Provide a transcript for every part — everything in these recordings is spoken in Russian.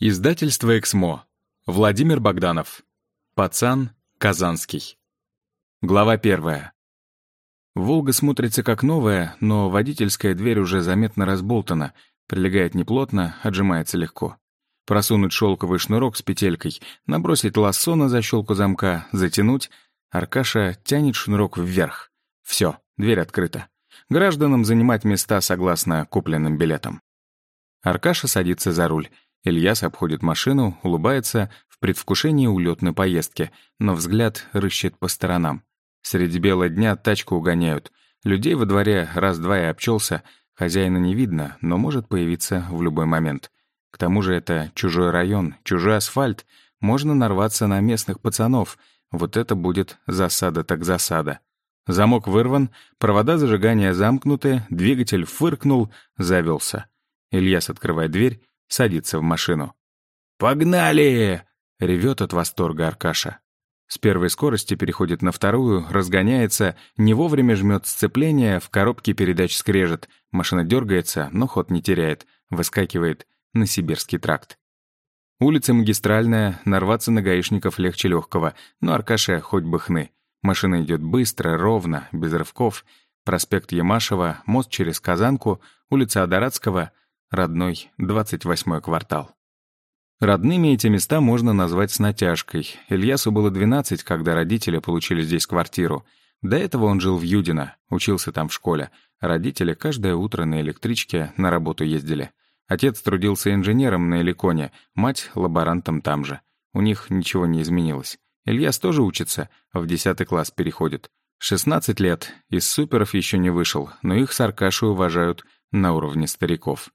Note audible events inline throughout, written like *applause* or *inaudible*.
Издательство «Эксмо». Владимир Богданов. Пацан Казанский. Глава первая. «Волга» смотрится как новая, но водительская дверь уже заметно разболтана, прилегает неплотно, отжимается легко. Просунуть шелковый шнурок с петелькой, набросить лассо на защелку замка, затянуть. Аркаша тянет шнурок вверх. Все, дверь открыта. Гражданам занимать места согласно купленным билетам. Аркаша садится за руль. Ильяс обходит машину, улыбается в предвкушении улетной поездки, но взгляд рыщет по сторонам. Среди бела дня тачку угоняют. Людей во дворе раз-два и обчелся. Хозяина не видно, но может появиться в любой момент. К тому же это чужой район, чужой асфальт. Можно нарваться на местных пацанов. Вот это будет засада так засада. Замок вырван, провода зажигания замкнуты, двигатель фыркнул, завелся. Ильяс открывает дверь, садится в машину. «Погнали!» — ревет от восторга Аркаша. С первой скорости переходит на вторую, разгоняется, не вовремя жмет сцепление, в коробке передач скрежет, машина дергается, но ход не теряет, выскакивает на Сибирский тракт. Улица магистральная, нарваться на гаишников легче легкого, но Аркаша хоть бы хны. Машина идет быстро, ровно, без рывков. Проспект Ямашева, мост через Казанку, улица Адорадского — родной 28-й квартал. Родными эти места можно назвать с натяжкой. Ильясу было 12, когда родители получили здесь квартиру. До этого он жил в Юдино, учился там в школе. Родители каждое утро на электричке на работу ездили. Отец трудился инженером на Эликоне, мать — лаборантом там же. У них ничего не изменилось. Ильяс тоже учится, в 10 класс переходит. 16 лет, из суперов еще не вышел, но их с Аркашей уважают на уровне стариков.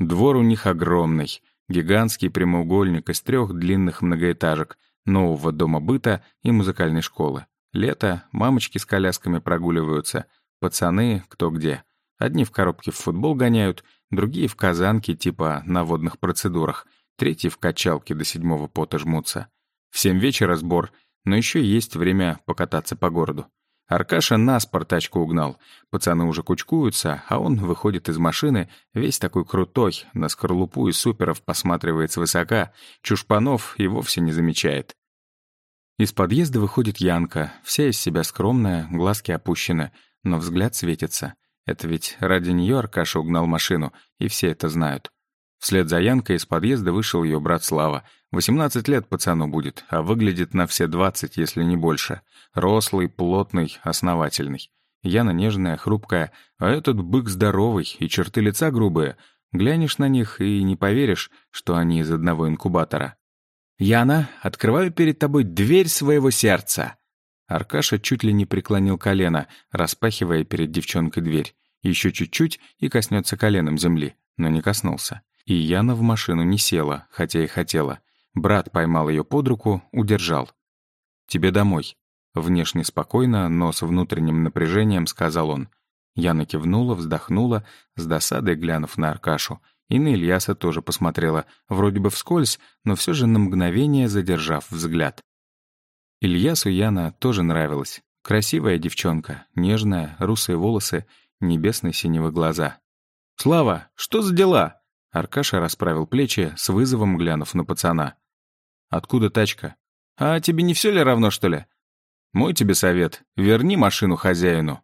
Двор у них огромный, гигантский прямоугольник из трех длинных многоэтажек, нового дома быта и музыкальной школы. Лето, мамочки с колясками прогуливаются, пацаны кто где. Одни в коробке в футбол гоняют, другие в казанке типа на водных процедурах, третьи в качалке до седьмого пота жмутся. В семь вечера сбор, но еще есть время покататься по городу. Аркаша наспор тачку угнал. Пацаны уже кучкуются, а он выходит из машины, весь такой крутой, на скорлупу и суперов посматривает свысока, чушпанов и вовсе не замечает. Из подъезда выходит Янка, вся из себя скромная, глазки опущены, но взгляд светится. Это ведь ради нее Аркаша угнал машину, и все это знают. Вслед за Янкой из подъезда вышел ее брат Слава. 18 лет пацану будет, а выглядит на все 20, если не больше. Рослый, плотный, основательный. Яна нежная, хрупкая, а этот бык здоровый и черты лица грубые. Глянешь на них и не поверишь, что они из одного инкубатора. «Яна, открываю перед тобой дверь своего сердца!» Аркаша чуть ли не преклонил колено, распахивая перед девчонкой дверь. Еще чуть-чуть и коснется коленом земли, но не коснулся. И Яна в машину не села, хотя и хотела. Брат поймал ее под руку, удержал. «Тебе домой». Внешне спокойно, но с внутренним напряжением сказал он. Яна кивнула, вздохнула, с досадой глянув на Аркашу. И на Ильяса тоже посмотрела, вроде бы вскользь, но все же на мгновение задержав взгляд. Ильясу Яна тоже нравилась. Красивая девчонка, нежная, русые волосы, небесно-синевые глаза. «Слава, что за дела?» Аркаша расправил плечи, с вызовом глянув на пацана. «Откуда тачка?» «А тебе не все ли равно, что ли?» «Мой тебе совет. Верни машину хозяину».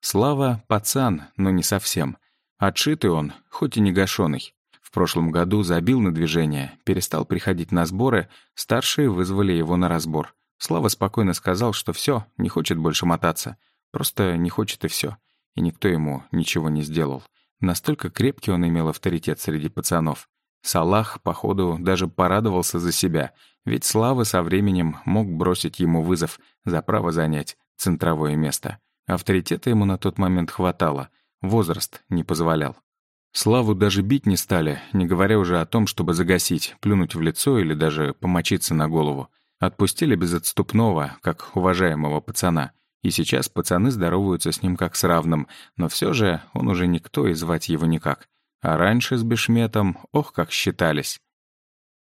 Слава — пацан, но не совсем. Отшитый он, хоть и не гашеный. В прошлом году забил на движение, перестал приходить на сборы, старшие вызвали его на разбор. Слава спокойно сказал, что все, не хочет больше мотаться. Просто не хочет и все. И никто ему ничего не сделал. Настолько крепкий он имел авторитет среди пацанов. Салах, походу, даже порадовался за себя, ведь Слава со временем мог бросить ему вызов за право занять центровое место. Авторитета ему на тот момент хватало, возраст не позволял. Славу даже бить не стали, не говоря уже о том, чтобы загасить, плюнуть в лицо или даже помочиться на голову. Отпустили без отступного, как уважаемого пацана. И сейчас пацаны здороваются с ним как с равным, но все же он уже никто и звать его никак. А раньше с Бешметом, ох, как считались.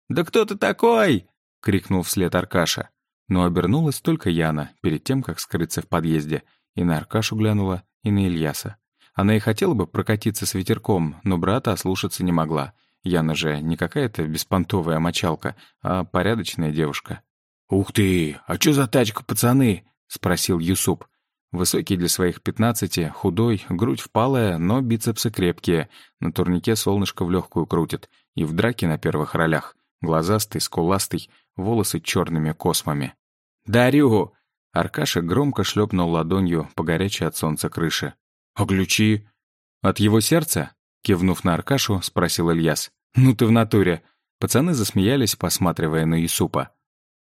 «Да кто ты такой?» — крикнул вслед Аркаша. Но обернулась только Яна, перед тем, как скрыться в подъезде, и на Аркашу глянула, и на Ильяса. Она и хотела бы прокатиться с ветерком, но брата ослушаться не могла. Яна же не какая-то беспонтовая мочалка, а порядочная девушка. «Ух ты! А чё за тачка, пацаны?» — спросил Юсуп. Высокий для своих пятнадцати, худой, грудь впалая, но бицепсы крепкие. На турнике солнышко в легкую крутит. И в драке на первых ролях. Глазастый, скуластый, волосы черными космами. «Дарю!» Аркаша громко шлепнул ладонью по горячей от солнца крыше. «А ключи?» «От его сердца?» Кивнув на Аркашу, спросил Ильяс. «Ну ты в натуре!» Пацаны засмеялись, посматривая на Юсупа.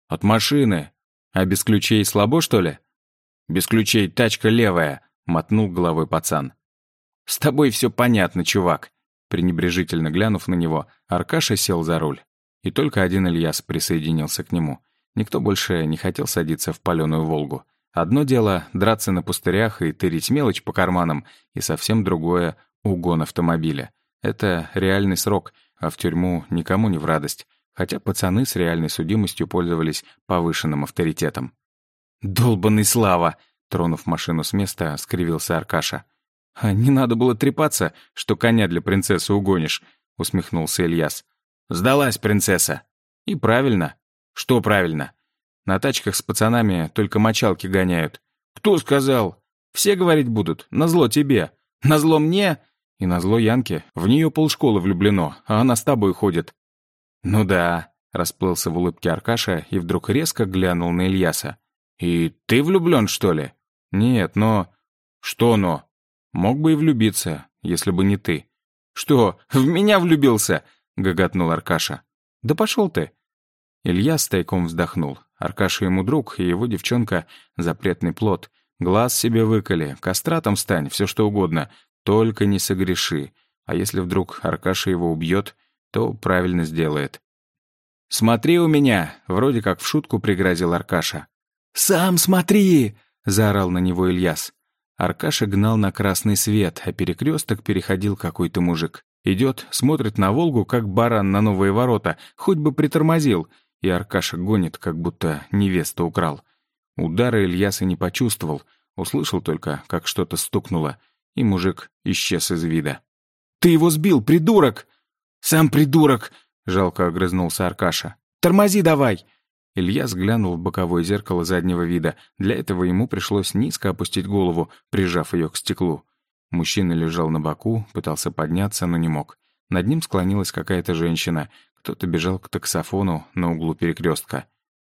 «От машины! А без ключей слабо, что ли?» «Без ключей тачка левая», — мотнул головой пацан. «С тобой все понятно, чувак». Пренебрежительно глянув на него, Аркаша сел за руль. И только один Ильяс присоединился к нему. Никто больше не хотел садиться в паленую «Волгу». Одно дело — драться на пустырях и тырить мелочь по карманам, и совсем другое — угон автомобиля. Это реальный срок, а в тюрьму никому не в радость, хотя пацаны с реальной судимостью пользовались повышенным авторитетом. «Долбанный Слава!» — тронув машину с места, скривился Аркаша. «А не надо было трепаться, что коня для принцессы угонишь», — усмехнулся Ильяс. «Сдалась принцесса». «И правильно». «Что правильно?» «На тачках с пацанами только мочалки гоняют». «Кто сказал?» «Все говорить будут. Назло тебе». «Назло мне?» «И назло Янке. В нее полшколы влюблено, а она с тобой ходит». «Ну да», — расплылся в улыбке Аркаша и вдруг резко глянул на Ильяса. «И ты влюблен, что ли?» «Нет, но...» «Что но?» «Мог бы и влюбиться, если бы не ты». «Что, в меня влюбился?» — гоготнул Аркаша. «Да пошел ты!» Илья с тайком вздохнул. Аркаша ему друг, и его девчонка — запретный плод. Глаз себе выколи, кастратом стань, все что угодно, только не согреши. А если вдруг Аркаша его убьет, то правильно сделает. «Смотри у меня!» — вроде как в шутку пригрозил Аркаша. «Сам смотри!» — заорал на него Ильяс. Аркаша гнал на красный свет, а перекресток переходил какой-то мужик. Идет, смотрит на Волгу, как баран на новые ворота, хоть бы притормозил. И Аркаша гонит, как будто невеста украл. Удара Ильяс и не почувствовал, услышал только, как что-то стукнуло, и мужик исчез из вида. «Ты его сбил, придурок!» «Сам придурок!» — жалко огрызнулся Аркаша. «Тормози давай!» Илья взглянул в боковое зеркало заднего вида. Для этого ему пришлось низко опустить голову, прижав ее к стеклу. Мужчина лежал на боку, пытался подняться, но не мог. Над ним склонилась какая-то женщина. Кто-то бежал к таксофону на углу перекрестка.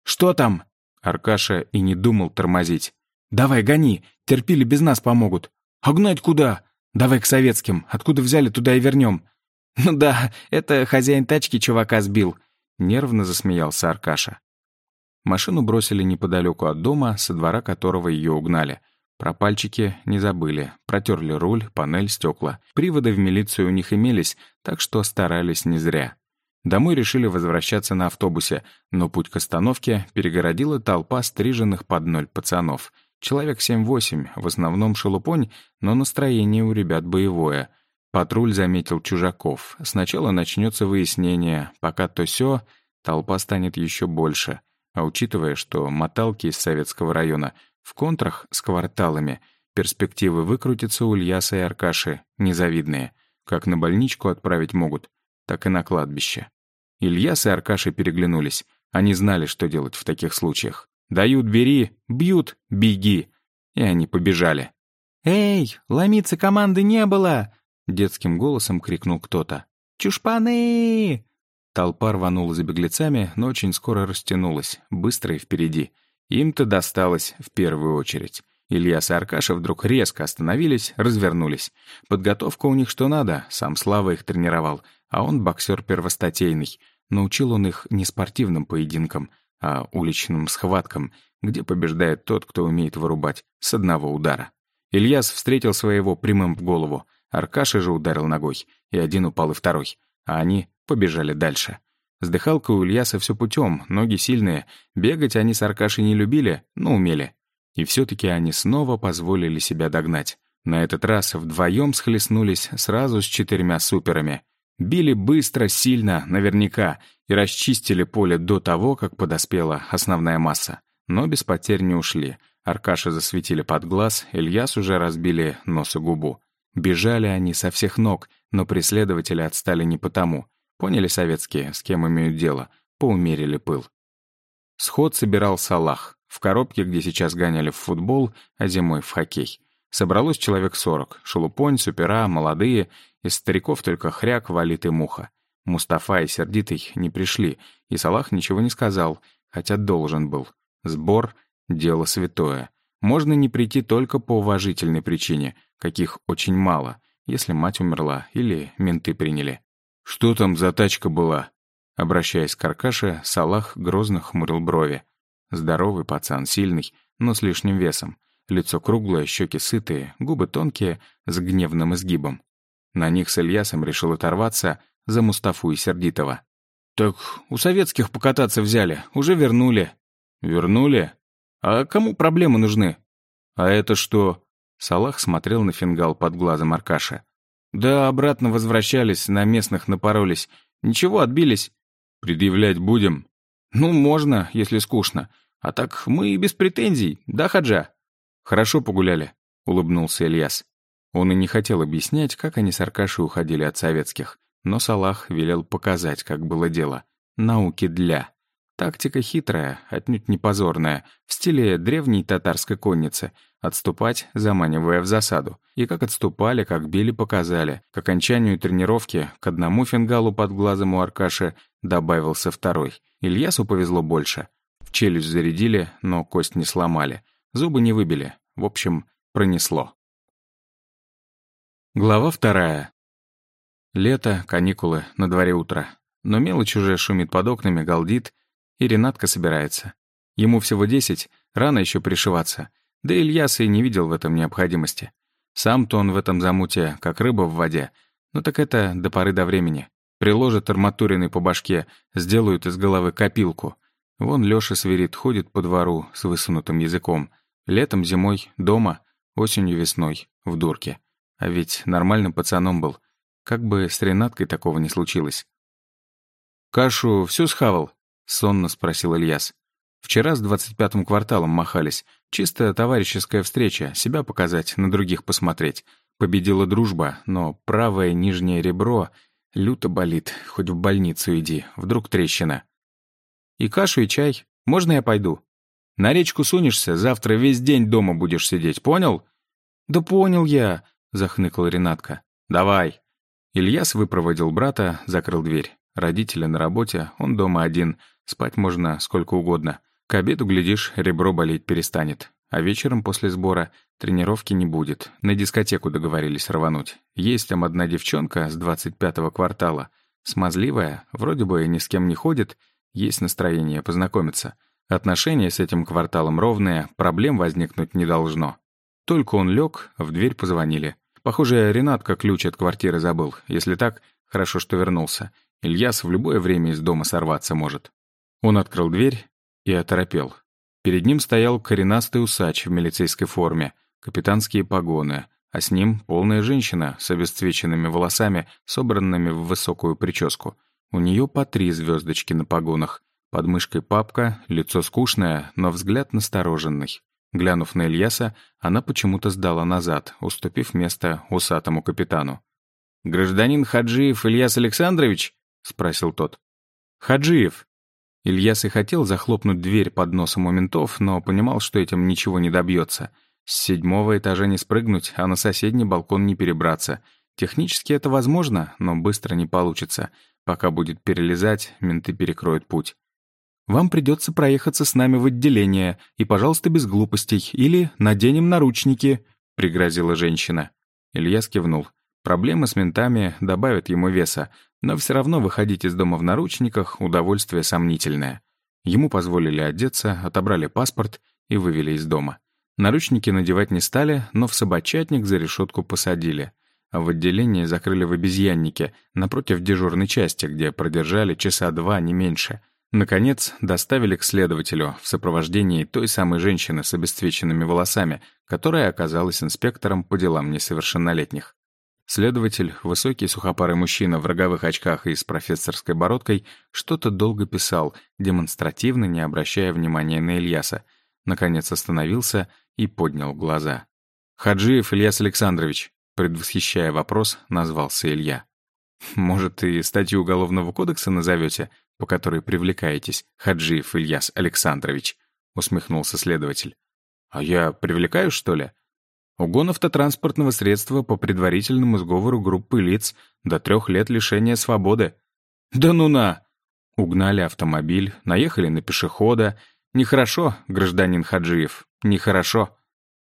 «Что там?» Аркаша и не думал тормозить. «Давай, гони! Терпили без нас помогут!» «А гнать куда?» «Давай к советским. Откуда взяли, туда и вернем». «Ну да, это хозяин тачки чувака сбил», — нервно засмеялся Аркаша. Машину бросили неподалеку от дома, со двора которого ее угнали. Про пальчики не забыли, протерли руль, панель, стекла. Приводы в милицию у них имелись, так что старались не зря. Домой решили возвращаться на автобусе, но путь к остановке перегородила толпа стриженных под ноль пацанов. Человек 7-8, в основном шелупонь, но настроение у ребят боевое. Патруль заметил чужаков. Сначала начнется выяснение, пока то сё, толпа станет еще больше — а учитывая, что моталки из советского района в контрах с кварталами, перспективы выкрутиться у Ильяса и Аркаши незавидные. Как на больничку отправить могут, так и на кладбище. Ильяс и Аркаши переглянулись. Они знали, что делать в таких случаях. Дают — бери, бьют — беги. И они побежали. «Эй, ломиться команды не было!» — детским голосом крикнул кто-то. «Чушпаны!» Толпа рванула за беглецами, но очень скоро растянулась, быстро и впереди. Им-то досталось в первую очередь. Ильяс и Аркаша вдруг резко остановились, развернулись. Подготовка у них что надо, сам Слава их тренировал, а он боксер первостатейный. Научил он их не спортивным поединкам, а уличным схваткам, где побеждает тот, кто умеет вырубать с одного удара. Ильяс встретил своего прямым в голову, Аркаша же ударил ногой, и один упал, и второй, а они побежали дальше. С дыхалкой у Ильяса все путем, ноги сильные. Бегать они с Аркашей не любили, но умели. И все-таки они снова позволили себя догнать. На этот раз вдвоем схлестнулись сразу с четырьмя суперами. Били быстро, сильно, наверняка, и расчистили поле до того, как подоспела основная масса. Но без потерь не ушли. Аркаша засветили под глаз, Ильяс уже разбили нос и губу. Бежали они со всех ног, но преследователи отстали не потому. Поняли советские, с кем имеют дело, поумерили пыл. Сход собирал Салах, в коробке, где сейчас гоняли в футбол, а зимой в хоккей. Собралось человек сорок. Шелупонь, супера, молодые. Из стариков только хряк, валит и муха. Мустафа и Сердитый не пришли, и Салах ничего не сказал, хотя должен был. Сбор — дело святое. Можно не прийти только по уважительной причине, каких очень мало, если мать умерла или менты приняли. «Что там за тачка была?» Обращаясь к Аркаше, Салах грозно хмурил брови. Здоровый пацан, сильный, но с лишним весом. Лицо круглое, щеки сытые, губы тонкие, с гневным изгибом. На них с Ильясом решил оторваться за Мустафу и Сердитова. «Так у советских покататься взяли, уже вернули». «Вернули? А кому проблемы нужны?» «А это что?» Салах смотрел на фингал под глазом Аркаша. «Да, обратно возвращались, на местных напоролись. Ничего, отбились». «Предъявлять будем?» «Ну, можно, если скучно. А так мы и без претензий, да, Хаджа?» «Хорошо погуляли», — улыбнулся Ильяс. Он и не хотел объяснять, как они с Аркашей уходили от советских, но Салах велел показать, как было дело. Науки для. Тактика хитрая, отнюдь не позорная, в стиле древней татарской конницы. Отступать, заманивая в засаду. И как отступали, как били, показали. К окончанию тренировки к одному фингалу под глазом у Аркаши добавился второй. Ильясу повезло больше. В челюсть зарядили, но кость не сломали. Зубы не выбили. В общем, пронесло. Глава вторая. Лето, каникулы, на дворе утро. Но мелочь уже шумит под окнами, галдит, и Ренатка собирается. Ему всего десять, рано еще пришиваться. Да Ильяс и не видел в этом необходимости. Сам-то он в этом замуте, как рыба в воде. Но так это до поры до времени. Приложат арматуриной по башке, сделают из головы копилку. Вон Лёша свирит, ходит по двору с высунутым языком — Летом, зимой, дома, осенью, весной, в дурке. А ведь нормальным пацаном был. Как бы с Ренаткой такого не случилось. «Кашу всю схавал?» — сонно спросил Ильяс. «Вчера с двадцать пятым кварталом махались. Чисто товарищеская встреча, себя показать, на других посмотреть. Победила дружба, но правое нижнее ребро люто болит. Хоть в больницу иди, вдруг трещина». «И кашу, и чай. Можно я пойду?» На речку сунешься, завтра весь день дома будешь сидеть, понял?» «Да понял я», — захныкал Ренатка. «Давай». Ильяс выпроводил брата, закрыл дверь. Родители на работе, он дома один, спать можно сколько угодно. К обеду, глядишь, ребро болеть перестанет. А вечером после сбора тренировки не будет. На дискотеку договорились рвануть. Есть там одна девчонка с 25-го квартала. Смазливая, вроде бы ни с кем не ходит, есть настроение познакомиться. Отношения с этим кварталом ровные, проблем возникнуть не должно. Только он лег, в дверь позвонили. Похоже, Ренатка ключ от квартиры забыл. Если так, хорошо, что вернулся. Ильяс в любое время из дома сорваться может. Он открыл дверь и оторопел. Перед ним стоял коренастый усач в милицейской форме, капитанские погоны, а с ним полная женщина с обесцвеченными волосами, собранными в высокую прическу. У нее по три звездочки на погонах. Под мышкой папка, лицо скучное, но взгляд настороженный. Глянув на Ильяса, она почему-то сдала назад, уступив место усатому капитану. «Гражданин Хаджиев Ильяс Александрович?» — спросил тот. «Хаджиев». Ильяс и хотел захлопнуть дверь под носом у ментов, но понимал, что этим ничего не добьется. С седьмого этажа не спрыгнуть, а на соседний балкон не перебраться. Технически это возможно, но быстро не получится. Пока будет перелезать, менты перекроют путь. Вам придется проехаться с нами в отделение, и, пожалуйста, без глупостей, или наденем наручники», — пригрозила женщина. Илья скивнул. Проблемы с ментами добавят ему веса, но все равно выходить из дома в наручниках — удовольствие сомнительное. Ему позволили одеться, отобрали паспорт и вывели из дома. Наручники надевать не стали, но в собачатник за решетку посадили. А в отделении закрыли в обезьяннике, напротив дежурной части, где продержали часа два, не меньше — Наконец, доставили к следователю в сопровождении той самой женщины с обесцвеченными волосами, которая оказалась инспектором по делам несовершеннолетних. Следователь, высокий сухопарый мужчина в роговых очках и с профессорской бородкой, что-то долго писал, демонстративно не обращая внимания на Ильяса. Наконец остановился и поднял глаза. «Хаджиев Ильяс Александрович», предвосхищая вопрос, назвался Илья. Может, и статью Уголовного кодекса назовете, по которой привлекаетесь, Хаджиев Ильяс Александрович?» — усмехнулся следователь. «А я привлекаю, что ли?» Угон автотранспортного средства по предварительному сговору группы лиц до трех лет лишения свободы. «Да ну на!» Угнали автомобиль, наехали на пешехода. Нехорошо, гражданин Хаджиев, нехорошо.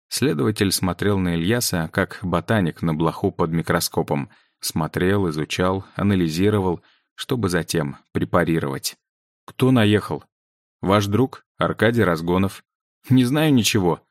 Следователь смотрел на Ильяса, как ботаник на блоху под микроскопом. Смотрел, изучал, анализировал, чтобы затем препарировать. «Кто наехал?» «Ваш друг, Аркадий Разгонов». «Не знаю ничего».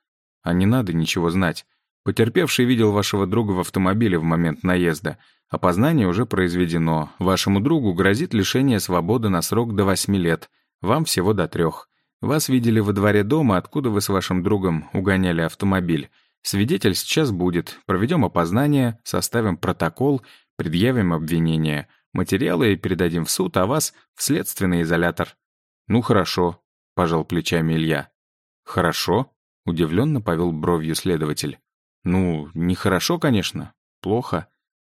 «А не надо ничего знать. Потерпевший видел вашего друга в автомобиле в момент наезда. Опознание уже произведено. Вашему другу грозит лишение свободы на срок до 8 лет. Вам всего до трех. Вас видели во дворе дома, откуда вы с вашим другом угоняли автомобиль. Свидетель сейчас будет. Проведем опознание, составим протокол, предъявим обвинение. Материалы передадим в суд, а вас — в следственный изолятор». «Ну, хорошо», — пожал плечами Илья. «Хорошо?» — удивленно повел бровью следователь. «Ну, нехорошо, конечно. Плохо.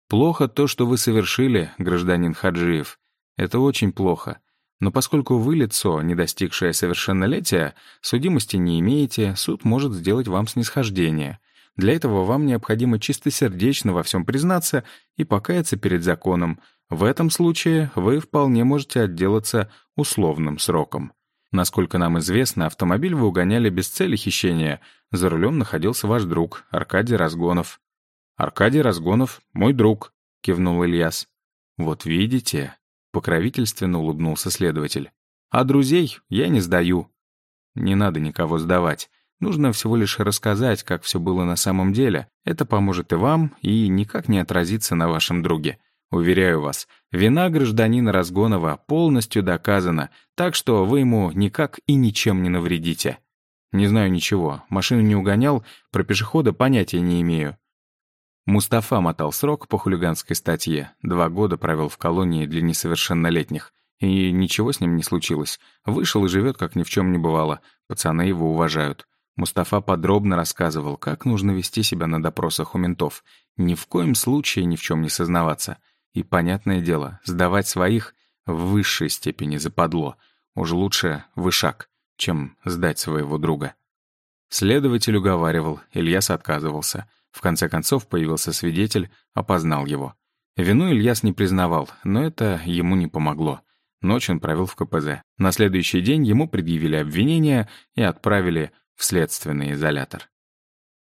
Плохо то, что вы совершили, гражданин Хаджиев. Это очень плохо. Но поскольку вы лицо, не достигшее совершеннолетия, судимости не имеете, суд может сделать вам снисхождение. Для этого вам необходимо чистосердечно во всем признаться и покаяться перед законом. В этом случае вы вполне можете отделаться условным сроком. Насколько нам известно, автомобиль вы угоняли без цели хищения. За рулем находился ваш друг, Аркадий Разгонов. «Аркадий Разгонов, мой друг», — кивнул Ильяс. «Вот видите», — покровительственно улыбнулся следователь. «А друзей я не сдаю». «Не надо никого сдавать. Нужно всего лишь рассказать, как все было на самом деле. Это поможет и вам, и никак не отразится на вашем друге. Уверяю вас, вина гражданина Разгонова полностью доказана, так что вы ему никак и ничем не навредите. Не знаю ничего, машину не угонял, про пешехода понятия не имею. Мустафа мотал срок по хулиганской статье, два года провел в колонии для несовершеннолетних. И ничего с ним не случилось. Вышел и живет, как ни в чем не бывало. Пацаны его уважают. Мустафа подробно рассказывал, как нужно вести себя на допросах у ментов. Ни в коем случае ни в чем не сознаваться. И, понятное дело, сдавать своих в высшей степени западло. Уж лучше вышак, чем сдать своего друга. Следователь уговаривал, Ильяс отказывался. В конце концов появился свидетель, опознал его. Вину Ильяс не признавал, но это ему не помогло. Ночь он провел в КПЗ. На следующий день ему предъявили обвинение и отправили в следственный изолятор.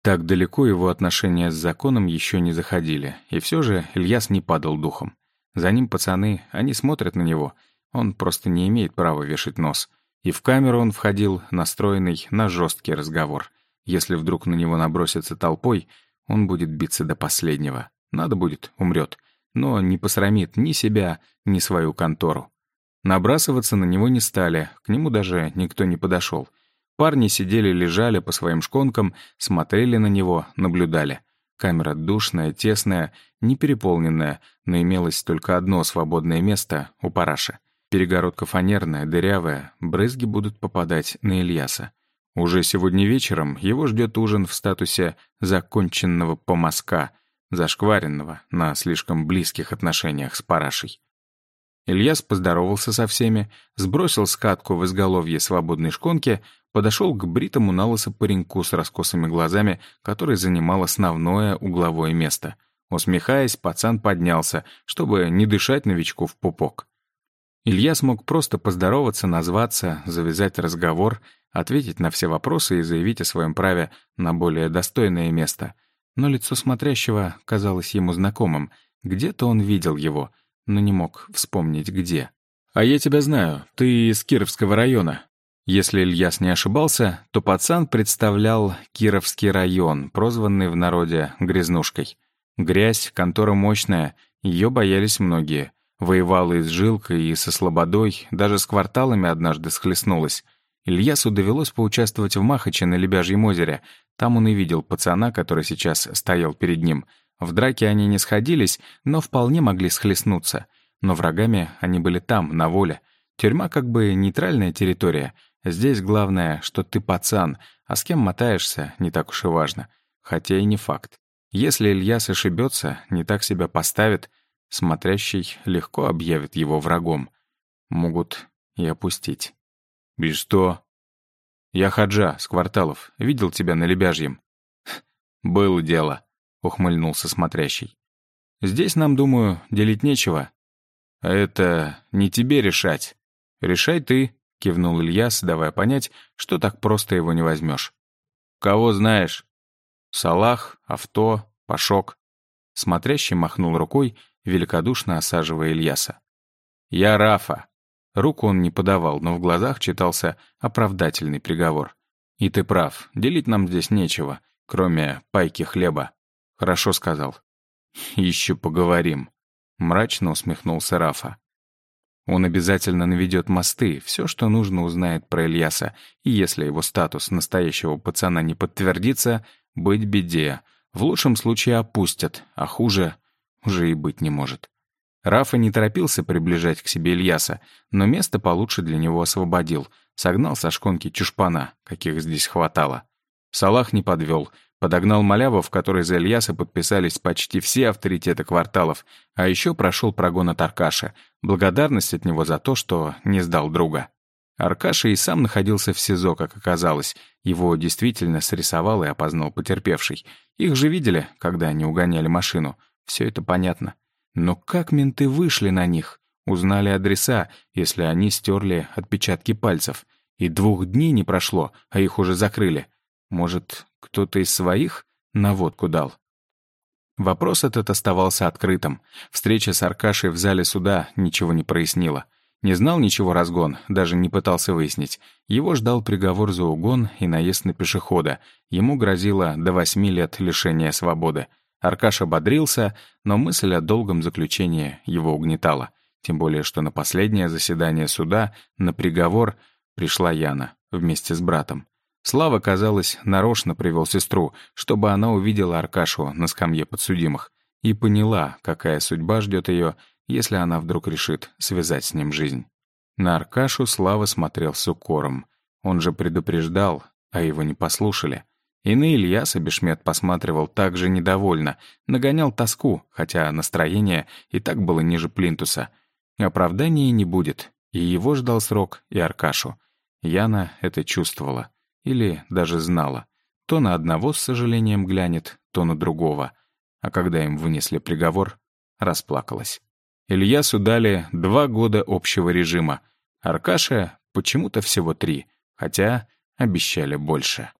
Так далеко его отношения с законом еще не заходили, и все же Ильяс не падал духом. За ним пацаны, они смотрят на него, он просто не имеет права вешать нос. И в камеру он входил, настроенный на жесткий разговор. Если вдруг на него набросятся толпой, он будет биться до последнего. Надо будет, умрет. Но не посрамит ни себя, ни свою контору. Набрасываться на него не стали, к нему даже никто не подошел. Парни сидели-лежали по своим шконкам, смотрели на него, наблюдали. Камера душная, тесная, не переполненная, но имелось только одно свободное место у параши. Перегородка фанерная, дырявая, брызги будут попадать на Ильяса. Уже сегодня вечером его ждет ужин в статусе законченного помазка, зашкваренного на слишком близких отношениях с парашей. Ильяс поздоровался со всеми, сбросил скатку в изголовье свободной шконки, подошел к бритому налысо пареньку с раскосыми глазами, который занимал основное угловое место. Усмехаясь, пацан поднялся, чтобы не дышать новичку в пупок. Илья смог просто поздороваться, назваться, завязать разговор, ответить на все вопросы и заявить о своем праве на более достойное место. Но лицо смотрящего казалось ему знакомым. Где-то он видел его, но не мог вспомнить где. «А я тебя знаю, ты из Кировского района». Если Ильяс не ошибался, то пацан представлял Кировский район, прозванный в народе «грязнушкой». Грязь, контора мощная, ее боялись многие — Воевала и с Жилкой, и со Слободой, даже с кварталами однажды схлестнулась. Ильясу довелось поучаствовать в Махаче на Лебяжьем озере. Там он и видел пацана, который сейчас стоял перед ним. В драке они не сходились, но вполне могли схлестнуться. Но врагами они были там, на воле. Тюрьма как бы нейтральная территория. Здесь главное, что ты пацан, а с кем мотаешься, не так уж и важно. Хотя и не факт. Если Ильяс ошибется, не так себя поставит — смотрящий легко объявит его врагом. Могут и опустить. «И что?» «Я Хаджа, с кварталов. Видел тебя на Лебяжьем». «Было дело», — ухмыльнулся смотрящий. «Здесь нам, думаю, делить нечего». «А это не тебе решать. Решай ты», — кивнул Ильяс, давая понять, что так просто его не возьмешь. «Кого знаешь?» «Салах, Авто, Пашок». Смотрящий махнул рукой, великодушно осаживая Ильяса. «Я Рафа». Руку он не подавал, но в глазах читался оправдательный приговор. «И ты прав, делить нам здесь нечего, кроме пайки хлеба». «Хорошо сказал». «Еще поговорим», — мрачно усмехнулся Рафа. Он обязательно наведет мосты, все, что нужно, узнает про Ильяса, и если его статус настоящего пацана не подтвердится, быть беде. В лучшем случае опустят, а хуже уже и быть не может. Рафа не торопился приближать к себе Ильяса, но место получше для него освободил, согнал со шконки чушпана, каких здесь хватало. Салах не подвел, подогнал маляву, в которой за Ильяса подписались почти все авторитеты кварталов, а еще прошел прогон от Аркаша, благодарность от него за то, что не сдал друга. Аркаша и сам находился в СИЗО, как оказалось. Его действительно срисовал и опознал потерпевший. Их же видели, когда они угоняли машину. Все это понятно. Но как менты вышли на них? Узнали адреса, если они стерли отпечатки пальцев. И двух дней не прошло, а их уже закрыли. Может, кто-то из своих наводку дал? Вопрос этот оставался открытым. Встреча с Аркашей в зале суда ничего не прояснила. Не знал ничего разгон, даже не пытался выяснить. Его ждал приговор за угон и наезд на пешехода. Ему грозило до восьми лет лишения свободы. Аркаша бодрился, но мысль о долгом заключении его угнетала. Тем более, что на последнее заседание суда, на приговор, пришла Яна вместе с братом. Слава, казалось, нарочно привел сестру, чтобы она увидела Аркашу на скамье подсудимых и поняла, какая судьба ждет ее, если она вдруг решит связать с ним жизнь. На Аркашу Слава смотрел с укором. Он же предупреждал, а его не послушали. И на Ильяса Бешмет посматривал также недовольно, нагонял тоску, хотя настроение и так было ниже плинтуса. Оправдания не будет, и его ждал срок, и Аркашу. Яна это чувствовала. Или даже знала. То на одного с сожалением глянет, то на другого. А когда им вынесли приговор, расплакалась. Ильясу дали два года общего режима. Аркаше почему-то всего три, хотя обещали больше.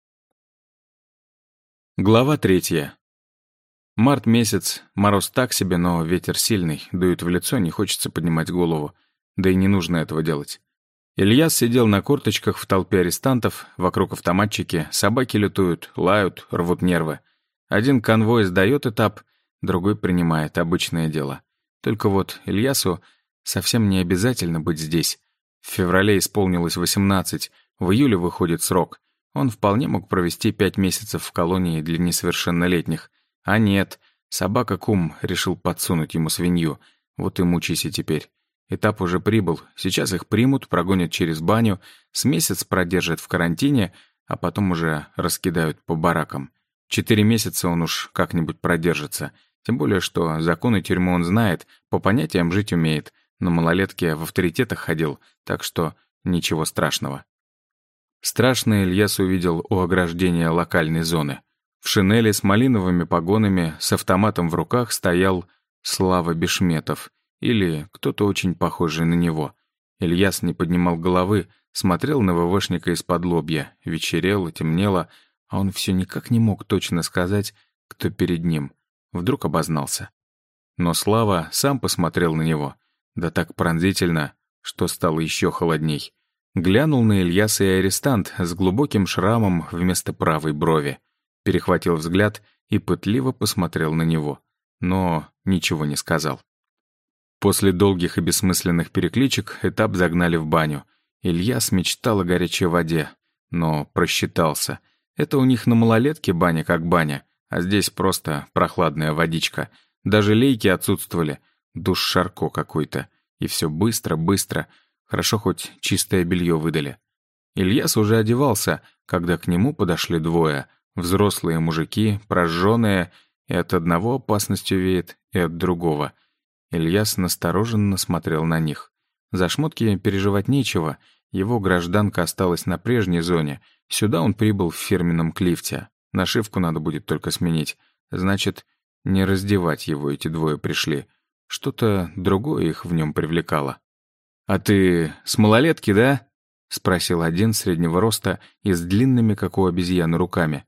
Глава третья. Март месяц, мороз так себе, но ветер сильный, дует в лицо, не хочется поднимать голову. Да и не нужно этого делать. Ильяс сидел на корточках в толпе арестантов, вокруг автоматчики, собаки лютуют, лают, рвут нервы. Один конвой сдает этап, другой принимает, обычное дело. Только вот Ильясу совсем не обязательно быть здесь. В феврале исполнилось 18, в июле выходит срок — он вполне мог провести пять месяцев в колонии для несовершеннолетних. А нет, собака-кум решил подсунуть ему свинью. Вот и мучайся теперь. Этап уже прибыл. Сейчас их примут, прогонят через баню, с месяц продержат в карантине, а потом уже раскидают по баракам. Четыре месяца он уж как-нибудь продержится. Тем более, что законы тюрьмы он знает, по понятиям жить умеет. На малолетке в авторитетах ходил, так что ничего страшного. Страшно Ильяс увидел у ограждения локальной зоны. В шинели с малиновыми погонами, с автоматом в руках стоял Слава Бешметов или кто-то очень похожий на него. Ильяс не поднимал головы, смотрел на ВВшника из-под лобья. Вечерело, темнело, а он все никак не мог точно сказать, кто перед ним. Вдруг обознался. Но Слава сам посмотрел на него. Да так пронзительно, что стало еще холодней. Глянул на Ильяса и арестант с глубоким шрамом вместо правой брови. Перехватил взгляд и пытливо посмотрел на него. Но ничего не сказал. После долгих и бессмысленных перекличек этап загнали в баню. Ильяс мечтал о горячей воде, но просчитался. Это у них на малолетке баня как баня, а здесь просто прохладная водичка. Даже лейки отсутствовали, душ Шарко какой-то. И все быстро, быстро — Хорошо хоть чистое белье выдали. Ильяс уже одевался, когда к нему подошли двое. Взрослые мужики, прожженные, и от одного опасностью веет, и от другого. Ильяс настороженно смотрел на них. За шмотки переживать нечего, его гражданка осталась на прежней зоне, сюда он прибыл в фирменном клифте. Нашивку надо будет только сменить. Значит, не раздевать его эти двое пришли. Что-то другое их в нем привлекало. «А ты с малолетки, да?» — спросил один среднего роста и с длинными, как у обезьяны, руками.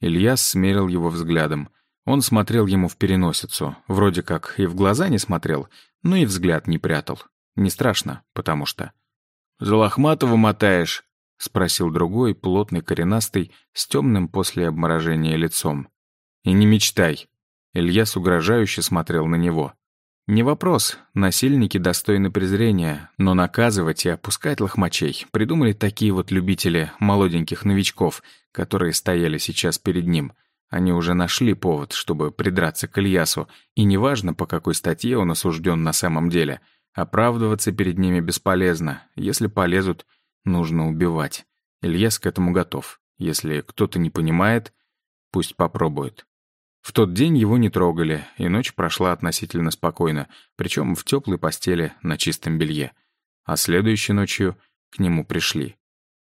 Ильяс смерил его взглядом — он смотрел ему в переносицу, вроде как и в глаза не смотрел, но и взгляд не прятал. Не страшно, потому что... «За Лохматова мотаешь?» — спросил другой, плотный, коренастый, с темным после обморожения лицом. «И не мечтай». Ильяс угрожающе смотрел на него. Не вопрос, насильники достойны презрения, но наказывать и опускать лохмачей придумали такие вот любители молоденьких новичков, которые стояли сейчас перед ним — они уже нашли повод, чтобы придраться к Ильясу, и неважно, по какой статье он осужден на самом деле. Оправдываться перед ними бесполезно. Если полезут, нужно убивать. Ильяс к этому готов. Если кто-то не понимает, пусть попробует. В тот день его не трогали, и ночь прошла относительно спокойно, причем в теплой постели на чистом белье. А следующей ночью к нему пришли.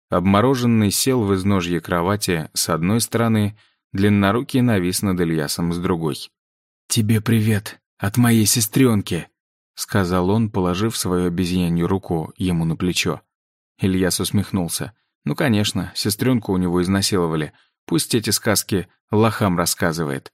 Обмороженный сел в изножье кровати с одной стороны — Длиннорукий навис над Ильясом с другой. «Тебе привет от моей сестренки», — сказал он, положив свою обезьянью руку ему на плечо. Ильяс усмехнулся. «Ну, конечно, сестренку у него изнасиловали. Пусть эти сказки лохам рассказывает».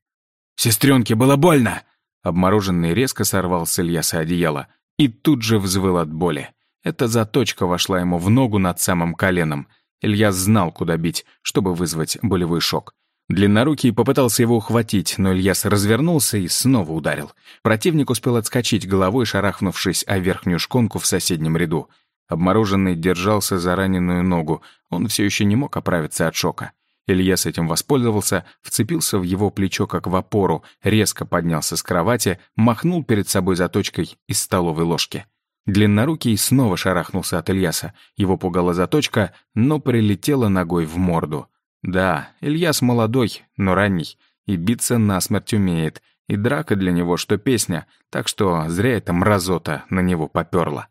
«Сестренке было больно!» Обмороженный резко сорвал с Ильяса одеяло и тут же взвыл от боли. Эта заточка вошла ему в ногу над самым коленом. Ильяс знал, куда бить, чтобы вызвать болевой шок. Длиннорукий попытался его ухватить, но Ильяс развернулся и снова ударил. Противник успел отскочить головой, шарахнувшись о верхнюю шконку в соседнем ряду. Обмороженный держался за раненую ногу, он все еще не мог оправиться от шока. Ильяс этим воспользовался, вцепился в его плечо как в опору, резко поднялся с кровати, махнул перед собой заточкой из столовой ложки. Длиннорукий снова шарахнулся от Ильяса. Его пугала заточка, но прилетела ногой в морду. Да, Ильяс молодой, но ранний, и биться насмерть умеет, и драка для него, что песня, так что зря эта мразота на него поперла.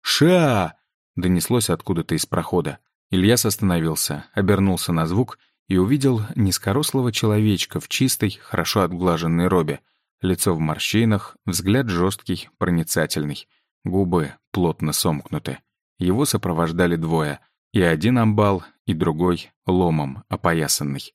«Ша!» — донеслось откуда-то из прохода. Ильяс остановился, обернулся на звук и увидел низкорослого человечка в чистой, хорошо отглаженной робе. Лицо в морщинах, взгляд жесткий, проницательный. Губы плотно сомкнуты. Его сопровождали двое — и один амбал, и другой ломом опоясанный.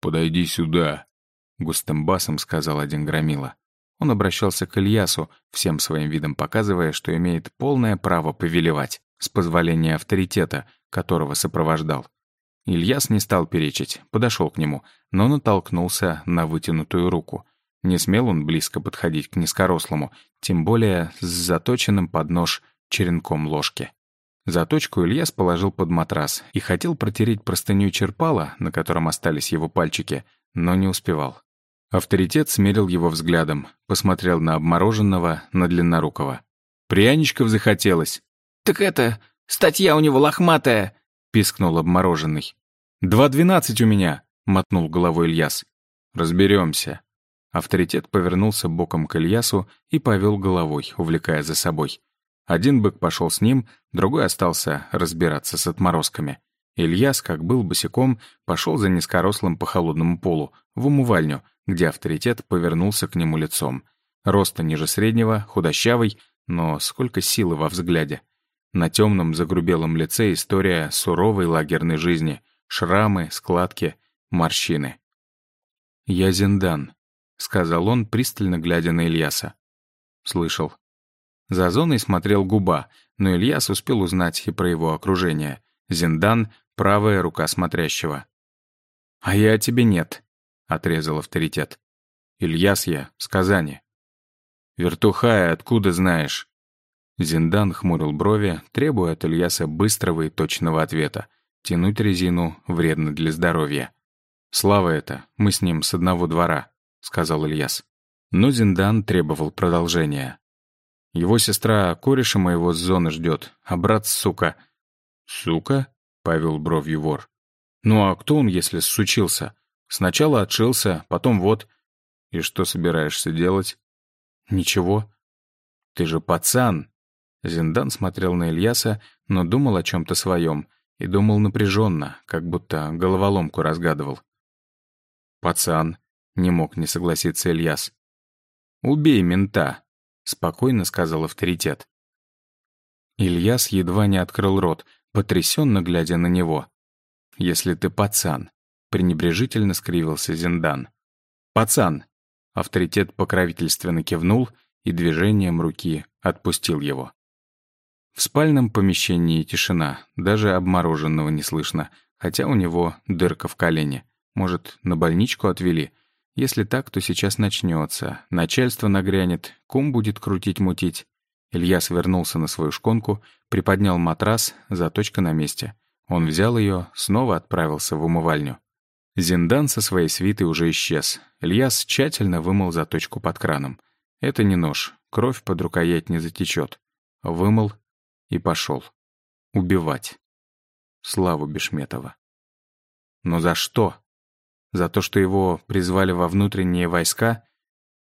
«Подойди сюда», — густым басом сказал один громила. Он обращался к Ильясу, всем своим видом показывая, что имеет полное право повелевать, с позволения авторитета, которого сопровождал. Ильяс не стал перечить, подошел к нему, но натолкнулся на вытянутую руку. Не смел он близко подходить к низкорослому, тем более с заточенным под нож черенком ложки. Заточку Ильяс положил под матрас и хотел протереть простыню черпала, на котором остались его пальчики, но не успевал. Авторитет смерил его взглядом, посмотрел на обмороженного, на длиннорукого. «Пряничков захотелось». «Так это, статья у него лохматая», — пискнул обмороженный. «Два двенадцать у меня», — мотнул головой Ильяс. «Разберемся». Авторитет повернулся боком к Ильясу и повел головой, увлекая за собой. Один бык пошел с ним, другой остался разбираться с отморозками. Ильяс, как был босиком, пошел за низкорослым по холодному полу, в умывальню, где авторитет повернулся к нему лицом. Роста ниже среднего, худощавый, но сколько силы во взгляде. На темном загрубелом лице история суровой лагерной жизни, шрамы, складки, морщины. «Я Зиндан», — сказал он, пристально глядя на Ильяса. «Слышал, за зоной смотрел губа, но Ильяс успел узнать и про его окружение. Зиндан — правая рука смотрящего. «А я тебе нет», — отрезал авторитет. «Ильяс я, с Казани». «Вертухая, откуда знаешь?» Зиндан хмурил брови, требуя от Ильяса быстрого и точного ответа. Тянуть резину вредно для здоровья. «Слава это, мы с ним с одного двора», — сказал Ильяс. Но Зиндан требовал продолжения. Его сестра кореша моего с зоны ждет, а брат, сука... Сука? — повел бровью вор. Ну а кто он, если сучился? Сначала отшился, потом вот... И что собираешься делать? Ничего. Ты же пацан!» Зиндан смотрел на Ильяса, но думал о чем то своем и думал напряженно, как будто головоломку разгадывал. «Пацан», — не мог не согласиться Ильяс. «Убей мента», — спокойно сказал авторитет. Ильяс едва не открыл рот, потрясенно глядя на него. «Если ты пацан», — пренебрежительно скривился Зиндан. «Пацан!» — авторитет покровительственно кивнул и движением руки отпустил его. В спальном помещении тишина, даже обмороженного не слышно, хотя у него дырка в колене. Может, на больничку отвели? Если так, то сейчас начнется. Начальство нагрянет, кум будет крутить-мутить. Илья свернулся на свою шконку, приподнял матрас, заточка на месте. Он взял ее, снова отправился в умывальню. Зиндан со своей свитой уже исчез. Ильяс тщательно вымыл заточку под краном. Это не нож, кровь под рукоять не затечет. Вымыл и пошел. Убивать. Славу Бешметова. Но за что? За то, что его призвали во внутренние войска?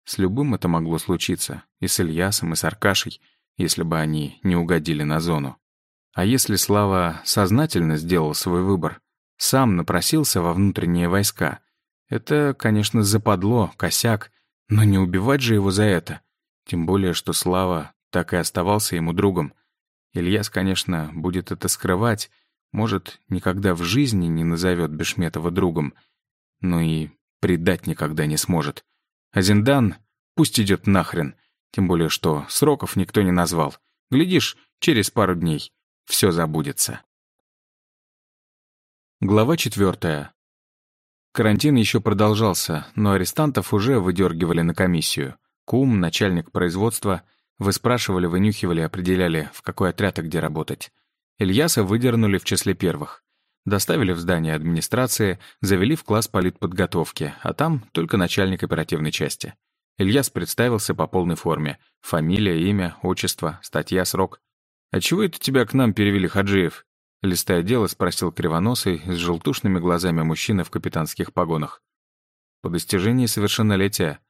С любым это могло случиться. И с Ильясом, и с Аркашей, если бы они не угодили на зону. А если Слава сознательно сделал свой выбор? Сам напросился во внутренние войска. Это, конечно, западло, косяк, но не убивать же его за это. Тем более, что Слава так и оставался ему другом — Ильяс, конечно, будет это скрывать, может, никогда в жизни не назовет Бешметова другом, но и предать никогда не сможет. А Зиндан пусть идет нахрен, тем более что сроков никто не назвал. Глядишь, через пару дней все забудется. Глава четвертая. Карантин еще продолжался, но арестантов уже выдергивали на комиссию. Кум, начальник производства — вы спрашивали, вынюхивали, определяли, в какой отряд и где работать. Ильяса выдернули в числе первых. Доставили в здание администрации, завели в класс политподготовки, а там только начальник оперативной части. Ильяс представился по полной форме. Фамилия, имя, отчество, статья, срок. «А чего это тебя к нам перевели, Хаджиев?» Листая дело, спросил кривоносый, с желтушными глазами мужчина в капитанских погонах. «По достижении совершеннолетия»,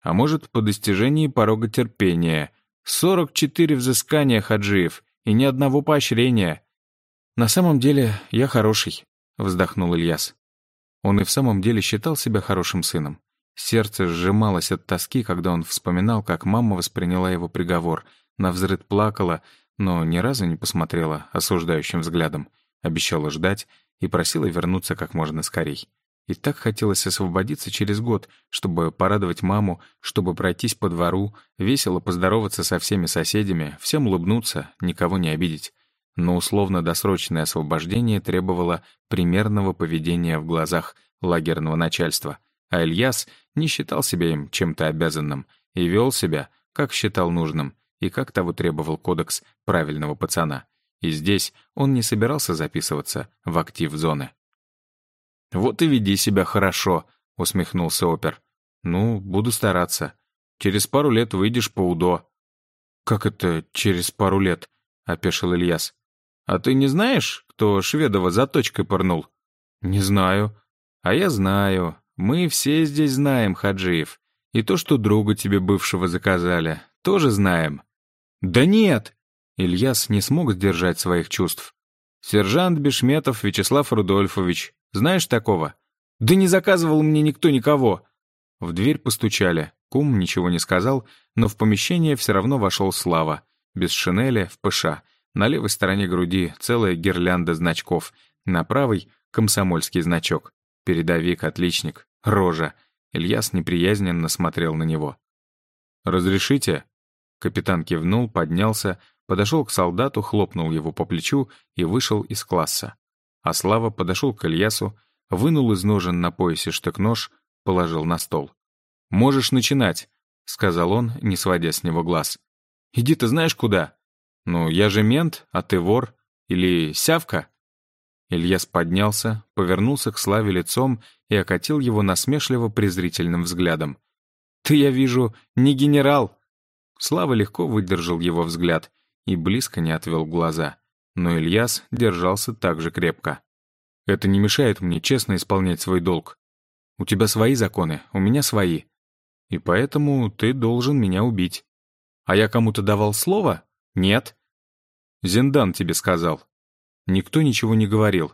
а может, по достижении порога терпения. 44 взыскания, Хаджиев, и ни одного поощрения. «На самом деле, я хороший», — вздохнул Ильяс. Он и в самом деле считал себя хорошим сыном. Сердце сжималось от тоски, когда он вспоминал, как мама восприняла его приговор. Навзрыд плакала, но ни разу не посмотрела осуждающим взглядом. Обещала ждать и просила вернуться как можно скорей. И так хотелось освободиться через год, чтобы порадовать маму, чтобы пройтись по двору, весело поздороваться со всеми соседями, всем улыбнуться, никого не обидеть. Но условно-досрочное освобождение требовало примерного поведения в глазах лагерного начальства. А Ильяс не считал себя им чем-то обязанным и вел себя, как считал нужным, и как того требовал кодекс правильного пацана. И здесь он не собирался записываться в актив зоны. «Вот и веди себя хорошо», — усмехнулся опер. «Ну, буду стараться. Через пару лет выйдешь по УДО». «Как это через пару лет?» — опешил Ильяс. «А ты не знаешь, кто Шведова заточкой пырнул?» «Не знаю». «А я знаю. Мы все здесь знаем, Хаджиев. И то, что друга тебе бывшего заказали, тоже знаем». «Да нет!» Ильяс не смог сдержать своих чувств. «Сержант Бешметов Вячеслав Рудольфович, знаешь такого?» «Да не заказывал мне никто никого!» В дверь постучали. Кум ничего не сказал, но в помещение все равно вошел Слава. Без шинели, в ПШ. На левой стороне груди целая гирлянда значков. На правой — комсомольский значок. Передовик, отличник, рожа. Ильяс неприязненно смотрел на него. «Разрешите?» Капитан кивнул, поднялся, подошел к солдату, хлопнул его по плечу и вышел из класса. А Слава подошел к Ильясу, вынул из ножен на поясе штык-нож, положил на стол. «Можешь начинать», — сказал он, не сводя с него глаз. «Иди ты знаешь куда?» «Ну, я же мент, а ты вор. Или сявка?» Ильяс поднялся, повернулся к Славе лицом и окатил его насмешливо-презрительным взглядом. «Ты, я вижу, не генерал!» Слава легко выдержал его взгляд и близко не отвел глаза. Но Ильяс держался так же крепко. «Это не мешает мне честно исполнять свой долг. У тебя свои законы, у меня свои. И поэтому ты должен меня убить». А я кому-то давал слово? Нет. Зиндан тебе сказал. Никто ничего не говорил.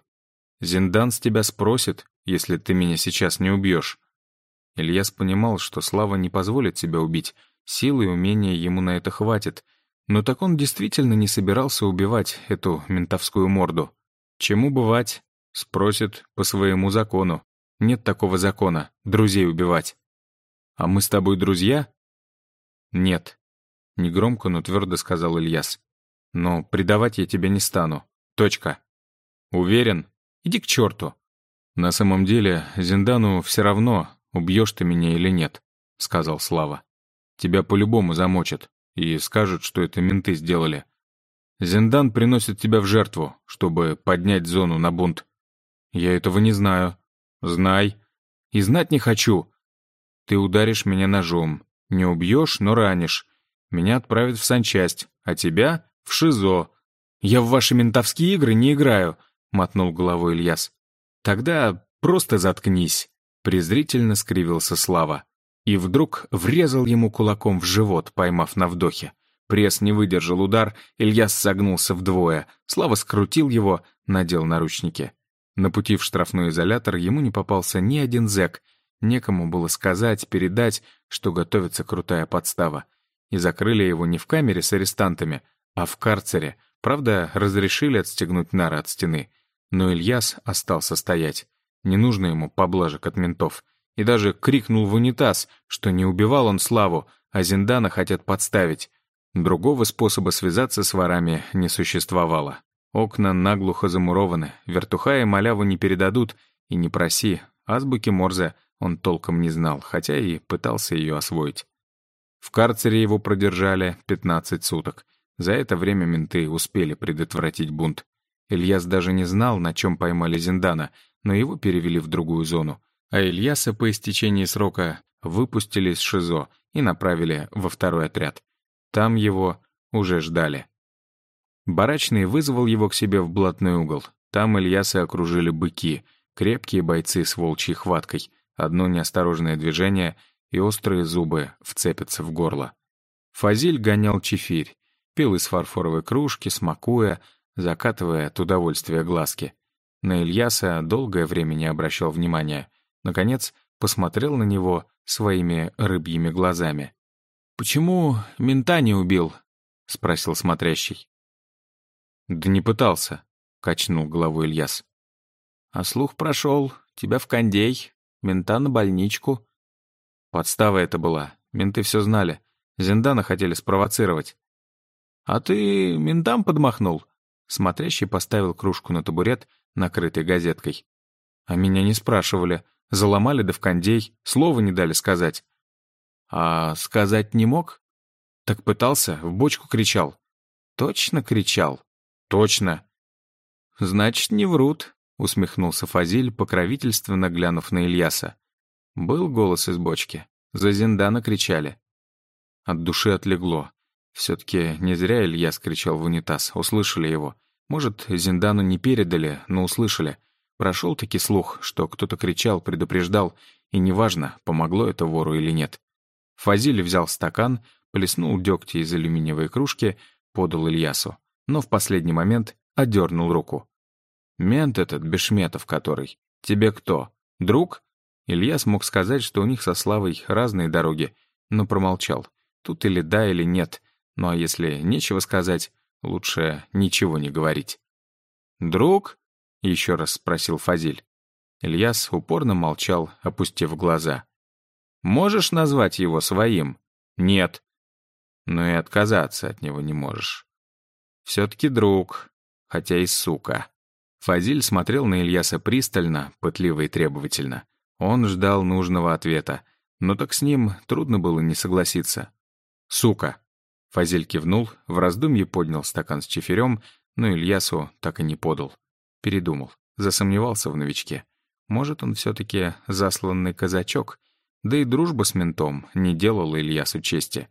Зиндан с тебя спросит, если ты меня сейчас не убьешь. Ильяс понимал, что Слава не позволит себя убить, силы и умения ему на это хватит, но так он действительно не собирался убивать эту ментовскую морду. Чему бывать? Спросит по своему закону. Нет такого закона — друзей убивать. А мы с тобой друзья? Нет. Негромко, но твердо сказал Ильяс. Но предавать я тебя не стану. Точка. Уверен? Иди к черту. На самом деле, Зиндану все равно, убьешь ты меня или нет, сказал Слава. Тебя по-любому замочат и скажут, что это менты сделали. Зиндан приносит тебя в жертву, чтобы поднять зону на бунт. Я этого не знаю. Знай. И знать не хочу. Ты ударишь меня ножом. Не убьешь, но ранишь. Меня отправят в санчасть, а тебя — в ШИЗО. Я в ваши ментовские игры не играю, — мотнул головой Ильяс. Тогда просто заткнись, — презрительно скривился Слава. И вдруг врезал ему кулаком в живот, поймав на вдохе. Пресс не выдержал удар, Ильяс согнулся вдвое. Слава скрутил его, надел наручники. На пути в штрафной изолятор ему не попался ни один зэк. Некому было сказать, передать, что готовится крутая подстава. И закрыли его не в камере с арестантами, а в карцере. Правда, разрешили отстегнуть нары от стены. Но Ильяс остался стоять. Не нужно ему поблажек от ментов. И даже крикнул в унитаз, что не убивал он Славу, а Зиндана хотят подставить. Другого способа связаться с ворами не существовало. Окна наглухо замурованы, вертуха и маляву не передадут, и не проси, азбуки Морзе он толком не знал, хотя и пытался ее освоить. В карцере его продержали 15 суток. За это время менты успели предотвратить бунт. Ильяс даже не знал, на чем поймали Зиндана, но его перевели в другую зону. А Ильяса по истечении срока выпустили из ШИЗО и направили во второй отряд. Там его уже ждали. Барачный вызвал его к себе в блатный угол. Там Ильяса окружили быки, крепкие бойцы с волчьей хваткой. Одно неосторожное движение, и острые зубы вцепятся в горло. Фазиль гонял чефирь, пил из фарфоровой кружки, смакуя, закатывая от удовольствия глазки. На Ильяса долгое время не обращал внимания. Наконец, посмотрел на него своими рыбьими глазами. «Почему мента не убил?» — спросил смотрящий. «Да не пытался», — качнул головой Ильяс. «А слух прошел. Тебя в кондей, мента на больничку». Подстава это была. Менты все знали. Зиндана хотели спровоцировать. «А ты ментам подмахнул?» Смотрящий поставил кружку на табурет, накрытый газеткой. «А меня не спрашивали. Заломали да в кондей, слова не дали сказать. А сказать не мог? Так пытался, в бочку кричал. Точно кричал? Точно. Значит, не врут, усмехнулся Фазиль, покровительственно глянув на Ильяса. Был голос из бочки. За Зиндана кричали. От души отлегло. Все-таки не зря Ильяс кричал в унитаз, услышали его. Может, Зиндану не передали, но услышали. Прошел-таки слух, что кто-то кричал, предупреждал, и неважно, помогло это вору или нет. Фазиль взял стакан, плеснул дегтя из алюминиевой кружки, подал Ильясу, но в последний момент отдернул руку. «Мент этот, Бешметов который. Тебе кто? Друг?» Ильяс мог сказать, что у них со Славой разные дороги, но промолчал. Тут или да, или нет. Ну а если нечего сказать, лучше ничего не говорить. «Друг?» — еще раз спросил Фазиль. Ильяс упорно молчал, опустив глаза. Можешь назвать его своим? Нет. Но и отказаться от него не можешь. Все-таки друг, хотя и сука. Фазиль смотрел на Ильяса пристально, пытливо и требовательно. Он ждал нужного ответа, но так с ним трудно было не согласиться. «Сука!» Фазиль кивнул, в раздумье поднял стакан с чефирем, но Ильясу так и не подал. Передумал, засомневался в новичке. Может, он все-таки засланный казачок, да и дружба с ментом не делала Ильясу чести.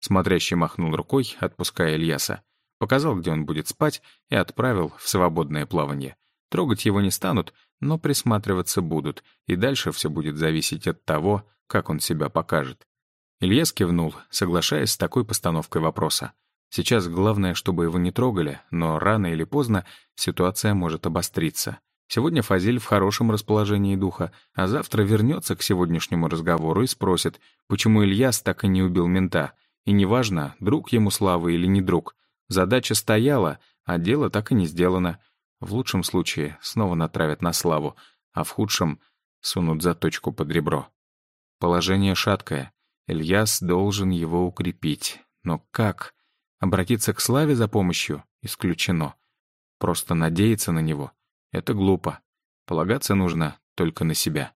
Смотрящий махнул рукой, отпуская Ильяса. Показал, где он будет спать, и отправил в свободное плавание. Трогать его не станут, но присматриваться будут, и дальше все будет зависеть от того, как он себя покажет. Ильяс кивнул, соглашаясь с такой постановкой вопроса. Сейчас главное, чтобы его не трогали, но рано или поздно ситуация может обостриться. Сегодня Фазиль в хорошем расположении духа, а завтра вернется к сегодняшнему разговору и спросит, почему Ильяс так и не убил мента. И неважно, друг ему славы или не друг. Задача стояла, а дело так и не сделано. В лучшем случае снова натравят на славу, а в худшем — сунут заточку под ребро. Положение шаткое. Ильяс должен его укрепить. Но как? Обратиться к Славе за помощью исключено. Просто надеяться на него — это глупо. Полагаться нужно только на себя.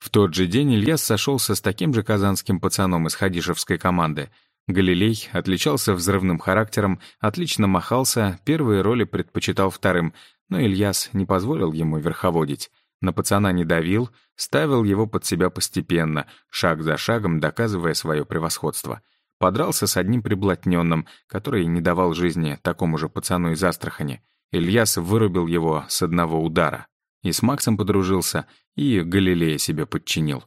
В тот же день Ильяс сошелся с таким же казанским пацаном из хадишевской команды. Галилей отличался взрывным характером, отлично махался, первые роли предпочитал вторым, но Ильяс не позволил ему верховодить. На пацана не давил, ставил его под себя постепенно, шаг за шагом доказывая свое превосходство — Подрался с одним приблотненным, который не давал жизни такому же пацану из Астрахани. Ильяс вырубил его с одного удара. И с Максом подружился, и Галилея себе подчинил.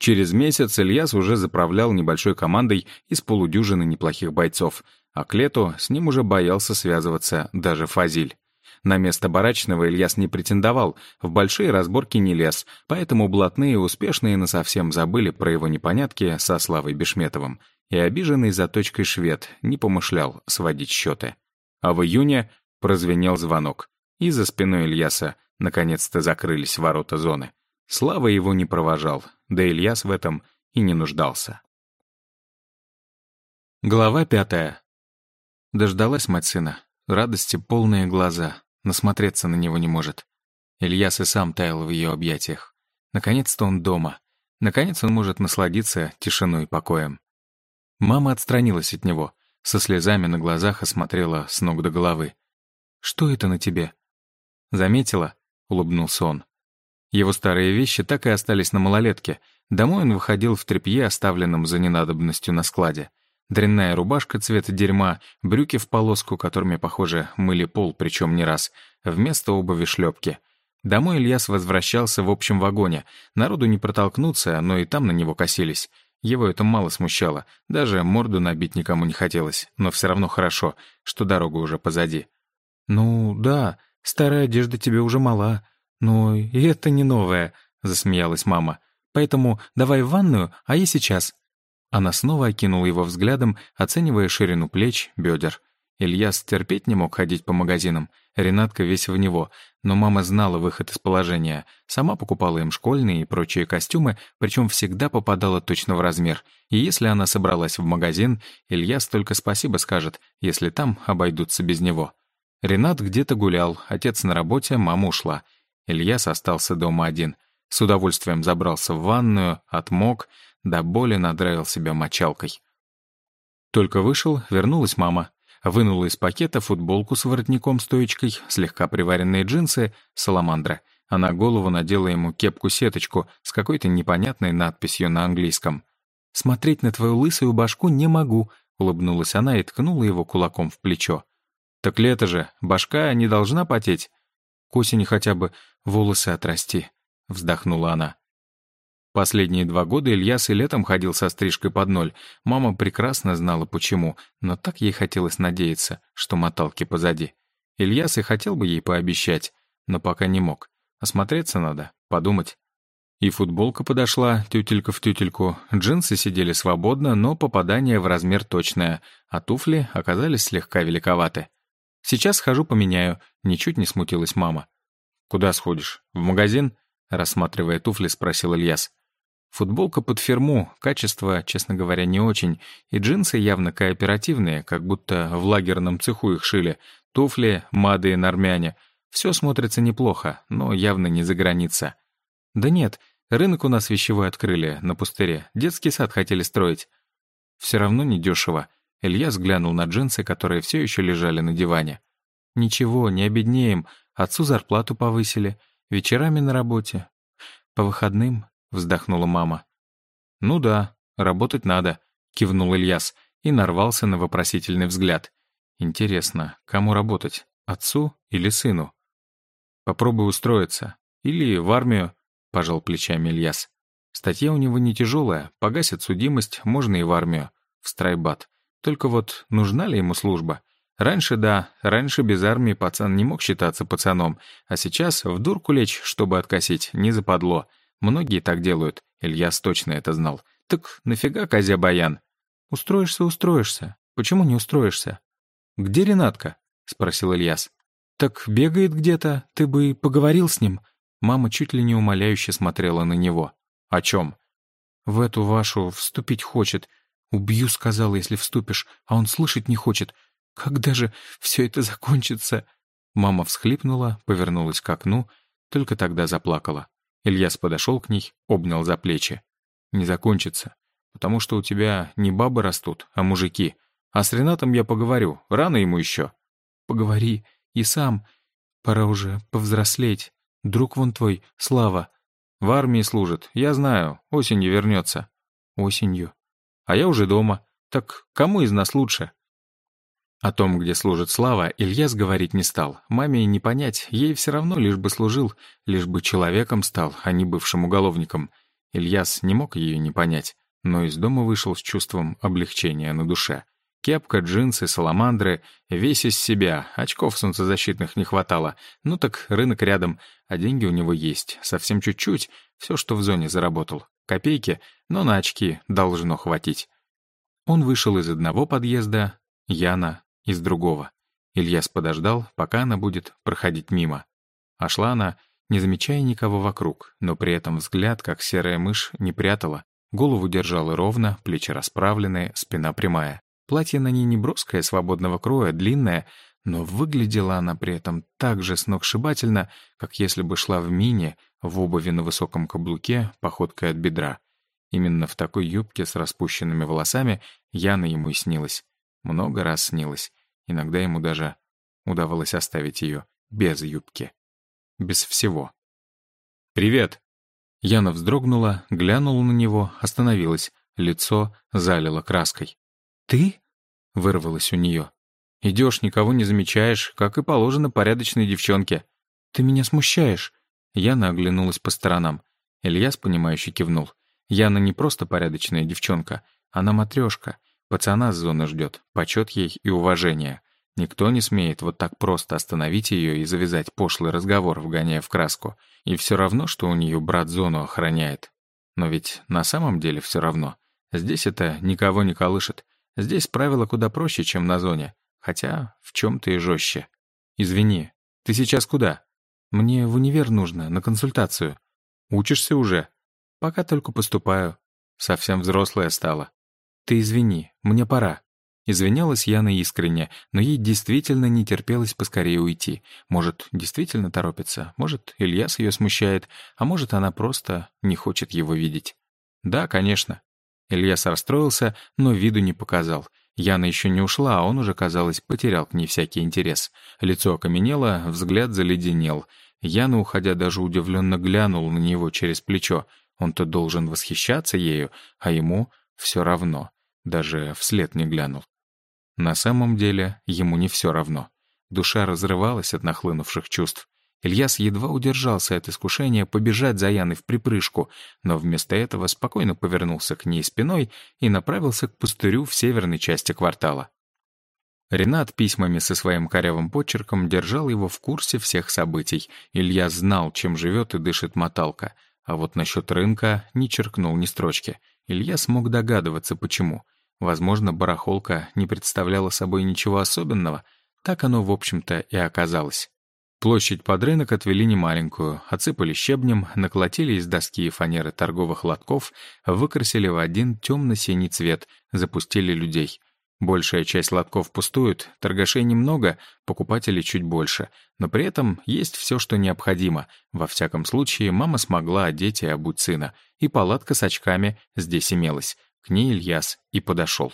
Через месяц Ильяс уже заправлял небольшой командой из полудюжины неплохих бойцов, а к лету с ним уже боялся связываться даже Фазиль. На место Барачного Ильяс не претендовал, в большие разборки не лез, поэтому блатные успешные насовсем забыли про его непонятки со Славой Бешметовым и обиженный заточкой швед не помышлял сводить счеты. А в июне прозвенел звонок, и за спиной Ильяса наконец-то закрылись ворота зоны. Слава его не провожал, да Ильяс в этом и не нуждался. Глава пятая. Дождалась мать сына. Радости полные глаза. Насмотреться на него не может. Ильяс и сам таял в ее объятиях. Наконец-то он дома. Наконец он может насладиться тишиной и покоем. Мама отстранилась от него, со слезами на глазах осмотрела с ног до головы. «Что это на тебе?» «Заметила?» — улыбнулся он. Его старые вещи так и остались на малолетке. Домой он выходил в тряпье, оставленном за ненадобностью на складе. Дрянная рубашка цвета дерьма, брюки в полоску, которыми, похоже, мыли пол, причем не раз. Вместо обуви шлепки. Домой Ильяс возвращался в общем вагоне. Народу не протолкнуться, но и там на него косились. Его это мало смущало, даже морду набить никому не хотелось, но все равно хорошо, что дорога уже позади. «Ну, да, старая одежда тебе уже мала, но и это не новая», — засмеялась мама. «Поэтому давай в ванную, а я сейчас». Она снова окинула его взглядом, оценивая ширину плеч, бедер. Ильяс терпеть не мог ходить по магазинам, Ренатка весь в него, но мама знала выход из положения. Сама покупала им школьные и прочие костюмы, причем всегда попадала точно в размер. И если она собралась в магазин, Ильяс только спасибо скажет, если там обойдутся без него. Ренат где-то гулял, отец на работе, мама ушла. Ильяс остался дома один. С удовольствием забрался в ванную, отмок, до боли надраил себя мочалкой. Только вышел, вернулась мама вынула из пакета футболку с воротником-стоечкой, слегка приваренные джинсы, саламандра, а на голову надела ему кепку-сеточку с какой-то непонятной надписью на английском. «Смотреть на твою лысую башку не могу», — улыбнулась она и ткнула его кулаком в плечо. «Так лето же, башка не должна потеть. К осени хотя бы волосы отрасти», — вздохнула она. Последние два года Ильяс и летом ходил со стрижкой под ноль. Мама прекрасно знала почему, но так ей хотелось надеяться, что моталки позади. Ильяс и хотел бы ей пообещать, но пока не мог. Осмотреться надо, подумать. И футболка подошла, тютелька в тютельку. Джинсы сидели свободно, но попадание в размер точное, а туфли оказались слегка великоваты. «Сейчас схожу поменяю», — ничуть не смутилась мама. «Куда сходишь? В магазин?» — рассматривая туфли, спросил Ильяс. Футболка под фирму, качество, честно говоря, не очень, и джинсы явно кооперативные, как будто в лагерном цеху их шили, туфли, мады и нормяне. Все смотрится неплохо, но явно не за граница. Да нет, рынок у нас вещевой открыли, на пустыре, детский сад хотели строить. Все равно недешево. Илья взглянул на джинсы, которые все еще лежали на диване. «Ничего, не обеднеем. Отцу зарплату повысили. Вечерами на работе. По выходным — вздохнула мама. «Ну да, работать надо», — кивнул Ильяс и нарвался на вопросительный взгляд. «Интересно, кому работать, отцу или сыну?» «Попробуй устроиться. Или в армию», — пожал плечами Ильяс. Статья у него не тяжелая, погасит судимость, можно и в армию, в страйбат. Только вот нужна ли ему служба? Раньше да, раньше без армии пацан не мог считаться пацаном, а сейчас в дурку лечь, чтобы откосить, не западло. Многие так делают, Ильяс точно это знал. Так нафига Козя Баян? Устроишься, устроишься. Почему не устроишься? Где Ренатка? Спросил Ильяс. Так бегает где-то, ты бы поговорил с ним. Мама чуть ли не умоляюще смотрела на него. О чем? В эту вашу вступить хочет. Убью, сказала, если вступишь, а он слышать не хочет. Когда же все это закончится?» Мама всхлипнула, повернулась к окну, только тогда заплакала. Ильяс подошел к ней, обнял за плечи. «Не закончится, потому что у тебя не бабы растут, а мужики. А с Ренатом я поговорю, рано ему еще». «Поговори, и сам. Пора уже повзрослеть. Друг вон твой, Слава. В армии служит, я знаю, осенью вернется». «Осенью. А я уже дома. Так кому из нас лучше?» О том, где служит Слава, Ильяс говорить не стал. Маме не понять, ей все равно лишь бы служил, лишь бы человеком стал, а не бывшим уголовником. Ильяс не мог ее не понять, но из дома вышел с чувством облегчения на душе. Кепка, джинсы, саламандры, весь из себя, очков солнцезащитных не хватало. Ну так рынок рядом, а деньги у него есть, совсем чуть-чуть, все, что в зоне заработал. Копейки, но на очки должно хватить. Он вышел из одного подъезда, Яна из другого. Ильяс подождал, пока она будет проходить мимо. А шла она, не замечая никого вокруг, но при этом взгляд, как серая мышь, не прятала. Голову держала ровно, плечи расправленные, спина прямая. Платье на ней не броское, свободного кроя, длинное, но выглядела она при этом так же сногсшибательно, как если бы шла в мини, в обуви на высоком каблуке, походкой от бедра. Именно в такой юбке с распущенными волосами Яна ему и снилась. Много раз снилась. Иногда ему даже удавалось оставить ее без юбки. Без всего. «Привет!» Яна вздрогнула, глянула на него, остановилась. Лицо залило краской. «Ты?» — вырвалось у нее. «Идешь, никого не замечаешь, как и положено порядочной девчонке. Ты меня смущаешь!» Яна оглянулась по сторонам. Ильяс, понимающе кивнул. Яна не просто порядочная девчонка, она матрешка. Пацана с зоны ждет, почет ей и уважение. Никто не смеет вот так просто остановить ее и завязать пошлый разговор, вгоняя в краску. И все равно, что у нее брат зону охраняет. Но ведь на самом деле все равно. Здесь это никого не колышет. Здесь правила куда проще, чем на зоне. Хотя в чем-то и жестче. «Извини, ты сейчас куда?» «Мне в универ нужно, на консультацию». «Учишься уже?» «Пока только поступаю. Совсем взрослая стала». «Ты извини, мне пора». Извинялась Яна искренне, но ей действительно не терпелось поскорее уйти. Может, действительно торопится, может, Ильяс ее смущает, а может, она просто не хочет его видеть. Да, конечно. Ильяс расстроился, но виду не показал. Яна еще не ушла, а он уже, казалось, потерял к ней всякий интерес. Лицо окаменело, взгляд заледенел. Яна, уходя, даже удивленно глянул на него через плечо. Он-то должен восхищаться ею, а ему все равно. Даже вслед не глянул. На самом деле ему не все равно. Душа разрывалась от нахлынувших чувств. Ильяс едва удержался от искушения побежать за Яной в припрыжку, но вместо этого спокойно повернулся к ней спиной и направился к пустырю в северной части квартала. Ренат письмами со своим корявым почерком держал его в курсе всех событий. Илья знал, чем живет и дышит моталка. А вот насчет рынка не черкнул ни строчки. Илья смог догадываться, почему. Возможно, барахолка не представляла собой ничего особенного. Так оно, в общем-то, и оказалось. Площадь под рынок отвели немаленькую, отсыпали щебнем, наколотили из доски и фанеры торговых лотков, выкрасили в один темно-синий цвет, запустили людей. Большая часть лотков пустует, торгашей немного, покупателей чуть больше, но при этом есть все, что необходимо. Во всяком случае, мама смогла одеть и обуть сына, и палатка с очками здесь имелась. К ней Ильяс и подошел.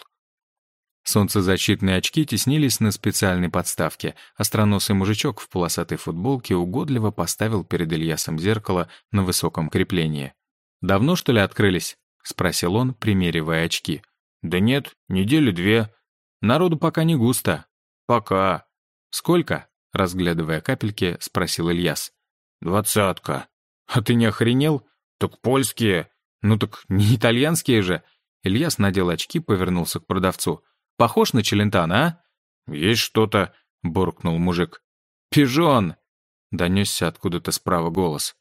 Солнцезащитные очки теснились на специальной подставке. Остроносый мужичок в полосатой футболке угодливо поставил перед Ильясом зеркало на высоком креплении. «Давно, что ли, открылись?» — спросил он, примеривая очки. «Да нет, недели две. Народу пока не густо». «Пока». «Сколько?» — разглядывая капельки, спросил Ильяс. «Двадцатка». «А ты не охренел? Так польские. «Ну так не итальянские же!» Ильяс надел очки, повернулся к продавцу. «Похож на Челентана, а?» «Есть что-то», — буркнул мужик. «Пижон!» — донесся откуда-то справа голос.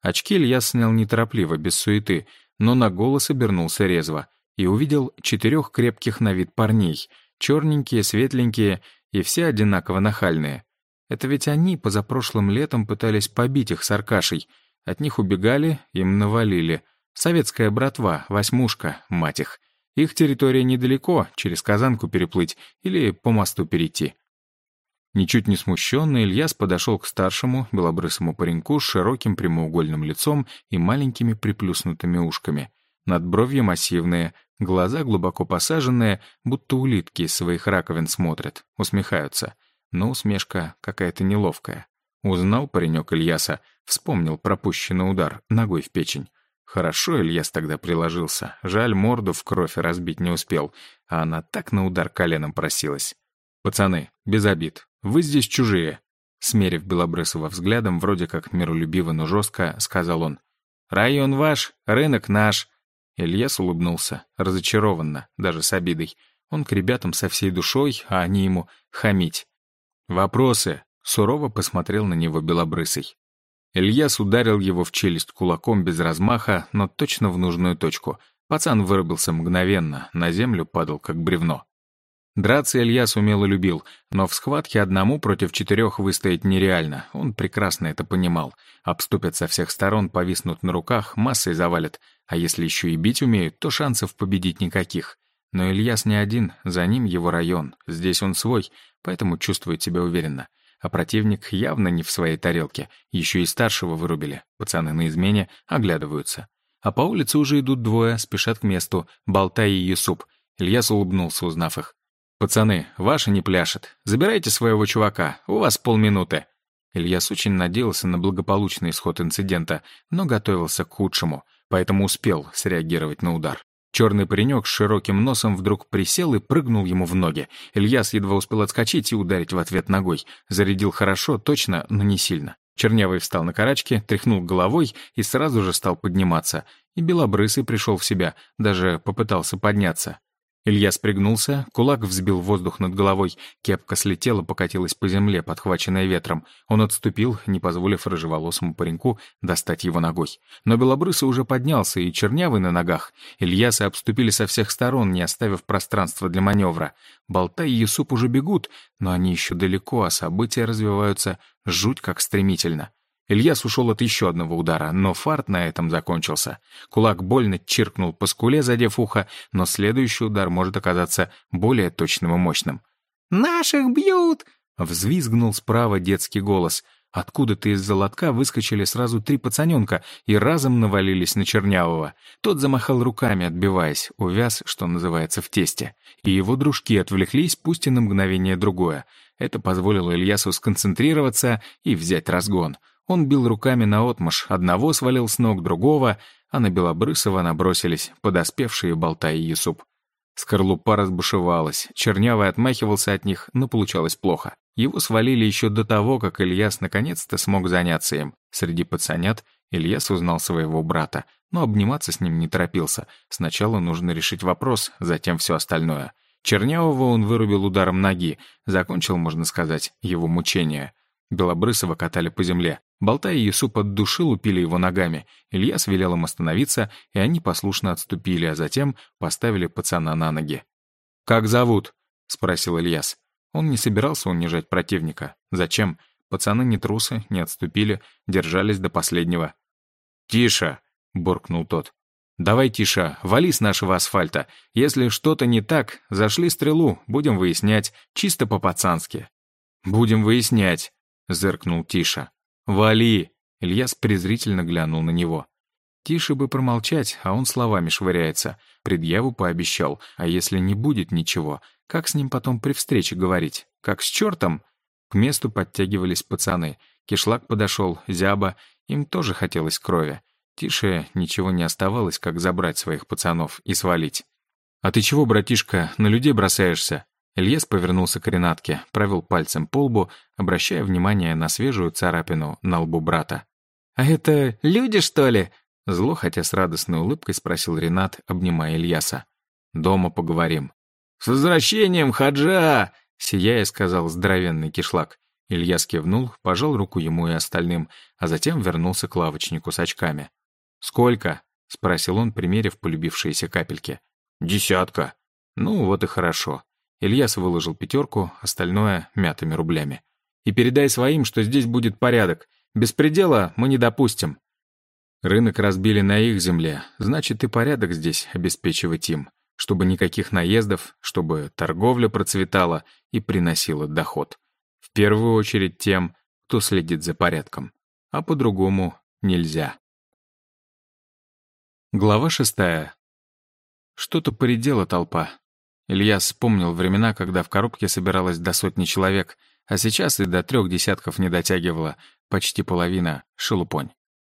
Очки Ильяс снял неторопливо, без суеты, но на голос обернулся резво и увидел четырех крепких на вид парней, черненькие, светленькие и все одинаково нахальные. Это ведь они позапрошлым летом пытались побить их с Аркашей. От них убегали, им навалили. Советская братва, восьмушка, мать их. Их территория недалеко, через Казанку переплыть или по мосту перейти. Ничуть не смущенный, Ильяс подошел к старшему, белобрысому пареньку с широким прямоугольным лицом и маленькими приплюснутыми ушками. Надбровья массивные, глаза глубоко посаженные, будто улитки из своих раковин смотрят, усмехаются. Но усмешка какая-то неловкая. Узнал паренек Ильяса, вспомнил пропущенный удар ногой в печень. Хорошо Ильяс тогда приложился. Жаль, морду в кровь разбить не успел, а она так на удар коленом просилась. «Пацаны, без обид. Вы здесь чужие». Смерив Белобрысова взглядом, вроде как миролюбиво, но жестко, сказал он. «Район ваш, рынок наш». Ильяс улыбнулся, разочарованно, даже с обидой. Он к ребятам со всей душой, а они ему хамить. «Вопросы?» — сурово посмотрел на него Белобрысый. Ильяс ударил его в челюсть кулаком без размаха, но точно в нужную точку. Пацан вырубился мгновенно, на землю падал, как бревно. Драться Ильяс умело любил, но в схватке одному против четырех выстоять нереально. Он прекрасно это понимал. Обступят со всех сторон, повиснут на руках, массой завалят. А если еще и бить умеют, то шансов победить никаких. Но Ильяс не один, за ним его район. Здесь он свой, поэтому чувствует себя уверенно. А противник явно не в своей тарелке. Еще и старшего вырубили. Пацаны на измене оглядываются. А по улице уже идут двое, спешат к месту, Болтай и Юсуп. Ильяс улыбнулся, узнав их. «Пацаны, ваши не пляшет. Забирайте своего чувака, у вас полминуты». Ильяс очень надеялся на благополучный исход инцидента, но готовился к худшему, поэтому успел среагировать на удар. Черный паренек с широким носом вдруг присел и прыгнул ему в ноги. Ильяс едва успел отскочить и ударить в ответ ногой. Зарядил хорошо, точно, но не сильно. Чернявый встал на карачки, тряхнул головой и сразу же стал подниматься. И белобрысый пришел в себя, даже попытался подняться. Илья спрыгнулся, кулак взбил воздух над головой, кепка слетела, покатилась по земле, подхваченная ветром. Он отступил, не позволив рыжеволосому пареньку достать его ногой. Но Белобрысый уже поднялся, и чернявый на ногах. Ильяса обступили со всех сторон, не оставив пространства для маневра. Болтай и Юсуп уже бегут, но они еще далеко, а события развиваются жуть как стремительно. Ильяс ушел от еще одного удара, но фарт на этом закончился. Кулак больно чиркнул по скуле, задев ухо, но следующий удар может оказаться более точным и мощным. «Наших бьют!» — взвизгнул справа детский голос. Откуда-то из-за лотка выскочили сразу три пацаненка и разом навалились на Чернявого. Тот замахал руками, отбиваясь, увяз, что называется, в тесте. И его дружки отвлеклись, пусть и на мгновение другое. Это позволило Ильясу сконцентрироваться и взять разгон — он бил руками наотмашь, одного свалил с ног другого, а на Белобрысова набросились подоспевшие болта и Юсуп. Скорлупа разбушевалась, Чернявый отмахивался от них, но получалось плохо. Его свалили еще до того, как Ильяс наконец-то смог заняться им. Среди пацанят Ильяс узнал своего брата, но обниматься с ним не торопился. Сначала нужно решить вопрос, затем все остальное. Чернявого он вырубил ударом ноги, закончил, можно сказать, его мучение. Белобрысова катали по земле. Болтая Юсуп от души лупили его ногами. Ильяс велел им остановиться, и они послушно отступили, а затем поставили пацана на ноги. «Как зовут?» — спросил Ильяс. Он не собирался унижать противника. Зачем? Пацаны не трусы, не отступили, держались до последнего. «Тише!» — буркнул тот. «Давай, Тиша, вали с нашего асфальта. Если что-то не так, зашли стрелу, будем выяснять, чисто по-пацански». «Будем выяснять», — зыркнул Тиша. «Вали!» — Ильяс презрительно глянул на него. Тише бы промолчать, а он словами швыряется. Предъяву пообещал, а если не будет ничего, как с ним потом при встрече говорить? Как с чертом? К месту подтягивались пацаны. Кишлак подошел, зяба, им тоже хотелось крови. Тише ничего не оставалось, как забрать своих пацанов и свалить. «А ты чего, братишка, на людей бросаешься?» Ильяс повернулся к Ренатке, провел пальцем по лбу, обращая внимание на свежую царапину на лбу брата. «А это люди, что ли?» Зло, хотя с радостной улыбкой спросил Ренат, обнимая Ильяса. «Дома поговорим». «С возвращением, Хаджа!» — сияя, сказал здоровенный кишлак. Ильяс кивнул, пожал руку ему и остальным, а затем вернулся к лавочнику с очками. «Сколько?» — спросил он, примерив полюбившиеся капельки. «Десятка». «Ну, вот и хорошо». Ильяс выложил пятерку, остальное — мятыми рублями. «И передай своим, что здесь будет порядок. Беспредела мы не допустим». Рынок разбили на их земле, значит и порядок здесь обеспечивать им, чтобы никаких наездов, чтобы торговля процветала и приносила доход. В первую очередь тем, кто следит за порядком. А по-другому нельзя. Глава шестая. Что-то поредела толпа. Илья вспомнил времена, когда в коробке собиралось до сотни человек, а сейчас и до трех десятков не дотягивало, почти половина — шелупонь.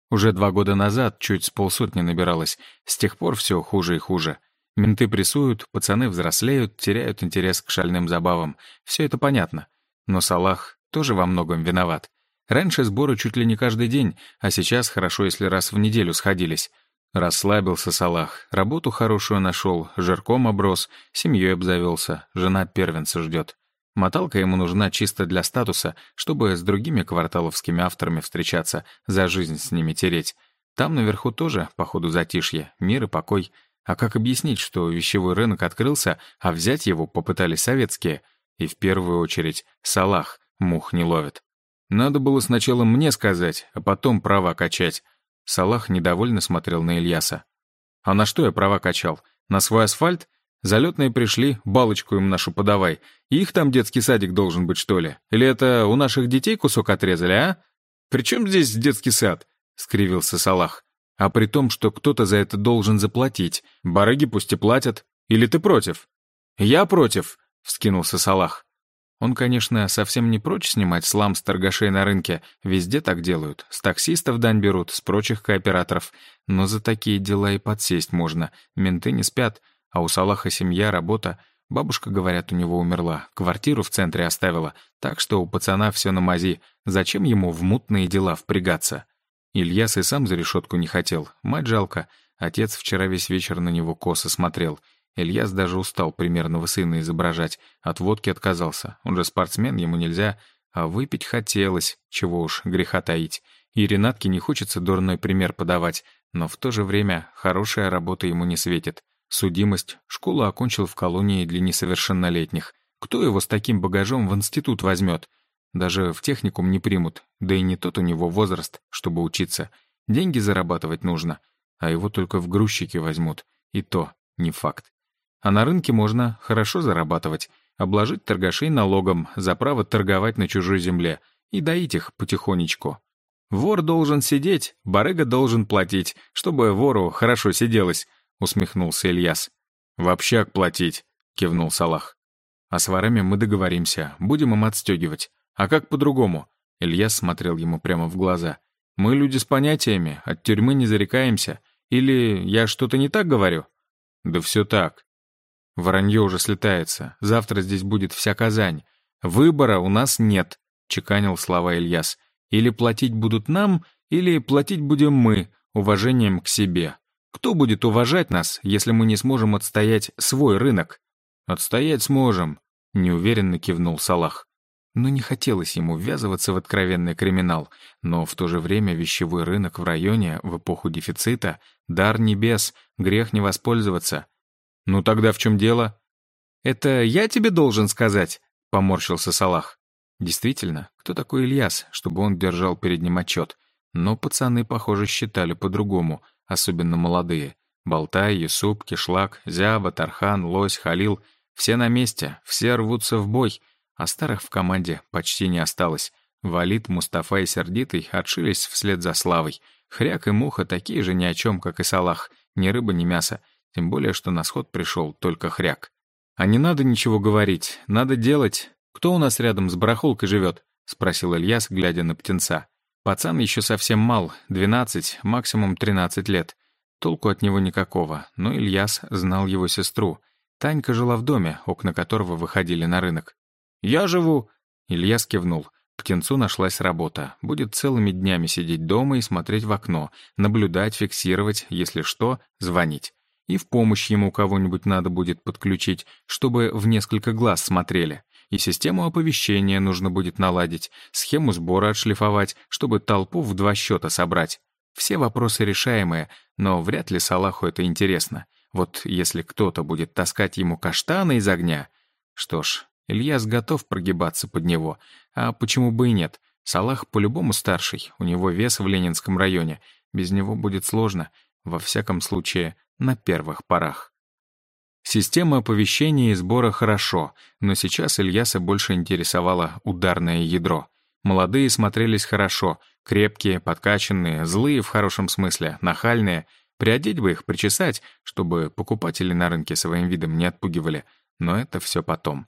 Уже два года назад чуть с полсотни набиралось, с тех пор все хуже и хуже. Менты прессуют, пацаны взрослеют, теряют интерес к шальным забавам. Все это понятно. Но Салах тоже во многом виноват. Раньше сборы чуть ли не каждый день, а сейчас хорошо, если раз в неделю сходились. Расслабился Салах, работу хорошую нашел, жирком оброс, семьей обзавелся, жена первенца ждет. Моталка ему нужна чисто для статуса, чтобы с другими кварталовскими авторами встречаться, за жизнь с ними тереть. Там наверху тоже, походу, затишье, мир и покой. А как объяснить, что вещевой рынок открылся, а взять его попытались советские? И в первую очередь Салах мух не ловит. Надо было сначала мне сказать, а потом права качать. Салах недовольно смотрел на Ильяса. А на что я права качал? На свой асфальт? Залетные пришли, балочку им нашу подавай. Их там детский садик должен быть, что ли? Или это у наших детей кусок отрезали, а? При чем здесь детский сад?» — скривился Салах. «А при том, что кто-то за это должен заплатить. Барыги пусть и платят. Или ты против?» «Я против», — вскинулся Салах. Он, конечно, совсем не прочь снимать слам с торгашей на рынке. Везде так делают. С таксистов дань берут, с прочих кооператоров. Но за такие дела и подсесть можно. Менты не спят. А у Салаха семья, работа. Бабушка, говорят, у него умерла. Квартиру в центре оставила. Так что у пацана все на мази. Зачем ему в мутные дела впрягаться? Ильяс и сам за решетку не хотел. Мать жалко. Отец вчера весь вечер на него косо смотрел. Ильяс даже устал примерного сына изображать. От водки отказался. Он же спортсмен, ему нельзя. А выпить хотелось. Чего уж, греха таить. И Ренатке не хочется дурной пример подавать. Но в то же время хорошая работа ему не светит. Судимость. Школу окончил в колонии для несовершеннолетних. Кто его с таким багажом в институт возьмет? Даже в техникум не примут. Да и не тот у него возраст, чтобы учиться. Деньги зарабатывать нужно. А его только в грузчики возьмут. И то не факт. А на рынке можно хорошо зарабатывать. Обложить торгашей налогом за право торговать на чужой земле. И доить их потихонечку. Вор должен сидеть, барыга должен платить, чтобы вору хорошо сиделось усмехнулся Ильяс. «В общак платить», — кивнул Салах. «А с ворами мы договоримся, будем им отстегивать. А как по-другому?» Ильяс смотрел ему прямо в глаза. «Мы люди с понятиями, от тюрьмы не зарекаемся. Или я что-то не так говорю?» «Да все так. Воронье уже слетается. Завтра здесь будет вся Казань. Выбора у нас нет», — чеканил слова Ильяс. «Или платить будут нам, или платить будем мы, уважением к себе. Кто будет уважать нас, если мы не сможем отстоять свой рынок? Отстоять сможем, неуверенно кивнул Салах. Но не хотелось ему ввязываться в откровенный криминал, но в то же время вещевой рынок в районе в эпоху дефицита — дар небес, грех не воспользоваться. «Ну тогда в чем дело?» «Это я тебе должен сказать», — поморщился Салах. Действительно, кто такой Ильяс, чтобы он держал перед ним отчет? Но пацаны, похоже, считали по-другому, особенно молодые. Болтай, Юсуп, Кишлак, Зяба, Тархан, Лось, Халил — все на месте, все рвутся в бой, а старых в команде почти не осталось. Валид, Мустафа и Сердитый отшились вслед за Славой. Хряк и Муха такие же ни о чем, как и Салах. Ни рыба, ни мясо. Тем более, что на сход пришел только Хряк. «А не надо ничего говорить, надо делать. Кто у нас рядом с барахолкой живет?» — спросил Ильяс, глядя на птенца. Пацан еще совсем мал, 12, максимум 13 лет. Толку от него никакого, но Ильяс знал его сестру. Танька жила в доме, окна которого выходили на рынок. «Я живу!» — Ильяс кивнул. Птенцу нашлась работа. Будет целыми днями сидеть дома и смотреть в окно, наблюдать, фиксировать, если что, звонить. И в помощь ему кого-нибудь надо будет подключить, чтобы в несколько глаз смотрели. И систему оповещения нужно будет наладить, схему сбора отшлифовать, чтобы толпу в два счета собрать. Все вопросы решаемые, но вряд ли Салаху это интересно. Вот если кто-то будет таскать ему каштаны из огня... Что ж, Ильяс готов прогибаться под него. А почему бы и нет? Салах по-любому старший, у него вес в Ленинском районе. Без него будет сложно, во всяком случае, на первых порах. Система оповещения и сбора хорошо, но сейчас Ильяса больше интересовало ударное ядро. Молодые смотрелись хорошо, крепкие, подкачанные, злые в хорошем смысле, нахальные. Приодеть бы их, причесать, чтобы покупатели на рынке своим видом не отпугивали. Но это все потом.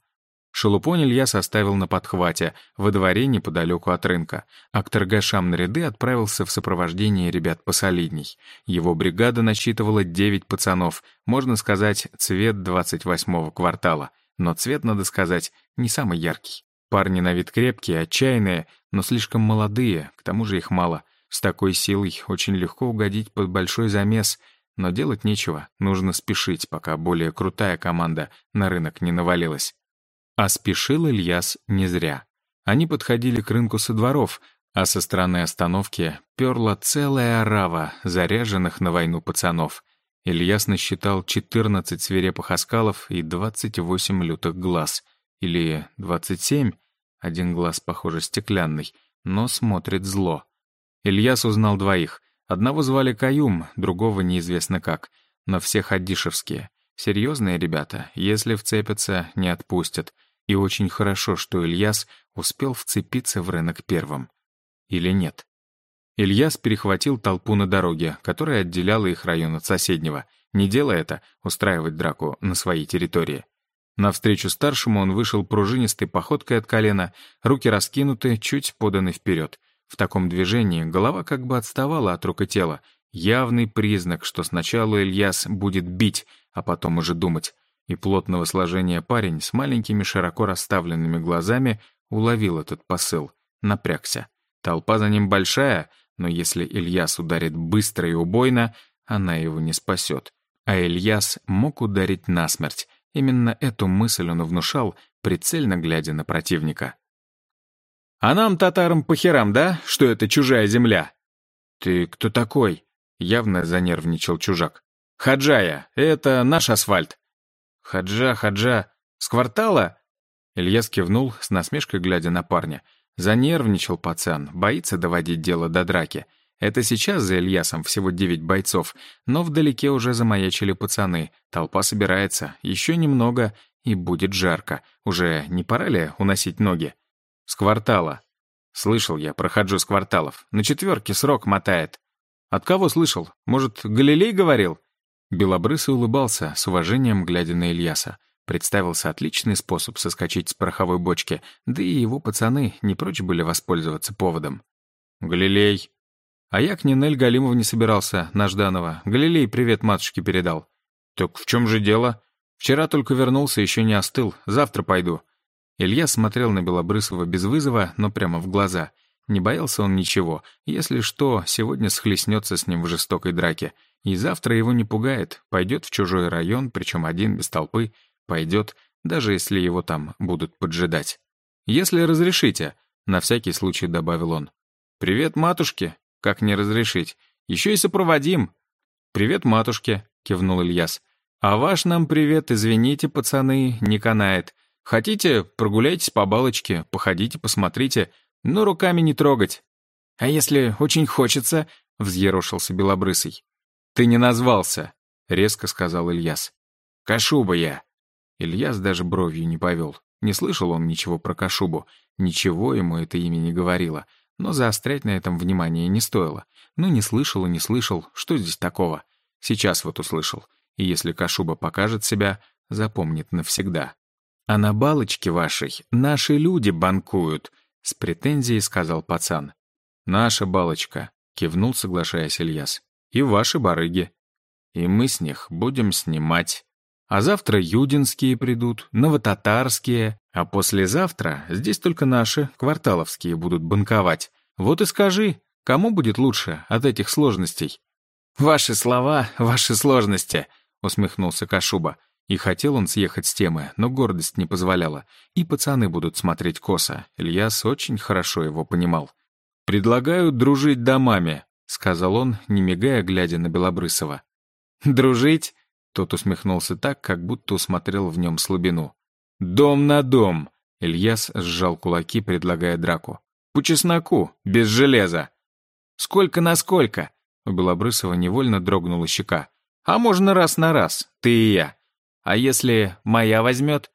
Шелупонь Илья составил на подхвате, во дворе неподалеку от рынка, а к торгашам на ряды отправился в сопровождении ребят посолидней. Его бригада насчитывала 9 пацанов, можно сказать, цвет 28-го квартала. Но цвет, надо сказать, не самый яркий. Парни на вид крепкие, отчаянные, но слишком молодые, к тому же их мало. С такой силой очень легко угодить под большой замес, но делать нечего, нужно спешить, пока более крутая команда на рынок не навалилась. А спешил Ильяс не зря. Они подходили к рынку со дворов, а со стороны остановки перла целая орава заряженных на войну пацанов. Ильяс насчитал 14 свирепых оскалов и 28 лютых глаз. Или 27? Один глаз, похоже, стеклянный, но смотрит зло. Ильяс узнал двоих. Одного звали Каюм, другого неизвестно как. Но все хадишевские. Серьезные ребята, если вцепятся, не отпустят. И очень хорошо, что Ильяс успел вцепиться в рынок первым. Или нет? Ильяс перехватил толпу на дороге, которая отделяла их район от соседнего, не делая это, устраивать драку на своей территории. Навстречу старшему он вышел пружинистой походкой от колена, руки раскинуты, чуть поданы вперед. В таком движении голова как бы отставала от рукотела, явный признак, что сначала Ильяс будет бить, а потом уже думать и плотного сложения парень с маленькими широко расставленными глазами уловил этот посыл, напрягся. Толпа за ним большая, но если Ильяс ударит быстро и убойно, она его не спасет. А Ильяс мог ударить насмерть. Именно эту мысль он внушал, прицельно глядя на противника. «А нам, татарам, по херам, да, что это чужая земля?» «Ты кто такой?» — явно занервничал чужак. «Хаджая, это наш асфальт. «Хаджа, Хаджа! С квартала?» Ильяс кивнул, с насмешкой глядя на парня. Занервничал пацан, боится доводить дело до драки. Это сейчас за Ильясом всего девять бойцов, но вдалеке уже замаячили пацаны. Толпа собирается, еще немного, и будет жарко. Уже не пора ли уносить ноги? «С квартала». «Слышал я, прохожу с кварталов. На четверке срок мотает». «От кого слышал? Может, Галилей говорил?» Белобрысый улыбался, с уважением глядя на Ильяса. Представился отличный способ соскочить с пороховой бочки, да и его пацаны не прочь были воспользоваться поводом. «Галилей!» А я к Нинель Галимов не собирался, на Жданова. Галилей привет матушке передал. «Так в чем же дело?» «Вчера только вернулся, еще не остыл. Завтра пойду». Илья смотрел на Белобрысова без вызова, но прямо в глаза. Не боялся он ничего. Если что, сегодня схлестнется с ним в жестокой драке. И завтра его не пугает, пойдет в чужой район, причем один, без толпы, пойдет, даже если его там будут поджидать. «Если разрешите», — на всякий случай добавил он. «Привет, матушке!» «Как не разрешить? Еще и сопроводим!» «Привет, матушке!» — кивнул Ильяс. «А ваш нам привет, извините, пацаны, не канает. Хотите, прогуляйтесь по балочке, походите, посмотрите, но руками не трогать». «А если очень хочется?» — взъерошился Белобрысый. «Ты не назвался», — резко сказал Ильяс. «Кашуба я». Ильяс даже бровью не повел. Не слышал он ничего про Кашубу. Ничего ему это имя не говорило. Но заострять на этом внимание не стоило. Ну, не слышал и не слышал. Что здесь такого? Сейчас вот услышал. И если Кашуба покажет себя, запомнит навсегда. «А на балочке вашей наши люди банкуют», — с претензией сказал пацан. «Наша балочка», — кивнул, соглашаясь Ильяс и ваши барыги. И мы с них будем снимать. А завтра юдинские придут, новотатарские, А послезавтра здесь только наши, кварталовские, будут банковать. Вот и скажи, кому будет лучше от этих сложностей?» «Ваши слова, ваши сложности», — усмехнулся Кашуба. И хотел он съехать с темы, но гордость не позволяла. И пацаны будут смотреть косо. Ильяс очень хорошо его понимал. «Предлагаю дружить домами», — сказал он, не мигая, глядя на Белобрысова. «Дружить?» — тот усмехнулся так, как будто усмотрел в нем слабину. «Дом на дом!» — Ильяс сжал кулаки, предлагая драку. «По чесноку, без железа!» «Сколько на сколько?» У Белобрысова невольно дрогнула щека. «А можно раз на раз, ты и я. А если моя возьмет?»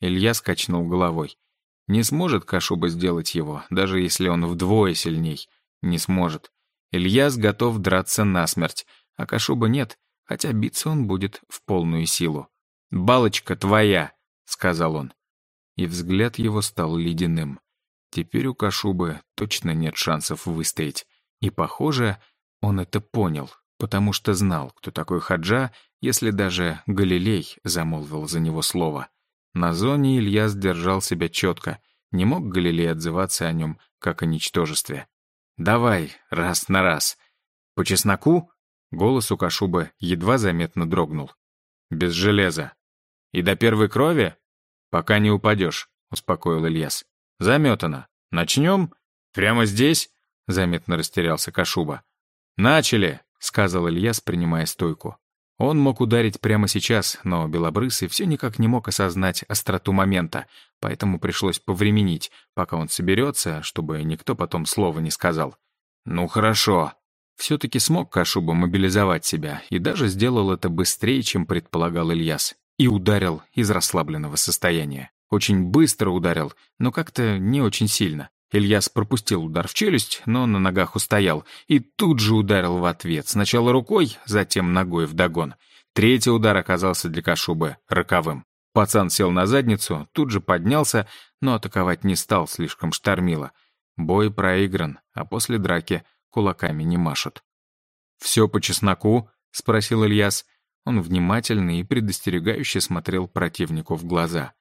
Илья скачнул головой. Не сможет Кашуба сделать его, даже если он вдвое сильней. Не сможет. Ильяс готов драться насмерть, а Кашуба нет, хотя биться он будет в полную силу. «Балочка твоя!» — сказал он. И взгляд его стал ледяным. Теперь у Кашубы точно нет шансов выстоять. И, похоже, он это понял, потому что знал, кто такой Хаджа, если даже Галилей замолвил за него слово. На зоне Илья сдержал себя четко, не мог Галилей отзываться о нем, как о ничтожестве. «Давай, раз на раз. По чесноку?» Голос у Кашубы едва заметно дрогнул. «Без железа. И до первой крови? Пока не упадешь», — успокоил Ильяс. «Заметано. Начнем? Прямо здесь?» — заметно растерялся Кашуба. «Начали!» — сказал Ильяс, принимая стойку. Он мог ударить прямо сейчас, но Белобрысый все никак не мог осознать остроту момента, поэтому пришлось повременить, пока он соберется, чтобы никто потом слова не сказал. «Ну хорошо». Все-таки смог Кашуба мобилизовать себя и даже сделал это быстрее, чем предполагал Ильяс, и ударил из расслабленного состояния. Очень быстро ударил, но как-то не очень сильно. Ильяс пропустил удар в челюсть, но на ногах устоял, и тут же ударил в ответ, сначала рукой, затем ногой вдогон. Третий удар оказался для Кашубы роковым. Пацан сел на задницу, тут же поднялся, но атаковать не стал, слишком штормило. Бой проигран, а после драки кулаками не машут. «Все по чесноку?» — спросил Ильяс. Он внимательно и предостерегающе смотрел противнику в глаза.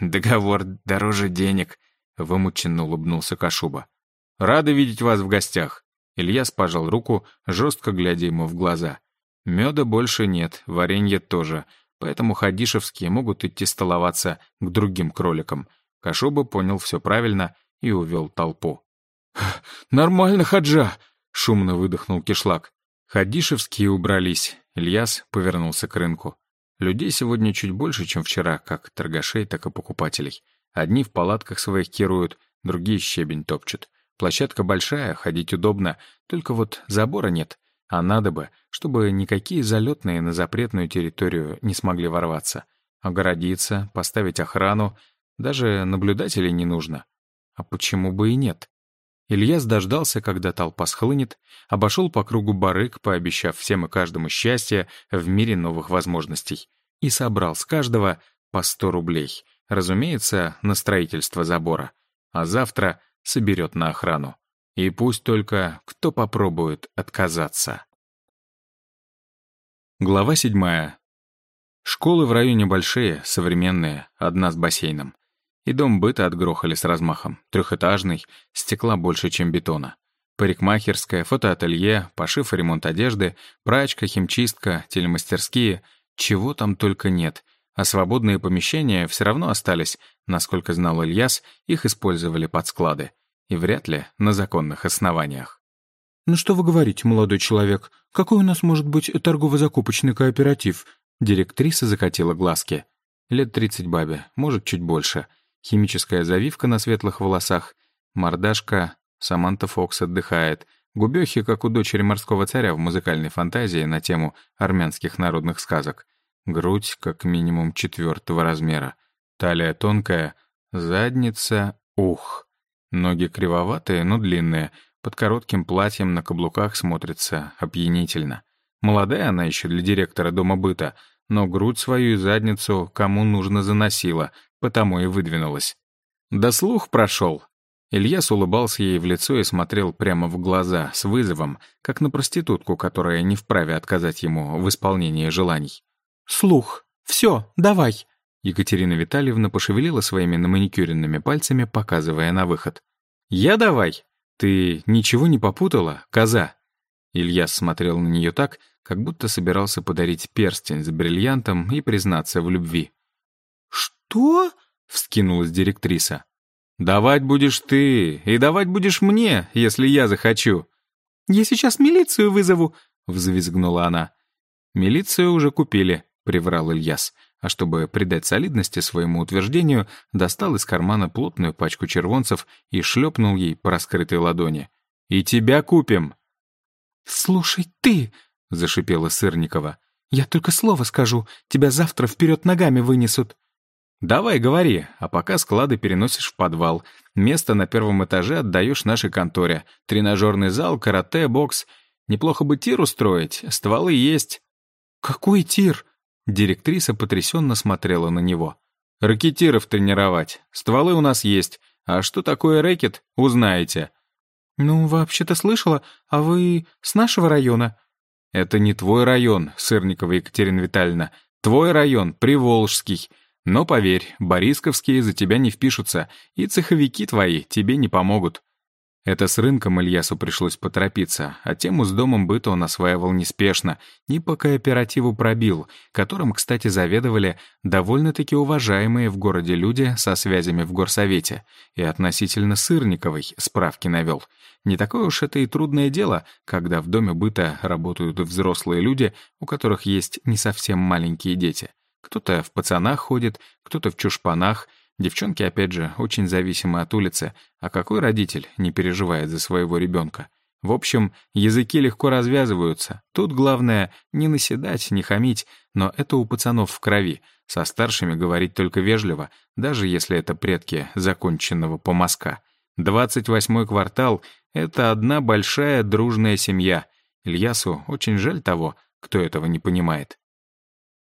«Договор дороже денег», Вымученно улыбнулся Кашуба. «Рады видеть вас в гостях». Ильяс пожал руку, жестко глядя ему в глаза. «Меда больше нет, варенья тоже, поэтому хадишевские могут идти столоваться к другим кроликам». Кашуба понял все правильно и увел толпу. «Нормально, Хаджа!» — шумно выдохнул кишлак. Хадишевские убрались. Ильяс повернулся к рынку. Людей сегодня чуть больше, чем вчера, как торгашей, так и покупателей. Одни в палатках своих кируют, другие щебень топчут. Площадка большая, ходить удобно, только вот забора нет. А надо бы, чтобы никакие залетные на запретную территорию не смогли ворваться. Огородиться, поставить охрану, даже наблюдателей не нужно. А почему бы и нет? Ильяс дождался, когда толпа схлынет, обошел по кругу барык, пообещав всем и каждому счастье в мире новых возможностей, и собрал с каждого по сто рублей — Разумеется, на строительство забора. А завтра соберет на охрану. И пусть только кто попробует отказаться. Глава седьмая. Школы в районе большие, современные, одна с бассейном. И дом быта отгрохали с размахом. Трехэтажный, стекла больше, чем бетона. Парикмахерская, фотоателье, пошив и ремонт одежды, прачка, химчистка, телемастерские. Чего там только нет а свободные помещения все равно остались, насколько знал Ильяс, их использовали под склады. И вряд ли на законных основаниях. «Ну что вы говорите, молодой человек? Какой у нас может быть торгово-закупочный кооператив?» Директриса закатила глазки. Лет тридцать бабе, может, чуть больше. Химическая завивка на светлых волосах. Мордашка. Саманта Фокс отдыхает. Губёхи, как у дочери морского царя в музыкальной фантазии на тему армянских народных сказок. Грудь как минимум четвертого размера. Талия тонкая, задница — ух. Ноги кривоватые, но длинные. Под коротким платьем на каблуках смотрится опьянительно. Молодая она еще для директора дома быта, но грудь свою и задницу кому нужно заносила, потому и выдвинулась. Да слух прошел. Ильяс улыбался ей в лицо и смотрел прямо в глаза, с вызовом, как на проститутку, которая не вправе отказать ему в исполнении желаний. «Слух. Все, давай». Екатерина Витальевна пошевелила своими наманикюренными пальцами, показывая на выход. «Я давай! Ты ничего не попутала, коза?» Ильяс смотрел на нее так, как будто собирался подарить перстень с бриллиантом и признаться в любви. «Что?» — вскинулась директриса. «Давать будешь ты, и давать будешь мне, если я захочу». «Я сейчас милицию вызову», — взвизгнула она. «Милицию уже купили», — приврал Ильяс а чтобы придать солидности своему утверждению, достал из кармана плотную пачку червонцев и шлепнул ей по раскрытой ладони. «И тебя купим!» «Слушай ты!» — зашипела Сырникова. «Я только слово скажу, тебя завтра вперед ногами вынесут». «Давай, говори, а пока склады переносишь в подвал. Место на первом этаже отдаешь нашей конторе. Тренажерный зал, карате, бокс. Неплохо бы тир устроить, стволы есть». «Какой тир?» Директриса потрясенно смотрела на него. «Ракетиров тренировать. Стволы у нас есть. А что такое рэкет, узнаете». «Ну, вообще-то слышала, а вы с нашего района?» «Это не твой район, Сырникова Екатерина Витальевна. Твой район, Приволжский. Но поверь, Борисковские за тебя не впишутся, и цеховики твои тебе не помогут. Это с рынком Ильясу пришлось поторопиться, а тему с домом быта он осваивал неспешно, не по кооперативу пробил, которым, кстати, заведовали довольно-таки уважаемые в городе люди со связями в горсовете, и относительно Сырниковой справки навел. Не такое уж это и трудное дело, когда в доме быта работают взрослые люди, у которых есть не совсем маленькие дети. Кто-то в пацанах ходит, кто-то в чушпанах — Девчонки, опять же, очень зависимы от улицы, а какой родитель не переживает за своего ребенка? В общем, языки легко развязываются. Тут главное не наседать, не хамить, но это у пацанов в крови. Со старшими говорить только вежливо, даже если это предки законченного помазка. Двадцать восьмой квартал — это одна большая дружная семья. Ильясу очень жаль того, кто этого не понимает.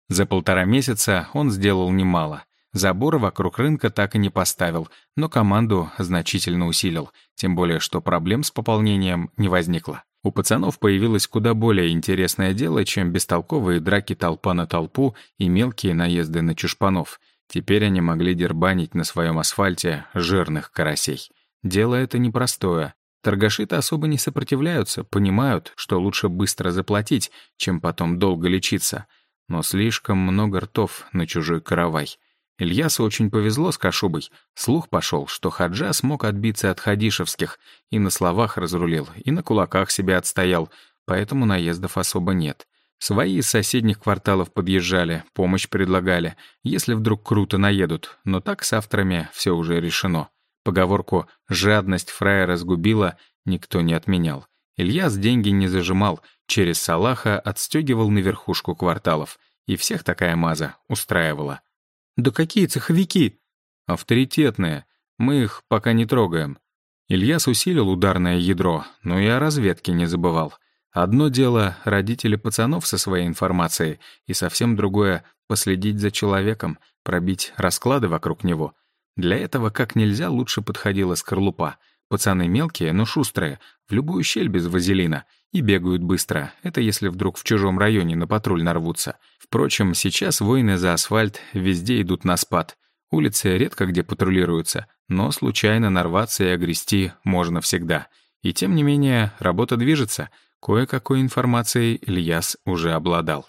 За полтора месяца он сделал немало. Забор вокруг рынка так и не поставил, но команду значительно усилил, тем более что проблем с пополнением не возникло. У пацанов появилось куда более интересное дело, чем бестолковые драки толпа на толпу и мелкие наезды на чушпанов. Теперь они могли дербанить на своем асфальте жирных карасей. Дело это непростое. Торгаши-то особо не сопротивляются, понимают, что лучше быстро заплатить, чем потом долго лечиться. Но слишком много ртов на чужой каравай — Ильясу очень повезло с Кашубой. Слух пошел, что Хаджа смог отбиться от хадишевских, и на словах разрулил, и на кулаках себя отстоял, поэтому наездов особо нет. Свои из соседних кварталов подъезжали, помощь предлагали, если вдруг круто наедут, но так с авторами все уже решено. Поговорку «жадность фрая разгубила» никто не отменял. Ильяс деньги не зажимал, через Салаха отстегивал на верхушку кварталов, и всех такая маза устраивала. «Да какие цеховики?» «Авторитетные. Мы их пока не трогаем». Ильяс усилил ударное ядро, но и о разведке не забывал. Одно дело — родители пацанов со своей информацией, и совсем другое — последить за человеком, пробить расклады вокруг него. Для этого как нельзя лучше подходила скорлупа. Пацаны мелкие, но шустрые, в любую щель без вазелина — и бегают быстро. Это если вдруг в чужом районе на патруль нарвутся. Впрочем, сейчас воины за асфальт везде идут на спад. Улицы редко где патрулируются, но случайно нарваться и огрести можно всегда. И тем не менее, работа движется. Кое-какой информацией Ильяс уже обладал.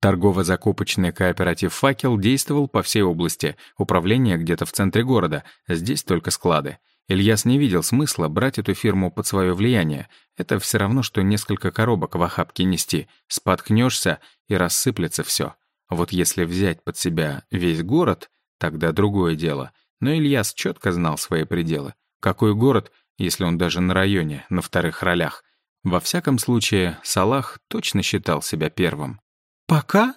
Торгово-закупочный кооператив «Факел» действовал по всей области, управление где-то в центре города, здесь только склады. Ильяс не видел смысла брать эту фирму под свое влияние. Это все равно, что несколько коробок в охапке нести. Споткнешься, и рассыплется все. Вот если взять под себя весь город, тогда другое дело. Но Ильяс четко знал свои пределы. Какой город, если он даже на районе, на вторых ролях? Во всяком случае, Салах точно считал себя первым. «Пока?»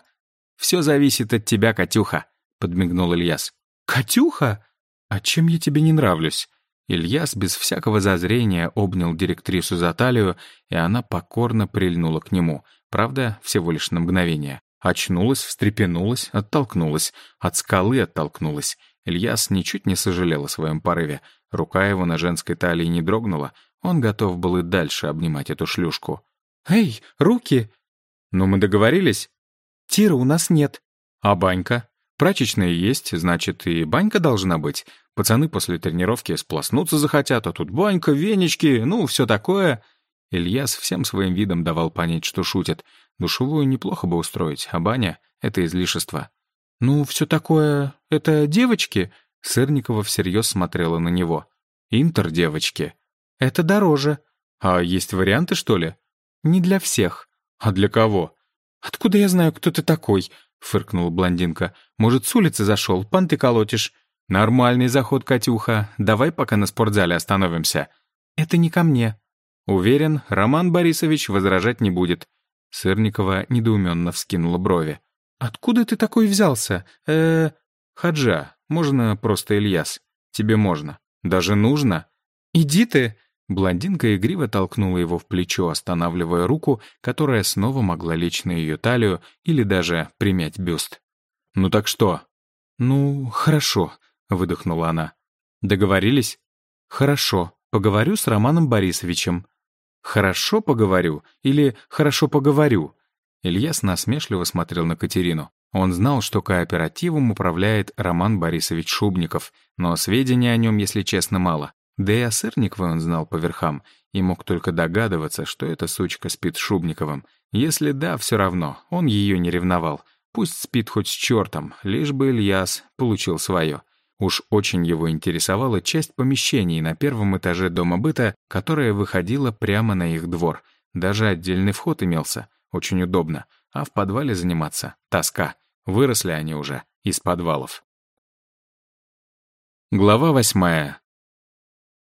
«Все зависит от тебя, Катюха», — подмигнул Ильяс. «Катюха? А чем я тебе не нравлюсь?» Ильяс без всякого зазрения обнял директрису за талию, и она покорно прильнула к нему, правда, всего лишь на мгновение. Очнулась, встрепенулась, оттолкнулась, от скалы оттолкнулась. Ильяс ничуть не сожалел о своем порыве. Рука его на женской талии не дрогнула, он готов был и дальше обнимать эту шлюшку. «Эй, руки!» «Ну, мы договорились?» «Тира у нас нет». «А банька?» Прачечная есть, значит, и банька должна быть. Пацаны после тренировки сплоснуться захотят, а тут банька, венички, ну, все такое. Ильяс всем своим видом давал понять, что шутит. Душевую неплохо бы устроить, а баня — это излишество. «Ну, все такое... Это девочки?» Сырникова всерьез смотрела на него. «Интер девочки. Это дороже. А есть варианты, что ли?» «Не для всех». «А для кого?» «Откуда я знаю, кто ты такой?» — фыркнула блондинка. «Может, с улицы зашел, панты колотишь?» «Нормальный заход, Катюха. Давай пока на спортзале остановимся». «Это не ко мне». Уверен, Роман Борисович возражать не будет. Сырникова недоуменно вскинула брови. «Откуда ты такой взялся? э Хаджа, можно просто Ильяс. Тебе можно. Даже нужно. Иди ты!» Блондинка игриво толкнула его в плечо, останавливая руку, которая снова могла лечь на ее талию или даже примять бюст. «Ну так что?» «Ну, хорошо», — выдохнула она. «Договорились?» «Хорошо. Поговорю с Романом Борисовичем». «Хорошо поговорю» или «хорошо поговорю»?» Ильяс насмешливо смотрел на Катерину. Он знал, что кооперативом управляет Роман Борисович Шубников, но сведений о нем, если честно, мало. Да и о Сырниковой он знал по верхам и мог только догадываться, что эта сучка спит с Шубниковым. Если да, все равно, он ее не ревновал. Пусть спит хоть с чертом, лишь бы Ильяс получил свое. Уж очень его интересовала часть помещений на первом этаже дома быта, которая выходила прямо на их двор. Даже отдельный вход имелся. Очень удобно. А в подвале заниматься — тоска. Выросли они уже из подвалов. Глава восьмая.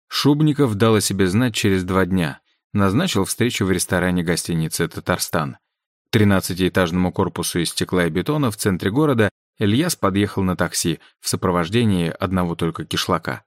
Шубников дал о себе знать через два дня. Назначил встречу в ресторане гостиницы «Татарстан». К тринадцатиэтажному корпусу из стекла и бетона в центре города Ильяс подъехал на такси в сопровождении одного только кишлака.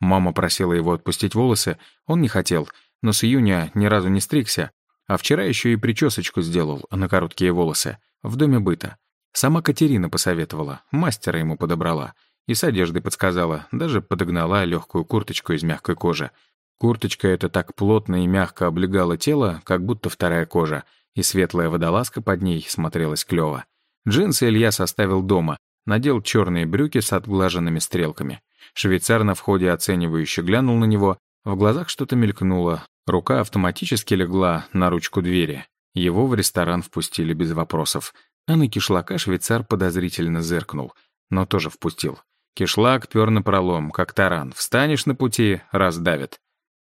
Мама просила его отпустить волосы, он не хотел, но с июня ни разу не стригся, а вчера еще и причесочку сделал на короткие волосы, в доме быта. Сама Катерина посоветовала, мастера ему подобрала — и с одеждой подсказала, даже подогнала легкую курточку из мягкой кожи. Курточка эта так плотно и мягко облегала тело, как будто вторая кожа, и светлая водолазка под ней смотрелась клёво. Джинсы Илья составил дома, надел черные брюки с отглаженными стрелками. Швейцар на входе оценивающе глянул на него, в глазах что-то мелькнуло, рука автоматически легла на ручку двери. Его в ресторан впустили без вопросов, а на кишлака швейцар подозрительно зыркнул, но тоже впустил. Кишлак пер на пролом, как таран. Встанешь на пути — раздавит.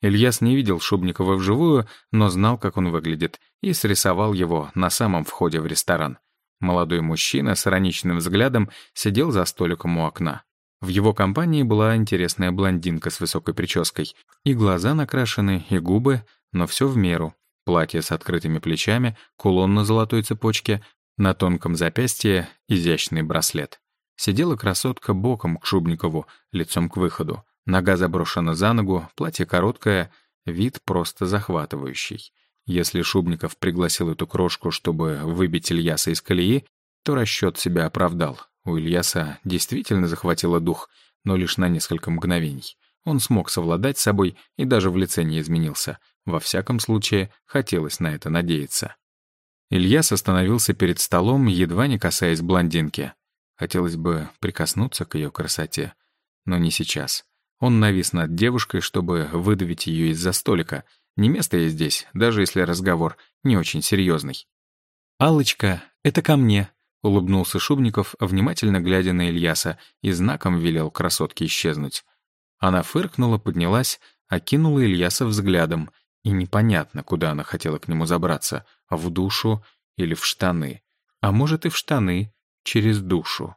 Ильяс не видел Шубникова вживую, но знал, как он выглядит, и срисовал его на самом входе в ресторан. Молодой мужчина с ироничным взглядом сидел за столиком у окна. В его компании была интересная блондинка с высокой прической. И глаза накрашены, и губы, но все в меру. Платье с открытыми плечами, кулон на золотой цепочке, на тонком запястье изящный браслет. Сидела красотка боком к Шубникову, лицом к выходу. Нога заброшена за ногу, платье короткое, вид просто захватывающий. Если Шубников пригласил эту крошку, чтобы выбить Ильяса из колеи, то расчет себя оправдал. У Ильяса действительно захватило дух, но лишь на несколько мгновений. Он смог совладать с собой и даже в лице не изменился. Во всяком случае, хотелось на это надеяться. Ильяс остановился перед столом, едва не касаясь блондинки. Хотелось бы прикоснуться к ее красоте, но не сейчас. Он навис над девушкой, чтобы выдавить ее из-за столика. Не место ей здесь, даже если разговор не очень серьезный. «Аллочка, это ко мне», — улыбнулся Шубников, внимательно глядя на Ильяса, и знаком велел красотке исчезнуть. Она фыркнула, поднялась, окинула Ильяса взглядом, и непонятно, куда она хотела к нему забраться — в душу или в штаны. А может, и в штаны, через душу.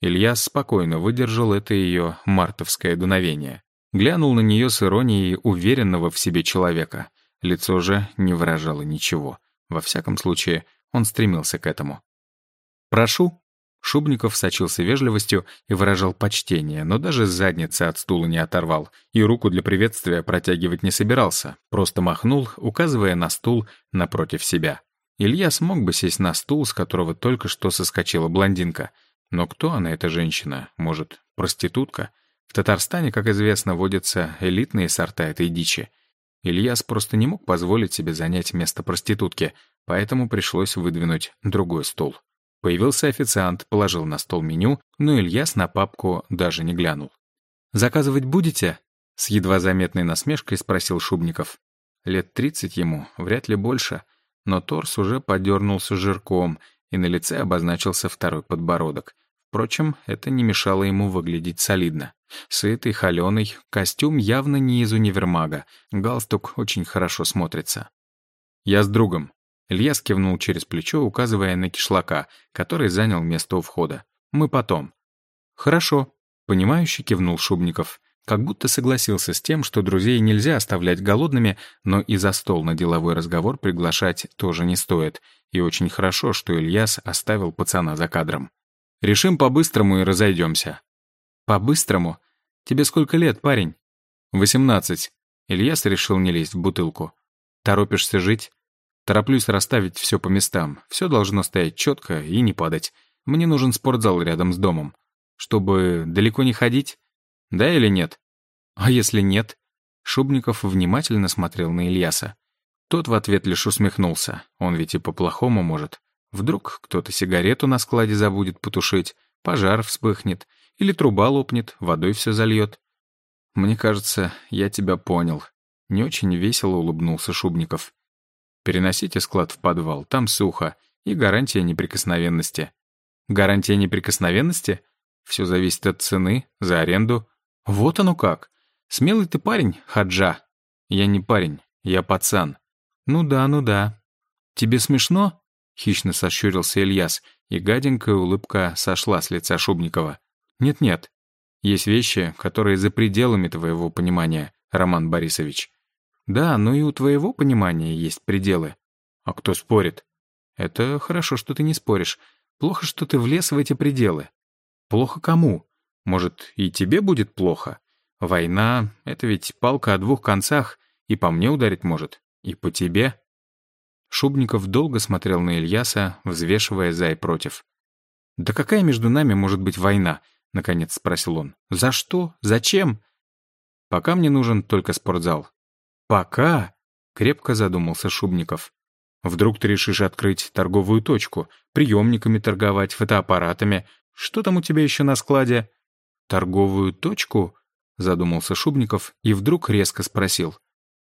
Илья спокойно выдержал это ее мартовское дуновение. Глянул на нее с иронией уверенного в себе человека. Лицо же не выражало ничего. Во всяком случае, он стремился к этому. «Прошу». Шубников сочился вежливостью и выражал почтение, но даже задницы от стула не оторвал, и руку для приветствия протягивать не собирался, просто махнул, указывая на стул напротив себя. Илья смог бы сесть на стул, с которого только что соскочила блондинка. Но кто она, эта женщина? Может, проститутка? В Татарстане, как известно, водятся элитные сорта этой дичи. Ильяс просто не мог позволить себе занять место проститутки, поэтому пришлось выдвинуть другой стул. Появился официант, положил на стол меню, но Ильяс на папку даже не глянул. «Заказывать будете?» — с едва заметной насмешкой спросил Шубников. Лет тридцать ему, вряд ли больше, но торс уже подернулся жирком, и на лице обозначился второй подбородок. Впрочем, это не мешало ему выглядеть солидно. Сытый, холеный, костюм явно не из универмага, галстук очень хорошо смотрится. «Я с другом», Ильяс кивнул через плечо, указывая на кишлака, который занял место у входа. «Мы потом». «Хорошо», — понимающе кивнул Шубников. Как будто согласился с тем, что друзей нельзя оставлять голодными, но и за стол на деловой разговор приглашать тоже не стоит. И очень хорошо, что Ильяс оставил пацана за кадром. «Решим по-быстрому и разойдемся». «По-быстрому? Тебе сколько лет, парень?» «Восемнадцать». Ильяс решил не лезть в бутылку. «Торопишься жить?» Тороплюсь расставить все по местам. Все должно стоять четко и не падать. Мне нужен спортзал рядом с домом. Чтобы далеко не ходить? Да или нет? А если нет? Шубников внимательно смотрел на Ильяса. Тот в ответ лишь усмехнулся. Он ведь и по-плохому может. Вдруг кто-то сигарету на складе забудет потушить, пожар вспыхнет, или труба лопнет, водой все зальет. Мне кажется, я тебя понял. Не очень весело улыбнулся Шубников. Переносите склад в подвал, там сухо, и гарантия неприкосновенности. Гарантия неприкосновенности? Все зависит от цены, за аренду. Вот оно как. Смелый ты парень, Хаджа. Я не парень, я пацан. Ну да, ну да. Тебе смешно? Хищно сощурился Ильяс, и гаденькая улыбка сошла с лица Шубникова. Нет-нет, есть вещи, которые за пределами твоего понимания, Роман Борисович. Да, но и у твоего понимания есть пределы. А кто спорит? Это хорошо, что ты не споришь. Плохо, что ты влез в эти пределы. Плохо кому? Может, и тебе будет плохо? Война — это ведь палка о двух концах, и по мне ударить может, и по тебе. Шубников долго смотрел на Ильяса, взвешивая за и против. «Да какая между нами может быть война?» — наконец спросил он. «За что? Зачем?» «Пока мне нужен только спортзал. «Пока», — крепко задумался Шубников. «Вдруг ты решишь открыть торговую точку, приемниками торговать, фотоаппаратами. Что там у тебя еще на складе?» «Торговую точку?» — задумался Шубников и вдруг резко спросил.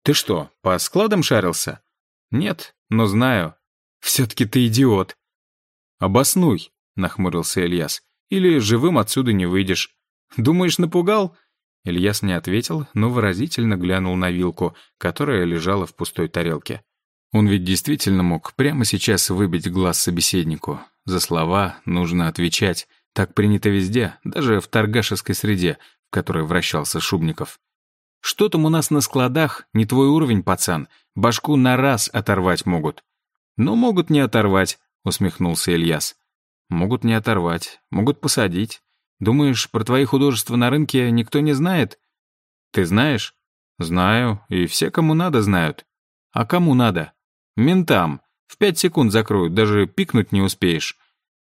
«Ты что, по складам шарился?» «Нет, но знаю. Все-таки ты идиот». «Обоснуй», — нахмурился Ильяс. «Или живым отсюда не выйдешь. Думаешь, напугал? Ильяс не ответил, но выразительно глянул на вилку, которая лежала в пустой тарелке. Он ведь действительно мог прямо сейчас выбить глаз собеседнику. За слова нужно отвечать. Так принято везде, даже в торгашеской среде, в которой вращался Шубников. «Что там у нас на складах? Не твой уровень, пацан. Башку на раз оторвать могут». «Ну, могут не оторвать», — усмехнулся Ильяс. «Могут не оторвать, могут посадить. Думаешь, про твои художества на рынке никто не знает? Ты знаешь? Знаю, и все, кому надо, знают. А кому надо? Ментам. В пять секунд закроют, даже пикнуть не успеешь.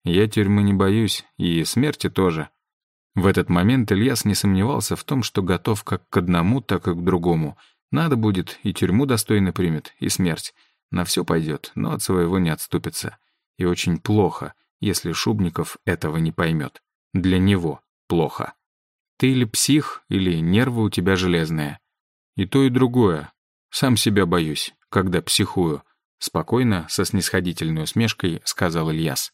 Я тюрьмы не боюсь, и смерти тоже. В этот момент Ильяс не сомневался в том, что готов как к одному, так и к другому. Надо будет, и тюрьму достойно примет, и смерть. На все пойдет, но от своего не отступится. И очень плохо, если Шубников этого не поймет. Для него плохо. Ты или псих, или нервы у тебя железные. И то, и другое. Сам себя боюсь, когда психую. Спокойно, со снисходительной усмешкой, сказал Ильяс.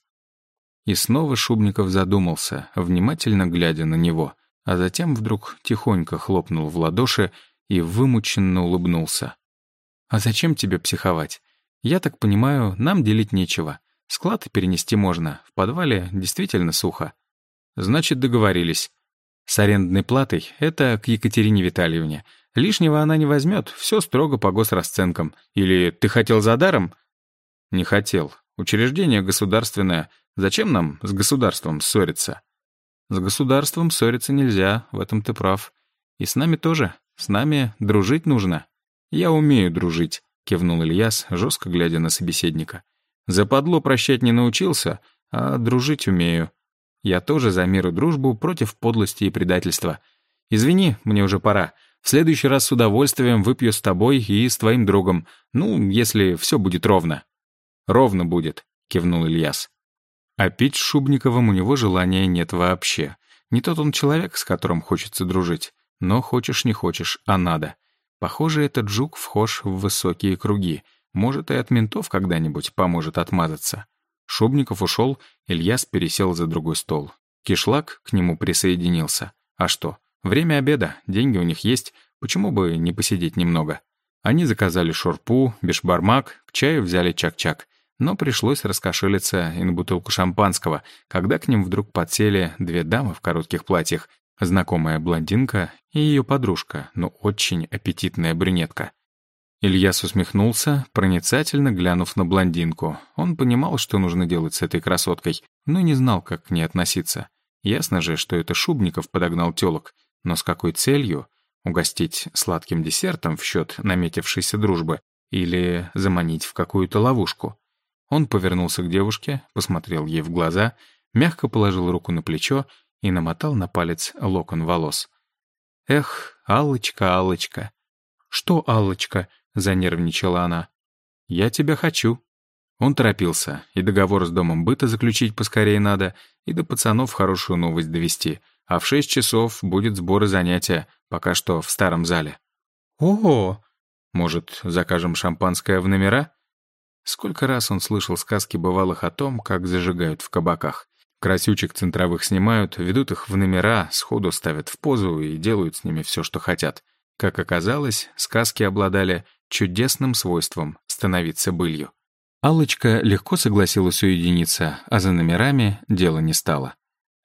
И снова Шубников задумался, внимательно глядя на него, а затем вдруг тихонько хлопнул в ладоши и вымученно улыбнулся. «А зачем тебе психовать? Я так понимаю, нам делить нечего. Склад перенести можно, в подвале действительно сухо. Значит, договорились. С арендной платой — это к Екатерине Витальевне. Лишнего она не возьмет, все строго по госрасценкам. Или ты хотел за даром? Не хотел. Учреждение государственное. Зачем нам с государством ссориться? С государством ссориться нельзя, в этом ты прав. И с нами тоже. С нами дружить нужно. Я умею дружить, кивнул Ильяс, жестко глядя на собеседника. Западло прощать не научился, а дружить умею. Я тоже за мир и дружбу против подлости и предательства. Извини, мне уже пора. В следующий раз с удовольствием выпью с тобой и с твоим другом. Ну, если все будет ровно». «Ровно будет», — кивнул Ильяс. А пить с Шубниковым у него желания нет вообще. Не тот он человек, с которым хочется дружить. Но хочешь не хочешь, а надо. Похоже, этот жук вхож в высокие круги. Может, и от ментов когда-нибудь поможет отмазаться. Шубников ушел, Ильяс пересел за другой стол. Кишлак к нему присоединился. А что, время обеда, деньги у них есть, почему бы не посидеть немного? Они заказали шурпу, бешбармак, к чаю взяли чак-чак. Но пришлось раскошелиться и на бутылку шампанского, когда к ним вдруг подсели две дамы в коротких платьях, знакомая блондинка и ее подружка, но очень аппетитная брюнетка. Ильяс усмехнулся, проницательно глянув на блондинку. Он понимал, что нужно делать с этой красоткой, но не знал, как к ней относиться. Ясно же, что это Шубников подогнал тёлок, но с какой целью? Угостить сладким десертом в счет наметившейся дружбы или заманить в какую-то ловушку? Он повернулся к девушке, посмотрел ей в глаза, мягко положил руку на плечо и намотал на палец локон волос. «Эх, Аллочка, Аллочка!» «Что, Аллочка?» — занервничала она. «Я тебя хочу». Он торопился, и договор с домом быта заключить поскорее надо, и до пацанов хорошую новость довести. А в шесть часов будет сбор и занятия, пока что в старом зале. «О, Может, закажем шампанское в номера? Сколько раз он слышал сказки бывалых о том, как зажигают в кабаках. Красючек центровых снимают, ведут их в номера, сходу ставят в позу и делают с ними все, что хотят. Как оказалось, сказки обладали чудесным свойством становиться былью. Аллочка легко согласилась уединиться, а за номерами дело не стало.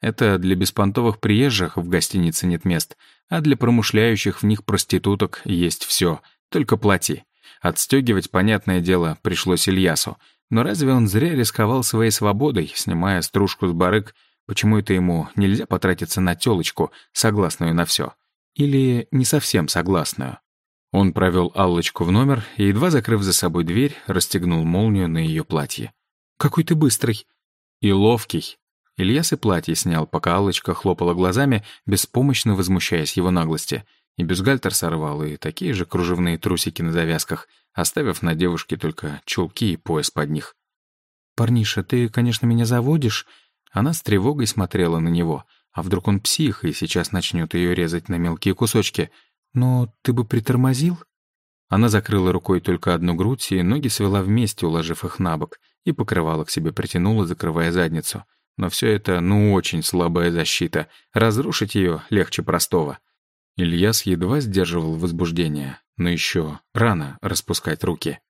Это для беспонтовых приезжих в гостинице нет мест, а для промышляющих в них проституток есть все, только плати. Отстегивать, понятное дело, пришлось Ильясу. Но разве он зря рисковал своей свободой, снимая стружку с барык? Почему это ему нельзя потратиться на тёлочку, согласную на все? Или не совсем согласную? Он провел Аллочку в номер и, едва закрыв за собой дверь, расстегнул молнию на ее платье. какой ты быстрый!» «И ловкий!» Ильяс и платье снял, пока Аллочка хлопала глазами, беспомощно возмущаясь его наглости. И бюстгальтер сорвал, и такие же кружевные трусики на завязках, оставив на девушке только чулки и пояс под них. «Парниша, ты, конечно, меня заводишь?» Она с тревогой смотрела на него. А вдруг он псих и сейчас начнет ее резать на мелкие кусочки — «Но ты бы притормозил?» Она закрыла рукой только одну грудь и ноги свела вместе, уложив их на бок, и покрывало к себе притянула, закрывая задницу. Но все это, ну, очень слабая защита. Разрушить ее легче простого. Ильяс едва сдерживал возбуждение, но еще рано распускать руки.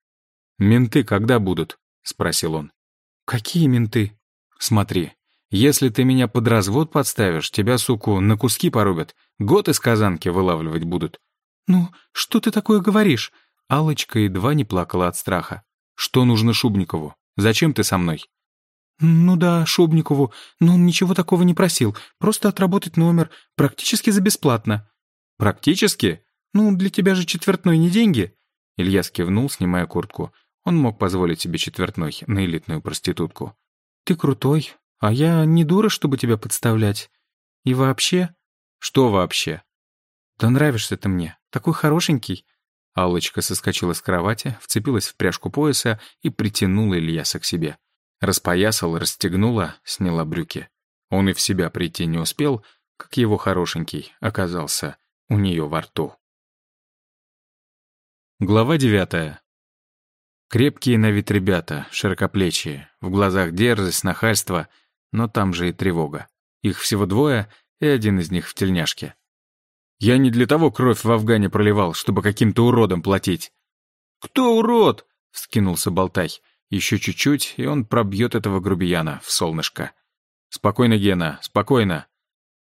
«Менты когда будут?» — спросил он. «Какие менты?» «Смотри, если ты меня под развод подставишь, тебя, суку, на куски порубят. Год из казанки вылавливать будут». «Ну, что ты такое говоришь?» Алочка едва не плакала от страха. «Что нужно Шубникову? Зачем ты со мной?» «Ну да, Шубникову, но он ничего такого не просил. Просто отработать номер, практически за бесплатно». «Практически? Ну, для тебя же четвертной не деньги». Ильяс кивнул, снимая куртку. Он мог позволить себе четвертной на элитную проститутку. «Ты крутой, а я не дура, чтобы тебя подставлять. И вообще...» «Что вообще?» «Да нравишься ты мне. Такой хорошенький». Аллочка соскочила с кровати, вцепилась в пряжку пояса и притянула Ильяса к себе. Распоясала, расстегнула, сняла брюки. Он и в себя прийти не успел, как его хорошенький оказался у нее во рту. Глава девятая. Крепкие на вид ребята, широкоплечие, в глазах дерзость, нахальство, но там же и тревога. Их всего двое, и один из них в тельняшке. Я не для того кровь в Афгане проливал, чтобы каким-то уродом платить. «Кто урод?» — вскинулся Болтай. Еще чуть-чуть, и он пробьет этого грубияна в солнышко. «Спокойно, Гена, спокойно».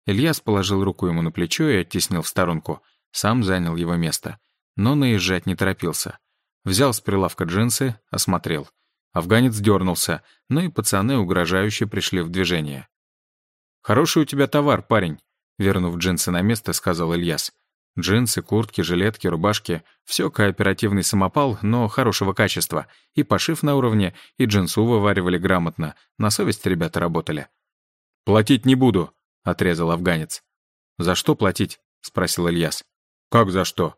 Ильяс положил руку ему на плечо и оттеснил в сторонку. Сам занял его место. Но наезжать не торопился. Взял с прилавка джинсы, осмотрел. Афганец дернулся, но и пацаны угрожающе пришли в движение. «Хороший у тебя товар, парень», — вернув джинсы на место, сказал Ильяс. Джинсы, куртки, жилетки, рубашки — все кооперативный самопал, но хорошего качества. И пошив на уровне, и джинсу вываривали грамотно. На совесть ребята работали. «Платить не буду», — отрезал афганец. «За что платить?» — спросил Ильяс. «Как за что?»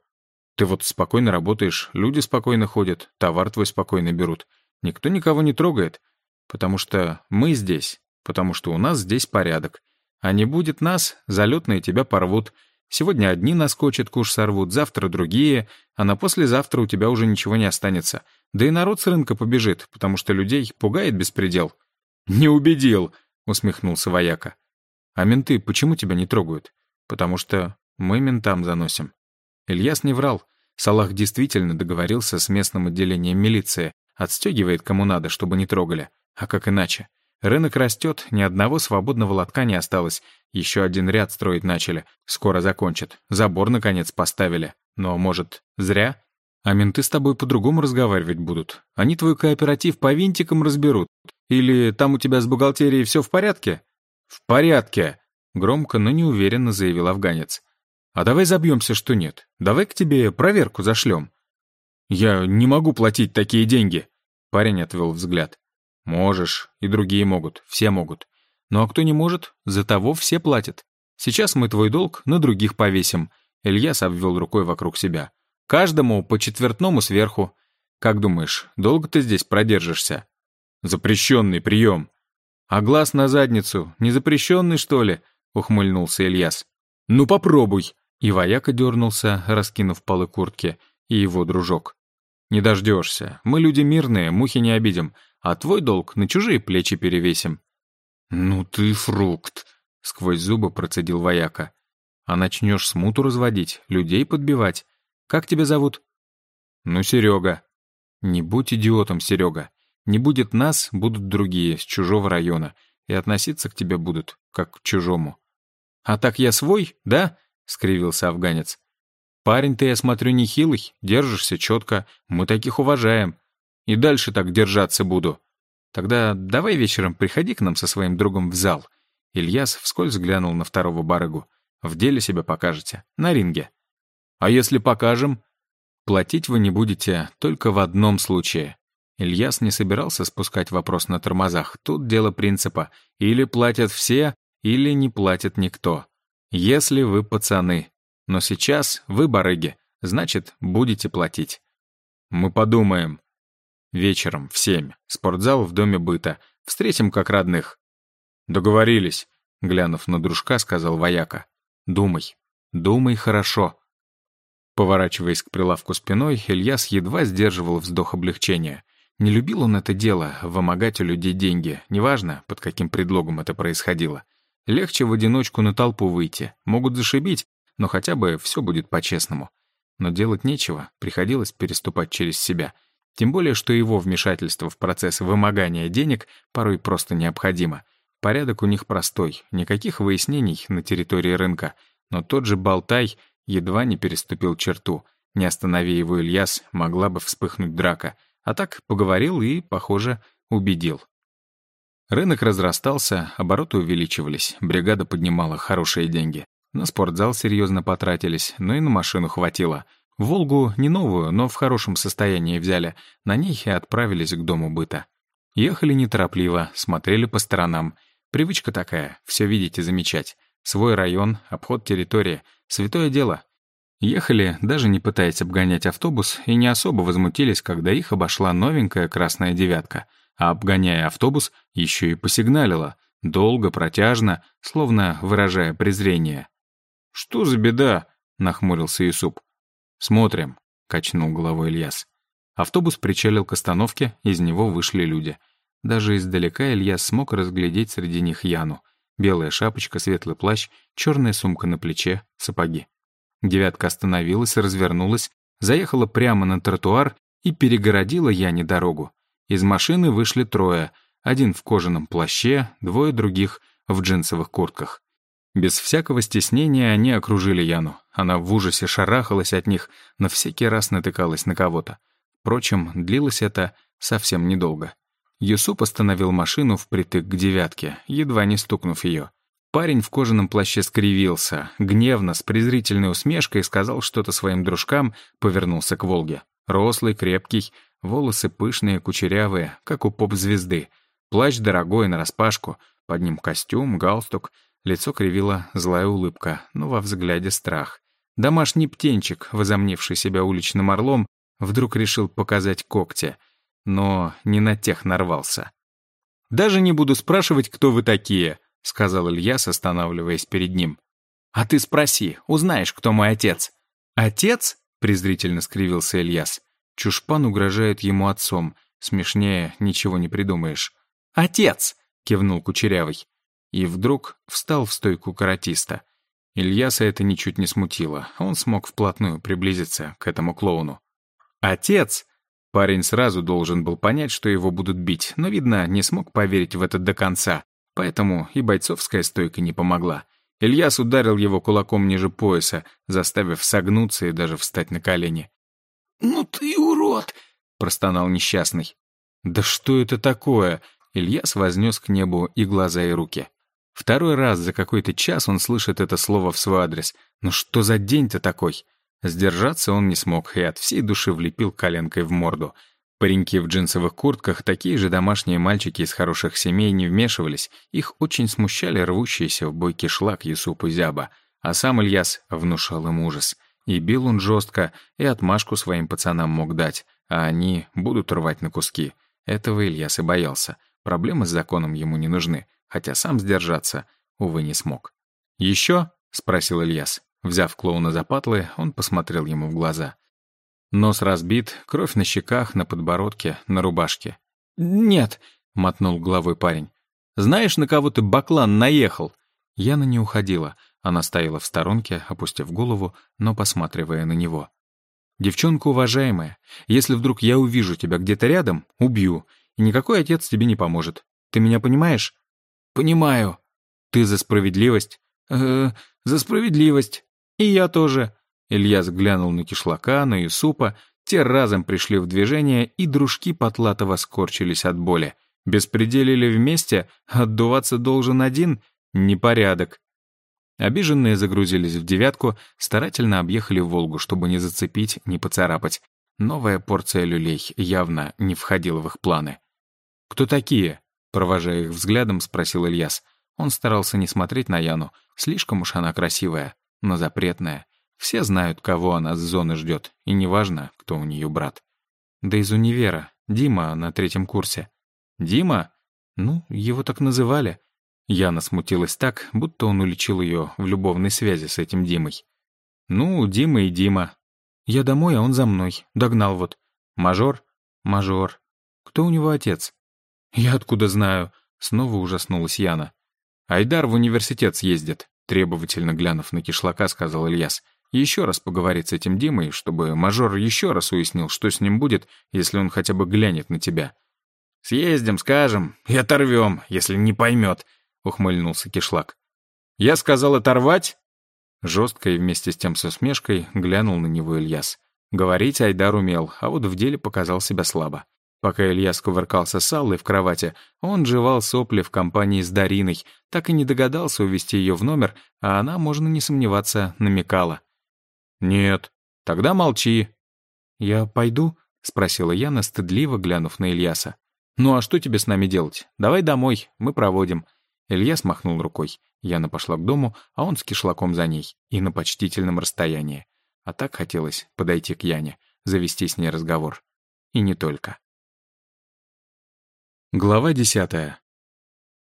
«Ты вот спокойно работаешь, люди спокойно ходят, товар твой спокойно берут. Никто никого не трогает, потому что мы здесь потому что у нас здесь порядок. А не будет нас, залетные тебя порвут. Сегодня одни наскочат, куш сорвут, завтра другие, а на послезавтра у тебя уже ничего не останется. Да и народ с рынка побежит, потому что людей пугает беспредел». «Не убедил», — усмехнулся вояка. «А менты почему тебя не трогают?» «Потому что мы ментам заносим». Ильяс не врал. Салах действительно договорился с местным отделением милиции, отстегивает кому надо, чтобы не трогали. А как иначе? Рынок растет, ни одного свободного лотка не осталось. Еще один ряд строить начали. Скоро закончат. Забор, наконец, поставили. Но, может, зря? А менты с тобой по-другому разговаривать будут. Они твой кооператив по винтикам разберут. Или там у тебя с бухгалтерией все в порядке? В порядке, громко, но неуверенно заявил афганец. А давай забьемся, что нет. Давай к тебе проверку зашлем. Я не могу платить такие деньги. Парень отвел взгляд. Можешь, и другие могут, все могут. Ну а кто не может, за того все платят. Сейчас мы твой долг на других повесим. Ильяс обвел рукой вокруг себя. Каждому по четвертному сверху. Как думаешь, долго ты здесь продержишься? Запрещенный прием. А глаз на задницу, не запрещенный, что ли? Ухмыльнулся Ильяс. Ну попробуй. И вояка дернулся, раскинув полы куртки, и его дружок. Не дождешься. Мы люди мирные, мухи не обидим а твой долг на чужие плечи перевесим». «Ну ты фрукт», — сквозь зубы процедил вояка. «А начнешь смуту разводить, людей подбивать. Как тебя зовут?» «Ну, Серега». «Не будь идиотом, Серега. Не будет нас, будут другие, с чужого района, и относиться к тебе будут, как к чужому». «А так я свой, да?» — скривился афганец. «Парень ты, я смотрю, нехилый, держишься четко, мы таких уважаем. И дальше так держаться буду. Тогда давай вечером приходи к нам со своим другом в зал. Ильяс вскользь глянул на второго барыгу. В деле себя покажете. На ринге. А если покажем? Платить вы не будете только в одном случае. Ильяс не собирался спускать вопрос на тормозах. Тут дело принципа. Или платят все, или не платит никто. Если вы пацаны. Но сейчас вы барыги. Значит, будете платить. Мы подумаем. Вечером, в семь. Спортзал в доме быта. Встретим как родных». «Договорились», — глянув на дружка, сказал вояка. «Думай. Думай хорошо». Поворачиваясь к прилавку спиной, Ильяс едва сдерживал вздох облегчения. Не любил он это дело, вымогать у людей деньги, неважно, под каким предлогом это происходило. Легче в одиночку на толпу выйти, могут зашибить, но хотя бы все будет по-честному. Но делать нечего, приходилось переступать через себя — тем более, что его вмешательство в процесс вымогания денег порой просто необходимо. Порядок у них простой, никаких выяснений на территории рынка. Но тот же Болтай едва не переступил черту. Не останови его Ильяс, могла бы вспыхнуть драка. А так поговорил и, похоже, убедил. Рынок разрастался, обороты увеличивались, бригада поднимала хорошие деньги. На спортзал серьезно потратились, но и на машину хватило — Волгу не новую, но в хорошем состоянии взяли. На ней и отправились к дому быта. Ехали неторопливо, смотрели по сторонам. Привычка такая, все видеть и замечать. Свой район, обход территории. Святое дело. Ехали, даже не пытаясь обгонять автобус, и не особо возмутились, когда их обошла новенькая красная девятка. А обгоняя автобус, еще и посигналила. Долго, протяжно, словно выражая презрение. «Что за беда?» — нахмурился Юсуп. «Смотрим», — качнул головой Ильяс. Автобус причалил к остановке, из него вышли люди. Даже издалека Ильяс смог разглядеть среди них Яну. Белая шапочка, светлый плащ, черная сумка на плече, сапоги. Девятка остановилась, развернулась, заехала прямо на тротуар и перегородила Яне дорогу. Из машины вышли трое, один в кожаном плаще, двое других в джинсовых куртках. Без всякого стеснения они окружили Яну. Она в ужасе шарахалась от них, но всякий раз натыкалась на кого-то. Впрочем, длилось это совсем недолго. Юсуп остановил машину впритык к девятке, едва не стукнув ее. Парень в кожаном плаще скривился, гневно, с презрительной усмешкой сказал что-то своим дружкам, повернулся к Волге. Рослый, крепкий, волосы пышные, кучерявые, как у поп-звезды. Плащ дорогой, нараспашку, под ним костюм, галстук — Лицо кривила злая улыбка, но во взгляде страх. Домашний птенчик, возомнивший себя уличным орлом, вдруг решил показать когти, но не на тех нарвался. «Даже не буду спрашивать, кто вы такие», — сказал Ильяс, останавливаясь перед ним. «А ты спроси, узнаешь, кто мой отец». «Отец?» — презрительно скривился Ильяс. Чушпан угрожает ему отцом. Смешнее ничего не придумаешь. «Отец!» — кивнул Кучерявый. И вдруг встал в стойку каратиста. Ильяса это ничуть не смутило. Он смог вплотную приблизиться к этому клоуну. «Отец!» Парень сразу должен был понять, что его будут бить, но, видно, не смог поверить в это до конца, поэтому и бойцовская стойка не помогла. Ильяс ударил его кулаком ниже пояса, заставив согнуться и даже встать на колени. «Ну ты урод!» — простонал несчастный. «Да что это такое?» Ильяс вознес к небу и глаза, и руки. Второй раз за какой-то час он слышит это слово в свой адрес. «Ну что за день-то такой?» Сдержаться он не смог и от всей души влепил коленкой в морду. Пареньки в джинсовых куртках, такие же домашние мальчики из хороших семей не вмешивались, их очень смущали рвущиеся в бой кишлак Юсуп и Зяба, а сам Ильяс внушал им ужас. И бил он жестко, и отмашку своим пацанам мог дать, а они будут рвать на куски. Этого Ильяс и боялся. Проблемы с законом ему не нужны, хотя сам сдержаться, увы, не смог. «Еще?» — спросил Ильяс. Взяв клоуна за патлы, он посмотрел ему в глаза. Нос разбит, кровь на щеках, на подбородке, на рубашке. «Нет», — мотнул головой парень. «Знаешь, на кого ты, баклан, наехал?» Яна не уходила. Она стояла в сторонке, опустив голову, но посматривая на него. «Девчонка уважаемая, если вдруг я увижу тебя где-то рядом, убью, и никакой отец тебе не поможет. Ты меня понимаешь?» «Понимаю». «Ты за справедливость?» «Э, за справедливость». «И я тоже». Ильяс глянул на кишлака, на Юсупа, те разом пришли в движение, и дружки Потлатова скорчились от боли. Беспределили вместе, отдуваться должен один — непорядок. Обиженные загрузились в девятку, старательно объехали Волгу, чтобы не зацепить, не поцарапать. Новая порция люлей явно не входила в их планы. «Кто такие?» — провожая их взглядом, спросил Ильяс. Он старался не смотреть на Яну, слишком уж она красивая, но запретная. Все знают, кого она с зоны ждет, и неважно, кто у нее брат. Да из универа. Дима на третьем курсе. Дима? Ну, его так называли. Яна смутилась так, будто он уличил ее в любовной связи с этим Димой. Ну, Дима и Дима. Я домой, а он за мной. Догнал вот. Мажор? Мажор. Кто у него отец? Я откуда знаю? Снова ужаснулась Яна. Айдар в университет съездит. Требовательно глянув на кишлака, сказал Ильяс. Еще раз поговорить с этим Димой, чтобы мажор еще раз уяснил, что с ним будет, если он хотя бы глянет на тебя. «Съездим, скажем, и оторвем, если не поймет», — ухмыльнулся кишлак. «Я сказал оторвать?» Жестко и вместе с тем с усмешкой глянул на него Ильяс. Говорить Айдар умел, а вот в деле показал себя слабо. Пока Ильяс кувыркался с Аллой в кровати, он жевал сопли в компании с Дариной, так и не догадался увести ее в номер, а она, можно не сомневаться, намекала. «Нет, тогда молчи». «Я пойду?» — спросила Яна, стыдливо глянув на Ильяса. «Ну а что тебе с нами делать? Давай домой, мы проводим». Ильяс махнул рукой. Яна пошла к дому, а он с кишлаком за ней, и на почтительном расстоянии. А так хотелось подойти к Яне, завести с ней разговор. И не только. Глава десятая.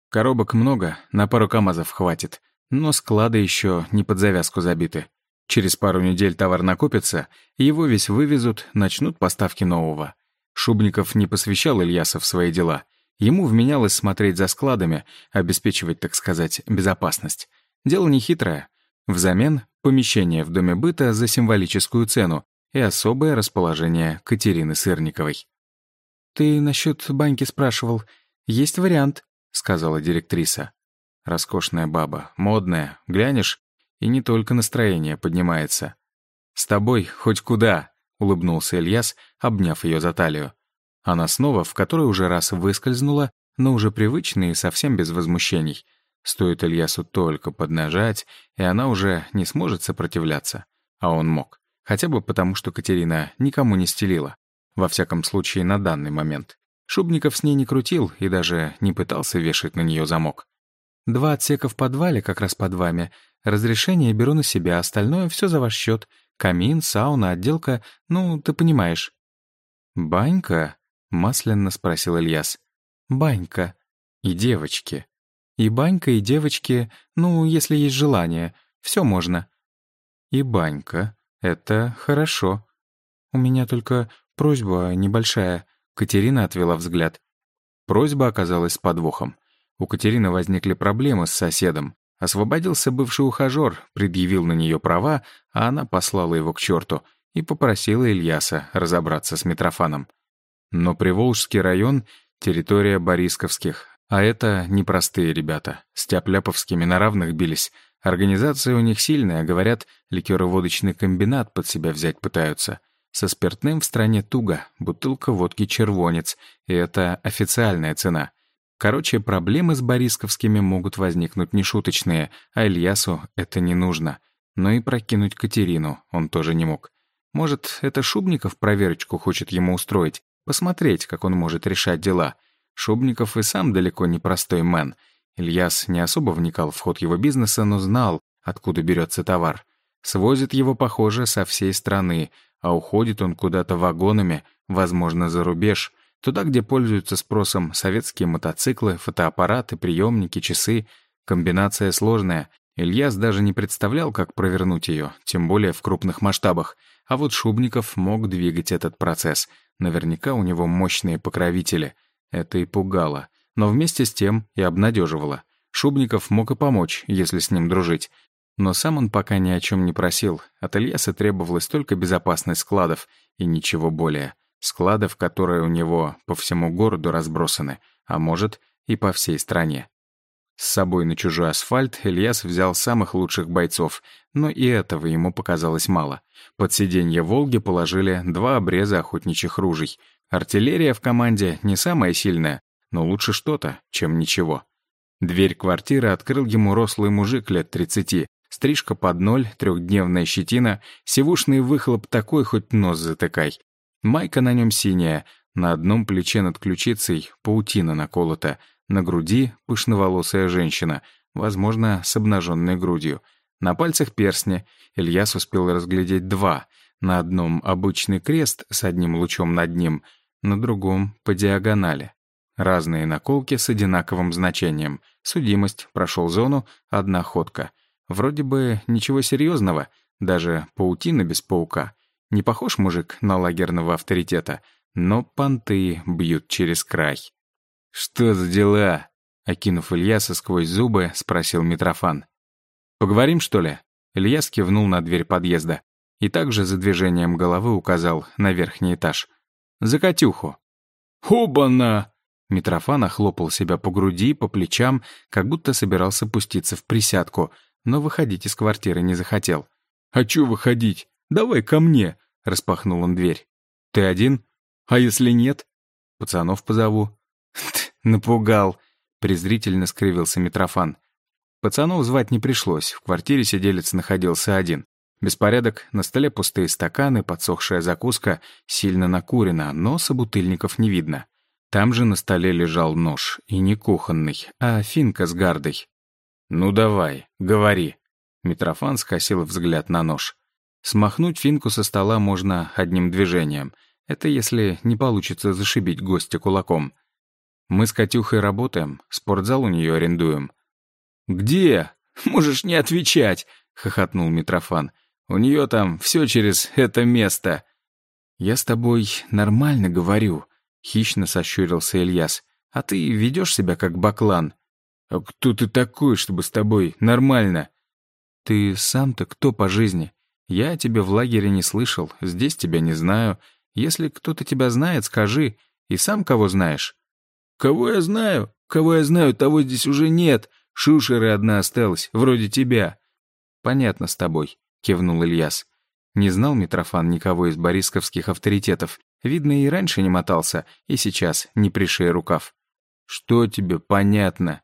Коробок много, на пару КАМАЗов хватит, но склады еще не под завязку забиты. Через пару недель товар накопится, его весь вывезут, начнут поставки нового. Шубников не посвящал Ильяса в свои дела. Ему вменялось смотреть за складами, обеспечивать, так сказать, безопасность. Дело нехитрое. Взамен — помещение в доме быта за символическую цену и особое расположение Катерины Сырниковой. «Ты насчет баньки спрашивал. Есть вариант», — сказала директриса. Роскошная баба, модная, глянешь, и не только настроение поднимается. «С тобой хоть куда», — улыбнулся Ильяс, обняв ее за талию. Она снова в которой уже раз выскользнула, но уже привычная и совсем без возмущений. Стоит Ильясу только поднажать, и она уже не сможет сопротивляться. А он мог. Хотя бы потому, что Катерина никому не стелила. Во всяком случае, на данный момент. Шубников с ней не крутил и даже не пытался вешать на нее замок. «Два отсека в подвале, как раз под вами. Разрешение беру на себя, остальное все за ваш счет. Камин, сауна, отделка, ну, ты понимаешь». «Банька?» — масляно спросил Ильяс. «Банька». И девочки. И банька, и девочки, ну, если есть желание, все можно. И банька. Это хорошо. У меня только просьба небольшая. Катерина отвела взгляд. Просьба оказалась с подвохом. У Катерины возникли проблемы с соседом. Освободился бывший ухажер, предъявил на нее права, а она послала его к черту и попросила Ильяса разобраться с Митрофаном. Но Приволжский район — территория Борисковских, а это непростые ребята. С Тяпляповскими на равных бились. Организация у них сильная, говорят, ликероводочный комбинат под себя взять пытаются. Со спиртным в стране туго, бутылка водки червонец, и это официальная цена. Короче, проблемы с Борисковскими могут возникнуть нешуточные, а Ильясу это не нужно. Но и прокинуть Катерину он тоже не мог. Может, это Шубников проверочку хочет ему устроить, посмотреть, как он может решать дела. Шубников и сам далеко не простой мэн. Ильяс не особо вникал в ход его бизнеса, но знал, откуда берется товар. Свозит его, похоже, со всей страны, а уходит он куда-то вагонами, возможно, за рубеж, туда, где пользуются спросом советские мотоциклы, фотоаппараты, приемники, часы. Комбинация сложная. Ильяс даже не представлял, как провернуть ее, тем более в крупных масштабах. А вот Шубников мог двигать этот процесс. Наверняка у него мощные покровители. Это и пугало. Но вместе с тем и обнадеживало. Шубников мог и помочь, если с ним дружить. Но сам он пока ни о чем не просил. От Ильяса требовалась только безопасность складов и ничего более. Складов, которые у него по всему городу разбросаны, а может, и по всей стране. С собой на чужой асфальт Ильяс взял самых лучших бойцов, но и этого ему показалось мало. Под сиденье «Волги» положили два обреза охотничьих ружей. Артиллерия в команде не самая сильная, но лучше что-то, чем ничего. Дверь квартиры открыл ему рослый мужик лет тридцати, Стрижка под ноль, трехдневная щетина, сивушный выхлоп такой, хоть нос затыкай. Майка на нем синяя, на одном плече над ключицей паутина наколота, на груди пышноволосая женщина, возможно, с обнаженной грудью. На пальцах перстни Ильяс успел разглядеть два. На одном обычный крест с одним лучом над ним, на другом — по диагонали. Разные наколки с одинаковым значением. Судимость, прошел зону, одна ходка — Вроде бы ничего серьезного, даже паутина без паука. Не похож мужик на лагерного авторитета, но понты бьют через край. «Что за дела?» — окинув Ильяса сквозь зубы, спросил Митрофан. «Поговорим, что ли?» Ильяс кивнул на дверь подъезда и также за движением головы указал на верхний этаж. «За Катюху». «Обана!» Митрофан охлопал себя по груди, по плечам, как будто собирался пуститься в присядку — но выходить из квартиры не захотел. «А чё выходить? Давай ко мне!» — распахнул он дверь. «Ты один? А если нет?» «Пацанов позову». «Напугал!» — презрительно скривился Митрофан. Пацанов звать не пришлось, в квартире сиделец находился один. Беспорядок, на столе пустые стаканы, подсохшая закуска, сильно накурена, но собутыльников не видно. Там же на столе лежал нож, и не кухонный, а финка с гардой. «Ну давай, говори». Митрофан скосил взгляд на нож. Смахнуть финку со стола можно одним движением. Это если не получится зашибить гостя кулаком. Мы с Катюхой работаем, спортзал у нее арендуем. «Где? Можешь не отвечать!» — хохотнул Митрофан. «У нее там все через это место». «Я с тобой нормально говорю», — хищно сощурился Ильяс. «А ты ведешь себя как баклан. «А кто ты такой, чтобы с тобой нормально?» «Ты сам-то кто по жизни? Я тебя в лагере не слышал, здесь тебя не знаю. Если кто-то тебя знает, скажи. И сам кого знаешь?» «Кого я знаю? Кого я знаю, того здесь уже нет. Шушера одна осталась, вроде тебя». «Понятно с тобой», — кивнул Ильяс. Не знал Митрофан никого из борисковских авторитетов. Видно, и раньше не мотался, и сейчас не пришей рукав. «Что тебе понятно?»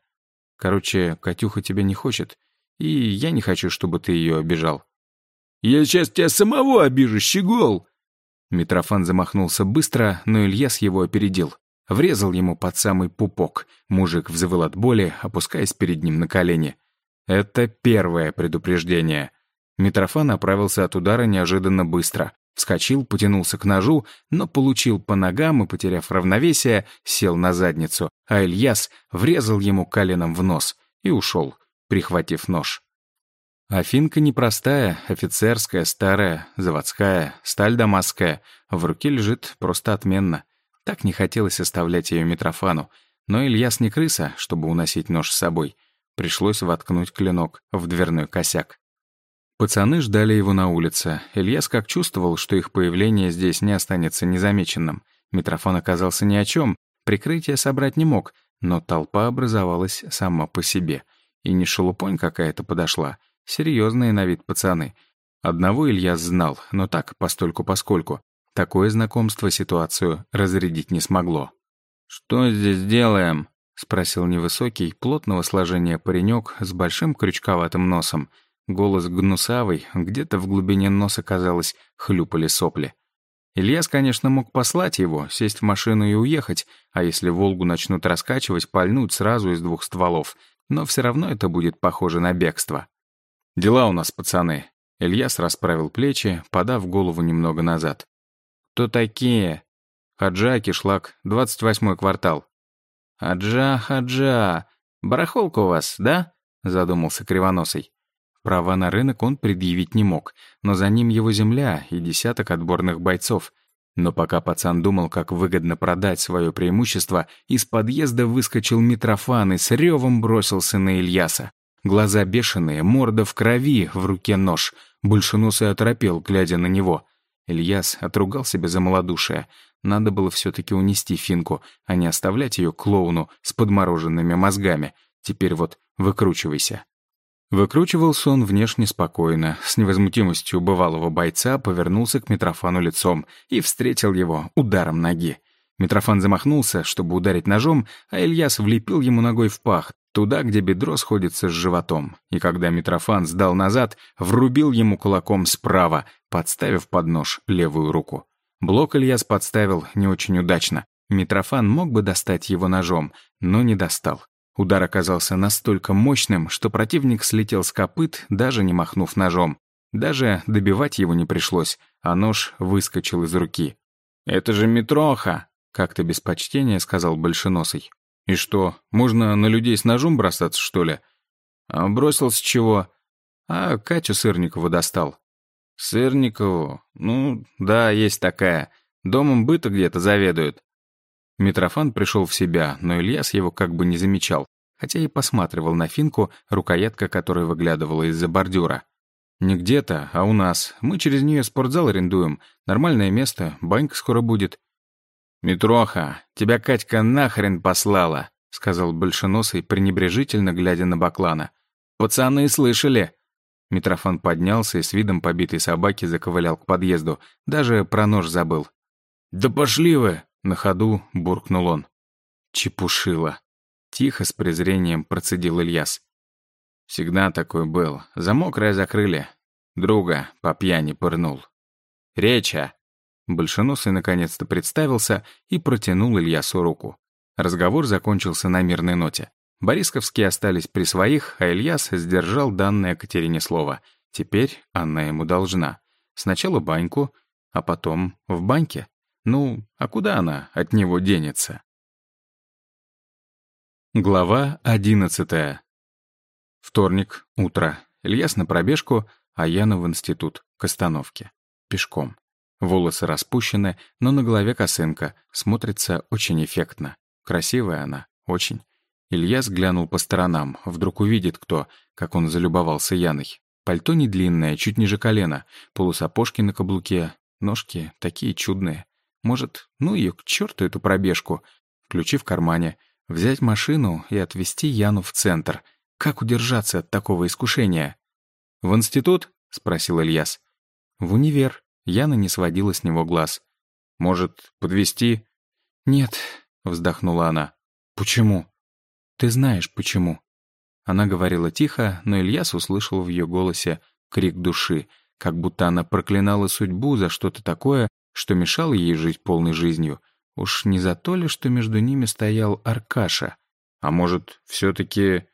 Короче, Катюха тебя не хочет, и я не хочу, чтобы ты ее обижал». «Я сейчас тебя самого обижу, щегол!» Митрофан замахнулся быстро, но Ильяс его опередил. Врезал ему под самый пупок. Мужик взвыл от боли, опускаясь перед ним на колени. Это первое предупреждение. Митрофан оправился от удара неожиданно быстро. Вскочил, потянулся к ножу, но получил по ногам и, потеряв равновесие, сел на задницу, а Ильяс врезал ему коленом в нос и ушел, прихватив нож. Афинка непростая, офицерская, старая, заводская, сталь дамасская. В руке лежит просто отменно. Так не хотелось оставлять ее Митрофану. Но Ильяс не крыса, чтобы уносить нож с собой. Пришлось воткнуть клинок в дверной косяк. Пацаны ждали его на улице. Ильяс как чувствовал, что их появление здесь не останется незамеченным. Митрофан оказался ни о чем, прикрытие собрать не мог, но толпа образовалась сама по себе. И не шелупонь какая-то подошла — Серьезные на вид пацаны. Одного Илья знал, но так, постольку-поскольку. Такое знакомство ситуацию разрядить не смогло. «Что здесь делаем?» — спросил невысокий, плотного сложения паренек с большим крючковатым носом. Голос гнусавый, где-то в глубине носа, казалось, хлюпали сопли. Ильяс, конечно, мог послать его, сесть в машину и уехать, а если «Волгу» начнут раскачивать, пальнуть сразу из двух стволов. Но все равно это будет похоже на бегство. «Дела у нас, пацаны». Ильяс расправил плечи, подав голову немного назад. «Кто такие?» «Хаджа, Кишлак, 28-й квартал». «Хаджа, Хаджа. Барахолка у вас, да?» задумался Кривоносый. Права на рынок он предъявить не мог, но за ним его земля и десяток отборных бойцов. Но пока пацан думал, как выгодно продать свое преимущество, из подъезда выскочил Митрофан и с ревом бросился на Ильяса. Глаза бешеные, морда в крови, в руке нож. Большеносый оторопел, глядя на него. Ильяс отругал себя за малодушие. Надо было все-таки унести Финку, а не оставлять ее клоуну с подмороженными мозгами. Теперь вот выкручивайся. Выкручивался он внешне спокойно, с невозмутимостью бывалого бойца повернулся к Митрофану лицом и встретил его ударом ноги. Митрофан замахнулся, чтобы ударить ножом, а Ильяс влепил ему ногой в пах, туда, где бедро сходится с животом, и когда Митрофан сдал назад, врубил ему кулаком справа, подставив под нож левую руку. Блок Ильяс подставил не очень удачно. Митрофан мог бы достать его ножом, но не достал. Удар оказался настолько мощным, что противник слетел с копыт, даже не махнув ножом. Даже добивать его не пришлось, а нож выскочил из руки. «Это же Митроха!» — как-то без почтения сказал Большеносый. «И что, можно на людей с ножом бросаться, что ли?» «А бросил с чего?» «А Катю Сырникову достал». «Сырникову? Ну, да, есть такая. Домом быта где-то заведует». Митрофан пришел в себя, но Ильяс его как бы не замечал, хотя и посматривал на финку, рукоятка которой выглядывала из-за бордюра. «Не где-то, а у нас. Мы через нее спортзал арендуем. Нормальное место, банька скоро будет. «Митроха, тебя Катька нахрен послала», — сказал Большеносый, пренебрежительно глядя на Баклана. «Пацаны слышали?» Митрофан поднялся и с видом побитой собаки заковылял к подъезду. Даже про нож забыл. «Да пошли вы!» — на ходу буркнул он. «Чепушила!» — тихо с презрением процедил Ильяс. «Всегда такой был. Замок рай закрыли. Друга по пьяни пырнул. Реча!» Большеносый наконец-то представился и протянул Ильясу руку. Разговор закончился на мирной ноте. Борисковские остались при своих, а Ильяс сдержал данное Катерине слово. Теперь она ему должна. Сначала баньку, а потом в баньке. Ну, а куда она от него денется? Глава одиннадцатая. Вторник, утро. Ильяс на пробежку, а Яна в институт, к остановке. Пешком. Волосы распущены, но на голове косынка. Смотрится очень эффектно. Красивая она, очень. Ильяс глянул по сторонам. Вдруг увидит кто, как он залюбовался Яной. Пальто не длинное, чуть ниже колена. Полусапожки на каблуке. Ножки такие чудные. Может, ну ее к черту эту пробежку. Ключи в кармане. Взять машину и отвезти Яну в центр. Как удержаться от такого искушения? «В институт?» — спросил Ильяс. «В универ», Яна не сводила с него глаз. «Может, подвести? «Нет», — вздохнула она. «Почему?» «Ты знаешь, почему». Она говорила тихо, но Ильяс услышал в ее голосе крик души, как будто она проклинала судьбу за что-то такое, что мешало ей жить полной жизнью. Уж не за то ли, что между ними стоял Аркаша? А может, все-таки...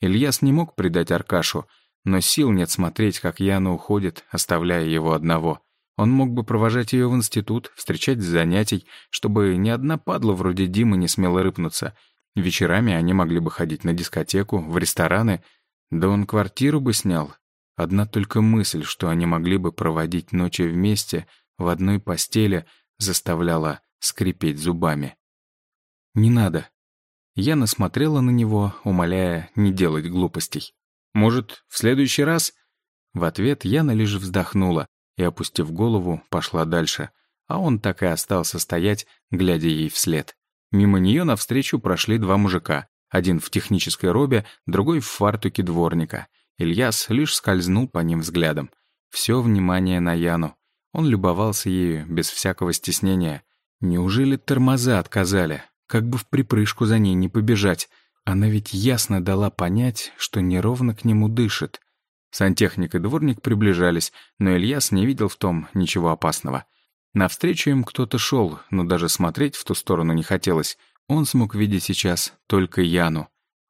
Ильяс не мог предать Аркашу, но сил нет смотреть, как Яна уходит, оставляя его одного. Он мог бы провожать ее в институт, встречать с занятий, чтобы ни одна падла вроде Димы не смела рыпнуться. Вечерами они могли бы ходить на дискотеку, в рестораны. Да он квартиру бы снял. Одна только мысль, что они могли бы проводить ночи вместе, в одной постели, заставляла скрипеть зубами. «Не надо». Яна смотрела на него, умоляя не делать глупостей. «Может, в следующий раз?» В ответ Яна лишь вздохнула и, опустив голову, пошла дальше, а он так и остался стоять, глядя ей вслед. Мимо нее навстречу прошли два мужика, один в технической робе, другой в фартуке дворника. Ильяс лишь скользнул по ним взглядом. Все внимание на Яну. Он любовался ею без всякого стеснения. Неужели тормоза отказали? Как бы в припрыжку за ней не побежать. Она ведь ясно дала понять, что неровно к нему дышит. Сантехник и дворник приближались, но Ильяс не видел в том ничего опасного. Навстречу им кто-то шел, но даже смотреть в ту сторону не хотелось. Он смог видеть сейчас только Яну.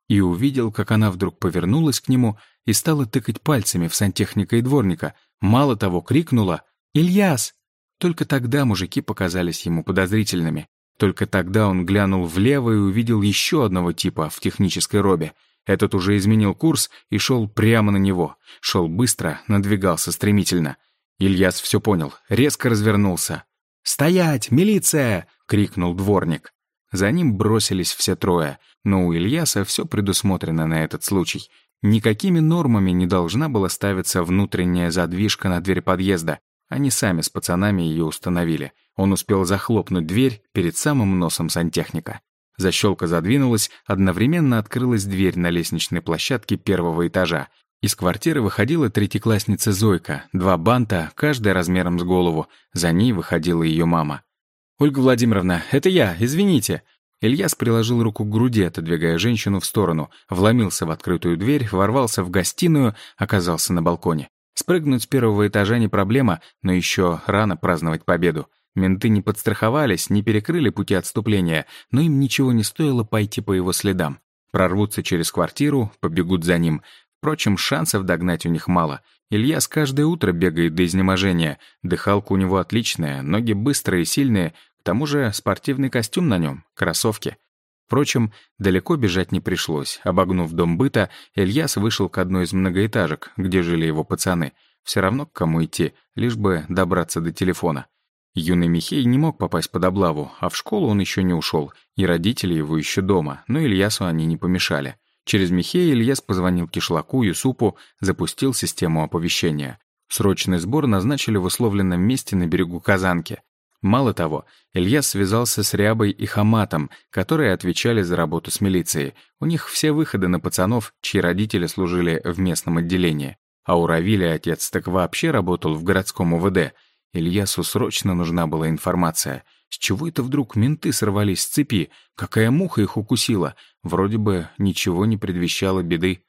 И увидел, как она вдруг повернулась к нему и стала тыкать пальцами в сантехника и дворника. Мало того, крикнула «Ильяс!». Только тогда мужики показались ему подозрительными. Только тогда он глянул влево и увидел еще одного типа в технической робе — этот уже изменил курс и шел прямо на него. Шел быстро, надвигался стремительно. Ильяс все понял, резко развернулся. «Стоять! Милиция!» — крикнул дворник. За ним бросились все трое, но у Ильяса все предусмотрено на этот случай. Никакими нормами не должна была ставиться внутренняя задвижка на дверь подъезда. Они сами с пацанами ее установили. Он успел захлопнуть дверь перед самым носом сантехника. Защелка задвинулась, одновременно открылась дверь на лестничной площадке первого этажа. Из квартиры выходила третьеклассница Зойка, два банта, каждая размером с голову. За ней выходила ее мама. «Ольга Владимировна, это я, извините». Ильяс приложил руку к груди, отодвигая женщину в сторону, вломился в открытую дверь, ворвался в гостиную, оказался на балконе. Спрыгнуть с первого этажа не проблема, но еще рано праздновать победу. Менты не подстраховались, не перекрыли пути отступления, но им ничего не стоило пойти по его следам. Прорвутся через квартиру, побегут за ним. Впрочем, шансов догнать у них мало. Ильяс каждое утро бегает до изнеможения. Дыхалка у него отличная, ноги быстрые и сильные, к тому же спортивный костюм на нем, кроссовки. Впрочем, далеко бежать не пришлось. Обогнув дом быта, Ильяс вышел к одной из многоэтажек, где жили его пацаны. Все равно к кому идти, лишь бы добраться до телефона. Юный Михей не мог попасть под облаву, а в школу он еще не ушел, и родители его еще дома, но Ильясу они не помешали. Через Михея Ильяс позвонил Кишлаку, Юсупу, запустил систему оповещения. Срочный сбор назначили в условленном месте на берегу Казанки. Мало того, Ильяс связался с Рябой и Хаматом, которые отвечали за работу с милицией. У них все выходы на пацанов, чьи родители служили в местном отделении. А у Равиля отец так вообще работал в городском УВД — Ильясу срочно нужна была информация. С чего это вдруг менты сорвались с цепи? Какая муха их укусила? Вроде бы ничего не предвещало беды.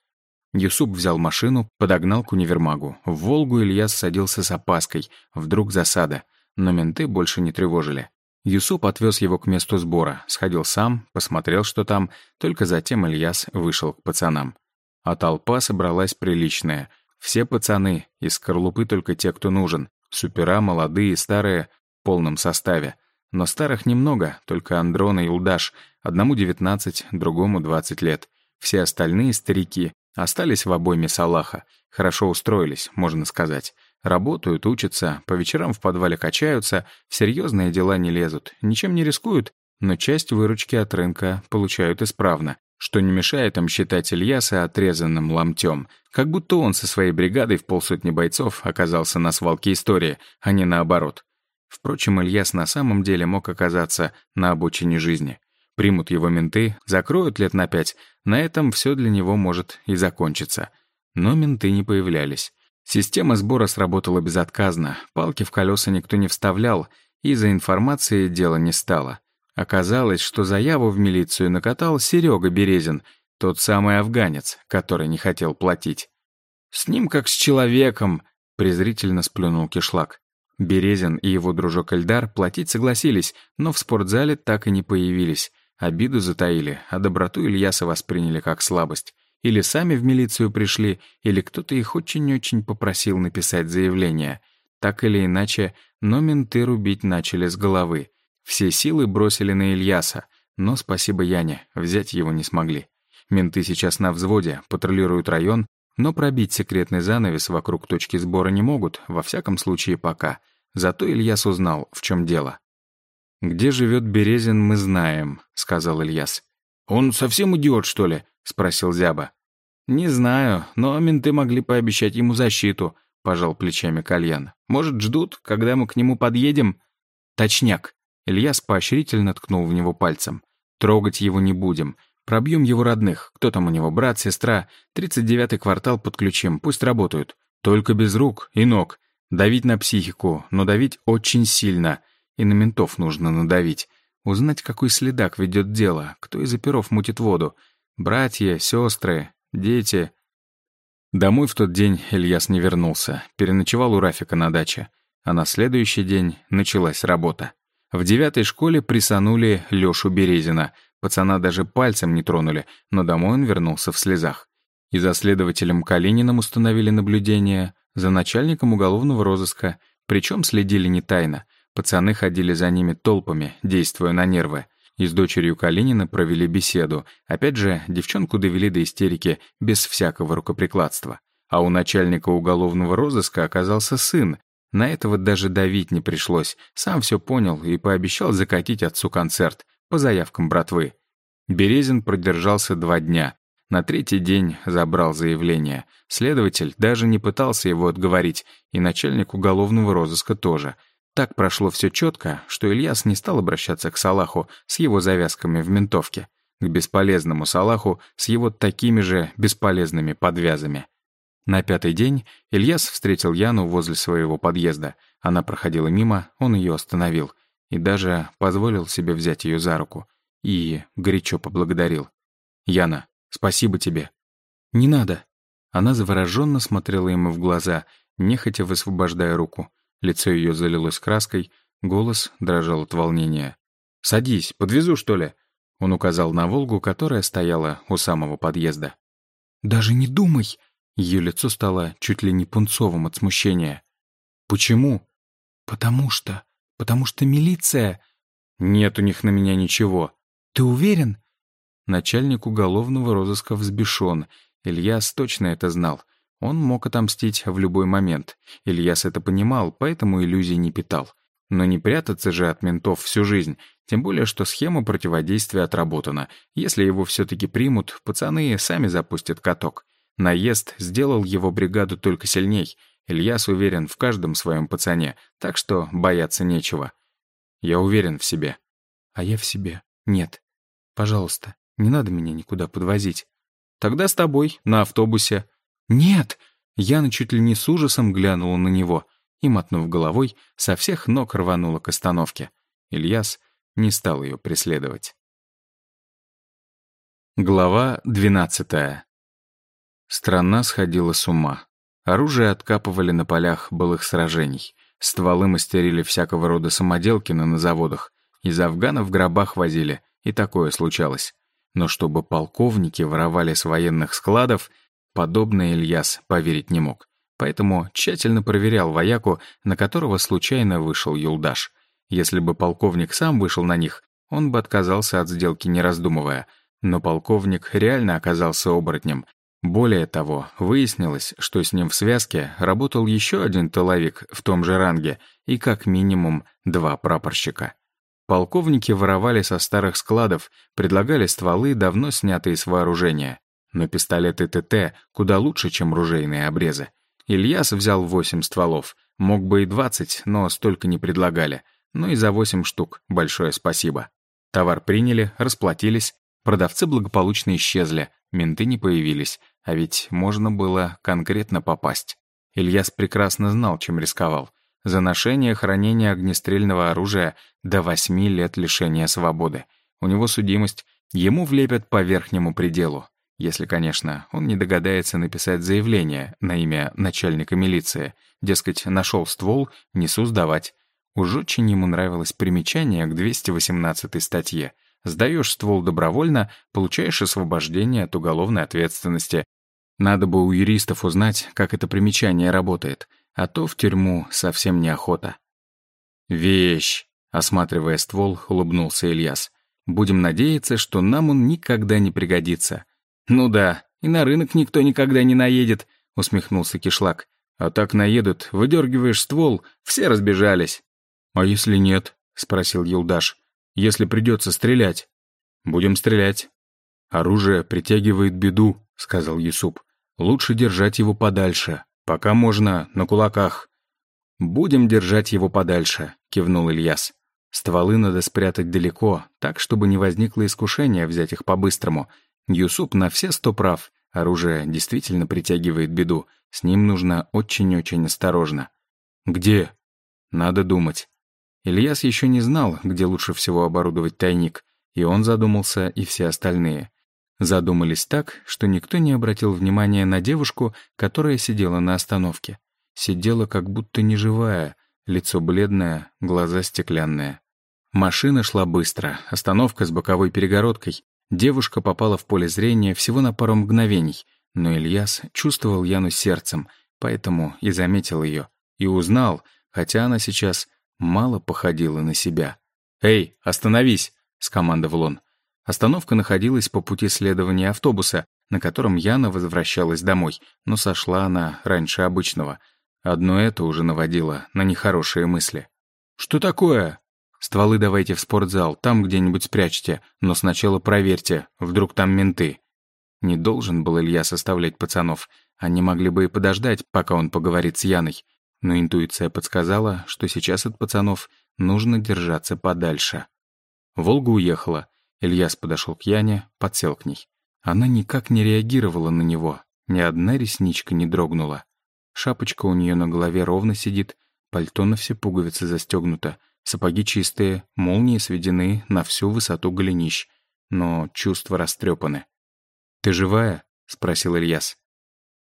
Юсуп взял машину, подогнал к универмагу. В «Волгу» Ильяс садился с опаской. Вдруг засада. Но менты больше не тревожили. Юсуп отвез его к месту сбора, сходил сам, посмотрел, что там, только затем Ильяс вышел к пацанам. А толпа собралась приличная. Все пацаны, из скорлупы только те, кто нужен. Супера, молодые, старые, в полном составе. Но старых немного, только Андрон и Улдаш. Одному 19, другому 20 лет. Все остальные старики остались в обойме Салаха. Хорошо устроились, можно сказать. Работают, учатся, по вечерам в подвале качаются, в серьезные дела не лезут, ничем не рискуют, но часть выручки от рынка получают исправно что не мешает им считать Ильяса отрезанным ломтем, как будто он со своей бригадой в полсотни бойцов оказался на свалке истории, а не наоборот. Впрочем, Ильяс на самом деле мог оказаться на обочине жизни. Примут его менты, закроют лет на пять, на этом все для него может и закончиться. Но менты не появлялись. Система сбора сработала безотказно, палки в колеса никто не вставлял, и за информацией дело не стало. Оказалось, что заяву в милицию накатал Серега Березин, тот самый афганец, который не хотел платить. «С ним как с человеком», — презрительно сплюнул кишлак. Березин и его дружок Эльдар платить согласились, но в спортзале так и не появились. Обиду затаили, а доброту Ильяса восприняли как слабость. Или сами в милицию пришли, или кто-то их очень-очень попросил написать заявление. Так или иначе, Но менты рубить начали с головы. Все силы бросили на Ильяса, но, спасибо Яне, взять его не смогли. Менты сейчас на взводе, патрулируют район, но пробить секретный занавес вокруг точки сбора не могут, во всяком случае пока. Зато Ильяс узнал, в чем дело. «Где живет Березин, мы знаем», — сказал Ильяс. «Он совсем идиот, что ли?» — спросил Зяба. «Не знаю, но менты могли пообещать ему защиту», — пожал плечами Кальян. «Может, ждут, когда мы к нему подъедем?» «Точняк». Ильяс поощрительно ткнул в него пальцем. «Трогать его не будем. Пробьем его родных. Кто там у него, брат, сестра? Тридцать девятый квартал подключим, пусть работают. Только без рук и ног. Давить на психику, но давить очень сильно. И на ментов нужно надавить. Узнать, какой следак ведет дело, кто из оперов мутит воду. Братья, сестры, дети. Домой в тот день Ильяс не вернулся. Переночевал у Рафика на даче. А на следующий день началась работа. В девятой школе присанули Лёшу Березина. Пацана даже пальцем не тронули, но домой он вернулся в слезах. И за следователем Калининым установили наблюдение, за начальником уголовного розыска, причем следили не тайно. Пацаны ходили за ними толпами, действуя на нервы. И с дочерью Калинина провели беседу. Опять же, девчонку довели до истерики без всякого рукоприкладства. А у начальника уголовного розыска оказался сын. На этого даже давить не пришлось. Сам все понял и пообещал закатить отцу концерт по заявкам братвы. Березин продержался два дня. На третий день забрал заявление. Следователь даже не пытался его отговорить, и начальник уголовного розыска тоже — так прошло все четко, что Ильяс не стал обращаться к Салаху с его завязками в ментовке, к бесполезному Салаху с его такими же бесполезными подвязами. На пятый день Ильяс встретил Яну возле своего подъезда. Она проходила мимо, он ее остановил и даже позволил себе взять ее за руку. И горячо поблагодарил. «Яна, спасибо тебе». «Не надо». Она завороженно смотрела ему в глаза, нехотя высвобождая руку. Лицо ее залилось краской, голос дрожал от волнения. «Садись, подвезу, что ли?» Он указал на «Волгу», которая стояла у самого подъезда. «Даже не думай!» Ее лицо стало чуть ли не пунцовым от смущения. «Почему?» «Потому что... Потому что милиция...» «Нет у них на меня ничего». «Ты уверен?» Начальник уголовного розыска взбешен. Ильяс точно это знал. Он мог отомстить в любой момент. Ильяс это понимал, поэтому иллюзий не питал. Но не прятаться же от ментов всю жизнь, тем более, что схема противодействия отработана. Если его все-таки примут, пацаны сами запустят каток. Наезд сделал его бригаду только сильней. Ильяс уверен в каждом своем пацане, так что бояться нечего. Я уверен в себе. А я в себе. Нет. Пожалуйста, не надо меня никуда подвозить. Тогда с тобой, на автобусе. «Нет!» Яна чуть ли не с ужасом глянула на него и, мотнув головой, со всех ног рванула к остановке. Ильяс не стал ее преследовать. Глава двенадцатая. Страна сходила с ума. Оружие откапывали на полях былых сражений. Стволы мастерили всякого рода самоделки на заводах. Из афганов в гробах возили, и такое случалось. Но чтобы полковники воровали с военных складов, Подобное Ильяс поверить не мог, поэтому тщательно проверял вояку, на которого случайно вышел Юлдаш. Если бы полковник сам вышел на них, он бы отказался от сделки, не раздумывая. Но полковник реально оказался оборотнем. Более того, выяснилось, что с ним в связке работал еще один тыловик в том же ранге и как минимум два прапорщика. Полковники воровали со старых складов, предлагали стволы, давно снятые с вооружения. Но пистолеты ТТ куда лучше, чем ружейные обрезы. Ильяс взял восемь стволов. Мог бы и двадцать, но столько не предлагали. Ну и за восемь штук большое спасибо. Товар приняли, расплатились. Продавцы благополучно исчезли, менты не появились. А ведь можно было конкретно попасть. Ильяс прекрасно знал, чем рисковал. За ношение хранение огнестрельного оружия до восьми лет лишения свободы. У него судимость, ему влепят по верхнему пределу. Если, конечно, он не догадается написать заявление на имя начальника милиции, дескать, нашел ствол, несу сдавать. Уж очень ему нравилось примечание к 218 статье. Сдаешь ствол добровольно, получаешь освобождение от уголовной ответственности. Надо бы у юристов узнать, как это примечание работает, а то в тюрьму совсем неохота. «Вещь!» — осматривая ствол, улыбнулся Ильяс. «Будем надеяться, что нам он никогда не пригодится». «Ну да, и на рынок никто никогда не наедет», — усмехнулся Кишлак. «А так наедут, выдергиваешь ствол, все разбежались». «А если нет?» — спросил Юлдаш. «Если придется стрелять?» «Будем стрелять». «Оружие притягивает беду», — сказал Юсуп. «Лучше держать его подальше. Пока можно на кулаках». «Будем держать его подальше», — кивнул Ильяс. «Стволы надо спрятать далеко, так, чтобы не возникло искушения взять их по-быстрому. Юсуп на все сто прав. Оружие действительно притягивает беду. С ним нужно очень-очень осторожно». «Где?» «Надо думать». Ильяс еще не знал, где лучше всего оборудовать тайник, и он задумался, и все остальные. Задумались так, что никто не обратил внимания на девушку, которая сидела на остановке. Сидела как будто неживая, лицо бледное, глаза стеклянные. Машина шла быстро, остановка с боковой перегородкой. Девушка попала в поле зрения всего на пару мгновений, но Ильяс чувствовал Яну сердцем, поэтому и заметил ее. И узнал, хотя она сейчас мало походила на себя. «Эй, остановись!» — скомандовал он. Остановка находилась по пути следования автобуса, на котором Яна возвращалась домой, но сошла она раньше обычного — Одно это уже наводило на нехорошие мысли. «Что такое?» «Стволы давайте в спортзал, там где-нибудь спрячьте, но сначала проверьте, вдруг там менты». Не должен был Илья составлять пацанов. Они могли бы и подождать, пока он поговорит с Яной. Но интуиция подсказала, что сейчас от пацанов нужно держаться подальше. Волга уехала. Ильяс подошел к Яне, подсел к ней. Она никак не реагировала на него, ни одна ресничка не дрогнула. Шапочка у нее на голове ровно сидит, пальто на все пуговицы застегнуто, сапоги чистые, молнии сведены на всю высоту голенищ, но чувства растрепаны. «Ты живая?» — спросил Ильяс.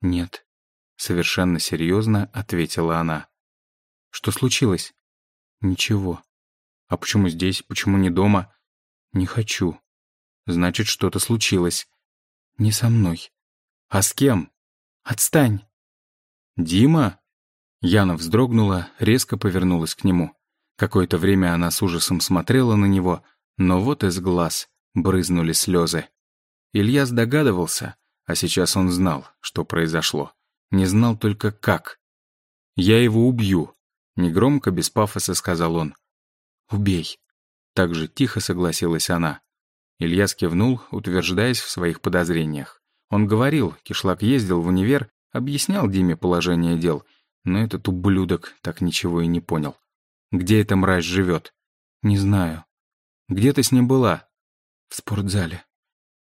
«Нет», — совершенно серьезно ответила она. «Что случилось?» «Ничего». «А почему здесь? Почему не дома?» «Не хочу». «Значит, что-то случилось». «Не со мной». «А с кем?» «Отстань!» «Дима?» Яна вздрогнула, резко повернулась к нему. Какое-то время она с ужасом смотрела на него, но вот из глаз брызнули слезы. Ильяс догадывался, а сейчас он знал, что произошло. Не знал только как. «Я его убью», — негромко, без пафоса сказал он. «Убей». Так же тихо согласилась она. Ильяс кивнул, утверждаясь в своих подозрениях. Он говорил, Кишлак ездил в универ Объяснял Диме положение дел, но этот ублюдок так ничего и не понял. Где эта мразь живет? Не знаю. Где ты с ним была? В спортзале.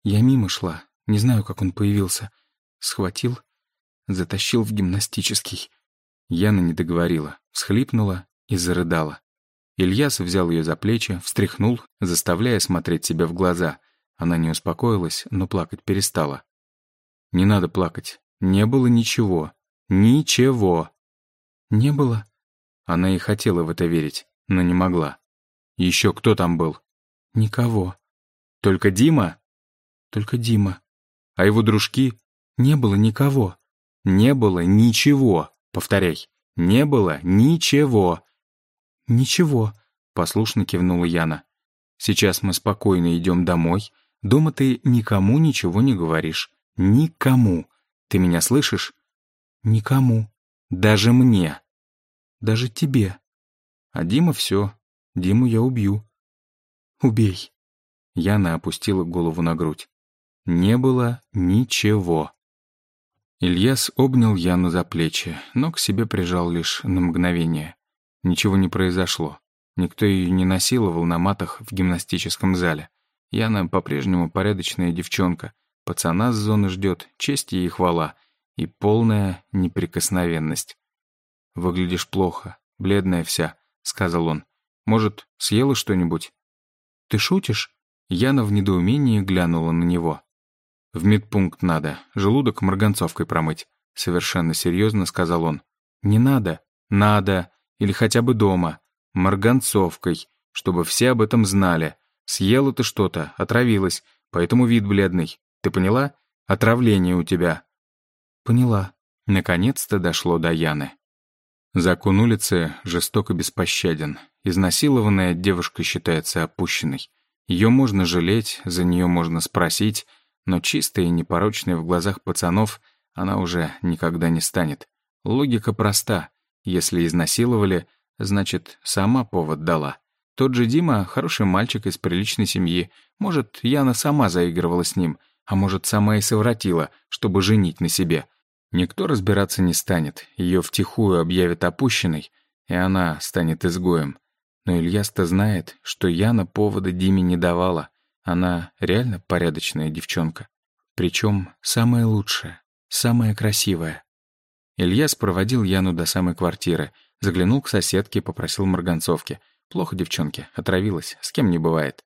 Я мимо шла, не знаю, как он появился. Схватил, затащил в гимнастический. Яна не договорила, всхлипнула и зарыдала. Ильяс взял ее за плечи, встряхнул, заставляя смотреть себе в глаза. Она не успокоилась, но плакать перестала. «Не надо плакать. Не было ничего. Ничего. Не было? Она и хотела в это верить, но не могла. Еще кто там был? Никого. Только Дима? Только Дима. А его дружки? Не было никого. Не было ничего. Повторяй. Не было ничего. Ничего, послушно кивнула Яна. Сейчас мы спокойно идем домой. Дома ты никому ничего не говоришь. Никому. Ты меня слышишь? Никому. Даже мне. Даже тебе. А Дима все. Диму я убью. Убей. Яна опустила голову на грудь. Не было ничего. Ильяс обнял Яну за плечи, но к себе прижал лишь на мгновение. Ничего не произошло. Никто ее не насиловал на матах в гимнастическом зале. Яна по-прежнему порядочная девчонка — Пацана с зоны ждет, честь ей и хвала, и полная неприкосновенность. «Выглядишь плохо, бледная вся», — сказал он. «Может, съела что-нибудь?» «Ты шутишь?» Яна в недоумении глянула на него. «В медпункт надо, желудок марганцовкой промыть», — совершенно серьезно сказал он. «Не надо. Надо. Или хотя бы дома. Марганцовкой, чтобы все об этом знали. Съела ты что-то, отравилась, поэтому вид бледный. Ты поняла? Отравление у тебя». «Поняла». Наконец-то дошло до Яны. Закон улицы жестоко беспощаден. Изнасилованная девушка считается опущенной. Ее можно жалеть, за нее можно спросить, но чистая и непорочная в глазах пацанов она уже никогда не станет. Логика проста. Если изнасиловали, значит, сама повод дала. Тот же Дима — хороший мальчик из приличной семьи. Может, Яна сама заигрывала с ним, а может, сама и совратила, чтобы женить на себе. Никто разбираться не станет, ее втихую объявят опущенной, и она станет изгоем. Но Ильяс-то знает, что Яна повода Диме не давала. Она реально порядочная девчонка. Причем самая лучшая, самая красивая. Ильяс проводил Яну до самой квартиры, заглянул к соседке, попросил марганцовки. Плохо девчонке, отравилась, с кем не бывает.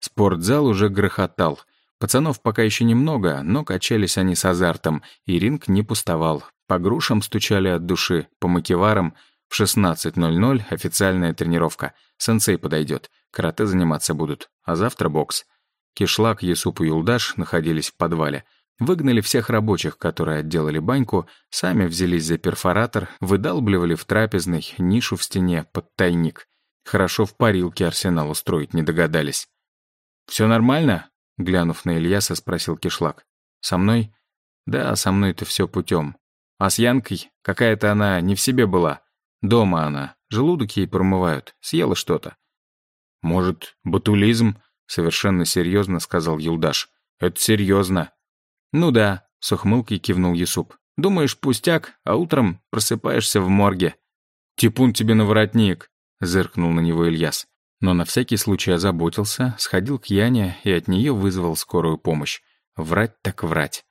Спортзал уже грохотал. Пацанов пока еще немного, но качались они с азартом, и ринг не пустовал. По грушам стучали от души, по макеварам — в 16.00 официальная тренировка. Сенсей подойдет. Карате заниматься будут. А завтра бокс. Кишлак, Юсуп и Юлдаш находились в подвале. Выгнали всех рабочих, которые отделали баньку, сами взялись за перфоратор, выдалбливали в трапезной нишу в стене под тайник. Хорошо в парилке арсенал устроить не догадались. «Все нормально?» — глянув на Ильяса, спросил Кишлак. «Со мной?» «Да, со мной-то все путем. А с Янкой? Какая-то она не в себе была. Дома она. Желудок ей промывают. Съела что-то. «Может, батулизм?» — совершенно серьезно сказал Юлдаш. «Это серьезно». «Ну да», — с ухмылкой кивнул Юсуп. «Думаешь, пустяк, а утром просыпаешься в морге». «Типун тебе на воротник», — зыркнул на него Ильяс. Но на всякий случай озаботился, сходил к Яне и от нее вызвал скорую помощь. Врать так врать.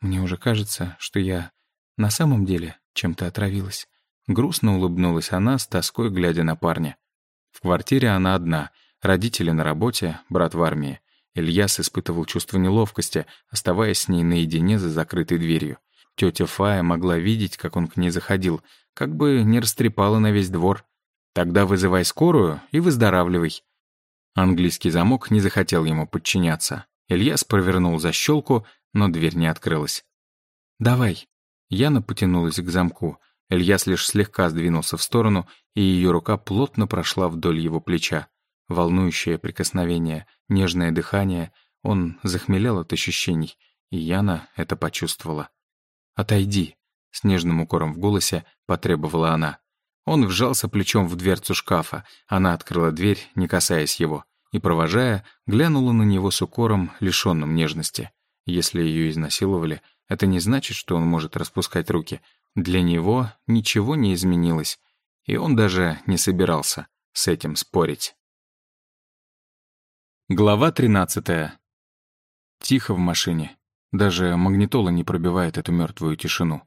Мне уже кажется, что я на самом деле чем-то отравилась. Грустно улыбнулась она, с тоской глядя на парня. В квартире она одна, родители на работе, брат в армии. Ильяс испытывал чувство неловкости, оставаясь с ней наедине за закрытой дверью. Тетя Фая могла видеть, как он к ней заходил, как бы не растрепала на весь двор. «Тогда вызывай скорую и выздоравливай». Английский замок не захотел ему подчиняться. Ильяс провернул защелку, но дверь не открылась. «Давай». Яна потянулась к замку — Ильяс лишь слегка сдвинулся в сторону, и ее рука плотно прошла вдоль его плеча. Волнующее прикосновение, нежное дыхание. Он захмелел от ощущений, и Яна это почувствовала. «Отойди», — с нежным укором в голосе потребовала она. Он вжался плечом в дверцу шкафа. Она открыла дверь, не касаясь его, и, провожая, глянула на него с укором, лишенным нежности. Если ее изнасиловали, это не значит, что он может распускать руки. Для него ничего не изменилось, и он даже не собирался с этим спорить. Глава 13. Тихо в машине. Даже магнитола не пробивает эту мертвую тишину.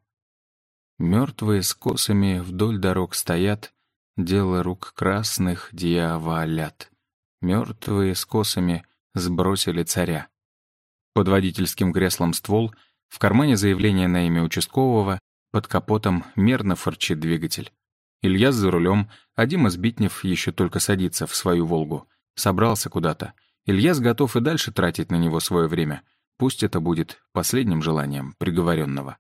Мертвые с косами вдоль дорог стоят, дело рук красных дьяволят. Мертвые с косами сбросили царя. Под водительским креслом ствол, в кармане заявление на имя участкового, под капотом мерно форчит двигатель. Илья за рулем, а Дима Сбитнев еще только садится в свою «Волгу». Собрался куда-то. Ильяс готов и дальше тратить на него свое время. Пусть это будет последним желанием приговоренного.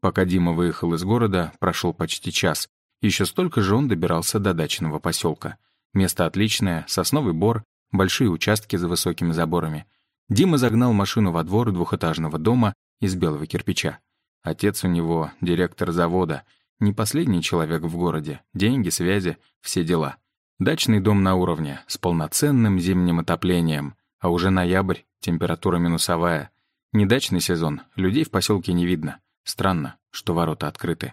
Пока Дима выехал из города, прошел почти час. Еще столько же он добирался до дачного поселка. Место отличное, сосновый бор, большие участки за высокими заборами. Дима загнал машину во двор двухэтажного дома из белого кирпича. Отец у него — директор завода, не последний человек в городе, деньги, связи, все дела. Дачный дом на уровне, с полноценным зимним отоплением, а уже ноябрь, температура минусовая. Не дачный сезон, людей в поселке не видно. Странно, что ворота открыты.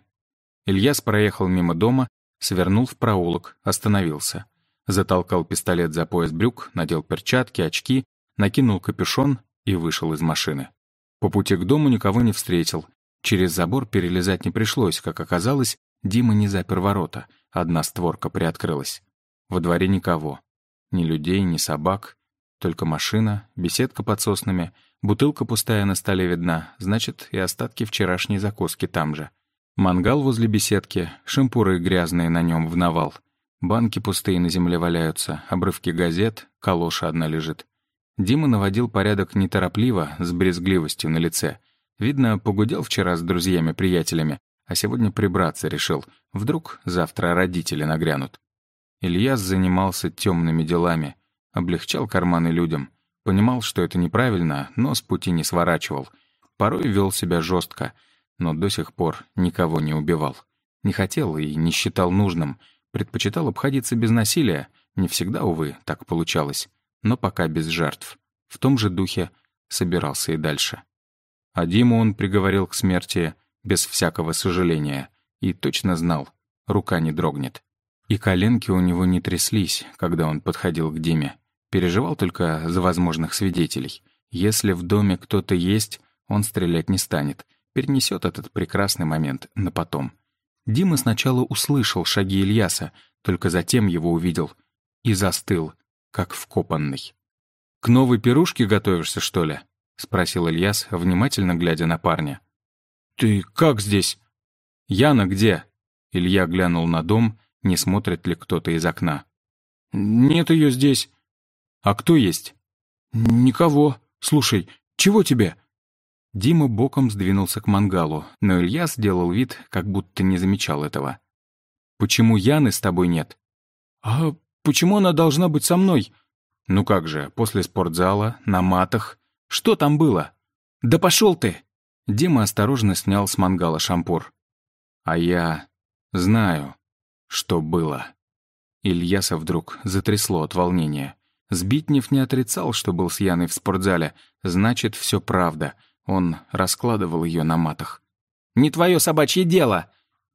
Ильяс проехал мимо дома, свернул в проулок, остановился. Затолкал пистолет за пояс брюк, надел перчатки, очки, накинул капюшон и вышел из машины. По пути к дому никого не встретил, Через забор перелезать не пришлось, как оказалось, Дима не запер ворота, одна створка приоткрылась. Во дворе никого. Ни людей, ни собак. Только машина, беседка под соснами, бутылка пустая на столе видна, значит, и остатки вчерашней закуски там же. Мангал возле беседки, шампуры грязные на нем в навал. Банки пустые на земле валяются, обрывки газет, калоша одна лежит. Дима наводил порядок неторопливо, с брезгливостью на лице — Видно, погудел вчера с друзьями-приятелями, а сегодня прибраться решил. Вдруг завтра родители нагрянут. Ильяс занимался темными делами, облегчал карманы людям. Понимал, что это неправильно, но с пути не сворачивал. Порой вел себя жестко, но до сих пор никого не убивал. Не хотел и не считал нужным. Предпочитал обходиться без насилия. Не всегда, увы, так получалось. Но пока без жертв. В том же духе собирался и дальше. А Диму он приговорил к смерти без всякого сожаления. И точно знал, рука не дрогнет. И коленки у него не тряслись, когда он подходил к Диме. Переживал только за возможных свидетелей. Если в доме кто-то есть, он стрелять не станет. Перенесет этот прекрасный момент на потом. Дима сначала услышал шаги Ильяса, только затем его увидел. И застыл, как вкопанный. «К новой пирушке готовишься, что ли?» — спросил Ильяс, внимательно глядя на парня. «Ты как здесь?» «Яна где?» Илья глянул на дом, не смотрит ли кто-то из окна. «Нет ее здесь». «А кто есть?» «Никого. Слушай, чего тебе?» Дима боком сдвинулся к мангалу, но Илья сделал вид, как будто не замечал этого. «Почему Яны с тобой нет?» «А почему она должна быть со мной?» «Ну как же, после спортзала, на матах. Что там было?» «Да пошел ты!» Дима осторожно снял с мангала шампур. «А я знаю, что было». Ильяса вдруг затрясло от волнения. Сбитнев не отрицал, что был с Яной в спортзале. Значит, все правда. Он раскладывал ее на матах. «Не твое собачье дело!»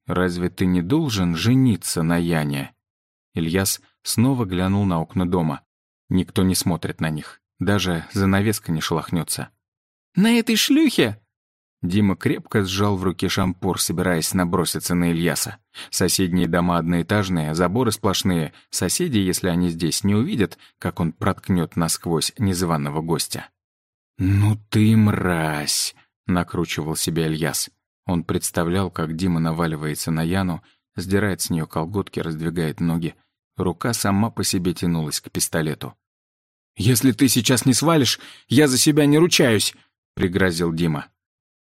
«Разве ты не должен жениться на Яне?» Ильяс снова глянул на окна дома. Никто не смотрит на них. Даже занавеска не шелохнется. «На этой шлюхе?» Дима крепко сжал в руке шампур, собираясь наброситься на Ильяса. Соседние дома одноэтажные, заборы сплошные. Соседи, если они здесь, не увидят, как он проткнет насквозь незваного гостя. «Ну ты мразь!» — накручивал себя Ильяс. Он представлял, как Дима наваливается на Яну, сдирает с нее колготки, раздвигает ноги. Рука сама по себе тянулась к пистолету. «Если ты сейчас не свалишь, я за себя не ручаюсь!» — пригрозил Дима.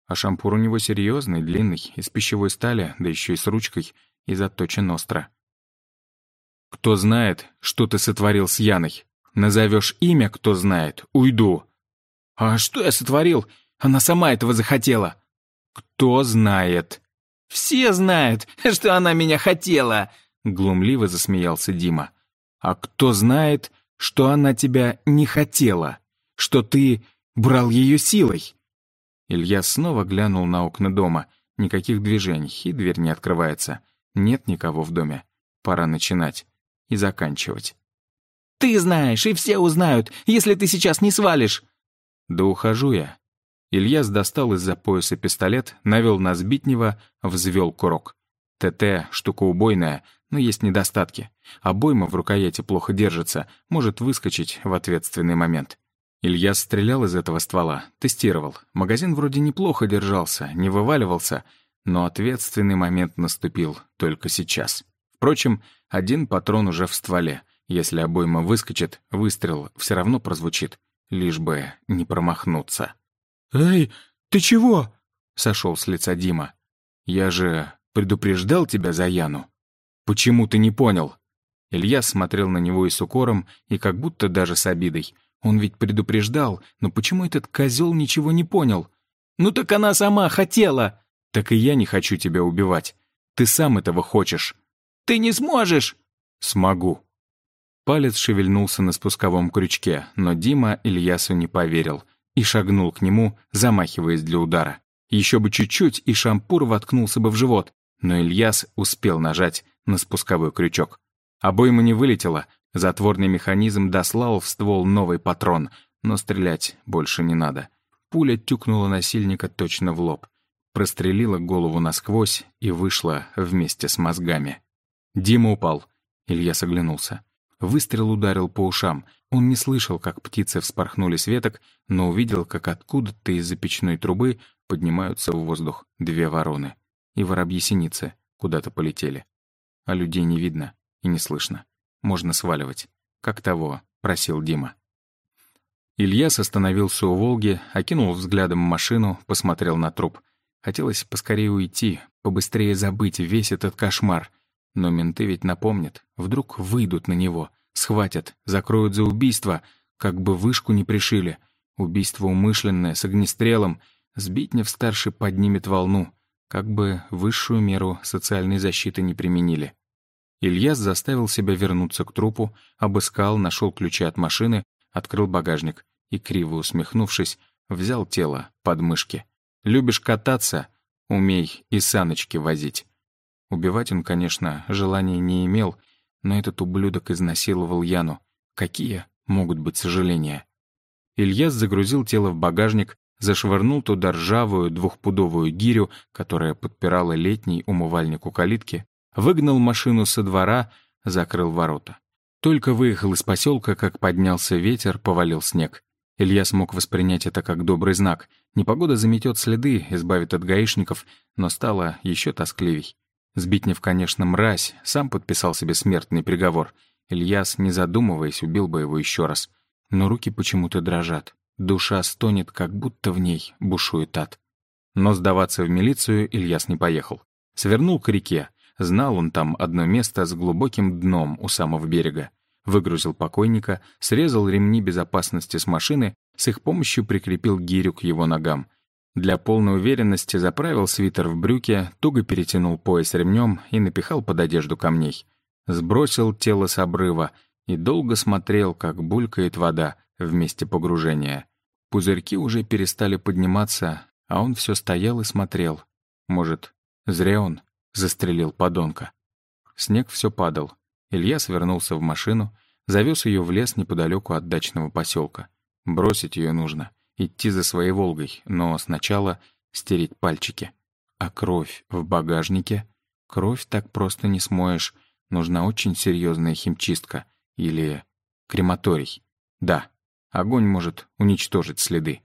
А шампур у него серьезный, длинный, из пищевой стали, да еще и с ручкой, и заточен остро. «Кто знает, что ты сотворил с Яной? Назовешь имя, кто знает, уйду!» «А что я сотворил? Она сама этого захотела!» «Кто знает?» «Все знают, *laughs* что она меня хотела!» Глумливо засмеялся Дима. «А кто знает, что она тебя не хотела? Что ты брал ее силой?» Илья снова глянул на окна дома. Никаких движений, и дверь не открывается. Нет никого в доме. Пора начинать и заканчивать. «Ты знаешь, и все узнают, если ты сейчас не свалишь!» «Да ухожу я». Ильяс достал из-за пояса пистолет, навел на Сбитнева, взвел курок. ТТ — штука убойная, но есть недостатки. Обойма в рукояти плохо держится, может выскочить в ответственный момент. Илья стрелял из этого ствола, тестировал. Магазин вроде неплохо держался, не вываливался, но ответственный момент наступил только сейчас. Впрочем, один патрон уже в стволе. Если обойма выскочит, выстрел все равно прозвучит, лишь бы не промахнуться. «Эй, ты чего?» — сошел с лица Дима. «Я же предупреждал тебя за Яну. Почему ты не понял?» Илья смотрел на него и с укором, и как будто даже с обидой — он ведь предупреждал, но почему этот козел ничего не понял? «Ну так она сама хотела!» «Так и я не хочу тебя убивать. Ты сам этого хочешь». «Ты не сможешь!» «Смогу». Палец шевельнулся на спусковом крючке, но Дима Ильясу не поверил и шагнул к нему, замахиваясь для удара. Еще бы чуть-чуть, и шампур воткнулся бы в живот, но Ильяс успел нажать на спусковой крючок. Обойма не вылетела, Затворный механизм дослал в ствол новый патрон, но стрелять больше не надо. Пуля тюкнула насильника точно в лоб, прострелила голову насквозь и вышла вместе с мозгами. Дима упал. Илья соглянулся. Выстрел ударил по ушам. Он не слышал, как птицы вспорхнули с веток, но увидел, как откуда-то из-за печной трубы поднимаются в воздух две вороны. И воробьи-синицы куда-то полетели. А людей не видно и не слышно можно сваливать. Как того, просил Дима. Ильяс остановился у «Волги», окинул взглядом машину, посмотрел на труп. Хотелось поскорее уйти, побыстрее забыть весь этот кошмар. Но менты ведь напомнят, вдруг выйдут на него, схватят, закроют за убийство, как бы вышку не пришили. Убийство умышленное, с огнестрелом. Сбитнев-старший поднимет волну, как бы высшую меру социальной защиты не применили. Ильяс заставил себя вернуться к трупу, обыскал, нашел ключи от машины, открыл багажник и, криво усмехнувшись, взял тело под мышки. «Любишь кататься? Умей и саночки возить». Убивать он, конечно, желания не имел, но этот ублюдок изнасиловал Яну. Какие могут быть сожаления? Ильяс загрузил тело в багажник, зашвырнул туда ржавую двухпудовую гирю, которая подпирала летний умывальник у калитки, выгнал машину со двора, закрыл ворота. Только выехал из поселка, как поднялся ветер, повалил снег. Илья смог воспринять это как добрый знак. Непогода заметет следы, избавит от гаишников, но стало еще тоскливей. Сбитнев, конечно, мразь, сам подписал себе смертный приговор. Ильяс, не задумываясь, убил бы его еще раз. Но руки почему-то дрожат. Душа стонет, как будто в ней бушует ад. Но сдаваться в милицию Ильяс не поехал. Свернул к реке. Знал он там одно место с глубоким дном у самого берега. Выгрузил покойника, срезал ремни безопасности с машины, с их помощью прикрепил гирю к его ногам. Для полной уверенности заправил свитер в брюки, туго перетянул пояс ремнем и напихал под одежду камней. Сбросил тело с обрыва и долго смотрел, как булькает вода в месте погружения. Пузырьки уже перестали подниматься, а он все стоял и смотрел. Может, зря он застрелил подонка. Снег все падал. Илья свернулся в машину, завез ее в лес неподалеку от дачного поселка. Бросить ее нужно идти за своей «Волгой», но сначала стереть пальчики. А кровь в багажнике? Кровь так просто не смоешь. Нужна очень серьезная химчистка. Или крематорий. Да, огонь может уничтожить следы.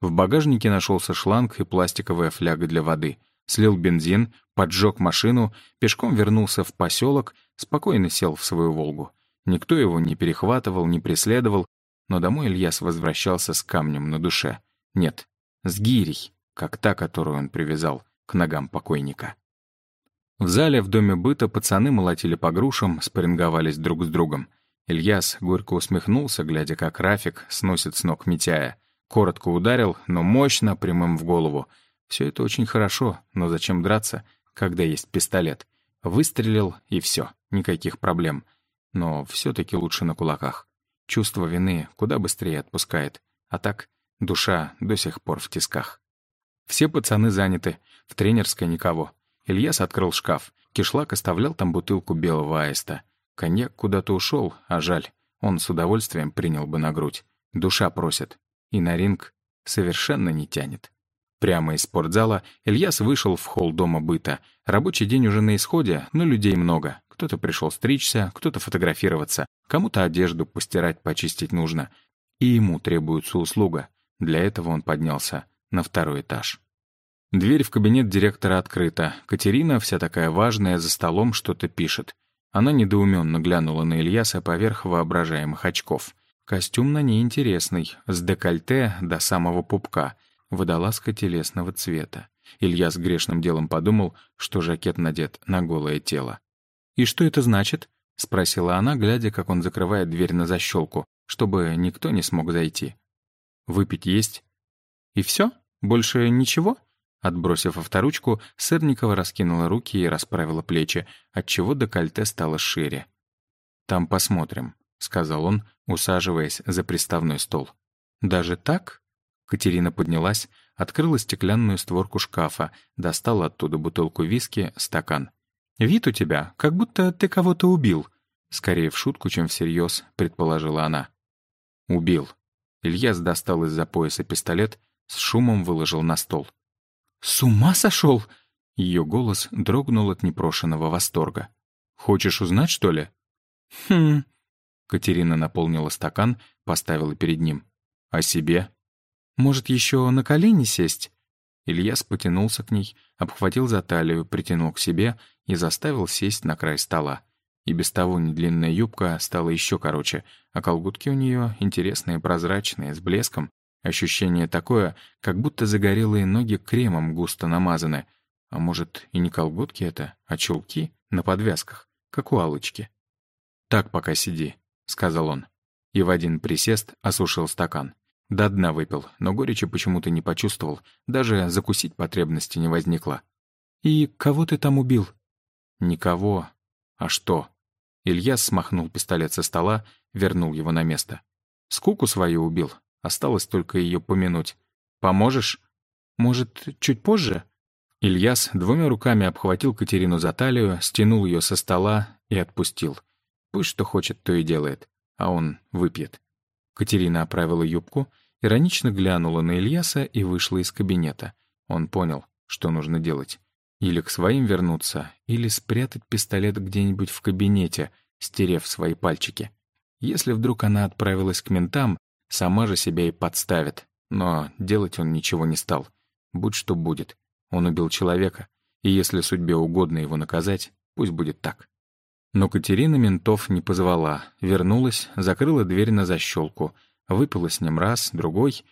В багажнике нашелся шланг и пластиковая фляга для воды. Слил бензин, поджег машину, пешком вернулся в поселок, спокойно сел в свою «Волгу». Никто его не перехватывал, не преследовал, но домой Ильяс возвращался с камнем на душе. Нет, с гирей, как та, которую он привязал к ногам покойника. В зале в доме быта пацаны молотили по грушам, спарринговались друг с другом. Ильяс горько усмехнулся, глядя, как Рафик сносит с ног Митяя. Коротко ударил, но мощно, прямым в голову. Все это очень хорошо, но зачем драться, когда есть пистолет? Выстрелил, и все, никаких проблем. Но все таки лучше на кулаках. Чувство вины куда быстрее отпускает. А так, душа до сих пор в тисках. Все пацаны заняты, в тренерской никого. Ильяс открыл шкаф. Кишлак оставлял там бутылку белого аиста. Коньяк куда-то ушел, а жаль. Он с удовольствием принял бы на грудь. Душа просит. И на ринг совершенно не тянет. Прямо из спортзала Ильяс вышел в холл дома быта. Рабочий день уже на исходе, но людей много. Кто-то пришел стричься, кто-то фотографироваться, кому-то одежду постирать, почистить нужно. И ему требуется услуга. Для этого он поднялся на второй этаж. Дверь в кабинет директора открыта. Катерина, вся такая важная, за столом что-то пишет. Она недоуменно глянула на Ильяса поверх воображаемых очков. Костюм на ней интересный, с декольте до самого пупка, водолазка телесного цвета. Илья с грешным делом подумал, что жакет надет на голое тело. «И что это значит?» — спросила она, глядя, как он закрывает дверь на защелку, чтобы никто не смог зайти. «Выпить есть?» «И все? Больше ничего?» Отбросив авторучку, Сырникова раскинула руки и расправила плечи, отчего декольте стало шире. «Там посмотрим», — сказал он, усаживаясь за приставной стол. «Даже так?» Катерина поднялась, открыла стеклянную створку шкафа, достала оттуда бутылку виски, стакан. «Вид у тебя, как будто ты кого-то убил», — скорее в шутку, чем всерьез, предположила она. «Убил». Ильяс достал из-за пояса пистолет, с шумом выложил на стол. «С ума сошел?» Ее голос дрогнул от непрошенного восторга. «Хочешь узнать, что ли?» «Хм...» Катерина наполнила стакан, поставила перед ним. «О себе?» «Может, еще на колени сесть?» Ильяс потянулся к ней, обхватил за талию, притянул к себе и заставил сесть на край стола. И без того недлинная юбка стала еще короче, а колготки у нее интересные, прозрачные, с блеском. Ощущение такое, как будто загорелые ноги кремом густо намазаны. А может, и не колготки это, а чулки на подвязках, как у Аллочки. «Так пока сиди», — сказал он. И в один присест осушил стакан. До дна выпил, но горечи почему-то не почувствовал, даже закусить потребности не возникло. «И кого ты там убил?» «Никого. А что?» Ильяс смахнул пистолет со стола, вернул его на место. «Скуку свою убил. Осталось только ее помянуть. Поможешь?» «Может, чуть позже?» Ильяс двумя руками обхватил Катерину за талию, стянул ее со стола и отпустил. Пусть что хочет, то и делает, а он выпьет. Катерина оправила юбку, иронично глянула на Ильяса и вышла из кабинета. Он понял, что нужно делать. Или к своим вернуться, или спрятать пистолет где-нибудь в кабинете, стерев свои пальчики. Если вдруг она отправилась к ментам, сама же себя и подставит. Но делать он ничего не стал. Будь что будет. Он убил человека, и если судьбе угодно его наказать, пусть будет так. Но Катерина ментов не позвала, вернулась, закрыла дверь на защелку, выпила с ним раз, другой,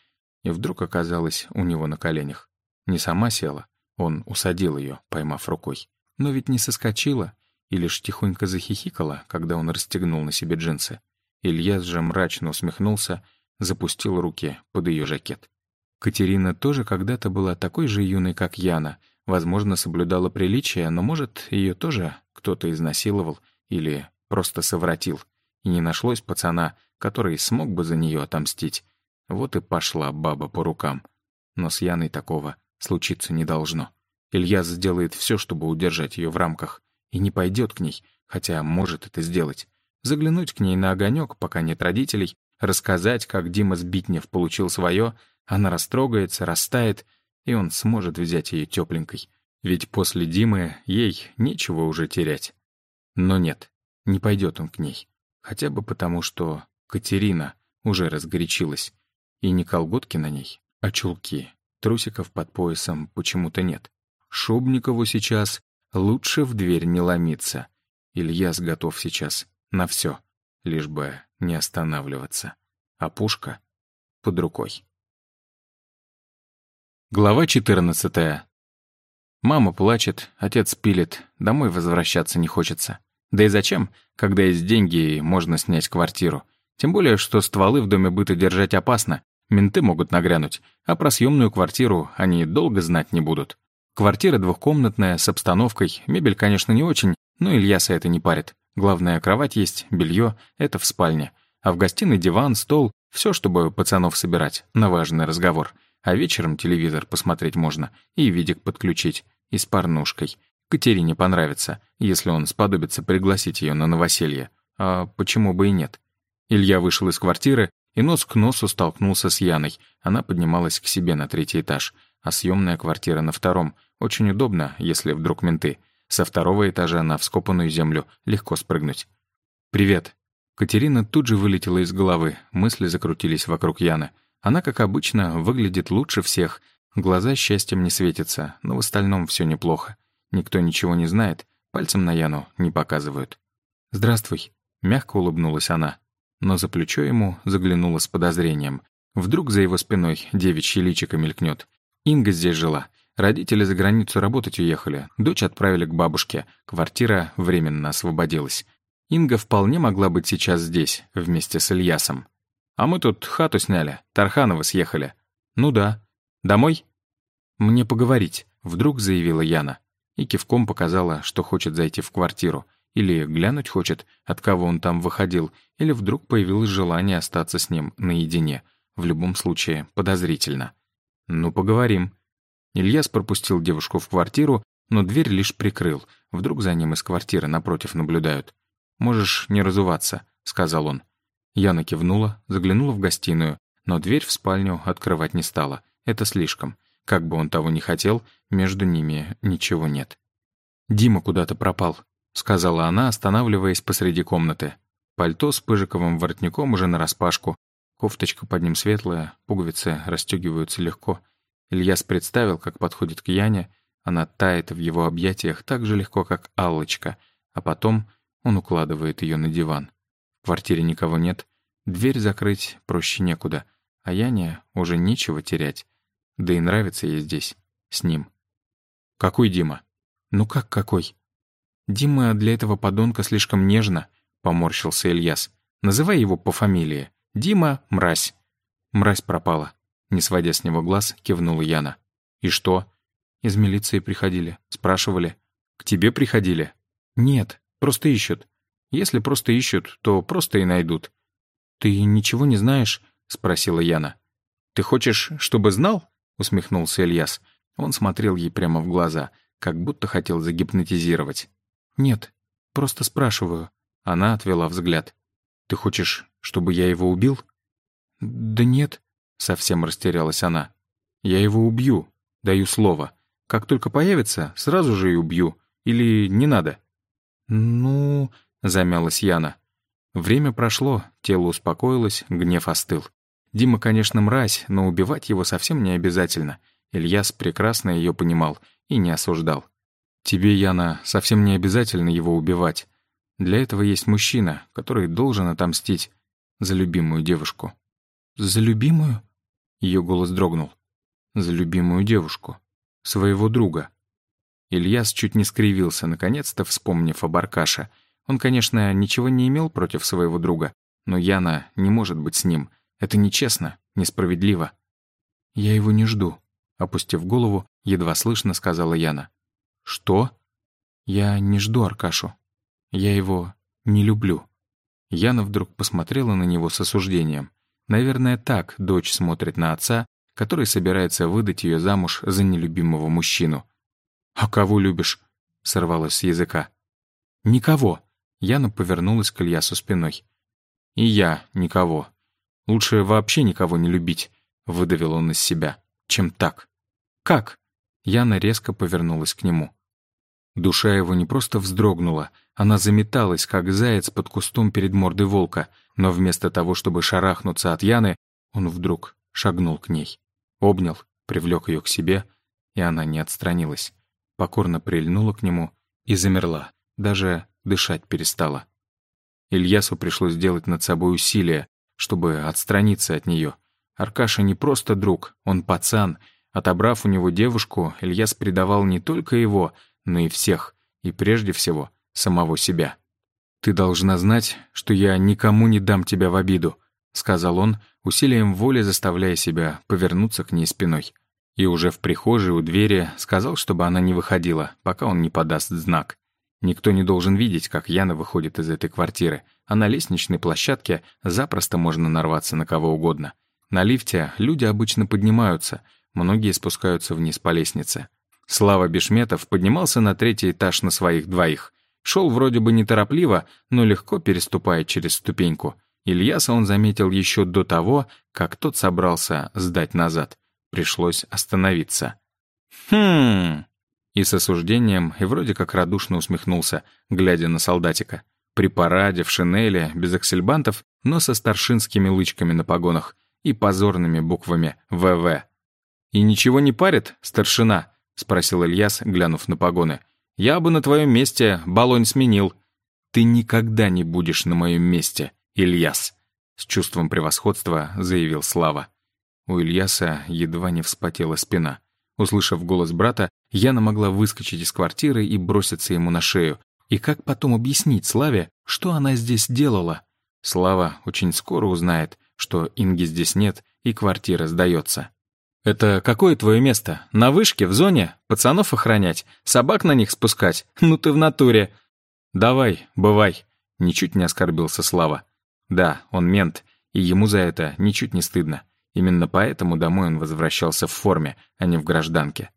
и вдруг оказалась у него на коленях. Не сама села, он усадил ее, поймав рукой. Но ведь не соскочила и лишь тихонько захихикала, когда он расстегнул на себе джинсы. Илья же мрачно усмехнулся, запустил руки под ее жакет. Катерина тоже когда-то была такой же юной, как Яна, возможно, соблюдала приличия, но, может, ее тоже кто-то изнасиловал или просто совратил, и не нашлось пацана, который смог бы за нее отомстить. Вот и пошла баба по рукам. Но с Яной такого случиться не должно. Илья сделает все, чтобы удержать ее в рамках, и не пойдет к ней, хотя может это сделать. Заглянуть к ней на огонек, пока нет родителей, рассказать, как Дима Сбитнев получил свое, она растрогается, растает, и он сможет взять ее тепленькой. Ведь после Димы ей нечего уже терять. Но нет, не пойдет он к ней. Хотя бы потому, что Катерина уже разгорячилась. И не колготки на ней, а чулки. Трусиков под поясом почему-то нет. Шубникову сейчас лучше в дверь не ломиться. Ильяс готов сейчас на все, лишь бы не останавливаться. А пушка под рукой. Глава 14. Мама плачет, отец пилит, домой возвращаться не хочется. Да и зачем, когда есть деньги и можно снять квартиру? Тем более, что стволы в доме быта держать опасно, Менты могут нагрянуть, а про съемную квартиру они долго знать не будут. Квартира двухкомнатная, с обстановкой, мебель, конечно, не очень, но Ильяса это не парит. Главное, кровать есть, белье — это в спальне. А в гостиной диван, стол — все, чтобы пацанов собирать, на важный разговор. А вечером телевизор посмотреть можно и видик подключить, и с порнушкой. Катерине понравится, если он сподобится пригласить ее на новоселье. А почему бы и нет? Илья вышел из квартиры, и нос к носу столкнулся с Яной. Она поднималась к себе на третий этаж, а съемная квартира на втором. Очень удобно, если вдруг менты. Со второго этажа на вскопанную землю легко спрыгнуть. «Привет». Катерина тут же вылетела из головы, мысли закрутились вокруг Яны. Она, как обычно, выглядит лучше всех. Глаза счастьем не светятся, но в остальном все неплохо. Никто ничего не знает, пальцем на Яну не показывают. «Здравствуй», — мягко улыбнулась она но за плечо ему заглянула с подозрением. Вдруг за его спиной девичье личико мелькнет. Инга здесь жила. Родители за границу работать уехали. Дочь отправили к бабушке. Квартира временно освободилась. Инга вполне могла быть сейчас здесь, вместе с Ильясом. «А мы тут хату сняли. Тархановы съехали». «Ну да. Домой?» «Мне поговорить», — вдруг заявила Яна. И кивком показала, что хочет зайти в квартиру. Или глянуть хочет, от кого он там выходил, или вдруг появилось желание остаться с ним наедине. В любом случае, подозрительно. «Ну, поговорим». Ильяс пропустил девушку в квартиру, но дверь лишь прикрыл. Вдруг за ним из квартиры напротив наблюдают. «Можешь не разуваться», — сказал он. Яна кивнула, заглянула в гостиную, но дверь в спальню открывать не стала. Это слишком. Как бы он того ни хотел, между ними ничего нет. Дима куда-то пропал. — сказала она, останавливаясь посреди комнаты. Пальто с пыжиковым воротником уже нараспашку. Кофточка под ним светлая, пуговицы расстегиваются легко. Ильяс представил, как подходит к Яне. Она тает в его объятиях так же легко, как Аллочка. А потом он укладывает ее на диван. В квартире никого нет. Дверь закрыть проще некуда. А Яне уже нечего терять. Да и нравится ей здесь, с ним. «Какой Дима?» «Ну как какой?» «Дима для этого подонка слишком нежно», — поморщился Ильяс. «Называй его по фамилии. Дима — мразь». «Мразь пропала», — не сводя с него глаз, кивнула Яна. «И что?» «Из милиции приходили, спрашивали». «К тебе приходили?» «Нет, просто ищут. Если просто ищут, то просто и найдут». «Ты ничего не знаешь?» — спросила Яна. «Ты хочешь, чтобы знал?» — усмехнулся Ильяс. Он смотрел ей прямо в глаза, как будто хотел загипнотизировать. «Нет, просто спрашиваю». Она отвела взгляд. «Ты хочешь, чтобы я его убил?» «Да нет», — совсем растерялась она. «Я его убью, даю слово. Как только появится, сразу же и убью. Или не надо?» «Ну...» — замялась Яна. Время прошло, тело успокоилось, гнев остыл. Дима, конечно, мразь, но убивать его совсем не обязательно. Ильяс прекрасно ее понимал и не осуждал. «Тебе, Яна, совсем не обязательно его убивать. Для этого есть мужчина, который должен отомстить за любимую девушку». «За любимую?» Ее голос дрогнул. «За любимую девушку. Своего друга». Ильяс чуть не скривился, наконец-то вспомнив об Аркаше. Он, конечно, ничего не имел против своего друга, но Яна не может быть с ним. Это нечестно, несправедливо. «Я его не жду», — опустив голову, едва слышно сказала Яна. «Что?» «Я не жду Аркашу. Я его не люблю». Яна вдруг посмотрела на него с осуждением. Наверное, так дочь смотрит на отца, который собирается выдать ее замуж за нелюбимого мужчину. «А кого любишь?» — сорвалось с языка. «Никого». Яна повернулась к Ильясу спиной. «И я никого. Лучше вообще никого не любить», — выдавил он из себя, — «чем так». «Как?» Яна резко повернулась к нему. Душа его не просто вздрогнула, она заметалась, как заяц под кустом перед мордой волка, но вместо того, чтобы шарахнуться от Яны, он вдруг шагнул к ней. Обнял, привлек ее к себе, и она не отстранилась покорно прильнула к нему и замерла, даже дышать перестала. Ильясу пришлось сделать над собой усилие, чтобы отстраниться от нее. Аркаша не просто друг, он пацан. Отобрав у него девушку, Ильяс предавал не только его, но и всех, и прежде всего самого себя. «Ты должна знать, что я никому не дам тебя в обиду», — сказал он, усилием воли заставляя себя повернуться к ней спиной и уже в прихожей у двери сказал, чтобы она не выходила, пока он не подаст знак. Никто не должен видеть, как Яна выходит из этой квартиры, а на лестничной площадке запросто можно нарваться на кого угодно. На лифте люди обычно поднимаются, многие спускаются вниз по лестнице. Слава Бешметов поднимался на третий этаж на своих двоих. Шел вроде бы неторопливо, но легко переступая через ступеньку. Ильяса он заметил еще до того, как тот собрался сдать назад. Пришлось остановиться. «Хм...» И с осуждением, и вроде как радушно усмехнулся, глядя на солдатика. При параде, в шинели, без аксельбантов, но со старшинскими лычками на погонах и позорными буквами «ВВ». «И ничего не парит, старшина?» — спросил Ильяс, глянув на погоны. «Я бы на твоем месте баллонь сменил». «Ты никогда не будешь на моем месте, Ильяс», — с чувством превосходства заявил Слава. У Ильяса едва не вспотела спина. Услышав голос брата, Яна могла выскочить из квартиры и броситься ему на шею. И как потом объяснить Славе, что она здесь делала? Слава очень скоро узнает, что Инги здесь нет и квартира сдается. «Это какое твое место? На вышке, в зоне? Пацанов охранять? Собак на них спускать? *laughs* Ну ты в натуре!» «Давай, бывай!» — ничуть не оскорбился Слава. «Да, он мент, и ему за это ничуть не стыдно. Именно поэтому домой он возвращался в форме, а не в гражданке.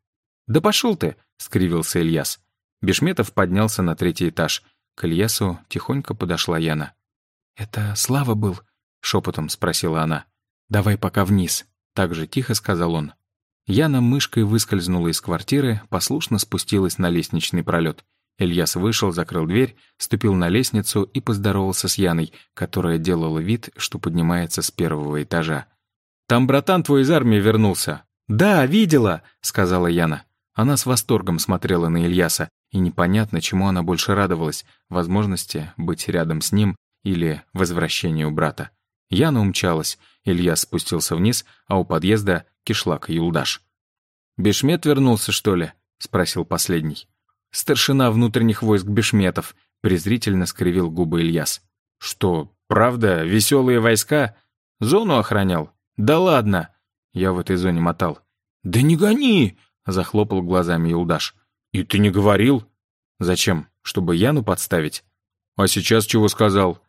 «Да пошел ты!» — скривился Ильяс. Бешметов поднялся на третий этаж. К Ильясу тихонько подошла Яна. «Это Слава был?» — шепотом спросила она. «Давай пока вниз», — так же тихо сказал он. Яна мышкой выскользнула из квартиры, послушно спустилась на лестничный пролет. Ильяс вышел, закрыл дверь, ступил на лестницу и поздоровался с Яной, которая делала вид, что поднимается с первого этажа. Там братан твой из армии вернулся». «Да, видела», — сказала Яна. Она с восторгом смотрела на Ильяса, и непонятно, чему она больше радовалась — возможности быть рядом с ним или возвращению брата. Яна умчалась, Илья спустился вниз, а у подъезда кишлак и юлдаш. «Бешмет вернулся, что ли?» — спросил последний. «Старшина внутренних войск Бешметов», — презрительно скривил губы Ильяс. «Что, правда, веселые войска? Зону охранял? Да ладно!» Я в этой зоне мотал. «Да не гони!» — захлопал глазами Юлдаш. «И ты не говорил?» «Зачем? Чтобы Яну подставить?» «А сейчас чего сказал?»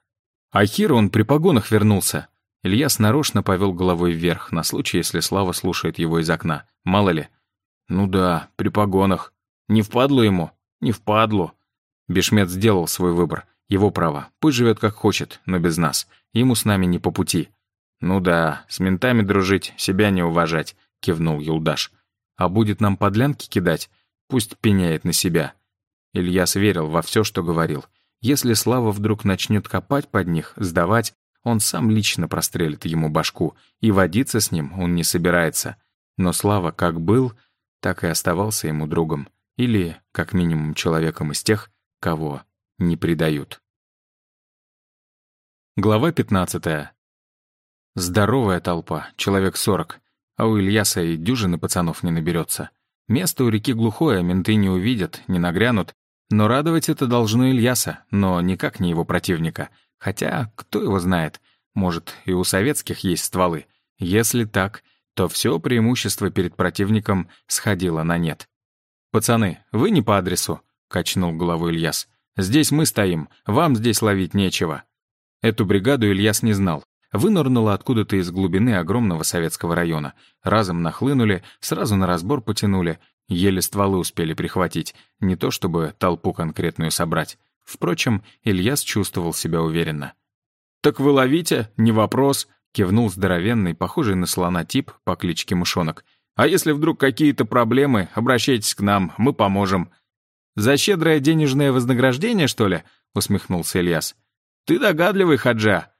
«Ахир он при погонах вернулся». Ильяс нарочно повел головой вверх, на случай, если Слава слушает его из окна. Мало ли. «Ну да, при погонах. Не впадлу ему? Не впадлу». Бешмет сделал свой выбор. Его право. Пусть живет как хочет, но без нас. Ему с нами не по пути. «Ну да, с ментами дружить, себя не уважать», — кивнул Юлдаш. «А будет нам подлянки кидать? Пусть пеняет на себя». Ильяс верил во все, что говорил. Если Слава вдруг начнет копать под них, сдавать, он сам лично прострелит ему башку, и водиться с ним он не собирается. Но Слава как был, так и оставался ему другом. Или, как минимум, человеком из тех, кого не предают. Глава 15. Здоровая толпа, человек сорок, а у Ильяса и дюжины пацанов не наберется. Место у реки глухое, менты не увидят, не нагрянут, но радовать это должно Ильяса, но никак не его противника. Хотя, кто его знает, может, и у советских есть стволы. Если так, то все преимущество перед противником сходило на нет. «Пацаны, вы не по адресу», — качнул головой Ильяс. «Здесь мы стоим, вам здесь ловить нечего». Эту бригаду Ильяс не знал. Вынырнула откуда-то из глубины огромного советского района. Разом нахлынули, сразу на разбор потянули — Еле стволы успели прихватить, не то чтобы толпу конкретную собрать. Впрочем, Ильяс чувствовал себя уверенно. «Так вы ловите, не вопрос», — кивнул здоровенный, похожий на слона тип по кличке Мышонок. «А если вдруг какие-то проблемы, обращайтесь к нам, мы поможем». «За щедрое денежное вознаграждение, что ли?» — усмехнулся Ильяс. «Ты догадливый, Хаджа».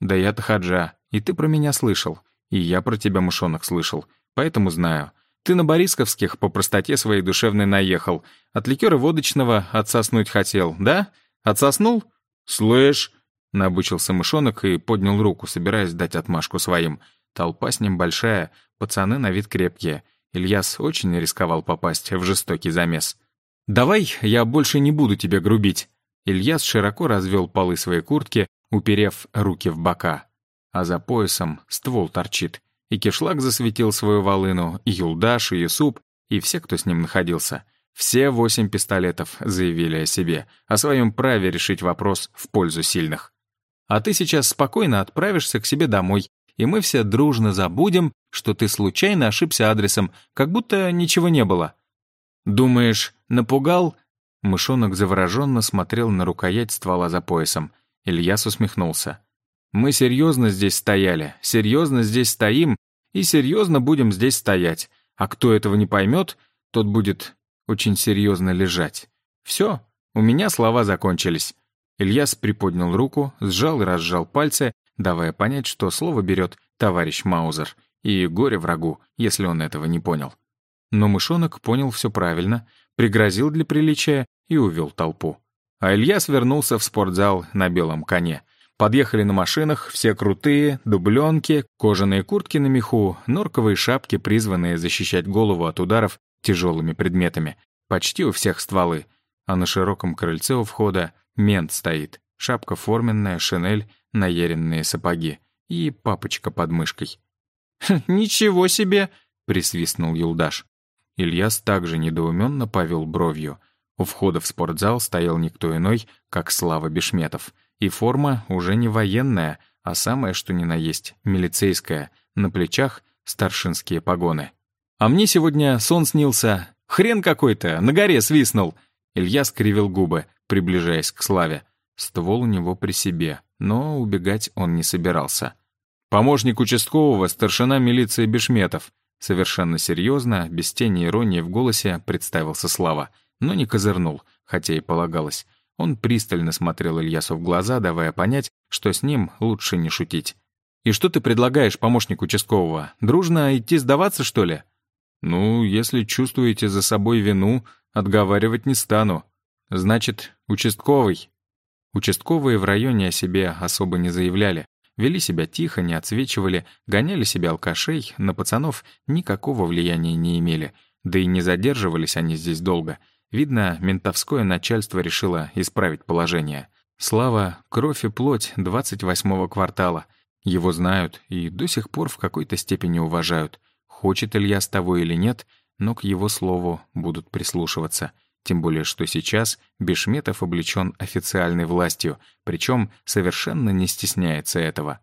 «Да я-то Хаджа, и ты про меня слышал. И я про тебя, Мышонок, слышал, поэтому знаю. Ты на Борисковских по простоте своей душевной наехал. От ликера водочного отсоснуть хотел, да? Отсоснул? Слышь!» Набычился мышонок и поднял руку, собираясь дать отмашку своим. Толпа с ним большая, пацаны на вид крепкие. Ильяс очень рисковал попасть в жестокий замес. «Давай я больше не буду тебе грубить». Ильяс широко развел полы своей куртки, уперев руки в бока. А за поясом ствол торчит. И Кишлак засветил свою волыну, и Юлдаш, и Юсуп, и все, кто с ним находился. Все восемь пистолетов заявили о себе, о своем праве решить вопрос в пользу сильных. А ты сейчас спокойно отправишься к себе домой, и мы все дружно забудем, что ты случайно ошибся адресом, как будто ничего не было. Думаешь, напугал? Мышонок завороженно смотрел на рукоять ствола за поясом. Ильяс усмехнулся. Мы серьезно здесь стояли, серьезно здесь стоим и серьезно будем здесь стоять. А кто этого не поймет, тот будет очень серьезно лежать. Все, у меня слова закончились. Ильяс приподнял руку, сжал и разжал пальцы, давая понять, что слово берет товарищ Маузер, и горе врагу, если он этого не понял. Но мышонок понял все правильно, пригрозил для приличия и увел толпу. А Ильяс вернулся в спортзал на белом коне — Подъехали на машинах, все крутые, дубленки, кожаные куртки на меху, норковые шапки, призванные защищать голову от ударов тяжелыми предметами. Почти у всех стволы. А на широком крыльце у входа мент стоит. Шапка форменная, шинель, наеренные сапоги. И папочка под мышкой. «Ничего себе!» — присвистнул Юлдаш. Ильяс также недоуменно повел бровью. У входа в спортзал стоял никто иной, как Слава Бешметов — и форма уже не военная, а самое что ни на есть, милицейская, на плечах старшинские погоны. «А мне сегодня сон снился. Хрен какой-то, на горе свистнул!» Илья скривил губы, приближаясь к Славе. Ствол у него при себе, но убегать он не собирался. «Помощник участкового, старшина милиции Бешметов», Совершенно серьезно, без тени иронии в голосе, представился Слава, но не козырнул, хотя и полагалось. Он пристально смотрел Ильясу в глаза, давая понять, что с ним лучше не шутить. «И что ты предлагаешь, помощник участкового? Дружно идти сдаваться, что ли?» «Ну, если чувствуете за собой вину, отговаривать не стану. Значит, участковый». Участковые в районе о себе особо не заявляли. Вели себя тихо, не отсвечивали, гоняли себя алкашей, на пацанов никакого влияния не имели. Да и не задерживались они здесь долго. Видно, ментовское начальство решило исправить положение. Слава — кровь и плоть 28-го квартала. Его знают и до сих пор в какой-то степени уважают. Хочет Илья с того или нет, но к его слову будут прислушиваться. Тем более, что сейчас Бешметов облечен официальной властью, причем совершенно не стесняется этого.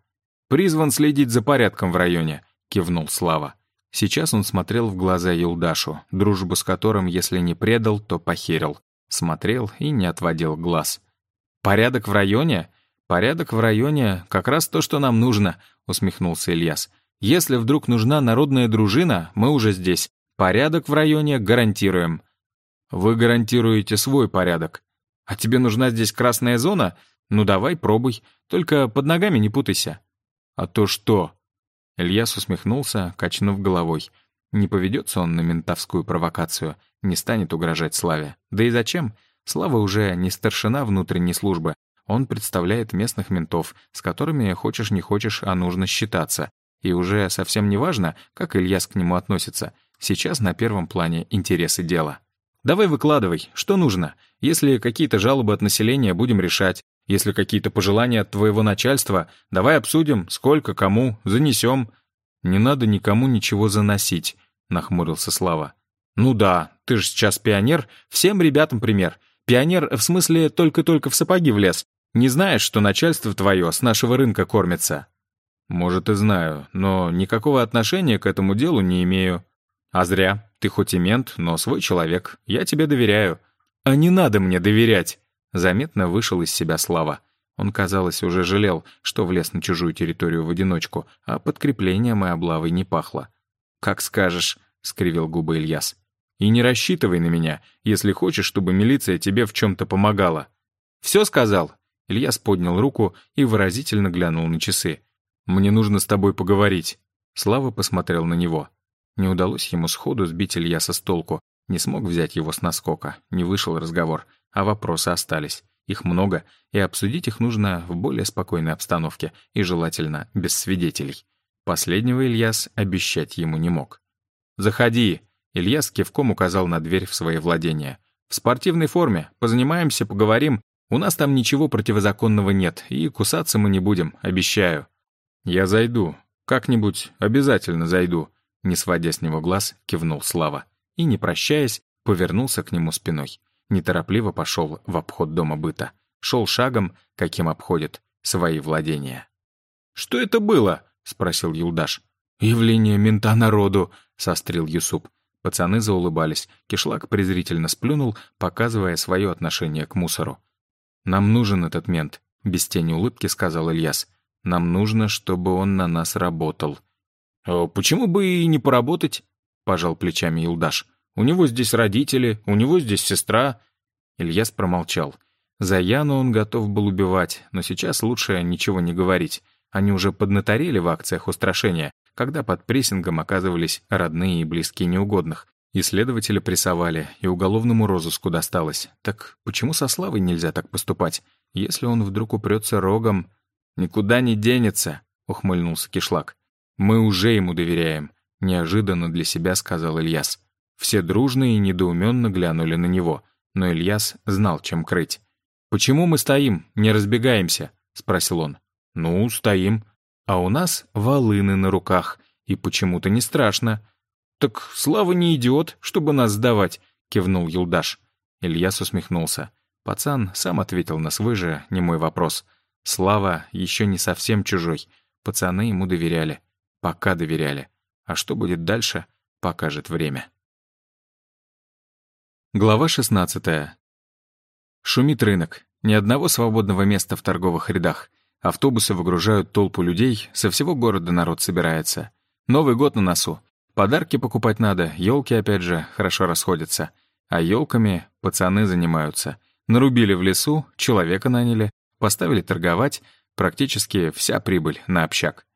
«Призван следить за порядком в районе», — кивнул Слава. Сейчас он смотрел в глаза Юлдашу, дружбу с которым, если не предал, то похерил. Смотрел и не отводил глаз. «Порядок в районе? Порядок в районе — как раз то, что нам нужно», — усмехнулся Ильяс. «Если вдруг нужна народная дружина, мы уже здесь. Порядок в районе гарантируем». «Вы гарантируете свой порядок. А тебе нужна здесь красная зона? Ну давай, пробуй. Только под ногами не путайся». «А то что?» Ильяс усмехнулся, качнув головой. Не поведется он на ментовскую провокацию, не станет угрожать Славе. Да и зачем? Слава уже не старшина внутренней службы. Он представляет местных ментов, с которыми, хочешь не хочешь, а нужно считаться. И уже совсем не важно, как Ильяс к нему относится. Сейчас на первом плане интересы дела. «Давай выкладывай, что нужно? Если какие-то жалобы от населения, будем решать. Если какие-то пожелания от твоего начальства, давай обсудим, сколько, кому, занесем». «Не надо никому ничего заносить», — нахмурился Слава. «Ну да, ты же сейчас пионер, всем ребятам пример. Пионер в смысле только-только в сапоги влез. Не знаешь, что начальство твое с нашего рынка кормится?» «Может, и знаю, но никакого отношения к этому делу не имею». «А зря. Ты хоть и мент, но свой человек. Я тебе доверяю». «А не надо мне доверять!» Заметно вышел из себя Слава. Он, казалось, уже жалел, что влез на чужую территорию в одиночку, а подкреплением и облавой не пахло. «Как скажешь», — скривил губы Ильяс. «И не рассчитывай на меня, если хочешь, чтобы милиция тебе в чем-то помогала». «Все сказал?» Ильяс поднял руку и выразительно глянул на часы. «Мне нужно с тобой поговорить». Слава посмотрел на него. Не удалось ему сходу сбить Ильяса с толку, не смог взять его с наскока, не вышел разговор — а вопросы остались. Их много, и обсудить их нужно в более спокойной обстановке и желательно без свидетелей. Последнего Ильяс обещать ему не мог. «Заходи!» — Ильяс кивком указал на дверь в свои владения. «В спортивной форме. Позанимаемся, поговорим. У нас там ничего противозаконного нет, и кусаться мы не будем, обещаю». «Я зайду. Как-нибудь обязательно зайду», — не сводя с него глаз, кивнул Слава. И, не прощаясь, повернулся к нему спиной неторопливо пошел в обход дома быта. Шел шагом, каким обходит свои владения. «Что это было?» — спросил Юлдаш. «Явление мента народу», — сострил Юсуп. Пацаны заулыбались. Кишлак презрительно сплюнул, показывая свое отношение к мусору. «Нам нужен этот мент», — без тени улыбки сказал Ильяс. «Нам нужно, чтобы он на нас работал». «А «Почему бы и не поработать?» — пожал плечами Юлдаш. У него здесь родители, у него здесь сестра». Ильяс промолчал. За Яну он готов был убивать, но сейчас лучше ничего не говорить. Они уже поднаторели в акциях устрашения, когда под прессингом оказывались родные и близкие неугодных. Исследователи прессовали, и уголовному розыску досталось. Так почему со Славой нельзя так поступать? Если он вдруг упрется рогом... «Никуда не денется», — ухмыльнулся Кишлак. «Мы уже ему доверяем», — неожиданно для себя сказал Ильяс. Все дружно и недоуменно глянули на него, но Ильяс знал, чем крыть. «Почему мы стоим, не разбегаемся?» — спросил он. «Ну, стоим. А у нас волыны на руках, и почему-то не страшно». «Так Слава не идиот, чтобы нас сдавать», — кивнул Юлдаш. Ильяс усмехнулся. Пацан сам ответил на свой же немой вопрос. Слава еще не совсем чужой. Пацаны ему доверяли. Пока доверяли. А что будет дальше, покажет время. Глава 16. Шумит рынок. Ни одного свободного места в торговых рядах. Автобусы выгружают толпу людей, со всего города народ собирается. Новый год на носу. Подарки покупать надо, елки опять же хорошо расходятся. А елками пацаны занимаются. Нарубили в лесу, человека наняли, поставили торговать, практически вся прибыль на общак.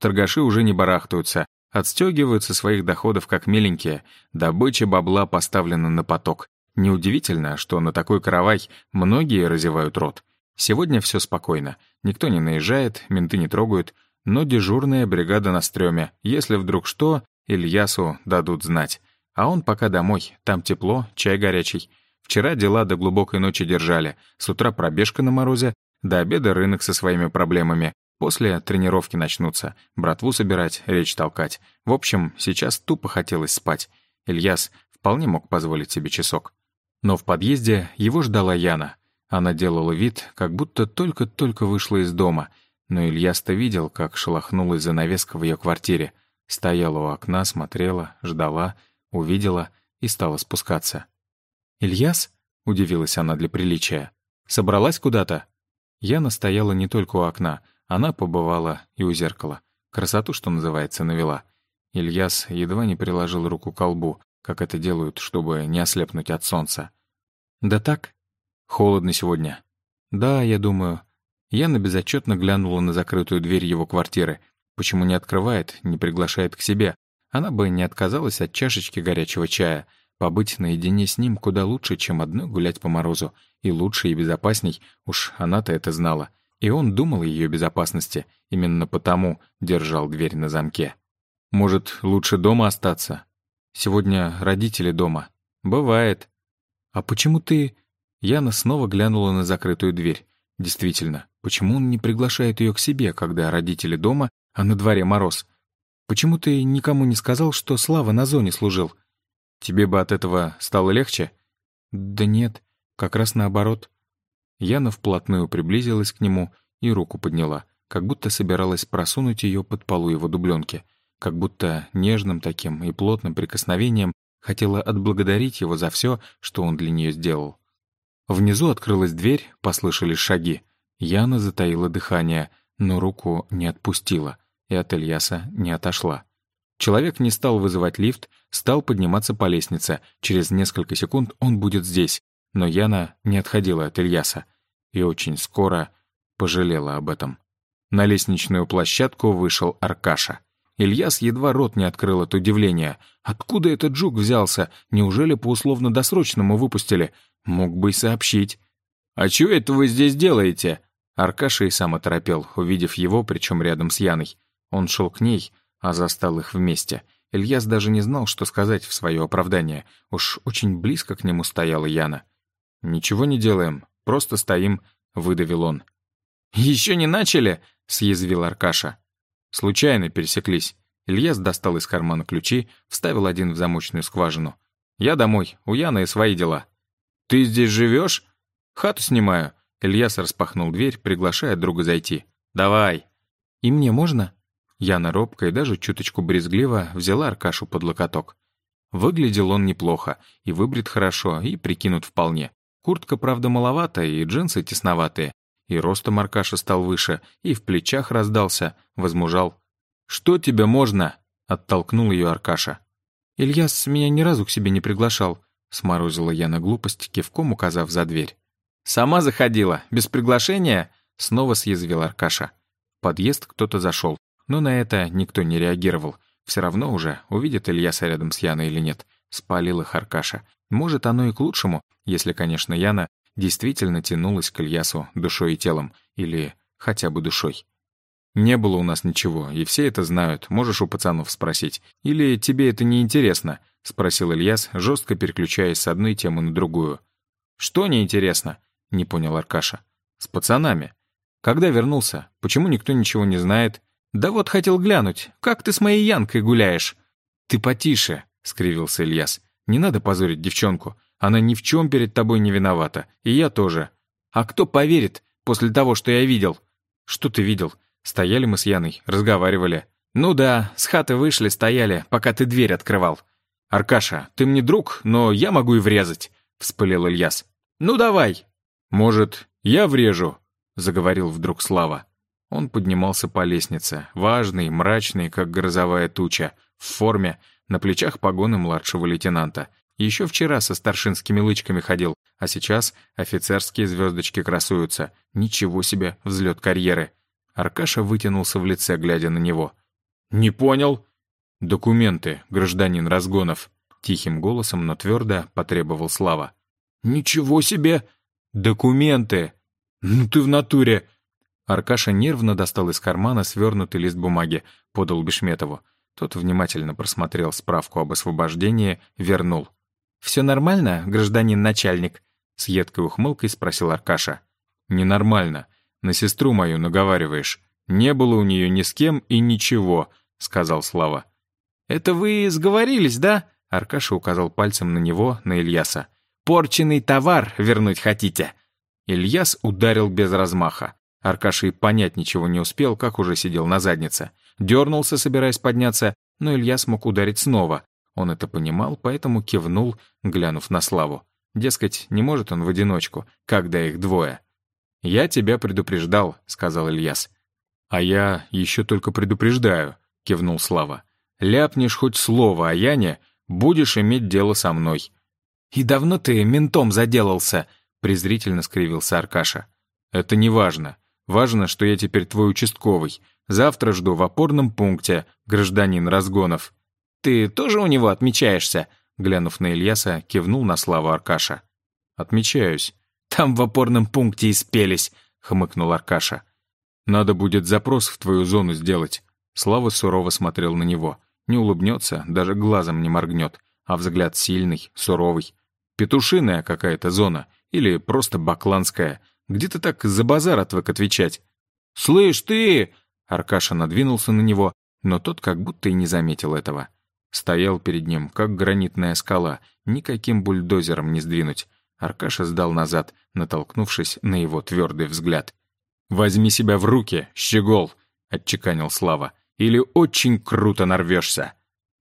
Торгаши уже не барахтаются, Отстегивают со своих доходов как миленькие, добыча бабла поставлена на поток. Неудивительно, что на такой каравай многие разевают рот. Сегодня все спокойно. Никто не наезжает, менты не трогают, но дежурная бригада на стреме. Если вдруг что, Ильясу дадут знать. А он пока домой, там тепло, чай горячий. Вчера дела до глубокой ночи держали. С утра пробежка на морозе, до обеда рынок со своими проблемами. После тренировки начнутся. Братву собирать, речь толкать. В общем, сейчас тупо хотелось спать. Ильяс вполне мог позволить себе часок. Но в подъезде его ждала Яна. Она делала вид, как будто только-только вышла из дома. Но Ильяс-то видел, как шелохнулась занавеска в ее квартире. Стояла у окна, смотрела, ждала, увидела и стала спускаться. «Ильяс?» — удивилась она для приличия. «Собралась куда-то?» Яна стояла не только у окна, она побывала и у зеркала. Красоту, что называется, навела. Ильяс едва не приложил руку к колбу, как это делают, чтобы не ослепнуть от солнца. «Да так. Холодно сегодня». «Да, я думаю». Яна безотчетно глянула на закрытую дверь его квартиры. Почему не открывает, не приглашает к себе? Она бы не отказалась от чашечки горячего чая. Побыть наедине с ним куда лучше, чем одной гулять по морозу. И лучше, и безопасней. Уж она-то это знала. И он думал о ее безопасности, именно потому держал дверь на замке. «Может, лучше дома остаться? Сегодня родители дома. Бывает». «А почему ты...» Яна снова глянула на закрытую дверь. Действительно, почему он не приглашает ее к себе, когда родители дома, а на дворе мороз? Почему ты никому не сказал, что Слава на зоне служил? Тебе бы от этого стало легче? Да нет, как раз наоборот. Яна вплотную приблизилась к нему и руку подняла, как будто собиралась просунуть ее под полу его дубленки, как будто нежным таким и плотным прикосновением хотела отблагодарить его за все, что он для нее сделал. Внизу открылась дверь, послышались шаги. Яна затаила дыхание, но руку не отпустила и от Ильяса не отошла. Человек не стал вызывать лифт, стал подниматься по лестнице. Через несколько секунд он будет здесь. Но Яна не отходила от Ильяса и очень скоро пожалела об этом. На лестничную площадку вышел Аркаша. Ильяс едва рот не открыл от удивления. Откуда этот жук взялся? Неужели по условно-досрочному выпустили? Мог бы и сообщить. «А чего это вы здесь делаете?» Аркаша и сам оторопел, увидев его, причем рядом с Яной. Он шел к ней, а застал их вместе. Ильяс даже не знал, что сказать в свое оправдание. Уж очень близко к нему стояла Яна. «Ничего не делаем, просто стоим», — выдавил он. «Еще не начали?» — съязвил Аркаша. Случайно пересеклись. Ильяс достал из кармана ключи, вставил один в замочную скважину. «Я домой, у Яны свои дела». «Ты здесь живешь?» «Хату снимаю». Ильяс распахнул дверь, приглашая друга зайти. «Давай». «И мне можно?» Яна робко и даже чуточку брезгливо взяла Аркашу под локоток. Выглядел он неплохо, и выбрит хорошо, и прикинут вполне. Куртка, правда, маловатая, и джинсы тесноватые. И ростом Аркаша стал выше, и в плечах раздался, возмужал. «Что тебе можно?» — оттолкнул ее Аркаша. «Ильяс меня ни разу к себе не приглашал», — сморозила Яна глупость, кивком указав за дверь. «Сама заходила, без приглашения?» — снова съязвил Аркаша. В подъезд кто-то зашел. Но на это никто не реагировал. Все равно уже, увидит Ильяса рядом с Яной или нет. Спалил их Аркаша. Может, оно и к лучшему, если, конечно, Яна действительно тянулась к Ильясу душой и телом, или хотя бы душой. «Не было у нас ничего, и все это знают, можешь у пацанов спросить. Или тебе это не интересно?» — спросил Ильяс, жестко переключаясь с одной темы на другую. «Что неинтересно?» — не понял Аркаша. «С пацанами. Когда вернулся? Почему никто ничего не знает? «Да вот хотел глянуть, как ты с моей Янкой гуляешь?» «Ты потише», — скривился Ильяс. «Не надо позорить девчонку. Она ни в чем перед тобой не виновата. И я тоже. А кто поверит после того, что я видел?» «Что ты видел? Стояли мы с Яной, разговаривали». «Ну да, с хаты вышли, стояли, пока ты дверь открывал». «Аркаша, ты мне друг, но я могу и врезать», — вспылил Ильяс. «Ну давай». «Может, я врежу?» — заговорил вдруг Слава. Он поднимался по лестнице, важный, мрачный, как грозовая туча, в форме, на плечах погоны младшего лейтенанта. Еще вчера со старшинскими лычками ходил, а сейчас офицерские звездочки красуются. Ничего себе, взлет карьеры. Аркаша вытянулся в лице, глядя на него. «Не понял?» «Документы, гражданин Разгонов», — тихим голосом, но твердо потребовал Слава. «Ничего себе! Документы!» «Ну ты в натуре!» Аркаша нервно достал из кармана свернутый лист бумаги, подал Бешметову. Тот внимательно просмотрел справку об освобождении, вернул. «Все нормально, гражданин начальник?» С едкой ухмылкой спросил Аркаша. «Ненормально. На сестру мою наговариваешь. Не было у нее ни с кем и ничего», — сказал Слава. «Это вы сговорились, да?» Аркаша указал пальцем на него, на Ильяса. «Порченный товар вернуть хотите?» Ильяс ударил без размаха. Аркаша и понять ничего не успел, как уже сидел на заднице. Дернулся, собираясь подняться, но Ильяс мог ударить снова. Он это понимал, поэтому кивнул, глянув на Славу. Дескать, не может он в одиночку, когда их двое. «Я тебя предупреждал», — сказал Ильяс. «А я еще только предупреждаю», — кивнул Слава. «Ляпнешь хоть слово о Яне, будешь иметь дело со мной». «И давно ты ментом заделался?» — презрительно скривился Аркаша. «Это не важно. Что я теперь твой участковый. Завтра жду в опорном пункте, гражданин Разгонов». «Ты тоже у него отмечаешься?» Глянув на Ильяса, кивнул на славу Аркаша. «Отмечаюсь». «Там в опорном пункте и спелись», — хмыкнул Аркаша. «Надо будет запрос в твою зону сделать». Слава сурово смотрел на него. Не улыбнется, даже глазом не моргнет, а взгляд сильный, суровый. Петушиная какая-то зона или просто бакланская. Где ты так за базар отвык отвечать? «Слышь, ты!» Аркаша надвинулся на него, но тот как будто и не заметил этого. Стоял перед ним, как гранитная скала, никаким бульдозером не сдвинуть. Аркаша сдал назад, натолкнувшись на его твердый взгляд. «Возьми себя в руки, щегол!» — отчеканил Слава. «Или очень круто нарвешься!»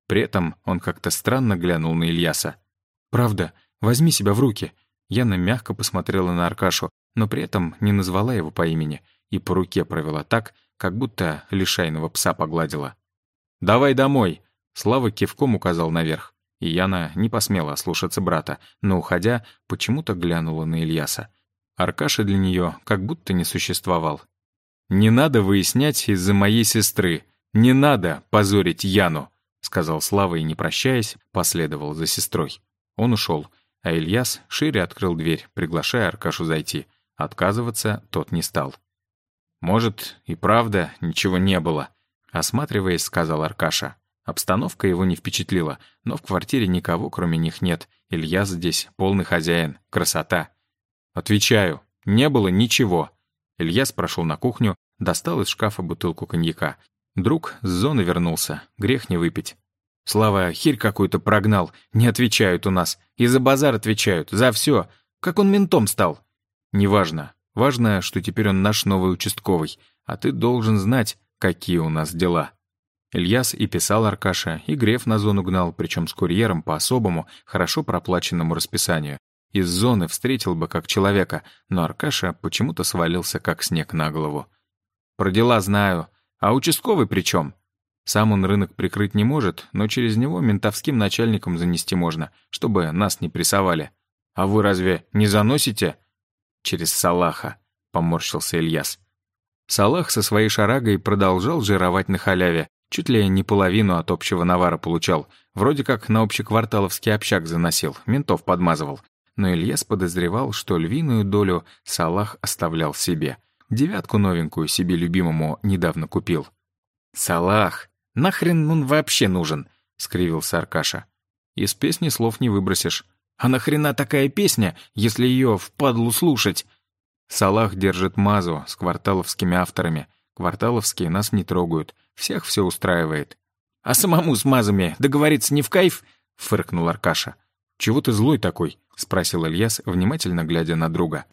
При этом он как-то странно глянул на Ильяса. «Правда, возьми себя в руки!» Яна мягко посмотрела на Аркашу, но при этом не назвала его по имени и по руке провела так, как будто лишайного пса погладила. «Давай домой!» Слава кивком указал наверх, и Яна не посмела слушаться брата, но, уходя, почему-то глянула на Ильяса. Аркаша для нее как будто не существовал. «Не надо выяснять из-за моей сестры. Не надо позорить Яну», — сказал Слава и, не прощаясь, последовал за сестрой. Он ушел, а Ильяс шире открыл дверь, приглашая Аркашу зайти. Отказываться тот не стал. «Может, и правда ничего не было», — осматриваясь, сказал Аркаша. Обстановка его не впечатлила, но в квартире никого, кроме них, нет. Илья здесь полный хозяин. Красота. Отвечаю, не было ничего. Ильяс прошел на кухню, достал из шкафа бутылку коньяка. Друг с зоны вернулся, грех не выпить. Слава хирь какую-то прогнал, не отвечают у нас. И за базар отвечают, за все. Как он ментом стал? Неважно. Важно, что теперь он наш новый участковый, а ты должен знать, какие у нас дела. Ильяс и писал Аркаша, и Греф на зону гнал, причем с курьером по особому, хорошо проплаченному расписанию. Из зоны встретил бы как человека, но Аркаша почему-то свалился как снег на голову. «Про дела знаю. А участковый при чем? Сам он рынок прикрыть не может, но через него ментовским начальником занести можно, чтобы нас не прессовали. А вы разве не заносите?» «Через Салаха», — поморщился Ильяс. Салах со своей шарагой продолжал жировать на халяве, Чуть ли не половину от общего навара получал. Вроде как на общекварталовский общак заносил, ментов подмазывал. Но Ильяс подозревал, что львиную долю Салах оставлял себе. Девятку новенькую себе любимому недавно купил. «Салах! Нахрен он вообще нужен?» — скривился Аркаша. «Из песни слов не выбросишь. А нахрена такая песня, если ее впадлу слушать?» Салах держит мазу с кварталовскими авторами. Кварталовские нас не трогают. Всех все устраивает. «А самому с мазами договориться не в кайф?» — фыркнул Аркаша. «Чего ты злой такой?» — спросил Ильяс, внимательно глядя на друга.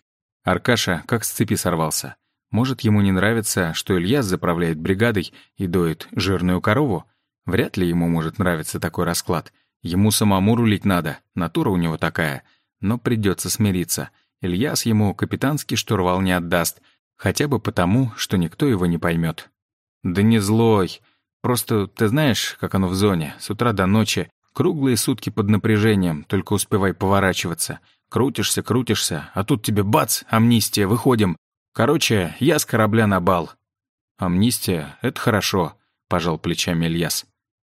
Аркаша как с цепи сорвался. Может, ему не нравится, что Ильяс заправляет бригадой и доит жирную корову? Вряд ли ему может нравиться такой расклад. Ему самому рулить надо, натура у него такая. Но придется смириться. Ильяс ему капитанский штурвал не отдаст, хотя бы потому, что никто его не поймет. «Да не злой. Просто ты знаешь, как оно в зоне, с утра до ночи, круглые сутки под напряжением, только успевай поворачиваться. Крутишься, крутишься, а тут тебе бац, амнистия, выходим. Короче, я с корабля на бал». «Амнистия — это хорошо», — пожал плечами Ильяс.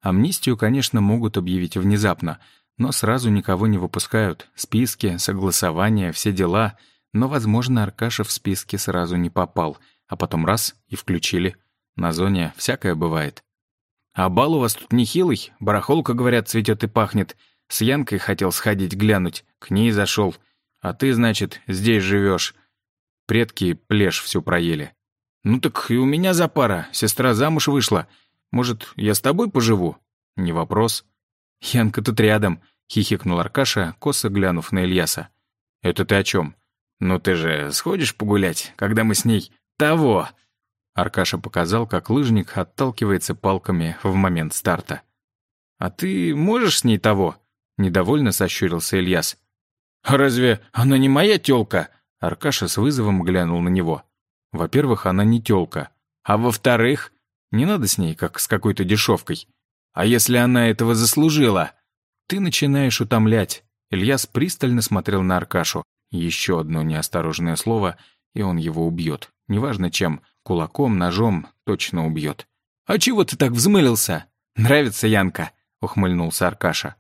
«Амнистию, конечно, могут объявить внезапно, но сразу никого не выпускают. Списки, согласования, все дела. Но, возможно, Аркаша в списке сразу не попал, а потом раз — и включили. На зоне всякое бывает. «А бал у вас тут нехилый? Барахолка, говорят, цветет и пахнет. С Янкой хотел сходить глянуть, к ней зашел. А ты, значит, здесь живешь. Предки плешь всю проели. Ну так и у меня за пара, сестра замуж вышла. Может, я с тобой поживу? Не вопрос. Янка тут рядом, хихикнул Аркаша, косо глянув на Ильяса. Это ты о чем? Ну ты же сходишь погулять, когда мы с ней того. Аркаша показал, как лыжник отталкивается палками в момент старта. «А ты можешь с ней того?» — недовольно сощурился Ильяс. «А разве она не моя тёлка?» Аркаша с вызовом глянул на него. «Во-первых, она не тёлка. А во-вторых, не надо с ней, как с какой-то дешевкой. А если она этого заслужила?» Ты начинаешь утомлять. Ильяс пристально смотрел на Аркашу. Еще одно неосторожное слово, и он его убьет. Неважно чем, кулаком, ножом, точно убьет. «А чего ты так взмылился? Нравится Янка?» — ухмыльнулся Аркаша.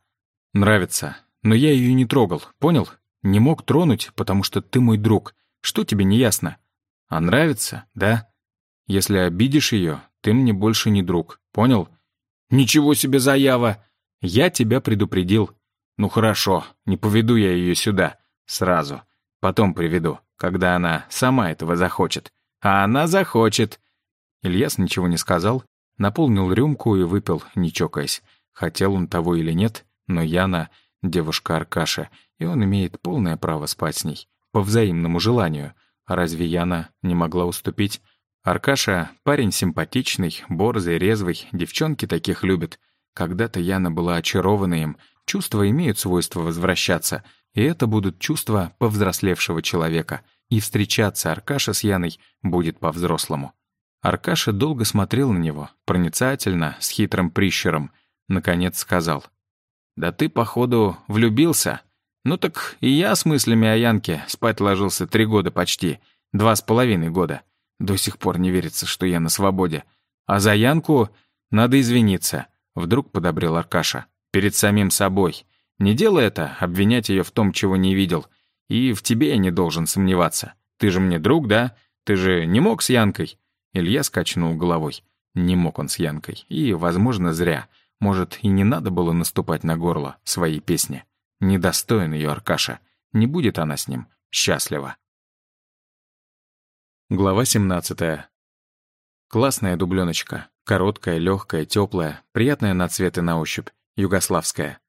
«Нравится. Но я ее не трогал, понял? Не мог тронуть, потому что ты мой друг. Что тебе не ясно? А нравится, да? Если обидишь ее, ты мне больше не друг, понял? Ничего себе заява! Я тебя предупредил. Ну хорошо, не поведу я ее сюда. Сразу. Потом приведу, когда она сама этого захочет. А она захочет. Ильяс ничего не сказал, наполнил рюмку и выпил, не чокаясь. Хотел он того или нет, но Яна — девушка Аркаша, и он имеет полное право спать с ней, по взаимному желанию. Разве Яна не могла уступить? Аркаша — парень симпатичный, борзый, резвый, девчонки таких любят. Когда-то Яна была очарована им, чувства имеют свойство возвращаться, и это будут чувства повзрослевшего человека, и встречаться Аркаша с Яной будет по-взрослому. Аркаша долго смотрел на него, проницательно, с хитрым прищуром, наконец сказал. «Да ты, походу, влюбился. Ну так и я с мыслями о Янке спать ложился три года почти, два с половиной года. До сих пор не верится, что я на свободе. А за Янку надо извиниться. Вдруг подобрел Аркаша. «Перед самим собой. Не делай это, обвинять ее в том, чего не видел. И в тебе я не должен сомневаться. Ты же мне друг, да? Ты же не мог с Янкой?» Илья скачнул головой. Не мог он с Янкой. И, возможно, зря. Может, и не надо было наступать на горло своей песни. Недостоин ее Аркаша. Не будет она с ним счастлива. Глава 17. Классная дубленочка. Короткая, легкая, теплая, приятная на цвет и на ощупь, югославская.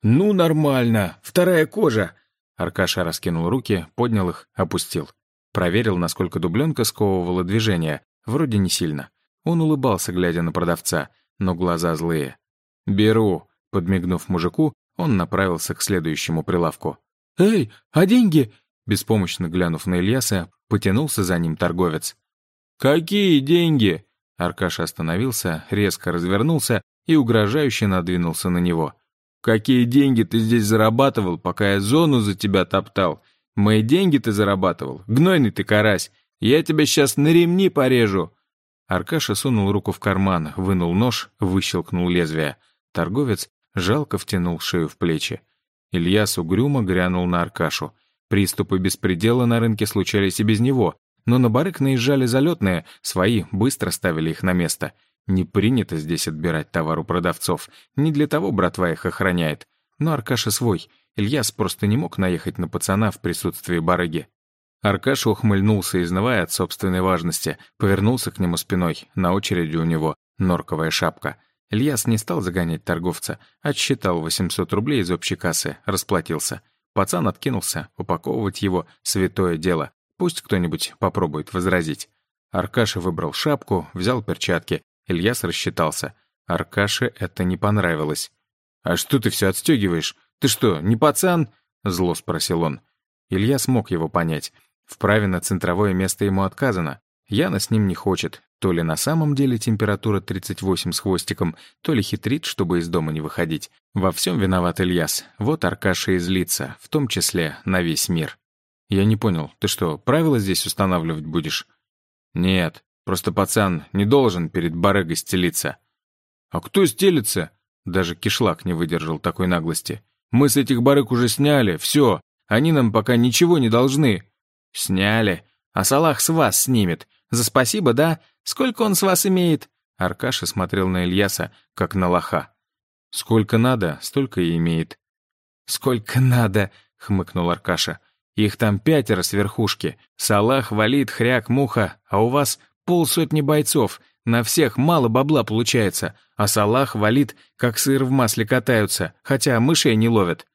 «Ну, нормально! Вторая кожа!» Аркаша раскинул руки, поднял их, опустил. Проверил, насколько дубленка сковывала движение. Вроде не сильно. Он улыбался, глядя на продавца, но глаза злые. «Беру!» Подмигнув мужику, он направился к следующему прилавку. «Эй, а деньги?» Беспомощно глянув на Ильяса, потянулся за ним торговец. «Какие деньги?» Аркаша остановился, резко развернулся и угрожающе надвинулся на него. «Какие деньги ты здесь зарабатывал, пока я зону за тебя топтал? Мои деньги ты зарабатывал? Гнойный ты карась! Я тебя сейчас на ремни порежу!» Аркаша сунул руку в карман, вынул нож, выщелкнул лезвие. Торговец жалко втянул шею в плечи. Ильяс угрюмо грянул на Аркашу. Приступы беспредела на рынке случались и без него, но на барык наезжали залетные, свои быстро ставили их на место. Не принято здесь отбирать товар у продавцов. Не для того братва их охраняет. Но Аркаша свой. Ильяс просто не мог наехать на пацана в присутствии барыги. Аркаша ухмыльнулся, изнывая от собственной важности, повернулся к нему спиной, на очереди у него норковая шапка. Ильяс не стал загонять торговца, отсчитал 800 рублей из общей кассы, расплатился. Пацан откинулся, упаковывать его — святое дело. Пусть кто-нибудь попробует возразить. Аркаша выбрал шапку, взял перчатки. Ильяс рассчитался. Аркаше это не понравилось. «А что ты все отстегиваешь? Ты что, не пацан?» Зло спросил он. Илья смог его понять. Вправе на центровое место ему отказано. Яна с ним не хочет. То ли на самом деле температура 38 с хвостиком, то ли хитрит, чтобы из дома не выходить. Во всем виноват Ильяс. Вот Аркаша и злится, в том числе на весь мир. «Я не понял, ты что, правила здесь устанавливать будешь?» «Нет, просто пацан не должен перед барыгой стелиться». «А кто стелится?» Даже кишлак не выдержал такой наглости. «Мы с этих барыг уже сняли, все. Они нам пока ничего не должны». «Сняли. А Салах с вас снимет. За спасибо, да? Сколько он с вас имеет?» Аркаша смотрел на Ильяса, как на лоха. «Сколько надо, столько и имеет». «Сколько надо», — хмыкнул Аркаша. «Их там пятеро с верхушки. Салах, Валид, Хряк, Муха, а у вас полсотни бойцов. На всех мало бабла получается, а Салах, Валид, как сыр в масле катаются, хотя мышей не ловят».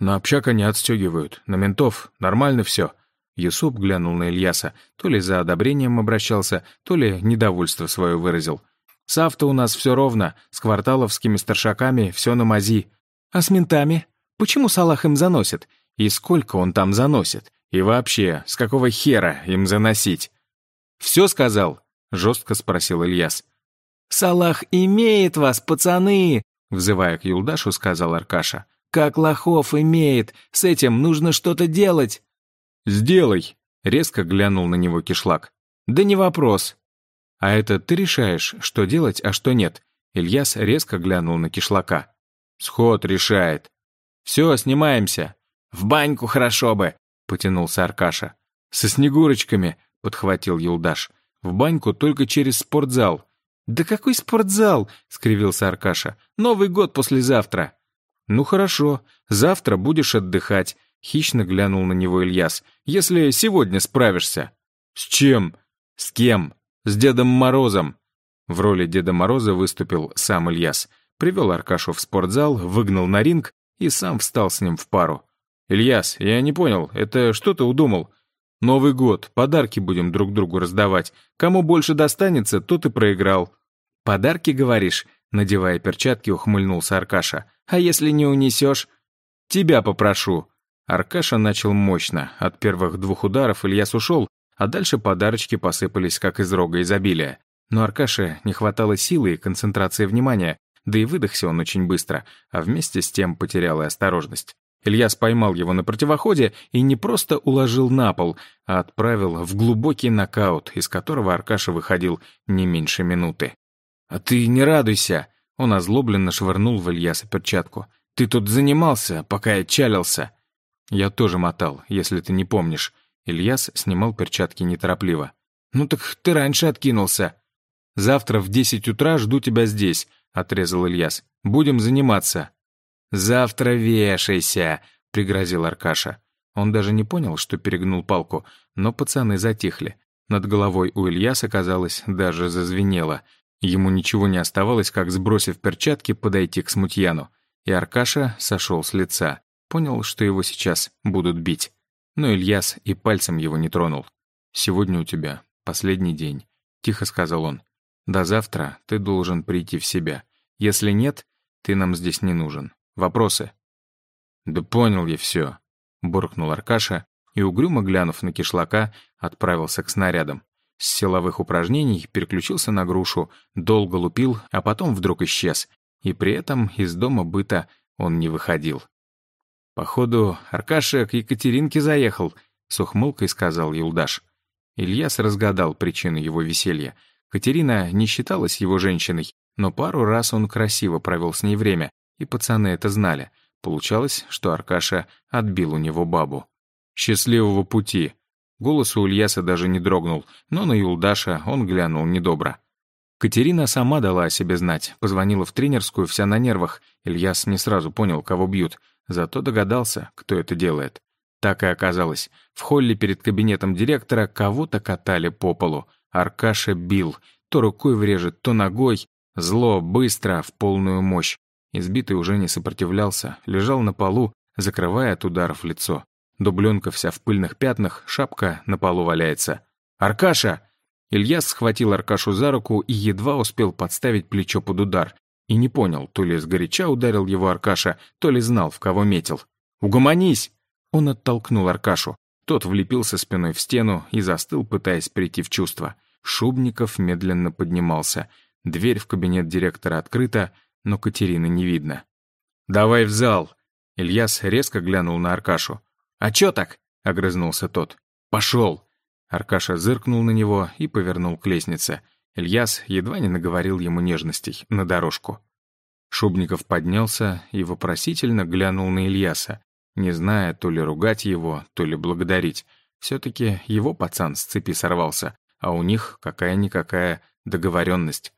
«На общак они отстегивают, на ментов, нормально все. Юсуп глянул на Ильяса, то ли за одобрением обращался, то ли недовольство свое выразил. «С авто у нас все ровно, с кварталовскими старшаками все на мази. А с ментами? Почему Салах им заносит? И сколько он там заносит? И вообще, с какого хера им заносить?» «Все сказал?» — жестко спросил Ильяс. «Салах имеет вас, пацаны!» — взывая к Юлдашу, сказал Аркаша. «Как лохов имеет! С этим нужно что-то делать!» «Сделай!» — резко глянул на него кишлак. «Да не вопрос!» «А это ты решаешь, что делать, а что нет?» Ильяс резко глянул на кишлака. «Сход решает!» «Все, снимаемся!» «В баньку хорошо бы!» — потянулся Аркаша. «Со снегурочками!» — подхватил Юлдаш. «В баньку только через спортзал!» «Да какой спортзал?» — скривился Аркаша. «Новый год послезавтра!» «Ну хорошо, завтра будешь отдыхать. Хищно глянул на него Ильяс. «Если сегодня справишься». «С чем?» «С кем?» «С Дедом Морозом». В роли Деда Мороза выступил сам Ильяс. Привел Аркашу в спортзал, выгнал на ринг и сам встал с ним в пару. «Ильяс, я не понял, это что ты удумал?» «Новый год, подарки будем друг другу раздавать. Кому больше достанется, тот и проиграл». «Подарки, говоришь?» Надевая перчатки, ухмыльнулся Аркаша. «А если не унесешь?» «Тебя попрошу», Аркаша начал мощно. От первых двух ударов Ильяс ушел, а дальше подарочки посыпались, как из рога изобилия. Но Аркаше не хватало силы и концентрации внимания, да и выдохся он очень быстро, а вместе с тем потерял и осторожность. Ильяс поймал его на противоходе и не просто уложил на пол, а отправил в глубокий нокаут, из которого Аркаша выходил не меньше минуты. «А ты не радуйся!» Он озлобленно швырнул в Ильяса перчатку. «Ты тут занимался, пока я чалился!» «Я тоже мотал, если ты не помнишь». Ильяс снимал перчатки неторопливо. «Ну так ты раньше откинулся». «Завтра в десять утра жду тебя здесь», — отрезал Ильяс. «Будем заниматься». «Завтра вешайся», — пригрозил Аркаша. Он даже не понял, что перегнул палку, но пацаны затихли. Над головой у Ильяса, казалось, даже зазвенело. Ему ничего не оставалось, как, сбросив перчатки, подойти к смутьяну. И Аркаша сошел с лица. Понял, что его сейчас будут бить. Но Ильяс и пальцем его не тронул. «Сегодня у тебя последний день», — тихо сказал он. «До завтра ты должен прийти в себя. Если нет, ты нам здесь не нужен. Вопросы?» «Да понял я все», — буркнул Аркаша и, угрюмо глянув на кишлака, отправился к снарядам. С силовых упражнений переключился на грушу, долго лупил, а потом вдруг исчез. И при этом из дома быта он не выходил. «Походу, Аркаша к Екатеринке заехал», — с ухмылкой сказал Юлдаш. Ильяс разгадал причину его веселья. Катерина не считалась его женщиной, но пару раз он красиво провел с ней время, и пацаны это знали. Получалось, что Аркаша отбил у него бабу. «Счастливого пути!» Голос у Ильяса даже не дрогнул, но на Юлдаша он глянул недобро. Катерина сама дала о себе знать, позвонила в тренерскую, вся на нервах. Ильяс не сразу понял, кого бьют — Зато догадался, кто это делает. Так и оказалось. В холле перед кабинетом директора кого-то катали по полу. Аркаша бил. То рукой врежет, то ногой. Зло, быстро, в полную мощь. Избитый уже не сопротивлялся, лежал на полу, закрывая от ударов лицо. Дубленка вся в пыльных пятнах, шапка на полу валяется. «Аркаша!» Ильяс схватил Аркашу за руку и едва успел подставить плечо под удар. И не понял, то ли сгоряча ударил его Аркаша, то ли знал, в кого метил. «Угомонись!» Он оттолкнул Аркашу. Тот влепился спиной в стену и застыл, пытаясь прийти в чувство. Шубников медленно поднимался. Дверь в кабинет директора открыта, но Катерины не видно. «Давай в зал!» Ильяс резко глянул на Аркашу. «А чё так?» — огрызнулся тот. «Пошел!» Аркаша зыркнул на него и повернул к лестнице. Ильяс едва не наговорил ему нежностей на дорожку. Шубников поднялся и вопросительно глянул на Ильяса, не зная то ли ругать его, то ли благодарить. Все-таки его пацан с цепи сорвался, а у них какая-никакая договоренность.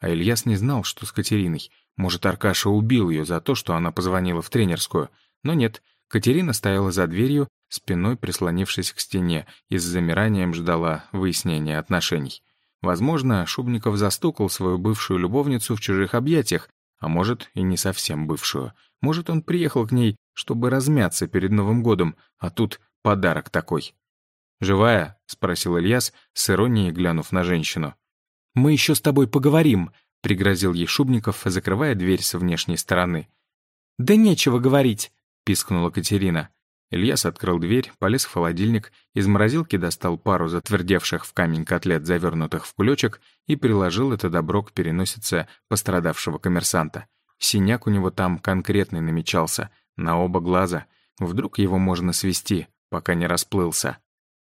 А Ильяс не знал, что с Катериной. Может, Аркаша убил ее за то, что она позвонила в тренерскую. Но нет, Катерина стояла за дверью, спиной прислонившись к стене, и с замиранием ждала выяснения отношений. Возможно, Шубников застукал свою бывшую любовницу в чужих объятиях, а может, и не совсем бывшую. Может, он приехал к ней, чтобы размяться перед Новым годом, а тут подарок такой. «Живая?» — спросил Ильяс, с иронией глянув на женщину. «Мы еще с тобой поговорим», — пригрозил ей Шубников, закрывая дверь с внешней стороны. «Да нечего говорить», — пискнула Катерина. Ильяс открыл дверь, полез в холодильник, из морозилки достал пару затвердевших в камень котлет, завернутых в кулечек, и приложил это добро к переносице пострадавшего коммерсанта. Синяк у него там конкретный намечался, на оба глаза. Вдруг его можно свести, пока не расплылся.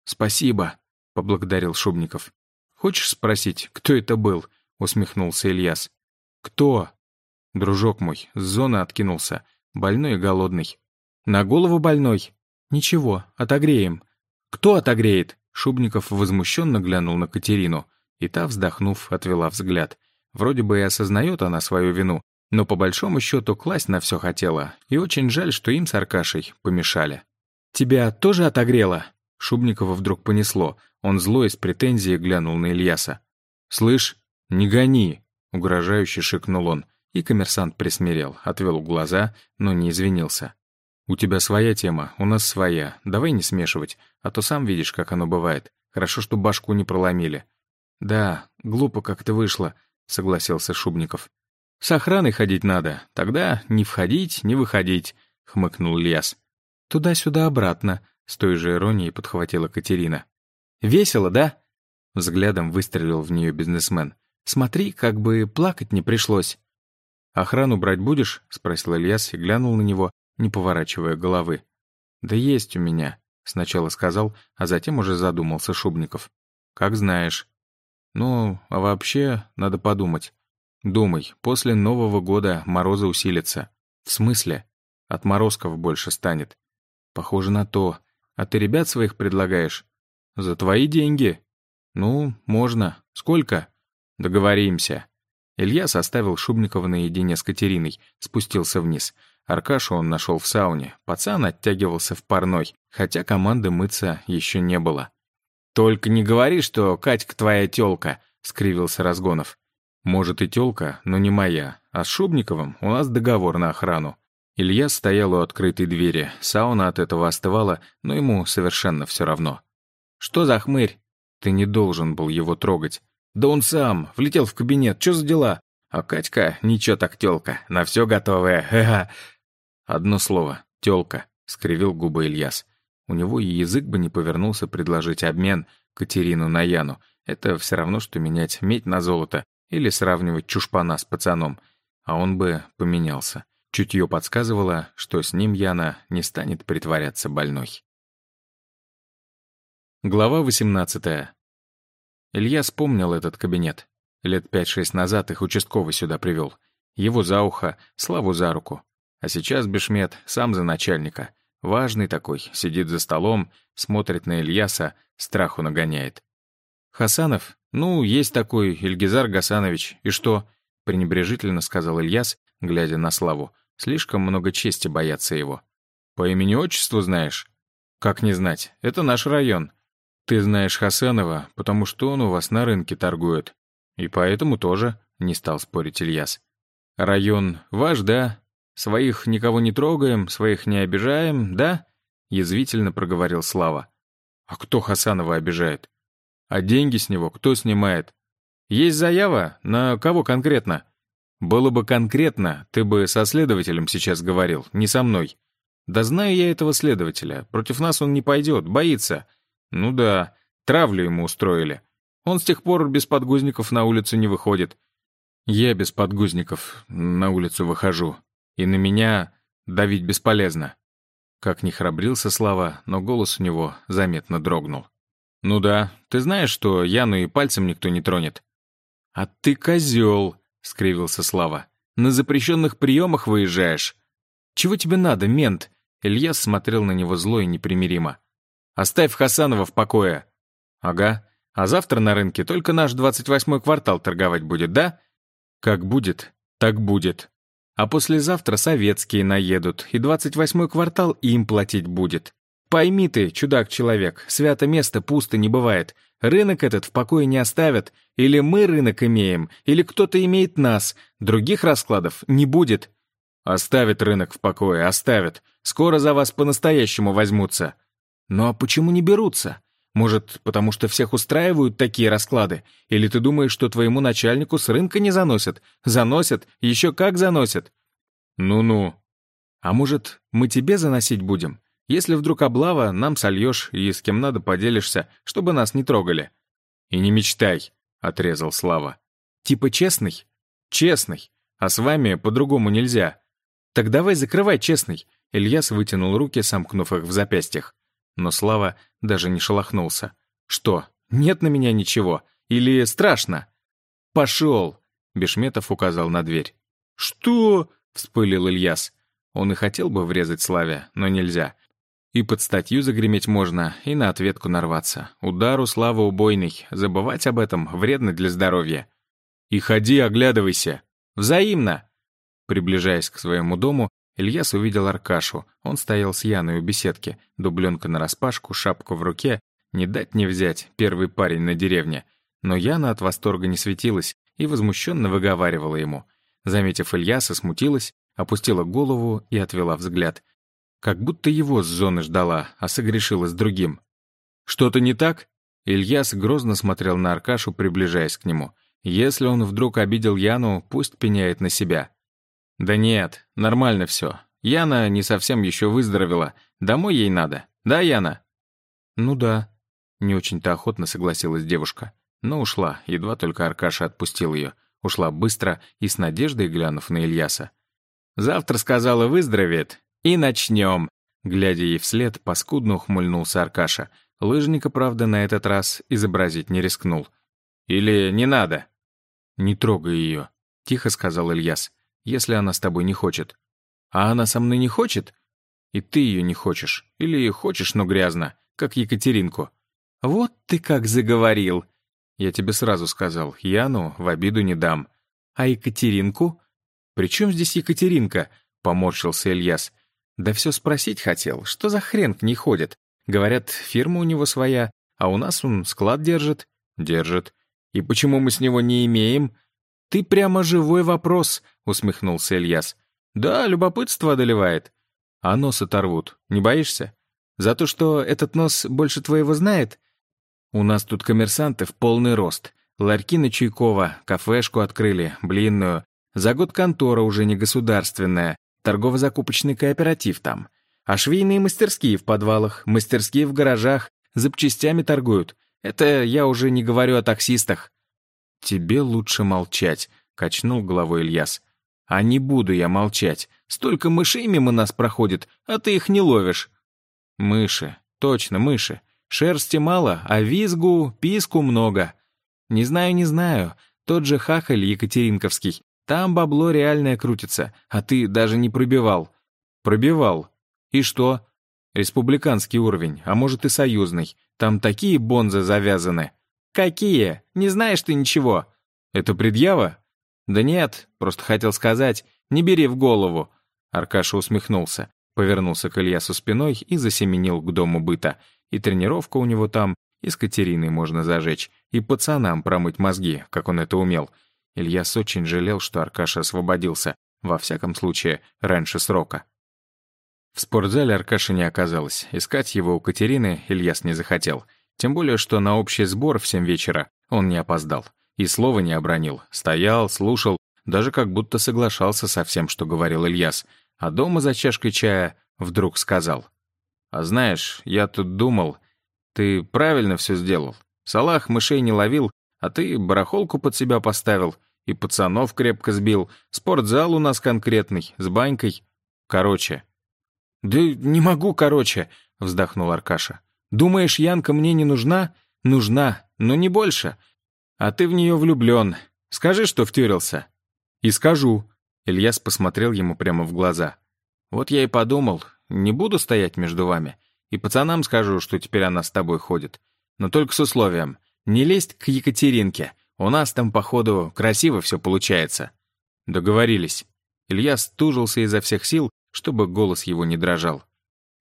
«Спасибо», — поблагодарил Шубников. «Хочешь спросить, кто это был?» — усмехнулся Ильяс. «Кто?» «Дружок мой, с зоны откинулся, больной и голодный». «На голову больной?» «Ничего, отогреем». «Кто отогреет?» Шубников возмущенно глянул на Катерину, и та, вздохнув, отвела взгляд. Вроде бы и осознает она свою вину, но по большому счету класть на все хотела, и очень жаль, что им с Аркашей помешали. «Тебя тоже отогрело?» Шубникова вдруг понесло. Он злой с претензией глянул на Ильяса. «Слышь, не гони!» — угрожающе шикнул он. И коммерсант присмирел, отвел глаза, но не извинился. «У тебя своя тема, у нас своя. Давай не смешивать, а то сам видишь, как оно бывает. Хорошо, что башку не проломили». «Да, глупо как-то вышло», — согласился Шубников. «С охраной ходить надо. Тогда не входить, не выходить», — хмыкнул Ильяс. «Туда-сюда обратно», — с той же иронией подхватила Катерина. «Весело, да?» Взглядом выстрелил в нее бизнесмен. «Смотри, как бы плакать не пришлось». «Охрану брать будешь?» — спросил Ильяс и глянул на него, не поворачивая головы. «Да есть у меня», — сначала сказал, а затем уже задумался Шубников. «Как знаешь». «Ну, а вообще, надо подумать. Думай, после Нового года морозы усилятся. В смысле? Отморозков больше станет. Похоже на то. А ты ребят своих предлагаешь? За твои деньги. Ну, можно. Сколько? Договоримся. Илья составил Шубникова наедине с Катериной, спустился вниз. Аркашу он нашел в сауне. Пацан оттягивался в парной, хотя команды мыться еще не было. «Только не говори, что Катька твоя тёлка», — скривился Разгонов. «Может и тёлка, но не моя. А с Шубниковым у нас договор на охрану». Илья стоял у открытой двери. Сауна от этого остывала, но ему совершенно все равно. «Что за хмырь?» «Ты не должен был его трогать». «Да он сам, влетел в кабинет, что за дела?» «А Катька, ничего так тёлка, на все готовая, ха-ха». «Одно слово, тёлка», — скривил губы Ильяс. У него и язык бы не повернулся предложить обмен Катерину на Яну. Это все равно, что менять медь на золото или сравнивать чушпана с пацаном. А он бы поменялся. Чутье подсказывало, что с ним Яна не станет притворяться больной. Глава 18. Илья вспомнил этот кабинет. Лет пять-шесть назад их участковый сюда привел. Его за ухо, Славу за руку. А сейчас Бешмет сам за начальника. Важный такой, сидит за столом, смотрит на Ильяса, страху нагоняет. «Хасанов? Ну, есть такой, Ильгизар Гасанович. И что?» — пренебрежительно сказал Ильяс, глядя на Славу. «Слишком много чести боятся его». «По имени-отчеству знаешь?» «Как не знать? Это наш район». «Ты знаешь Хасанова, потому что он у вас на рынке торгует». «И поэтому тоже», — не стал спорить Ильяс. «Район ваш, да?» «Своих никого не трогаем, своих не обижаем, да?» — язвительно проговорил Слава. «А кто Хасанова обижает?» «А деньги с него кто снимает?» «Есть заява? На кого конкретно?» «Было бы конкретно, ты бы со следователем сейчас говорил, не со мной». «Да знаю я этого следователя. Против нас он не пойдет, боится». «Ну да, травлю ему устроили. Он с тех пор без подгузников на улицу не выходит». «Я без подгузников на улицу выхожу», и на меня давить бесполезно. Как ни храбрился Слава, но голос у него заметно дрогнул. «Ну да, ты знаешь, что Яну и пальцем никто не тронет». «А ты козел», — скривился Слава. «На запрещенных приемах выезжаешь». «Чего тебе надо, мент?» Илья смотрел на него зло и непримиримо. Оставь Хасанова в покое». «Ага. А завтра на рынке только наш 28-й квартал торговать будет, да?» «Как будет, так будет. А послезавтра советские наедут, и 28-й квартал им платить будет. Пойми ты, чудак-человек, свято место пусто не бывает. Рынок этот в покое не оставят. Или мы рынок имеем, или кто-то имеет нас. Других раскладов не будет. Оставят рынок в покое, оставят. Скоро за вас по-настоящему возьмутся. Ну а почему не берутся? Может, потому что всех устраивают такие расклады? Или ты думаешь, что твоему начальнику с рынка не заносят? Заносят, еще как заносят. Ну-ну. А может, мы тебе заносить будем? Если вдруг облава, нам сольешь и с кем надо поделишься, чтобы нас не трогали». «И не мечтай», — отрезал Слава. «Типа честный?» «Честный. А с вами по-другому нельзя». «Так давай закрывай честный». Ильяс вытянул руки, сомкнув их в запястьях. Но Слава даже не шелохнулся. «Что, нет на меня ничего? Или страшно?» «Пошел!» — Бешметов указал на дверь. «Что?» — вспылил Ильяс. Он и хотел бы врезать Славе, но нельзя. И под статью загреметь можно, и на ответку нарваться. Удар у славы убойный. Забывать об этом вредно для здоровья. И ходи, оглядывайся. Взаимно. Приближаясь к своему дому, Ильяс увидел Аркашу. Он стоял с Яной у беседки, дубленка нараспашку, шапку в руке. Не дать не взять, первый парень на деревне. Но Яна от восторга не светилась и возмущенно выговаривала ему. Заметив Ильяса, смутилась, опустила голову и отвела взгляд. Как будто его с зоны ждала, а согрешила с другим. «Что-то не так?» Ильяс грозно смотрел на Аркашу, приближаясь к нему. «Если он вдруг обидел Яну, пусть пеняет на себя». «Да нет, нормально все. Яна не совсем еще выздоровела. Домой ей надо. Да, Яна?» «Ну да», — не очень-то охотно согласилась девушка. Но ушла, едва только Аркаша отпустил ее. Ушла быстро и с надеждой глянув на Ильяса. «Завтра, сказала, выздоровеет. «И начнем!» Глядя ей вслед, паскудно ухмыльнулся Аркаша. Лыжника, правда, на этот раз изобразить не рискнул. «Или не надо?» «Не трогай ее», — тихо сказал Ильяс, «если она с тобой не хочет». «А она со мной не хочет?» «И ты ее не хочешь. Или хочешь, но грязно, как Екатеринку». «Вот ты как заговорил!» «Я тебе сразу сказал, Яну в обиду не дам». «А Екатеринку?» «При чем здесь Екатеринка?» — поморщился Ильяс. Да все спросить хотел, что за хрен к ней ходит? Говорят, фирма у него своя, а у нас он склад держит. Держит. И почему мы с него не имеем? Ты прямо живой вопрос, усмехнулся Ильяс. Да, любопытство одолевает. А нос оторвут. Не боишься? За то, что этот нос больше твоего знает? У нас тут коммерсанты в полный рост. Ларьки на Чуйкова, кафешку открыли, блинную. За год контора уже не государственная. Торгово-закупочный кооператив там. А швейные мастерские в подвалах, мастерские в гаражах, запчастями торгуют. Это я уже не говорю о таксистах». «Тебе лучше молчать», — качнул головой Ильяс. «А не буду я молчать. Столько мышей мимо нас проходит, а ты их не ловишь». «Мыши. Точно, мыши. Шерсти мало, а визгу, писку много. Не знаю, не знаю. Тот же хахаль Екатеринковский там бабло реальное крутится, а ты даже не пробивал. Пробивал. И что? Республиканский уровень, а может и союзный. Там такие бонзы завязаны. Какие? Не знаешь ты ничего. Это предъява? Да нет, просто хотел сказать, не бери в голову. Аркаша усмехнулся, повернулся к Ильясу спиной и засеменил к дому быта. И тренировка у него там, и с Катериной можно зажечь, и пацанам промыть мозги, как он это умел — Ильяс очень жалел, что Аркаша освободился, во всяком случае, раньше срока. В спортзале Аркаши не оказалось. Искать его у Катерины Ильяс не захотел. Тем более, что на общий сбор в семь вечера он не опоздал. И слова не обронил. Стоял, слушал, даже как будто соглашался со всем, что говорил Ильяс. А дома за чашкой чая вдруг сказал. «А знаешь, я тут думал, ты правильно все сделал. Салах мышей не ловил, а ты барахолку под себя поставил. И пацанов крепко сбил. Спортзал у нас конкретный, с банькой. Короче. «Да не могу, короче», — вздохнул Аркаша. «Думаешь, Янка мне не нужна? Нужна, но не больше. А ты в нее влюблен. Скажи, что втюрился». «И скажу». Ильяс посмотрел ему прямо в глаза. «Вот я и подумал, не буду стоять между вами. И пацанам скажу, что теперь она с тобой ходит. Но только с условием. Не лезть к Екатеринке. У нас там, походу, красиво все получается». Договорились. Илья стужился изо всех сил, чтобы голос его не дрожал.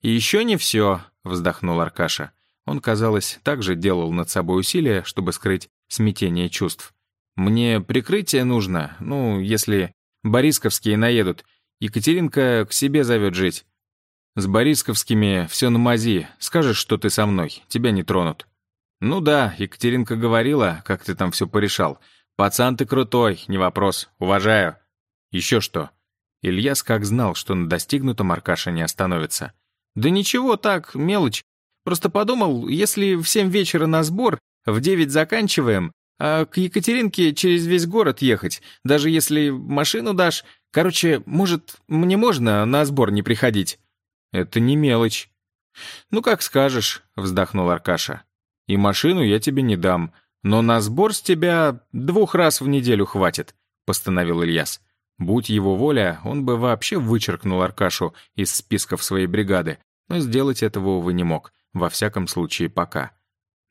«И еще не все», — вздохнул Аркаша. Он, казалось, также делал над собой усилия, чтобы скрыть смятение чувств. «Мне прикрытие нужно, ну, если борисковские наедут. Екатеринка к себе зовет жить. С борисковскими все на мази. Скажешь, что ты со мной, тебя не тронут». «Ну да, Екатеринка говорила, как ты там все порешал. Пацан ты крутой, не вопрос, уважаю». «Еще что?» Ильяс как знал, что на достигнутом Аркаша не остановится. «Да ничего, так, мелочь. Просто подумал, если в семь вечера на сбор, в девять заканчиваем, а к Екатеринке через весь город ехать, даже если машину дашь. Короче, может, мне можно на сбор не приходить?» «Это не мелочь». «Ну, как скажешь», — вздохнул Аркаша. «И машину я тебе не дам, но на сбор с тебя двух раз в неделю хватит», — постановил Ильяс. Будь его воля, он бы вообще вычеркнул Аркашу из списков своей бригады, но сделать этого, увы, не мог, во всяком случае пока.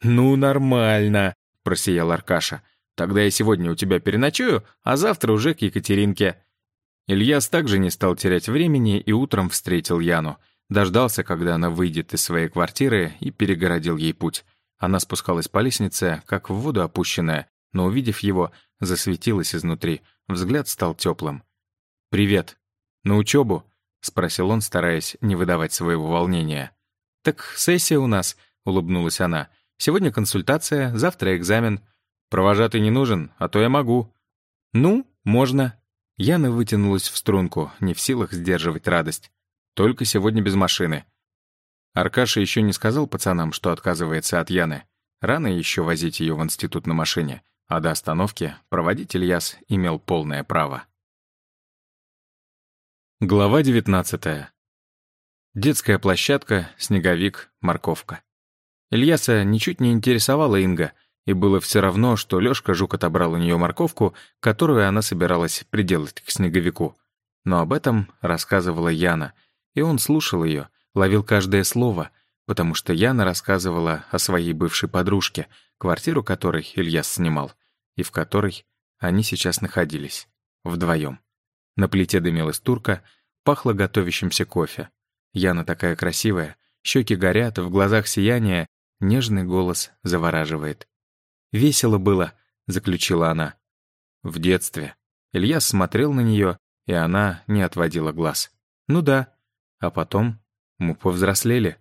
«Ну, нормально», — просиял Аркаша. «Тогда я сегодня у тебя переночую, а завтра уже к Екатеринке». Ильяс также не стал терять времени и утром встретил Яну. Дождался, когда она выйдет из своей квартиры и перегородил ей путь. Она спускалась по лестнице, как в воду опущенная, но, увидев его, засветилась изнутри, взгляд стал теплым. «Привет. На учебу?» — спросил он, стараясь не выдавать своего волнения. «Так сессия у нас», — улыбнулась она. «Сегодня консультация, завтра экзамен. Провожатый не нужен, а то я могу». «Ну, можно». Яна вытянулась в струнку, не в силах сдерживать радость. «Только сегодня без машины». Аркаша еще не сказал пацанам, что отказывается от Яны. Рано еще возить ее в институт на машине, а до остановки проводить Ильяс имел полное право. Глава девятнадцатая. Детская площадка, снеговик, морковка. Ильяса ничуть не интересовала Инга, и было все равно, что Лёшка Жук отобрал у нее морковку, которую она собиралась приделать к снеговику. Но об этом рассказывала Яна, и он слушал ее, ловил каждое слово, потому что Яна рассказывала о своей бывшей подружке, квартиру которой Ильяс снимал, и в которой они сейчас находились, вдвоем. На плите дымилась турка, пахло готовящимся кофе. Яна такая красивая, щеки горят, в глазах сияние, нежный голос завораживает. «Весело было», — заключила она. В детстве. Ильяс смотрел на нее, и она не отводила глаз. «Ну да. А потом мы повзрослели».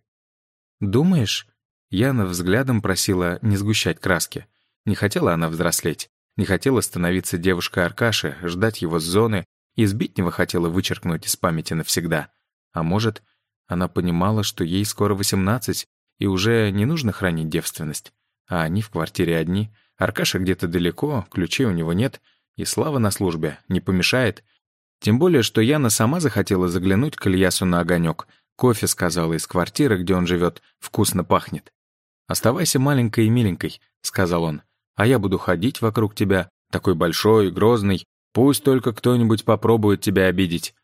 «Думаешь?» Яна взглядом просила не сгущать краски. Не хотела она взрослеть. Не хотела становиться девушкой Аркаши, ждать его с зоны, и Сбитнева хотела вычеркнуть из памяти навсегда. А может, она понимала, что ей скоро 18, и уже не нужно хранить девственность. А они в квартире одни, Аркаша где-то далеко, ключей у него нет, и Слава на службе не помешает. Тем более, что Яна сама захотела заглянуть к Ильясу на огонек. Кофе, сказала, из квартиры, где он живет, вкусно пахнет. «Оставайся маленькой и миленькой», — сказал он. «А я буду ходить вокруг тебя, такой большой и грозный. Пусть только кто-нибудь попробует тебя обидеть».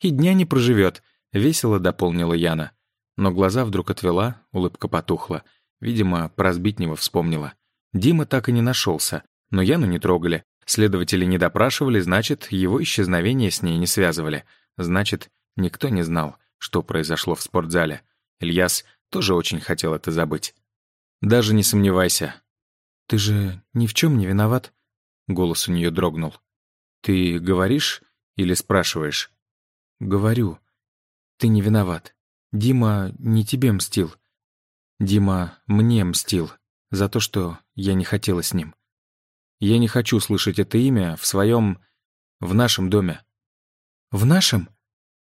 «И дня не проживет», — весело дополнила Яна. Но глаза вдруг отвела, улыбка потухла. Видимо, про Сбитнева вспомнила. Дима так и не нашелся, но Яну не трогали. Следователи не допрашивали, значит, его исчезновение с ней не связывали. Значит, никто не знал, что произошло в спортзале. Ильяс тоже очень хотел это забыть. «Даже не сомневайся». «Ты же ни в чем не виноват?» Голос у нее дрогнул. «Ты говоришь или спрашиваешь?» «Говорю. Ты не виноват. Дима не тебе мстил. Дима мне мстил за то, что я не хотела с ним. Я не хочу слышать это имя в своем... в нашем доме». «В нашем?»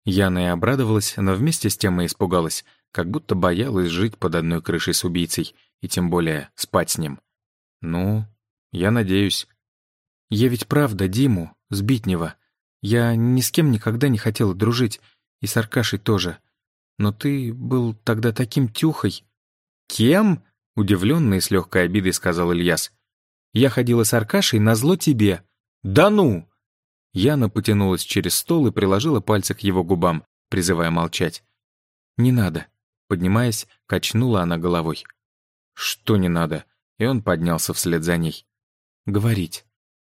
Яна и обрадовалась, но вместе с тем и испугалась, как будто боялась жить под одной крышей с убийцей, и тем более спать с ним. «Ну, я надеюсь». «Я ведь правда Диму, Сбитнева. Я ни с кем никогда не хотела дружить, и с Аркашей тоже. Но ты был тогда таким тюхой». «Кем?» — удивленно и с легкой обидой сказал Ильяс. «Я ходила с Аркашей на зло тебе». «Да ну!» Яна потянулась через стол и приложила пальцы к его губам, призывая молчать. «Не надо. Поднимаясь, качнула она головой. «Что не надо?» И он поднялся вслед за ней. «Говорить.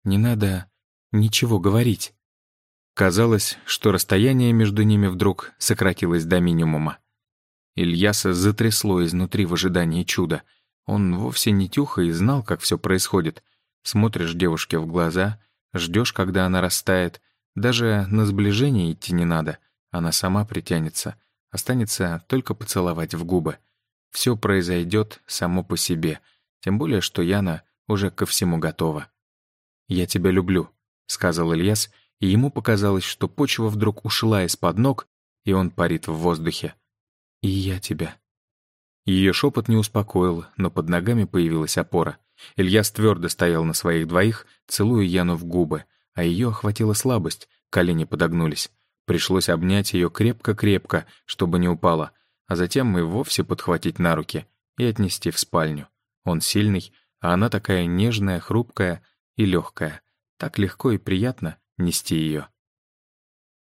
Не надо ничего говорить». Казалось, что расстояние между ними вдруг сократилось до минимума. Ильяса затрясло изнутри в ожидании чуда. Он вовсе не тюха и знал, как все происходит. Смотришь девушке в глаза, ждешь, когда она растает. Даже на сближение идти не надо. Она сама притянется. Останется только поцеловать в губы. Все произойдет само по себе. Тем более, что Яна уже ко всему готова. «Я тебя люблю», — сказал Ильяс, и ему показалось, что почва вдруг ушла из-под ног, и он парит в воздухе. «И я тебя». Ее шепот не успокоил, но под ногами появилась опора. Ильяс твердо стоял на своих двоих, целуя Яну в губы, а ее охватила слабость, колени подогнулись. Пришлось обнять ее крепко-крепко, чтобы не упала, а затем и вовсе подхватить на руки и отнести в спальню. Он сильный, а она такая нежная, хрупкая и легкая. Так легко и приятно нести ее.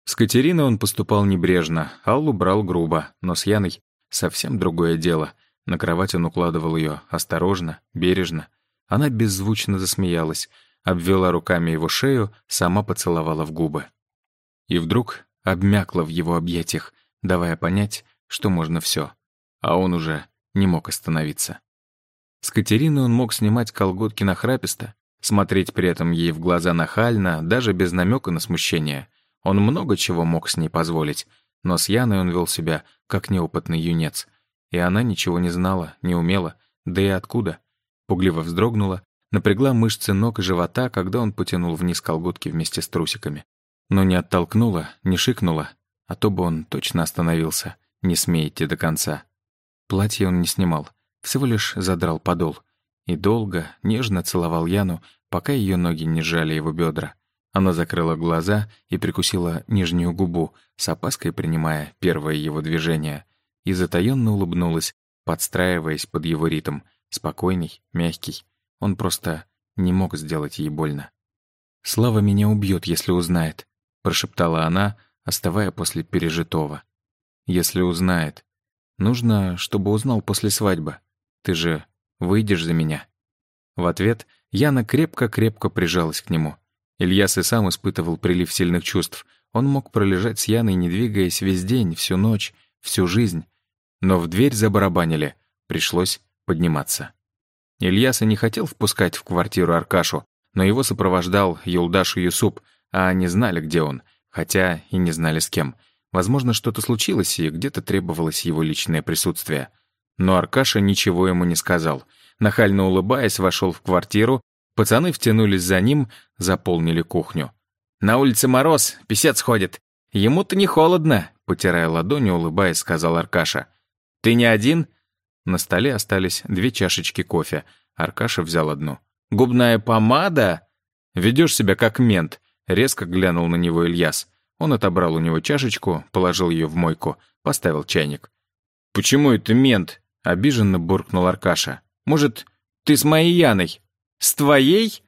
С Катериной он поступал небрежно, Аллу брал грубо, но с Яной совсем другое дело. На кровать он укладывал ее осторожно, бережно. Она беззвучно засмеялась, обвела руками его шею, сама поцеловала в губы. И вдруг обмякла в его объятиях, давая понять, что можно все. А он уже не мог остановиться. С Катериной он мог снимать колготки нахраписто, смотреть при этом ей в глаза нахально, даже без намека на смущение. Он много чего мог с ней позволить, но с Яной он вел себя, как неопытный юнец. И она ничего не знала, не умела, да и откуда. Пугливо вздрогнула, напрягла мышцы ног и живота, когда он потянул вниз колготки вместе с трусиками. Но не оттолкнула, не шикнула, а то бы он точно остановился, не смея идти до конца. Платье он не снимал, всего лишь задрал подол. И долго, нежно целовал Яну, пока ее ноги не сжали его бедра. Она закрыла глаза и прикусила нижнюю губу, с опаской принимая первое его движение, и затаённо улыбнулась, подстраиваясь под его ритм, спокойный, мягкий. Он просто не мог сделать ей больно. «Слава меня убьет, если узнает», — прошептала она, оставая после пережитого. «Если узнает. Нужно, чтобы узнал после свадьбы. Ты же выйдешь за меня?» В ответ Яна крепко-крепко прижалась к нему. Ильяс и сам испытывал прилив сильных чувств. Он мог пролежать с Яной, не двигаясь, весь день, всю ночь, всю жизнь. Но в дверь забарабанили. Пришлось подниматься. Ильяса не хотел впускать в квартиру Аркашу, но его сопровождал Юлдаш и Юсуп, а они знали, где он, хотя и не знали с кем. Возможно, что-то случилось, и где-то требовалось его личное присутствие. Но Аркаша ничего ему не сказал. Нахально улыбаясь, вошел в квартиру, пацаны втянулись за ним, заполнили кухню. «На улице мороз, писец ходит. Ему-то не холодно», — потирая ладонью, улыбаясь, сказал Аркаша. «Ты не один?» На столе остались две чашечки кофе. Аркаша взял одну. «Губная помада?» «Ведешь себя как мент», — резко глянул на него Ильяс. Он отобрал у него чашечку, положил ее в мойку, поставил чайник. «Почему это мент?» — обиженно буркнул Аркаша. «Может, ты с моей Яной?» «С твоей?»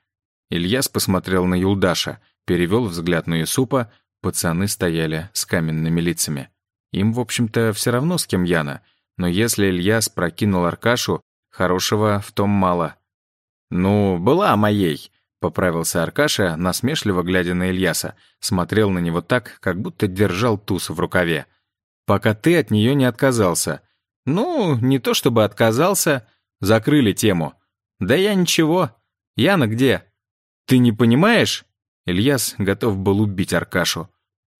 Ильяс посмотрел на Юлдаша, перевел взгляд на Юсупа. Пацаны стояли с каменными лицами. Им, в общем-то, все равно, с кем Яна. Но если Ильяс прокинул Аркашу, хорошего в том мало. «Ну, была моей», — поправился Аркаша, насмешливо глядя на Ильяса. Смотрел на него так, как будто держал туз в рукаве. «Пока ты от нее не отказался». «Ну, не то чтобы отказался. Закрыли тему». «Да я ничего. Яна где?» «Ты не понимаешь?» Ильяс готов был убить Аркашу.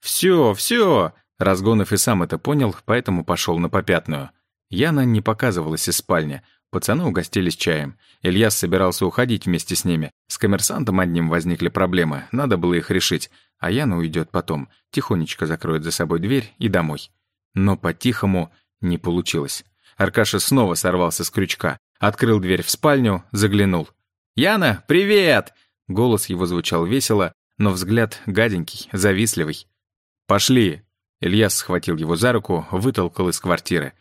«Все, все!» Разгонов и сам это понял, поэтому пошел на попятную. Яна не показывалась из спальни. Пацаны угостились чаем. Ильяс собирался уходить вместе с ними. С коммерсантом одним возникли проблемы, надо было их решить. А Яна уйдет потом, тихонечко закроет за собой дверь и домой. Но по-тихому не получилось. Аркаша снова сорвался с крючка, открыл дверь в спальню, заглянул. «Яна, привет!» Голос его звучал весело, но взгляд гаденький, завистливый. «Пошли!» Ильяс схватил его за руку, вытолкал из квартиры.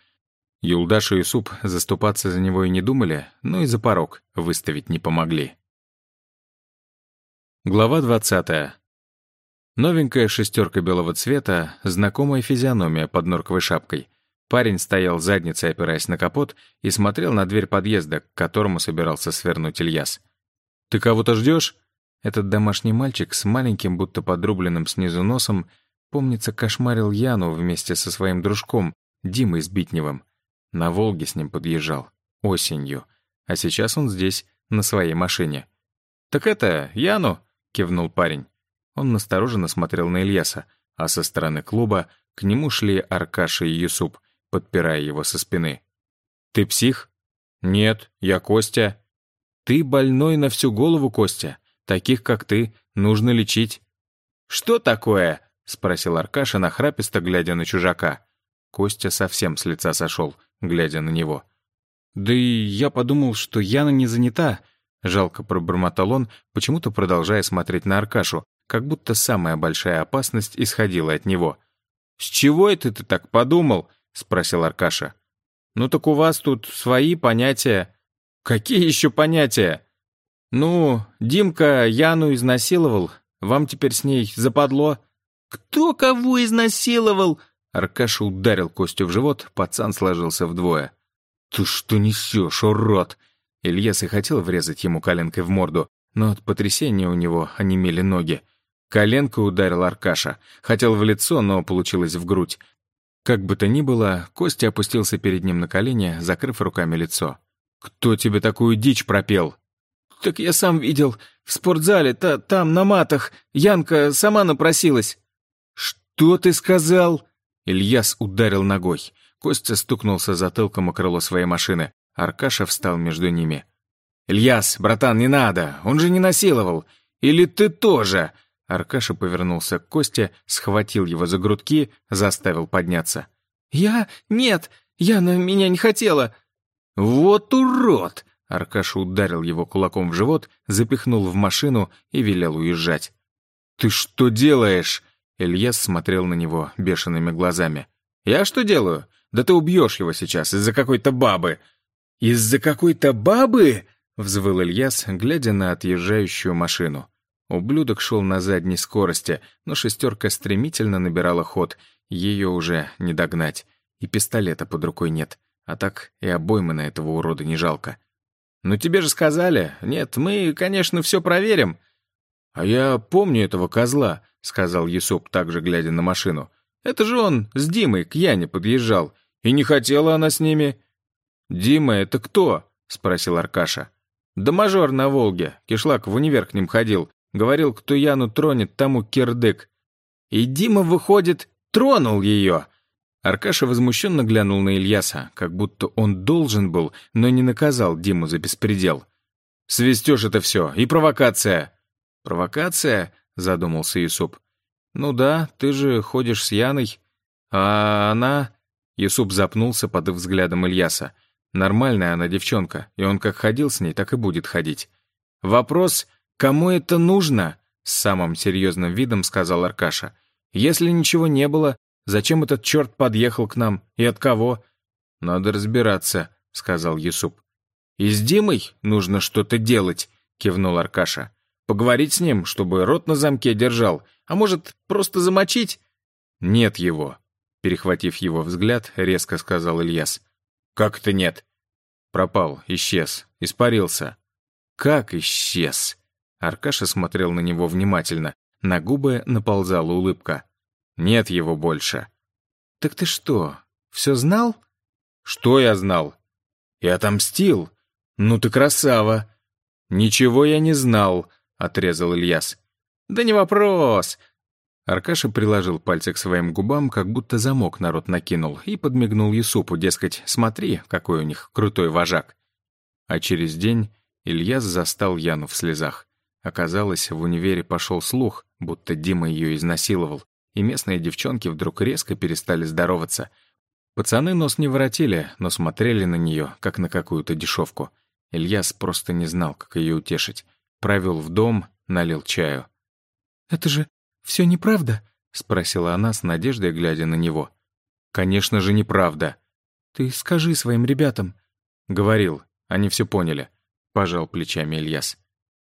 Юлдаш и Юсуп заступаться за него и не думали, но и за порог выставить не помогли. Глава двадцатая. Новенькая шестерка белого цвета, знакомая физиономия под норковой шапкой. Парень стоял задницей, опираясь на капот, и смотрел на дверь подъезда, к которому собирался свернуть Ильяс. «Ты кого-то ждешь?» Этот домашний мальчик с маленьким, будто подрубленным снизу носом, помнится, кошмарил Яну вместе со своим дружком, Димой Сбитневым. На Волге с ним подъезжал. Осенью. А сейчас он здесь, на своей машине. «Так это, Яну?» — кивнул парень. Он настороженно смотрел на Ильяса, а со стороны клуба к нему шли Аркаша и Юсуп, подпирая его со спины. «Ты псих?» «Нет, я Костя». «Ты больной на всю голову, Костя. Таких, как ты, нужно лечить». «Что такое?» — спросил Аркаша, нахраписто глядя на чужака. Костя совсем с лица сошел, глядя на него. «Да и я подумал, что Яна не занята», — жалко пробормотал он, почему-то продолжая смотреть на Аркашу, как будто самая большая опасность исходила от него. «С чего это ты так подумал?» — спросил Аркаша. «Ну так у вас тут свои понятия». «Какие еще понятия?» «Ну, Димка Яну изнасиловал. Вам теперь с ней западло». «Кто кого изнасиловал?» Аркаша ударил Костю в живот, пацан сложился вдвое. «Ты что несешь, урод?» Ильяс и хотел врезать ему коленкой в морду, но от потрясения у него онемели ноги. Коленка ударил Аркаша. Хотел в лицо, но получилось в грудь. Как бы то ни было, Костя опустился перед ним на колени, закрыв руками лицо. «Кто тебе такую дичь пропел?» «Так я сам видел. В спортзале, та, там, на матах. Янка сама напросилась». «Что ты сказал?» Ильяс ударил ногой. Костя стукнулся затылком о крыло своей машины. Аркаша встал между ними. «Ильяс, братан, не надо! Он же не насиловал! Или ты тоже?» Аркаша повернулся к Косте, схватил его за грудки, заставил подняться. «Я? Нет! Яна меня не хотела!» «Вот урод!» Аркаша ударил его кулаком в живот, запихнул в машину и велел уезжать. «Ты что делаешь?» Ильяс смотрел на него бешеными глазами. «Я что делаю? Да ты убьешь его сейчас из-за какой-то бабы!» «Из-за какой-то бабы?» — взвыл Ильяс, глядя на отъезжающую машину. Ублюдок шел на задней скорости, но шестерка стремительно набирала ход, ее уже не догнать. И пистолета под рукой нет, а так и обоймы на этого урода не жалко. «Ну тебе же сказали. Нет, мы, конечно, все проверим». «А я помню этого козла», — сказал Юсуп, также глядя на машину. «Это же он с Димой к Яне подъезжал. И не хотела она с ними». «Дима, это кто?» — спросил Аркаша. «Да мажор на Волге. Кишлак в универ к ним ходил. Говорил, кто Яну тронет, тому кирдык. И Дима, выходит, тронул ее. Аркаша возмущенно глянул на Ильяса, как будто он должен был, но не наказал Диму за беспредел. «Свистешь это все, и провокация!» «Провокация?» — задумался Юсуп. «Ну да, ты же ходишь с Яной. А она...» Юсуп запнулся под взглядом Ильяса. «Нормальная она девчонка, и он как ходил с ней, так и будет ходить. Вопрос, «Кому это нужно?» — с самым серьезным видом сказал Аркаша. «Если ничего не было, зачем этот черт подъехал к нам? И от кого?» «Надо разбираться», — сказал Юсуп. «И с Димой нужно что-то делать», — кивнул Аркаша. «Поговорить с ним, чтобы рот на замке держал, а может, просто замочить?» «Нет его», — перехватив его взгляд, резко сказал Ильяс. «Как это нет?» «Пропал, исчез, испарился». «Как исчез?» Аркаша смотрел на него внимательно. На губы наползала улыбка. «Нет его больше». «Так ты что, все знал?» «Что я знал?» «И отомстил. Ну ты красава!» «Ничего я не знал», — отрезал Ильяс. «Да не вопрос!» Аркаша приложил пальцы к своим губам, как будто замок народ накинул, и подмигнул Юсупу, дескать, смотри, какой у них крутой вожак. А через день Ильяс застал Яну в слезах. Оказалось, в универе пошел слух, будто Дима ее изнасиловал, и местные девчонки вдруг резко перестали здороваться. Пацаны нос не воротили, но смотрели на нее, как на какую-то дешевку. Ильяс просто не знал, как ее утешить. Провел в дом, налил чаю. «Это же все неправда?» — спросила она с надеждой, глядя на него. «Конечно же, неправда». «Ты скажи своим ребятам». «Говорил, они все поняли», — пожал плечами Ильяс.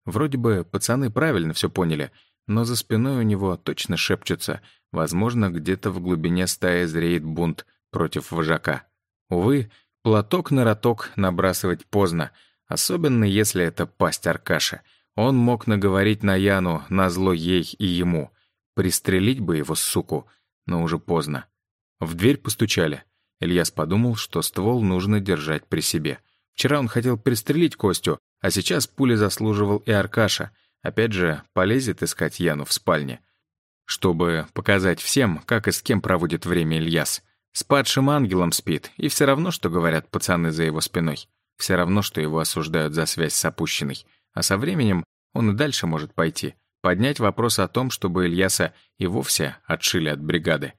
Вроде бы пацаны правильно все поняли, но за спиной у него точно шепчутся. Возможно, где-то в глубине стаи зреет бунт, против вожака. Увы, платок на роток набрасывать поздно, особенно если это пасть Аркаша. Он мог наговорить на Яну, назло ей и ему. Пристрелить бы его, суку, но уже поздно. В дверь постучали. Ильяс подумал, что ствол нужно держать при себе. Вчера он хотел пристрелить Костю, а сейчас пули заслуживал и Аркаша. Опять же, полезет искать Яну в спальне. Чтобы показать всем, как и с кем проводит время Ильяс. С падшим ангелом спит, и все равно, что говорят пацаны за его спиной. Все равно, что его осуждают за связь с опущенной. А со временем он и дальше может пойти. Поднять вопрос о том, чтобы Ильяса и вовсе отшили от бригады.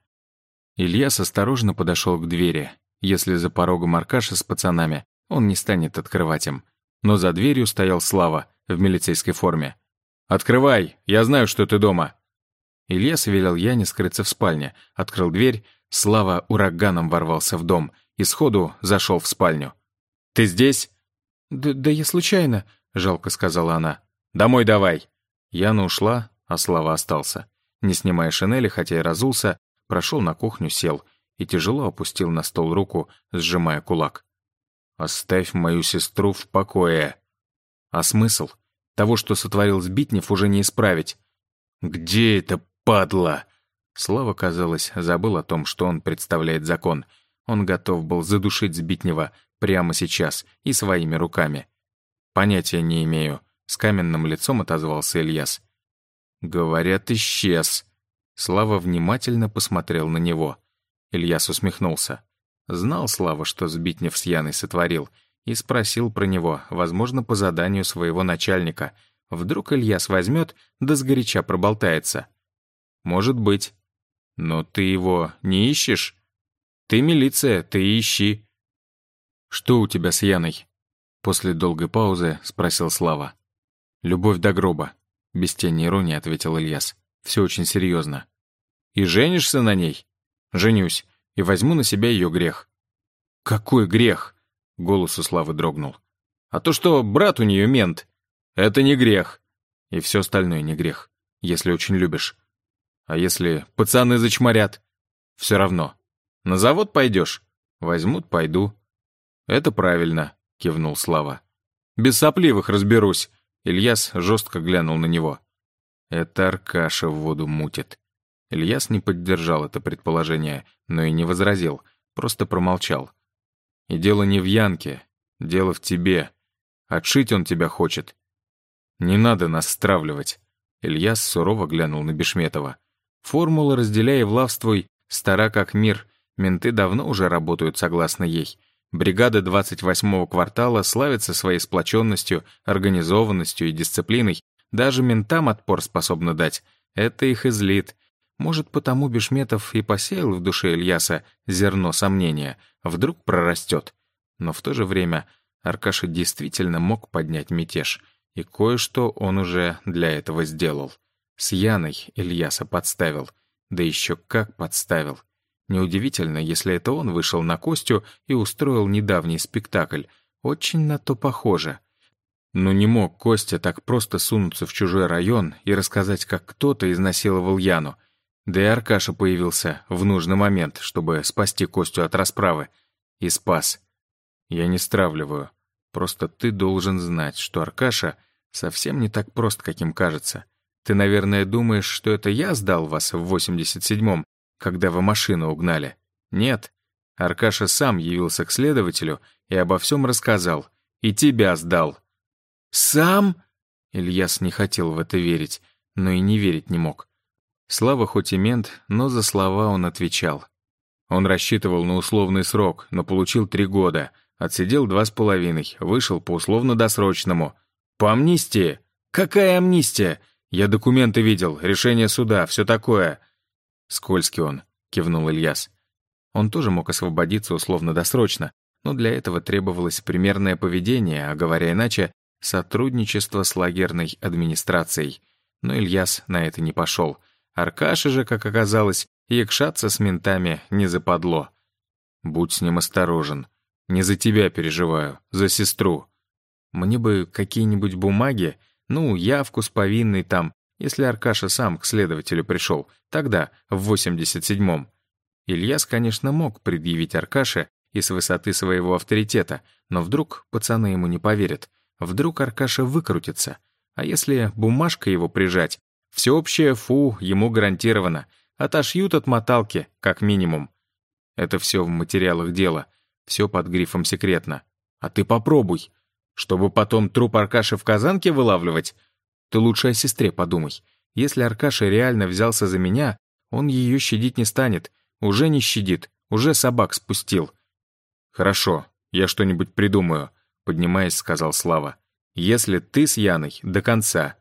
Ильяс осторожно подошел к двери. Если за порогом Аркаша с пацанами, он не станет открывать им. Но за дверью стоял Слава в милицейской форме. «Открывай! Я знаю, что ты дома!» Ильяс велел Яне скрыться в спальне, открыл дверь, Слава ураганом ворвался в дом и сходу зашел в спальню. «Ты здесь?» «Да, да я случайно», — жалко сказала она. «Домой давай!» Яна ушла, а Слава остался. Не снимая шинели, хотя и разулся, прошел на кухню, сел и тяжело опустил на стол руку, сжимая кулак. «Оставь мою сестру в покое!» А смысл? Того, что сотворил Сбитнев, уже не исправить. «Где это, падла?» Слава, казалось, забыл о том, что он представляет закон. Он готов был задушить Сбитнева прямо сейчас и своими руками. «Понятия не имею», — с каменным лицом отозвался Ильяс. «Говорят, исчез». Слава внимательно посмотрел на него. Ильяс усмехнулся. Знал Слава, что Сбитнев с Яной сотворил, и спросил про него, возможно, по заданию своего начальника. Вдруг Ильяс возьмет, да сгоряча проболтается. «Может быть. Но ты его не ищешь? Ты милиция, ты ищи». «Что у тебя с Яной?» После долгой паузы спросил Слава. «Любовь до гроба», — без тени иронии ответил Ильяс. «Все очень серьезно». «И женишься на ней?» «Женюсь, и возьму на себя ее грех». «Какой грех?» — голос у Славы дрогнул. «А то, что брат у нее мент, это не грех. И все остальное не грех, если очень любишь. А если пацаны зачморят? Все равно. На завод пойдешь? Возьмут, пойду». «Это правильно», — кивнул Слава. «Без сопливых разберусь». Ильяс жестко глянул на него. «Это Аркаша в воду мутит». Ильяс не поддержал это предположение, но и не возразил, просто промолчал. «И дело не в Янке, дело в тебе. Отшить он тебя хочет. Не надо нас стравливать». Ильяс сурово глянул на Бешметова. «Формула «разделяй и влавствуй» стара как мир, менты давно уже работают согласно ей». Бригада 28-го квартала славится своей сплоченностью, организованностью и дисциплиной. Даже ментам отпор способна дать. Это их излит. Может, потому Бешметов и посеял в душе Ильяса зерно сомнения. Вдруг прорастет. Но в то же время Аркаша действительно мог поднять мятеж. И кое-что он уже для этого сделал. С Яной Ильяса подставил. Да еще как подставил. Неудивительно, если это он вышел на Костю и устроил недавний спектакль. Очень на то похоже. Но не мог Костя так просто сунуться в чужой район и рассказать, как кто-то изнасиловал Яну. Да и Аркаша появился в нужный момент, чтобы спасти Костю от расправы. И спас. Я не стравливаю. Просто ты должен знать, что Аркаша совсем не так прост, каким кажется. Ты, наверное, думаешь, что это я сдал вас в 87-м, когда вы машину угнали. Нет. Аркаша сам явился к следователю и обо всем рассказал. И тебя сдал. «Сам?» Ильяс не хотел в это верить, но и не верить не мог. Слава хоть и мент, но за слова он отвечал. Он рассчитывал на условный срок, но получил три года. Отсидел два с половиной, вышел по условно-досрочному. По амнистии? Какая амнистия? Я документы видел, решение суда, все такое. «Скользкий он», — кивнул Ильяс. Он тоже мог освободиться условно-досрочно, но для этого требовалось примерное поведение, а говоря иначе, сотрудничество с лагерной администрацией. Но Ильяс на это не пошел. Аркаше же, как оказалось, якшаться с ментами не западло. «Будь с ним осторожен. Не за тебя переживаю, за сестру. Мне бы какие-нибудь бумаги, ну, явку с повинной там, если Аркаша сам к следователю пришел, тогда, в 87-м. Ильяс, конечно, мог предъявить Аркаше и с высоты своего авторитета, но вдруг пацаны ему не поверят. Вдруг Аркаша выкрутится. А если бумажкой его прижать? Всеобщее фу ему гарантировано. Отошьют от моталки, как минимум. Это все в материалах дела. Все под грифом «секретно». А ты попробуй. Чтобы потом труп Аркаши в казанке вылавливать? Ты лучше о сестре подумай. Если Аркаша реально взялся за меня, он ее щадить не станет. Уже не щадит, уже собак спустил. «Хорошо, я что-нибудь придумаю», — поднимаясь, сказал Слава. «Если ты с Яной до конца,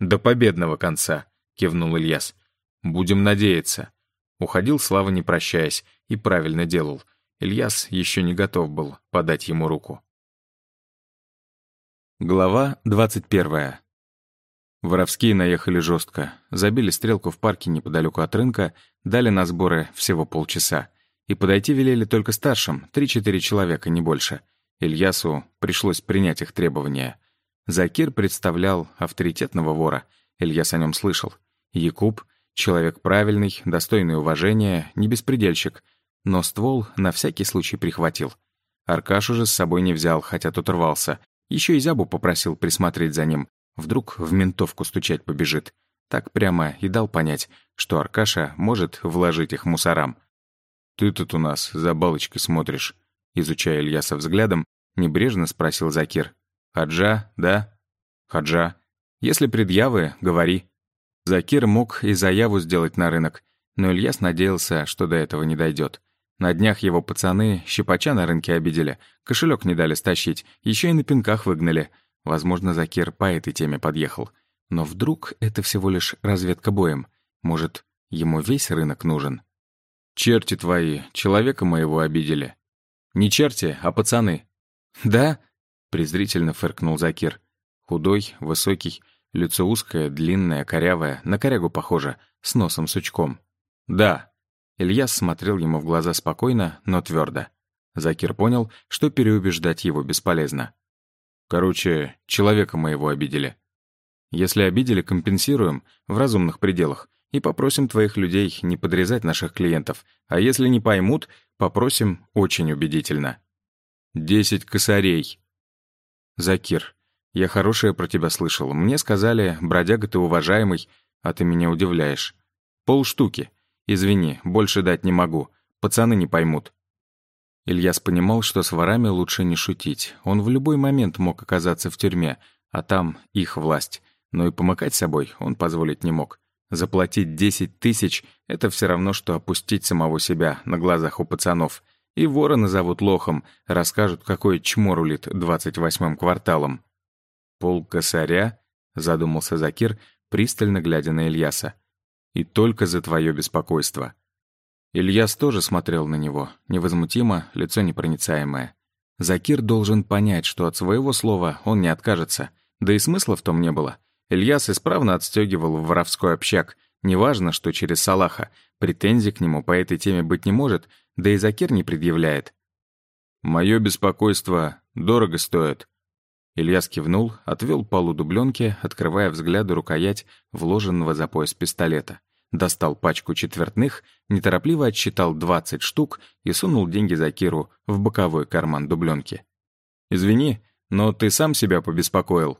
до победного конца», — кивнул Ильяс. «Будем надеяться». Уходил Слава, не прощаясь, и правильно делал. Ильяс еще не готов был подать ему руку. Глава двадцать первая. Воровские наехали жестко, забили стрелку в парке неподалеку от рынка, дали на сборы всего полчаса. И подойти велели только старшим, три-четыре человека, не больше. Ильясу пришлось принять их требования. Закир представлял авторитетного вора, Ильяс о нем слышал. Якуб — человек правильный, достойный уважения, не беспредельщик, но ствол на всякий случай прихватил. Аркаш уже с собой не взял, хотя тот рвался. Еще и Зябу попросил присмотреть за ним, Вдруг в ментовку стучать побежит. Так прямо и дал понять, что Аркаша может вложить их мусорам. «Ты тут у нас за балочкой смотришь», — изучая Ильяса взглядом, небрежно спросил Закир. «Хаджа, да?» «Хаджа. Если предъявы, говори». Закир мог и заяву сделать на рынок, но Ильяс надеялся, что до этого не дойдет. На днях его пацаны щипача на рынке обидели, кошелек не дали стащить, еще и на пинках выгнали — Возможно, Закир по этой теме подъехал. Но вдруг это всего лишь разведка боем? Может, ему весь рынок нужен? «Черти твои, человека моего обидели». «Не черти, а пацаны». «Да?» — презрительно фыркнул Закир. Худой, высокий, лицо узкое, длинное, корявое, на корягу похоже, с носом сучком. «Да». Ильяс смотрел ему в глаза спокойно, но твердо. Закир понял, что переубеждать его бесполезно. Короче, человека моего обидели. Если обидели, компенсируем в разумных пределах и попросим твоих людей не подрезать наших клиентов, а если не поймут, попросим очень убедительно. Десять косарей. Закир, я хорошее про тебя слышал. Мне сказали, бродяга ты уважаемый, а ты меня удивляешь. Полштуки. Извини, больше дать не могу. Пацаны не поймут. Ильяс понимал, что с ворами лучше не шутить. Он в любой момент мог оказаться в тюрьме, а там их власть. Но и помыкать собой он позволить не мог. Заплатить 10 тысяч — это все равно, что опустить самого себя на глазах у пацанов. И вора назовут лохом, расскажут, какое чмо рулит 28-м кварталом. «Пол косаря?» — задумался Закир, пристально глядя на Ильяса. «И только за твое беспокойство». Ильяс тоже смотрел на него, невозмутимо, лицо непроницаемое. Закир должен понять, что от своего слова он не откажется, да и смысла в том не было. Ильяс исправно отстегивал воровской общак, неважно, что через Салаха, претензий к нему по этой теме быть не может, да и Закир не предъявляет. «Мое беспокойство дорого стоит». Ильяс кивнул, отвел полу дубленки, открывая взгляду рукоять вложенного за пояс пистолета. Достал пачку четвертных, неторопливо отсчитал 20 штук и сунул деньги за Киру в боковой карман дубленки. «Извини, но ты сам себя побеспокоил».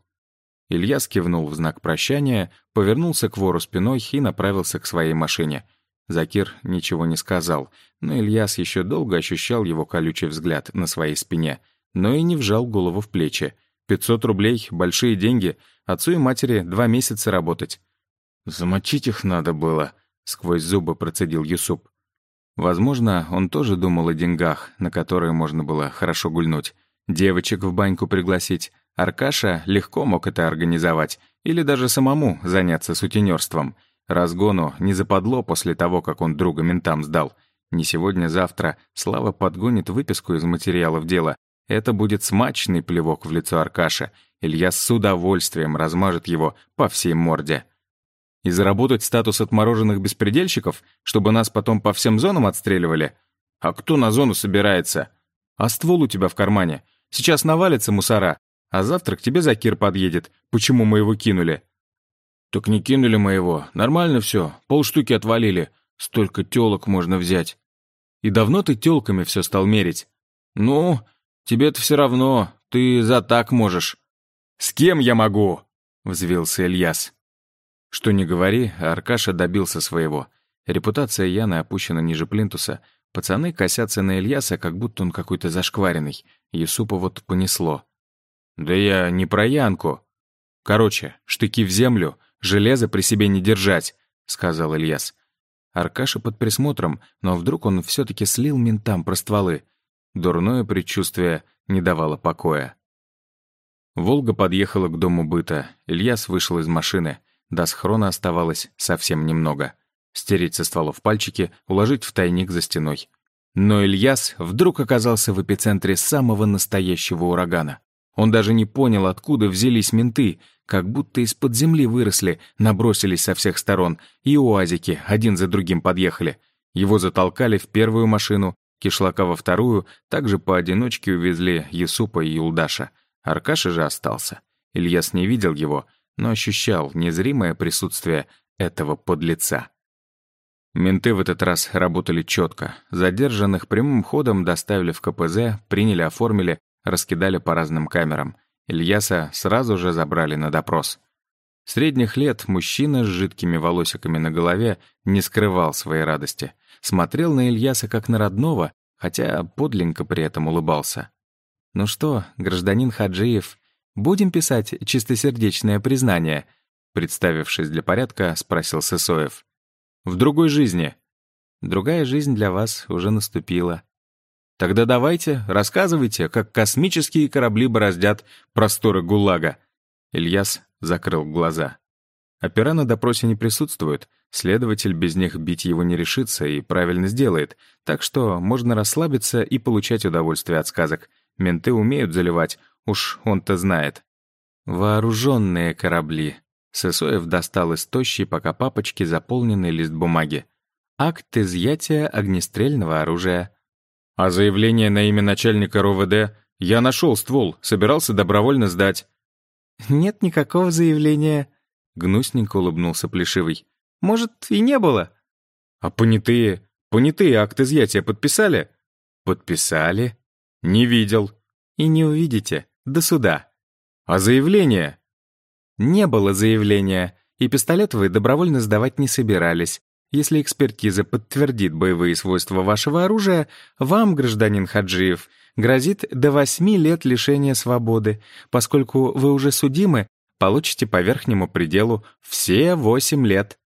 Илья скивнул в знак прощания, повернулся к вору спиной и направился к своей машине. Закир ничего не сказал, но Ильяс еще долго ощущал его колючий взгляд на своей спине, но и не вжал голову в плечи. «Пятьсот рублей — большие деньги, отцу и матери два месяца работать. «Замочить их надо было», — сквозь зубы процедил Юсуп. Возможно, он тоже думал о деньгах, на которые можно было хорошо гульнуть. Девочек в баньку пригласить. Аркаша легко мог это организовать. Или даже самому заняться сутенерством. Разгону не западло после того, как он друга ментам сдал. Не сегодня-завтра Слава подгонит выписку из материалов дела. Это будет смачный плевок в лицо Аркаша. Илья с удовольствием размажет его по всей морде. И заработать статус отмороженных беспредельщиков, чтобы нас потом по всем зонам отстреливали? А кто на зону собирается? А ствол у тебя в кармане. Сейчас навалится мусора, а завтра к тебе Закир подъедет. Почему мы его кинули?» «Так не кинули мы его. Нормально все. Полштуки отвалили. Столько телок можно взять». И давно ты тёлками все стал мерить?» «Ну, тебе-то все равно, ты за так можешь». «С кем я могу?» — взвился Ильяс. Что не говори, Аркаша добился своего. Репутация Яны опущена ниже плинтуса. Пацаны косятся на Ильяса, как будто он какой-то зашкваренный. Юсупа вот понесло. «Да я не про Янку. Короче, штыки в землю, железо при себе не держать», — сказал Ильяс. Аркаша под присмотром, но вдруг он все таки слил ментам про стволы. Дурное предчувствие не давало покоя. Волга подъехала к дому быта. Ильяс вышел из машины. До схрона оставалось совсем немного. Стереть со стволов пальчики, уложить в тайник за стеной. Но Ильяс вдруг оказался в эпицентре самого настоящего урагана. Он даже не понял, откуда взялись менты, как будто из-под земли выросли, набросились со всех сторон, и уазики один за другим подъехали. Его затолкали в первую машину, Кишлака во вторую, также поодиночке увезли Юсупа и Юлдаша. Аркаша же остался. Ильяс не видел его, но ощущал незримое присутствие этого подлеца. Менты в этот раз работали четко. Задержанных прямым ходом доставили в КПЗ, приняли, оформили, раскидали по разным камерам. Ильяса сразу же забрали на допрос. Средних лет мужчина с жидкими волосиками на голове не скрывал своей радости. Смотрел на Ильяса как на родного, хотя подленько при этом улыбался. «Ну что, гражданин Хаджиев, будем писать чистосердечное признание?» Представившись для порядка, спросил Сысоев. «В другой жизни». «Другая жизнь для вас уже наступила». «Тогда давайте, рассказывайте, как космические корабли бороздят просторы ГУЛАГа». Ильяс закрыл глаза. Опера на допросе не присутствуют, следователь без них бить его не решится и правильно сделает, так что можно расслабиться и получать удовольствие от сказок. Менты умеют заливать, уж он-то знает. Вооруженные корабли. Сысоев достал из тощей пока папочки заполненный лист бумаги. Акт изъятия огнестрельного оружия. А заявление на имя начальника РОВД «Я нашел ствол, собирался добровольно сдать». «Нет никакого заявления», — гнусненько улыбнулся Плешивый. «Может, и не было?» «А понятые, понятые акт изъятия подписали?» «Подписали», «Не видел». «И не увидите. До суда». «А заявление?» «Не было заявления, и пистолет вы добровольно сдавать не собирались. Если экспертиза подтвердит боевые свойства вашего оружия, вам, гражданин Хаджиев, грозит до восьми лет лишения свободы. Поскольку вы уже судимы, получите по верхнему пределу все восемь лет».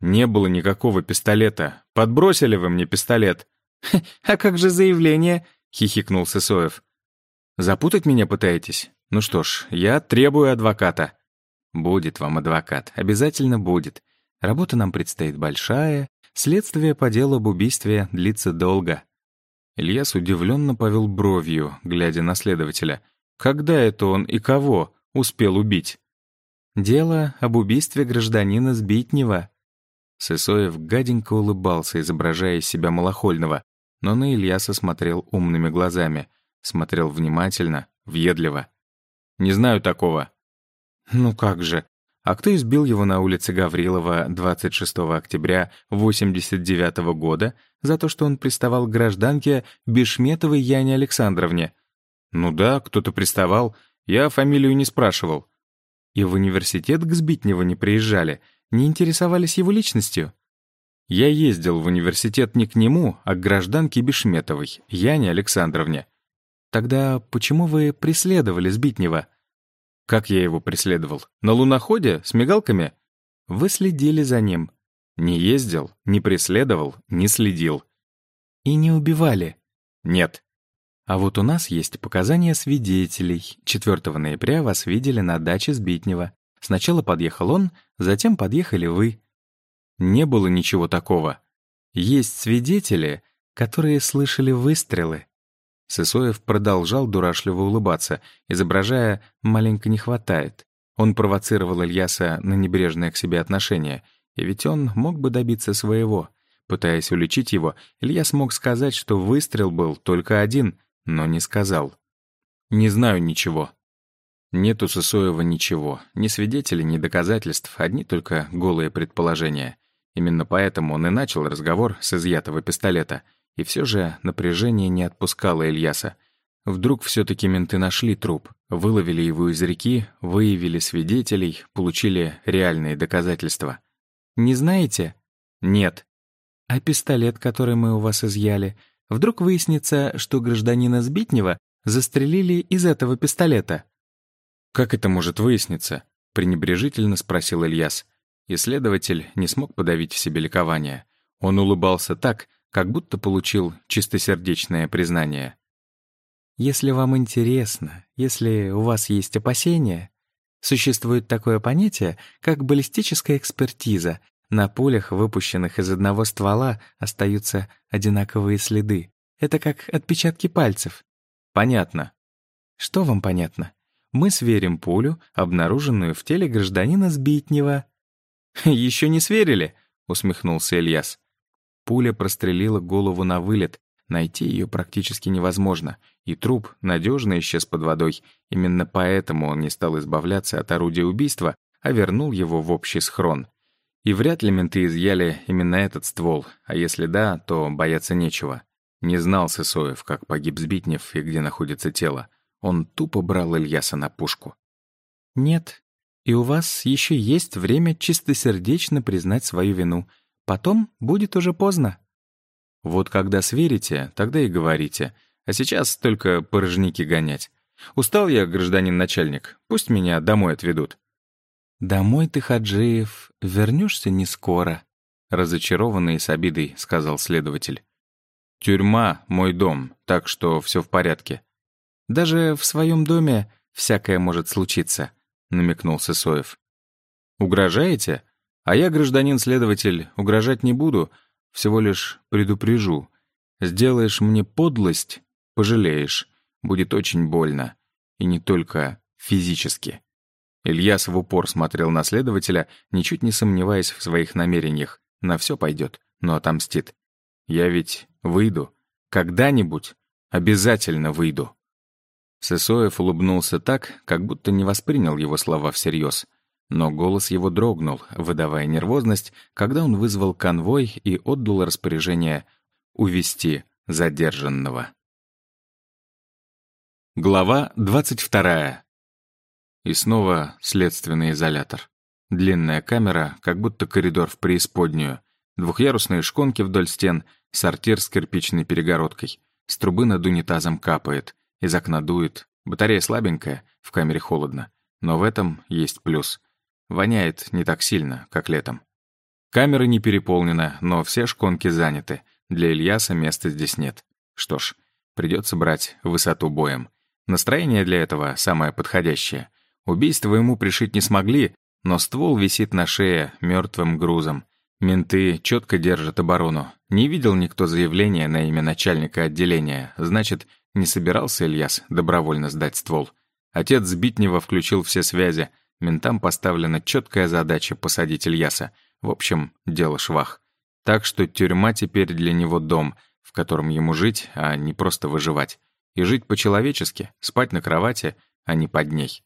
«Не было никакого пистолета. Подбросили вы мне пистолет». *laughs* «А как же заявление?» — хихикнул Сысоев. «Запутать меня пытаетесь? Ну что ж, я требую адвоката». «Будет вам адвокат, обязательно будет. Работа нам предстоит большая, следствие по делу об убийстве длится долго». Ильяс удивленно повел бровью, глядя на следователя. «Когда это он и кого успел убить?» «Дело об убийстве гражданина Сбитнева». Сысоев гаденько улыбался, изображая из себя малохольного но на Ильяса смотрел умными глазами, смотрел внимательно, въедливо. «Не знаю такого». «Ну как же. А кто избил его на улице Гаврилова 26 октября 89 -го года за то, что он приставал к гражданке Бешметовой Яне Александровне?» «Ну да, кто-то приставал. Я фамилию не спрашивал». «И в университет к Сбитневу не приезжали, не интересовались его личностью?» Я ездил в университет не к нему, а к гражданке Бешметовой, Яне Александровне. Тогда почему вы преследовали Сбитнева? Как я его преследовал? На луноходе? С мигалками? Вы следили за ним. Не ездил, не преследовал, не следил. И не убивали? Нет. А вот у нас есть показания свидетелей. 4 ноября вас видели на даче Сбитнева. Сначала подъехал он, затем подъехали вы. Не было ничего такого. Есть свидетели, которые слышали выстрелы. Сысоев продолжал дурашливо улыбаться, изображая «маленько не хватает». Он провоцировал Ильяса на небрежное к себе отношение, и ведь он мог бы добиться своего. Пытаясь уличить его, Илья смог сказать, что выстрел был только один, но не сказал. «Не знаю ничего». Нет у Сысоева ничего, ни свидетелей, ни доказательств, одни только голые предположения. Именно поэтому он и начал разговор с изъятого пистолета. И все же напряжение не отпускало Ильяса. Вдруг все-таки менты нашли труп, выловили его из реки, выявили свидетелей, получили реальные доказательства. «Не знаете?» «Нет». «А пистолет, который мы у вас изъяли? Вдруг выяснится, что гражданина Сбитнева застрелили из этого пистолета?» «Как это может выясниться?» — пренебрежительно спросил Ильяс. Исследователь не смог подавить в себе ликование. Он улыбался так, как будто получил чистосердечное признание. «Если вам интересно, если у вас есть опасения, существует такое понятие, как баллистическая экспертиза. На пулях, выпущенных из одного ствола, остаются одинаковые следы. Это как отпечатки пальцев. Понятно. Что вам понятно? Мы сверим пулю, обнаруженную в теле гражданина Сбитнева. «Еще не сверили?» — усмехнулся Ильяс. Пуля прострелила голову на вылет, найти ее практически невозможно, и труп надежно исчез под водой. Именно поэтому он не стал избавляться от орудия убийства, а вернул его в общий схрон. И вряд ли менты изъяли именно этот ствол, а если да, то бояться нечего. Не знал Сысоев, как погиб Сбитнев и где находится тело. Он тупо брал Ильяса на пушку. «Нет, и у вас еще есть время чистосердечно признать свою вину. Потом будет уже поздно». «Вот когда сверите, тогда и говорите. А сейчас только порожники гонять. Устал я, гражданин начальник. Пусть меня домой отведут». «Домой ты, Хаджиев, вернешься не скоро», — разочарованный с обидой сказал следователь. «Тюрьма — мой дом, так что все в порядке». «Даже в своем доме всякое может случиться», — намекнул Сысоев. «Угрожаете? А я, гражданин-следователь, угрожать не буду, всего лишь предупрежу. Сделаешь мне подлость — пожалеешь. Будет очень больно. И не только физически». Ильяс в упор смотрел на следователя, ничуть не сомневаясь в своих намерениях. На все пойдет, но отомстит. «Я ведь выйду. Когда-нибудь обязательно выйду». Сысоев улыбнулся так, как будто не воспринял его слова всерьез. Но голос его дрогнул, выдавая нервозность, когда он вызвал конвой и отдал распоряжение увести задержанного. Глава 22. И снова следственный изолятор. Длинная камера, как будто коридор в преисподнюю. Двухъярусные шконки вдоль стен, сортир с кирпичной перегородкой. С трубы над унитазом капает. Из окна дует. Батарея слабенькая, в камере холодно. Но в этом есть плюс. Воняет не так сильно, как летом. Камера не переполнена, но все шконки заняты. Для Ильяса места здесь нет. Что ж, придется брать высоту боем. Настроение для этого самое подходящее. Убийство ему пришить не смогли, но ствол висит на шее мертвым грузом. Менты четко держат оборону. Не видел никто заявления на имя начальника отделения, значит, не собирался Ильяс добровольно сдать ствол. Отец Сбитнева включил все связи. Ментам поставлена четкая задача посадить Ильяса. В общем, дело швах. Так что тюрьма теперь для него дом, в котором ему жить, а не просто выживать. И жить по-человечески, спать на кровати, а не под ней.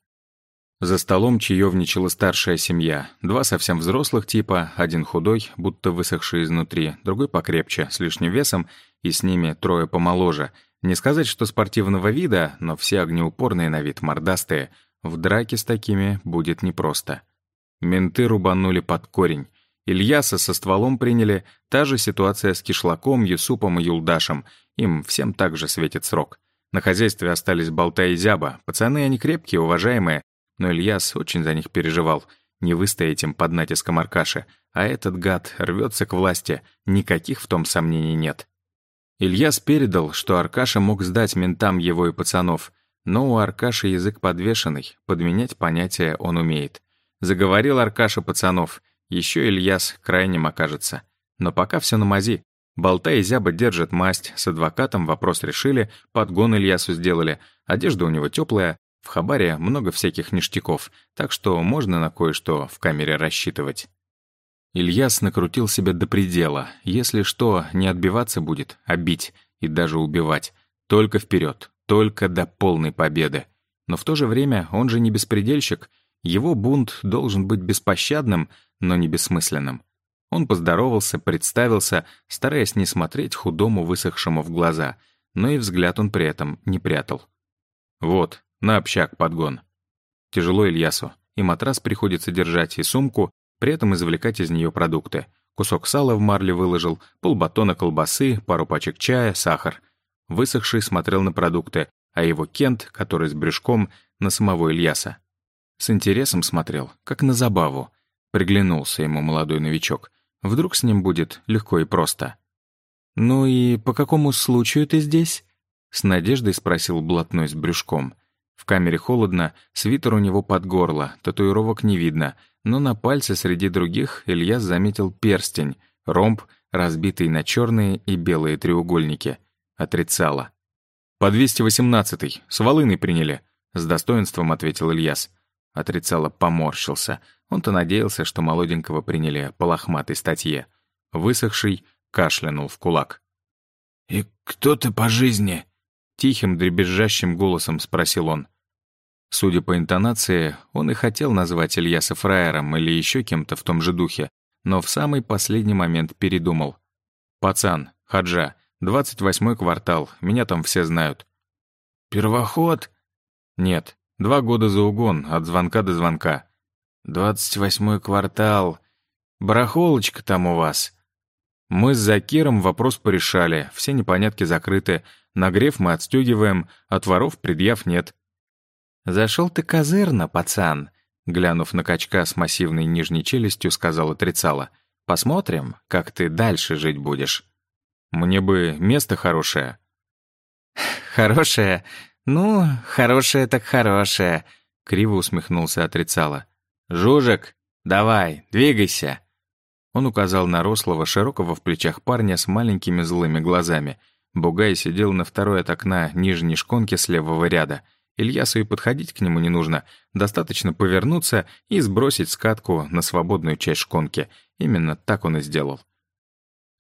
За столом чаевничала старшая семья. Два совсем взрослых типа, один худой, будто высохший изнутри, другой покрепче, с лишним весом, и с ними трое помоложе. Не сказать, что спортивного вида, но все огнеупорные на вид мордастые. В драке с такими будет непросто. Менты рубанули под корень. Ильяса со стволом приняли, та же ситуация с Кишлаком, Юсупом и Юлдашем. Им всем также светит срок. На хозяйстве остались Болта и Зяба. Пацаны они крепкие, уважаемые, но Ильяс очень за них переживал. Не выстоять им под натиском Аркаши, а этот гад рвется к власти, никаких в том сомнений нет. Ильяс передал, что Аркаша мог сдать ментам его и пацанов, но у Аркаши язык подвешенный, подменять понятия он умеет. Заговорил Аркаша пацанов, еще Ильяс крайним окажется. Но пока все на мази. Болта и Зяба держат масть, с адвокатом вопрос решили, подгон Ильясу сделали, одежда у него теплая, в Хабаре много всяких ништяков, так что можно на кое-что в камере рассчитывать. Ильяс накрутил себя до предела. Если что, не отбиваться будет, а бить и даже убивать. Только вперед, только до полной победы. Но в то же время он же не беспредельщик. Его бунт должен быть беспощадным, но не бессмысленным. Он поздоровался, представился, стараясь не смотреть худому высохшему в глаза, но и взгляд он при этом не прятал. «Вот, на общак подгон». Тяжело Ильясу, и матрас приходится держать, и сумку, при этом извлекать из нее продукты. Кусок сала в марле выложил, полбатона колбасы, пару пачек чая, сахар. Высохший смотрел на продукты, а его Кент, который с брюшком, на самого Ильяса. С интересом смотрел, как на забаву. Приглянулся ему молодой новичок. Вдруг с ним будет легко и просто. «Ну и по какому случаю ты здесь?» С надеждой спросил блатной с брюшком. В камере холодно, свитер у него под горло, татуировок не видно, но на пальце среди других Илья заметил перстень, ромб, разбитый на черные и белые треугольники. Отрицало. «По 218-й, с волыной приняли», — с достоинством ответил Ильяс. Отрицало поморщился. Он-то надеялся, что молоденького приняли по лохматой статье. Высохший кашлянул в кулак. «И кто ты по жизни?» Тихим, дребезжащим голосом спросил он. Судя по интонации, он и хотел назвать Ильяса фраером или еще кем-то в том же духе, но в самый последний момент передумал. «Пацан, Хаджа, 28-й квартал, меня там все знают». «Первоход?» «Нет, два года за угон, от звонка до звонка». «Двадцать восьмой квартал. Барахолочка там у вас». Мы с Закиром вопрос порешали, все непонятки закрыты, нагрев мы отстегиваем, от воров предъяв нет. «Зашел ты козырно, пацан», — глянув на качка с массивной нижней челюстью, сказал отрицала. «Посмотрим, как ты дальше жить будешь. Мне бы место хорошее». «Хорошее? Ну, хорошее так хорошее», — криво усмехнулся отрицала. «Жужик, давай, двигайся». Он указал на рослого, широкого в плечах парня с маленькими злыми глазами. Бугай сидел на второй от окна нижней шконки с левого ряда — Ильясу и подходить к нему не нужно. Достаточно повернуться и сбросить скатку на свободную часть шконки. Именно так он и сделал.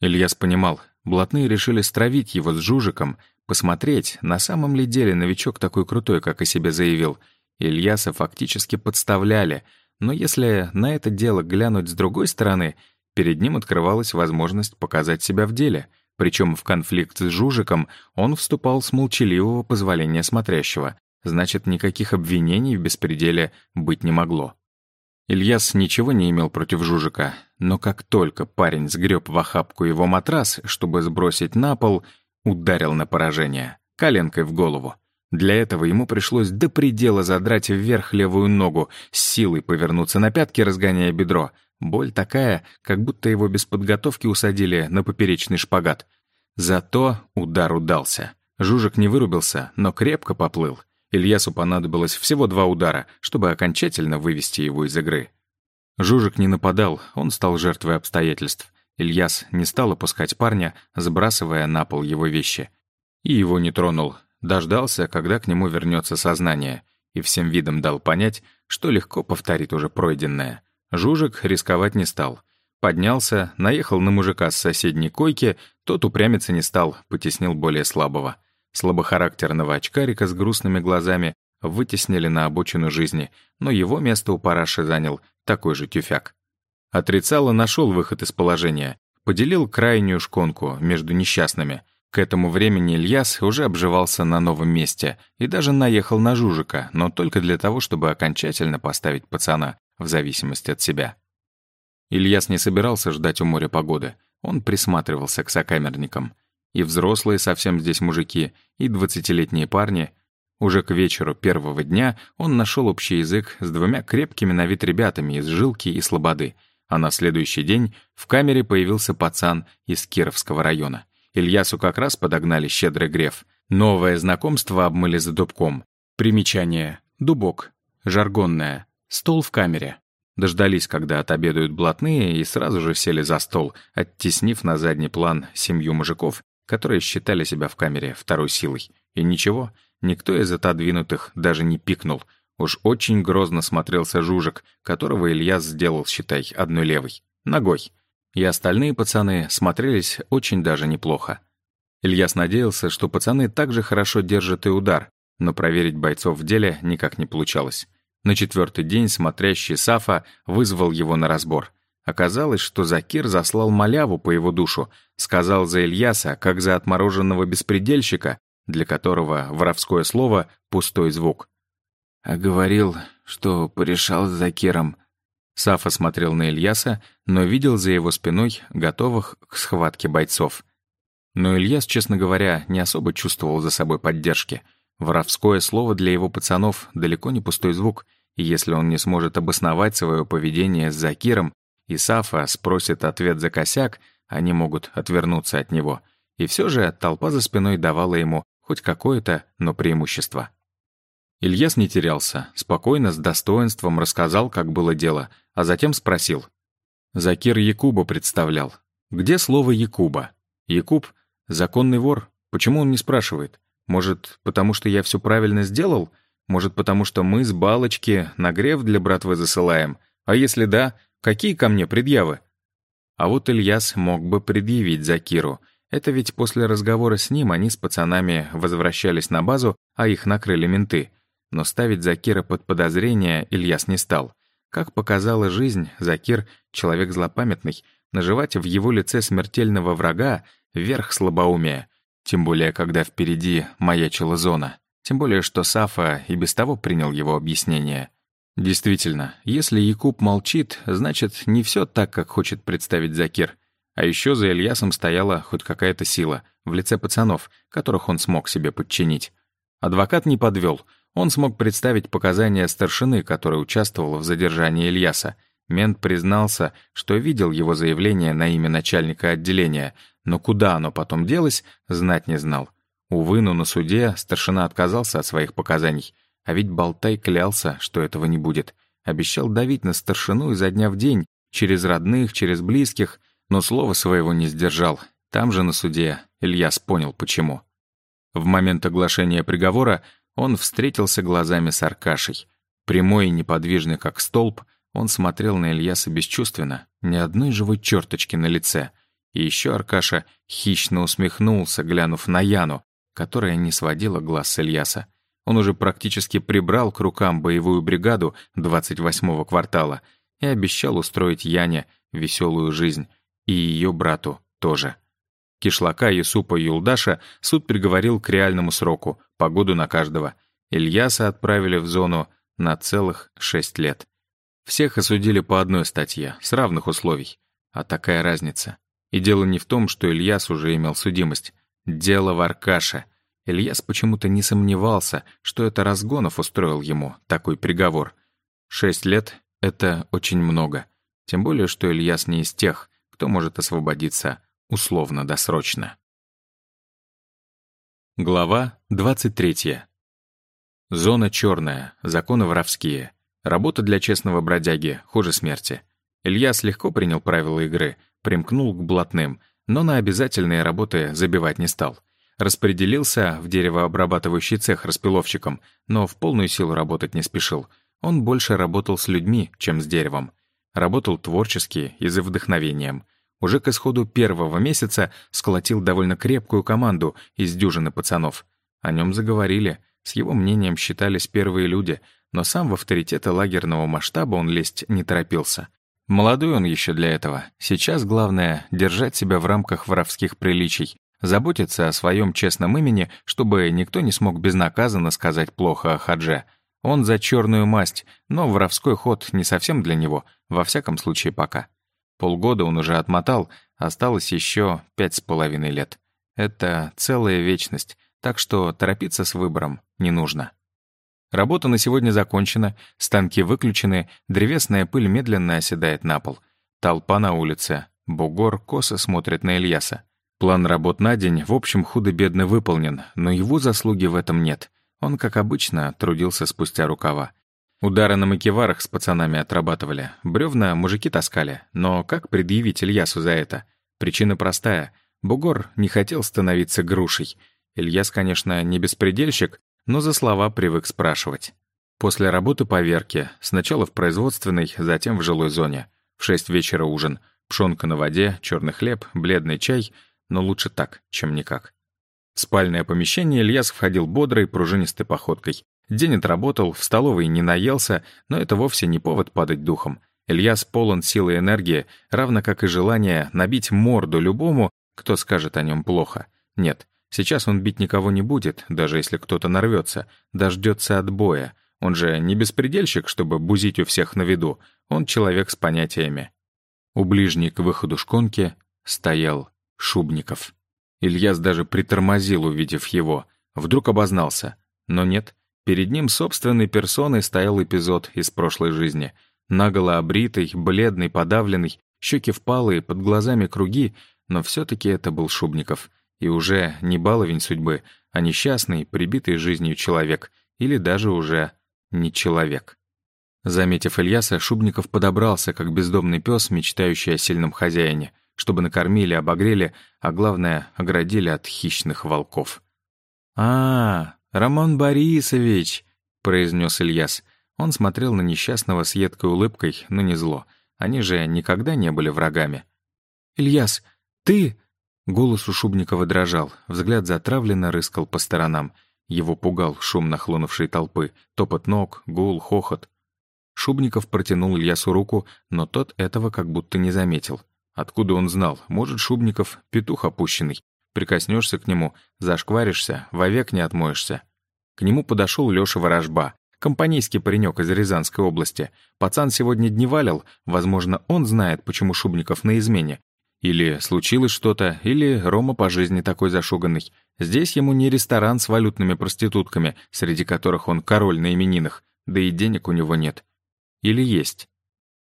Ильяс понимал, блатные решили стравить его с Жужиком, посмотреть, на самом ли деле новичок такой крутой, как о себе заявил. Ильяса фактически подставляли, но если на это дело глянуть с другой стороны, перед ним открывалась возможность показать себя в деле. Причем в конфликт с Жужиком он вступал с молчаливого позволения смотрящего значит, никаких обвинений в беспределе быть не могло. Ильяс ничего не имел против Жужика, но как только парень сгреб в охапку его матрас, чтобы сбросить на пол, ударил на поражение, коленкой в голову. Для этого ему пришлось до предела задрать вверх левую ногу, с силой повернуться на пятки, разгоняя бедро. Боль такая, как будто его без подготовки усадили на поперечный шпагат. Зато удар удался. Жужик не вырубился, но крепко поплыл — Ильясу понадобилось всего два удара, чтобы окончательно вывести его из игры. Жужик не нападал, он стал жертвой обстоятельств. Ильяс не стал опускать парня, сбрасывая на пол его вещи. И его не тронул. Дождался, когда к нему вернется сознание, и всем видом дал понять, что легко повторит уже пройденное. Жужик рисковать не стал. Поднялся, наехал на мужика с соседней койки, тот упрямиться не стал, потеснил более слабого. Слабохарактерного очкарика с грустными глазами вытеснили на обочину жизни, но его место у параши занял такой же тюфяк. Отрицало нашел выход из положения, поделил крайнюю шконку между несчастными. К этому времени Ильяс уже обживался на новом месте и даже наехал на Жужика, но только для того, чтобы окончательно поставить пацана в зависимости от себя. Ильяс не собирался ждать у моря погоды. Он присматривался к сокамерникам. И взрослые совсем здесь мужики, и двадцатилетние парни. Уже к вечеру первого дня он нашел общий язык с двумя крепкими на вид ребятами из Жилки и Слободы, а на следующий день в камере появился пацан из Кировского района. Ильясу как раз подогнали щедрый греф. Новое знакомство обмыли за дубком. Примечание. Дубок. Жаргонное. Стол в камере. Дождались, когда отобедают блатные, и сразу же сели за стол, оттеснив на задний план семью мужиков которые считали себя в камере второй силой. И ничего, никто из отодвинутых даже не пикнул. Уж очень грозно смотрелся Жужик, которого Илья сделал, считай, одной левой. Ногой. И остальные пацаны смотрелись очень даже неплохо. Ильяс надеялся, что пацаны также хорошо держат и удар, но проверить бойцов в деле никак не получалось. На четвертый день смотрящий Сафа вызвал его на разбор. Оказалось, что Закир заслал маляву по его душу, сказал за Ильяса, как за отмороженного беспредельщика, для которого воровское слово — пустой звук. А говорил, что порешал с Закиром. Сафа смотрел на Ильяса, но видел за его спиной готовых к схватке бойцов. Но Ильяс, честно говоря, не особо чувствовал за собой поддержки. Воровское слово для его пацанов далеко не пустой звук, и если он не сможет обосновать свое поведение с Закиром, и Сафа спросит ответ за косяк, они могут отвернуться от него. И все же толпа за спиной давала ему хоть какое-то, но преимущество. Ильяс не терялся, спокойно, с достоинством рассказал, как было дело, а затем спросил. Закир Якуба представлял. Где слово «Якуба»? Якуб — законный вор. Почему он не спрашивает? Может, потому что я все правильно сделал? Может, потому что мы с балочки нагрев для братвы засылаем? А если да, какие ко мне предъявы? А вот Ильяс мог бы предъявить Закиру. Это ведь после разговора с ним они с пацанами возвращались на базу, а их накрыли менты. Но ставить Закира под подозрение Ильяс не стал. Как показала жизнь, Закир — человек злопамятный. Наживать в его лице смертельного врага — верх слабоумия. Тем более, когда впереди маячила зона. Тем более, что Сафа и без того принял его объяснение. Действительно, если Якуб молчит, значит, не все так, как хочет представить Закир. А еще за Ильясом стояла хоть какая-то сила в лице пацанов, которых он смог себе подчинить. Адвокат не подвел. Он смог представить показания старшины, который участвовал в задержании Ильяса. Мент признался, что видел его заявление на имя начальника отделения, но куда оно потом делось, знать не знал. Увы, но на суде старшина отказался от своих показаний. А ведь Болтай клялся, что этого не будет. Обещал давить на старшину изо дня в день, через родных, через близких, но слова своего не сдержал. Там же на суде Ильяс понял, почему. В момент оглашения приговора он встретился глазами с Аркашей. Прямой и неподвижный, как столб, он смотрел на Ильяса бесчувственно, ни одной живой черточки на лице. И еще Аркаша хищно усмехнулся, глянув на Яну, которая не сводила глаз с Ильяса. Он уже практически прибрал к рукам боевую бригаду 28-го квартала и обещал устроить Яне веселую жизнь, и ее брату тоже. Кишлака, Юсупа и Юлдаша суд приговорил к реальному сроку, погоду на каждого. Ильяса отправили в зону на целых шесть лет. Всех осудили по одной статье, с равных условий. А такая разница. И дело не в том, что Ильяс уже имел судимость. Дело в Аркаше. Ильяс почему-то не сомневался, что это Разгонов устроил ему такой приговор. Шесть лет — это очень много. Тем более, что Ильяс не из тех, кто может освободиться условно-досрочно. Глава 23. Зона черная, законы воровские. Работа для честного бродяги хуже смерти. Ильяс легко принял правила игры, примкнул к блатным, но на обязательные работы забивать не стал — Распределился в деревообрабатывающий цех распиловщиком, но в полную силу работать не спешил. Он больше работал с людьми, чем с деревом. Работал творчески и за вдохновением. Уже к исходу первого месяца сколотил довольно крепкую команду из дюжины пацанов. О нем заговорили, с его мнением считались первые люди, но сам в авторитеты лагерного масштаба он лезть не торопился. Молодой он еще для этого. Сейчас главное — держать себя в рамках воровских приличий, заботиться о своем честном имени, чтобы никто не смог безнаказанно сказать плохо о Хадже. Он за черную масть, но воровской ход не совсем для него, во всяком случае пока. Полгода он уже отмотал, осталось еще пять с половиной лет. Это целая вечность, так что торопиться с выбором не нужно. Работа на сегодня закончена, станки выключены, древесная пыль медленно оседает на пол. Толпа на улице. Бугор косо смотрит на Ильяса. План работ на день, в общем, худо-бедно выполнен, но его заслуги в этом нет. Он, как обычно, трудился спустя рукава. Удары на макеварах с пацанами отрабатывали, бревна мужики таскали, но как предъявить Ильясу за это? Причина простая. Бугор не хотел становиться грушей. Ильяс, конечно, не беспредельщик, но за слова привык спрашивать. После работы поверки, сначала в производственной, затем в жилой зоне. В шесть вечера ужин, пшенка на воде, черный хлеб, бледный чай — но лучше так, чем никак. В спальное помещение Ильяс входил бодрой, пружинистой походкой. День отработал, в столовой не наелся, но это вовсе не повод падать духом. Ильяс полон силы и энергии, равно как и желание набить морду любому, кто скажет о нем плохо. Нет, сейчас он бить никого не будет, даже если кто-то нарвется, дождется отбоя. Он же не беспредельщик, чтобы бузить у всех на виду. Он человек с понятиями. У ближней к выходу шконки стоял Шубников. Ильяс даже притормозил, увидев его. Вдруг обознался. Но нет, перед ним собственной персоной стоял эпизод из прошлой жизни. Наголо обритый, бледный, подавленный, щеки впалые, под глазами круги, но все-таки это был Шубников. И уже не баловень судьбы, а несчастный, прибитый жизнью человек. Или даже уже не человек. Заметив Ильяса, Шубников подобрался, как бездомный пес, мечтающий о сильном хозяине чтобы накормили, обогрели, а главное, оградили от хищных волков. «А, Роман Борисович!» — произнес Ильяс. Он смотрел на несчастного с едкой улыбкой, но не зло. Они же никогда не были врагами. «Ильяс, ты...» Голос у Шубникова дрожал, взгляд затравленно рыскал по сторонам. Его пугал шум нахлынувшей толпы, топот ног, гул, хохот. Шубников протянул Ильясу руку, но тот этого как будто не заметил. Откуда он знал? Может, Шубников — петух опущенный. Прикоснешься к нему, зашкваришься, вовек не отмоешься. К нему подошел Лёша Ворожба, компанейский паренек из Рязанской области. Пацан сегодня дневалил, возможно, он знает, почему Шубников на измене. Или случилось что-то, или Рома по жизни такой зашуганный. Здесь ему не ресторан с валютными проститутками, среди которых он король на именинах, да и денег у него нет. Или есть.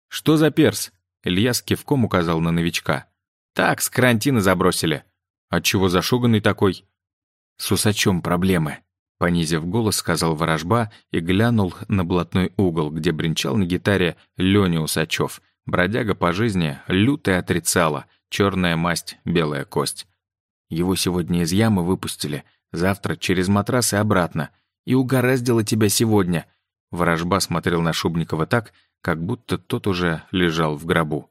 «Что за перс?» Илья с кивком указал на новичка. «Так, с карантина забросили». «Отчего зашуганный такой?» «С усачом проблемы», — понизив голос, сказал ворожба и глянул на блатной угол, где бренчал на гитаре Леня Усачев. Бродяга по жизни лютая отрицала, черная масть, белая кость. Его сегодня из ямы выпустили, завтра через матрас и обратно. И угораздило тебя сегодня. Ворожба смотрел на Шубникова так, как будто тот уже лежал в гробу.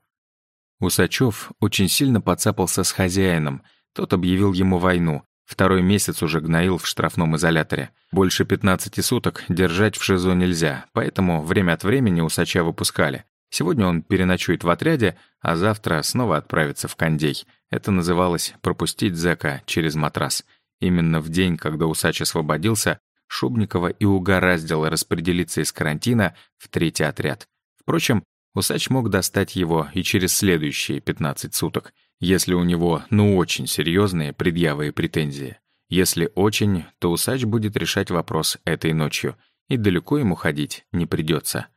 Усачев очень сильно подцапался с хозяином. Тот объявил ему войну. Второй месяц уже гноил в штрафном изоляторе. Больше 15 суток держать в ШИЗО нельзя, поэтому время от времени Усача выпускали. Сегодня он переночует в отряде, а завтра снова отправится в кондей. Это называлось «пропустить зэка через матрас». Именно в день, когда Усач освободился, Шубникова и угораздило распределиться из карантина в третий отряд. Впрочем, усач мог достать его и через следующие 15 суток, если у него ну очень серьезные предъявы и претензии. Если очень, то усач будет решать вопрос этой ночью, и далеко ему ходить не придется.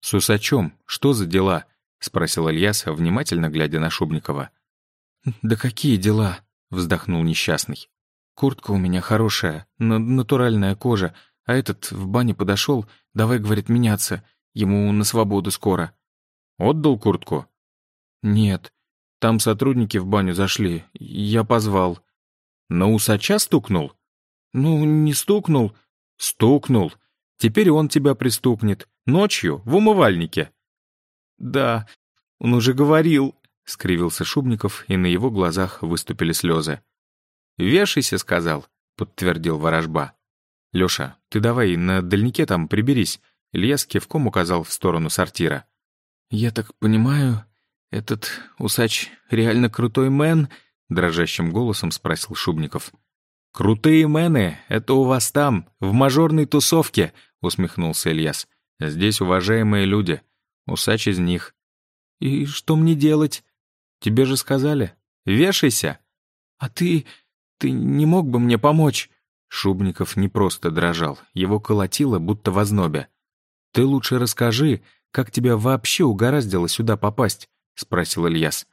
«С усачом что за дела?» — спросил Ильяс, внимательно глядя на Шубникова. «Да какие дела?» — вздохнул несчастный. «Куртка у меня хорошая, натуральная кожа, а этот в бане подошел, давай, говорит, меняться. Ему на свободу скоро. Отдал куртку? Нет. Там сотрудники в баню зашли. Я позвал. На усача стукнул? Ну, не стукнул. Стукнул. Теперь он тебя пристукнет. Ночью, в умывальнике. Да, он уже говорил, — скривился Шубников, и на его глазах выступили слезы. «Вешайся», — сказал, — подтвердил ворожба. «Лёша, ты давай на дальнике там приберись. Илья с кивком указал в сторону сортира. «Я так понимаю, этот усач реально крутой мэн?» — дрожащим голосом спросил Шубников. «Крутые мэны — это у вас там, в мажорной тусовке», — усмехнулся Ильяс. «Здесь уважаемые люди. Усач из них». «И что мне делать?» «Тебе же сказали. Вешайся». «А ты... ты не мог бы мне помочь?» Шубников не просто дрожал, его колотило, будто в ознобе. «Ты лучше расскажи, как тебя вообще угораздило сюда попасть?» — спросил Ильяс.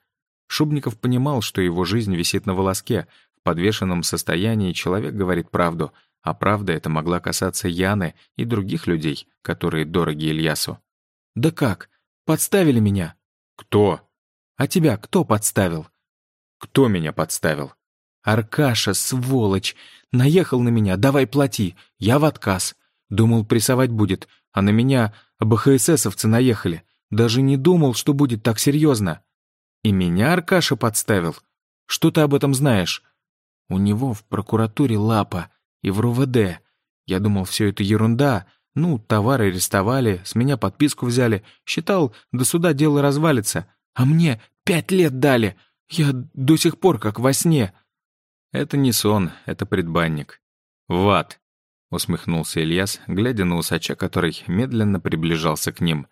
Шубников понимал, что его жизнь висит на волоске. В подвешенном состоянии человек говорит правду, а правда это могла касаться Яны и других людей, которые дороги Ильясу. «Да как? Подставили меня?» «Кто?» «А тебя кто подставил?» «Кто меня подставил?» «Аркаша, сволочь! Наехал на меня, давай плати. Я в отказ. Думал, прессовать будет, а на меня БХССовцы наехали. Даже не думал, что будет так серьезно. И меня Аркаша подставил. Что ты об этом знаешь? У него в прокуратуре лапа и в РУВД. Я думал, все это ерунда, Ну, товары арестовали, с меня подписку взяли. Считал, до суда дело развалится. А мне пять лет дали. Я до сих пор как во сне». «Это не сон, это предбанник. В ад», — усмехнулся Ильяс, глядя на усача, который медленно приближался к ним.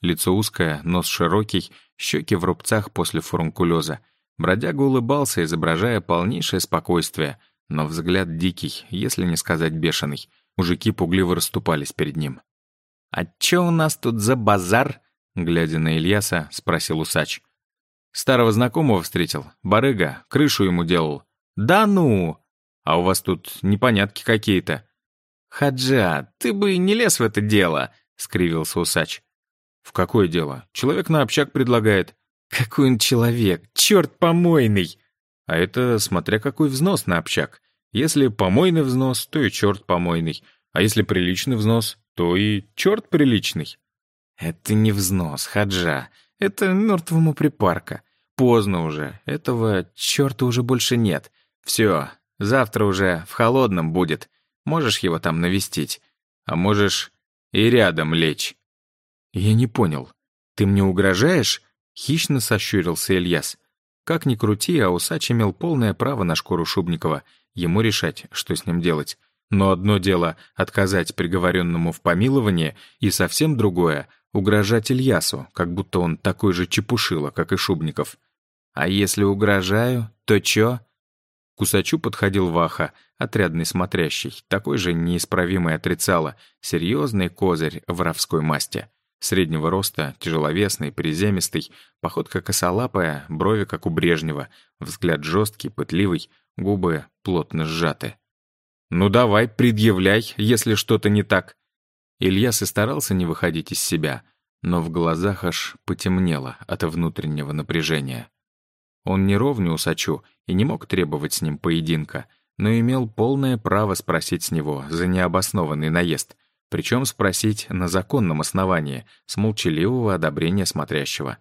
Лицо узкое, нос широкий, щеки в рубцах после фурункулеза. Бродяга улыбался, изображая полнейшее спокойствие, но взгляд дикий, если не сказать бешеный. Мужики пугливо расступались перед ним. «А чё у нас тут за базар?» Глядя на Ильяса, спросил усач. «Старого знакомого встретил. Барыга, крышу ему делал». «Да ну! А у вас тут непонятки какие-то». «Хаджа, ты бы не лез в это дело», — скривился усач. «В какое дело? Человек на общак предлагает». «Какой он человек? Черт помойный!» «А это смотря какой взнос на общак. Если помойный взнос, то и черт помойный. А если приличный взнос, то и черт приличный». «Это не взнос, Хаджа. Это мертвому припарка. Поздно уже. Этого черта уже больше нет. Все, завтра уже в холодном будет. Можешь его там навестить. А можешь и рядом лечь». «Я не понял. Ты мне угрожаешь?» Хищно сощурился Ильяс. Как ни крути, а усач имел полное право на шкуру Шубникова. Ему решать, что с ним делать. Но одно дело — отказать приговоренному в помиловании, и совсем другое — угрожать Ильясу, как будто он такой же чепушило, как и Шубников. «А если угрожаю, то чё?» К усачу подходил Ваха, отрядный смотрящий, такой же неисправимый отрицало, серьезный козырь воровской масти. Среднего роста, тяжеловесный, приземистый, походка косолапая, брови, как у Брежнева, взгляд жесткий, пытливый, губы плотно сжаты. «Ну давай, предъявляй, если что-то не так». Ильяс и старался не выходить из себя, но в глазах аж потемнело от внутреннего напряжения. Он не ровню усачу и не мог требовать с ним поединка, но имел полное право спросить с него за необоснованный наезд — причем спросить на законном основании, с молчаливого одобрения смотрящего.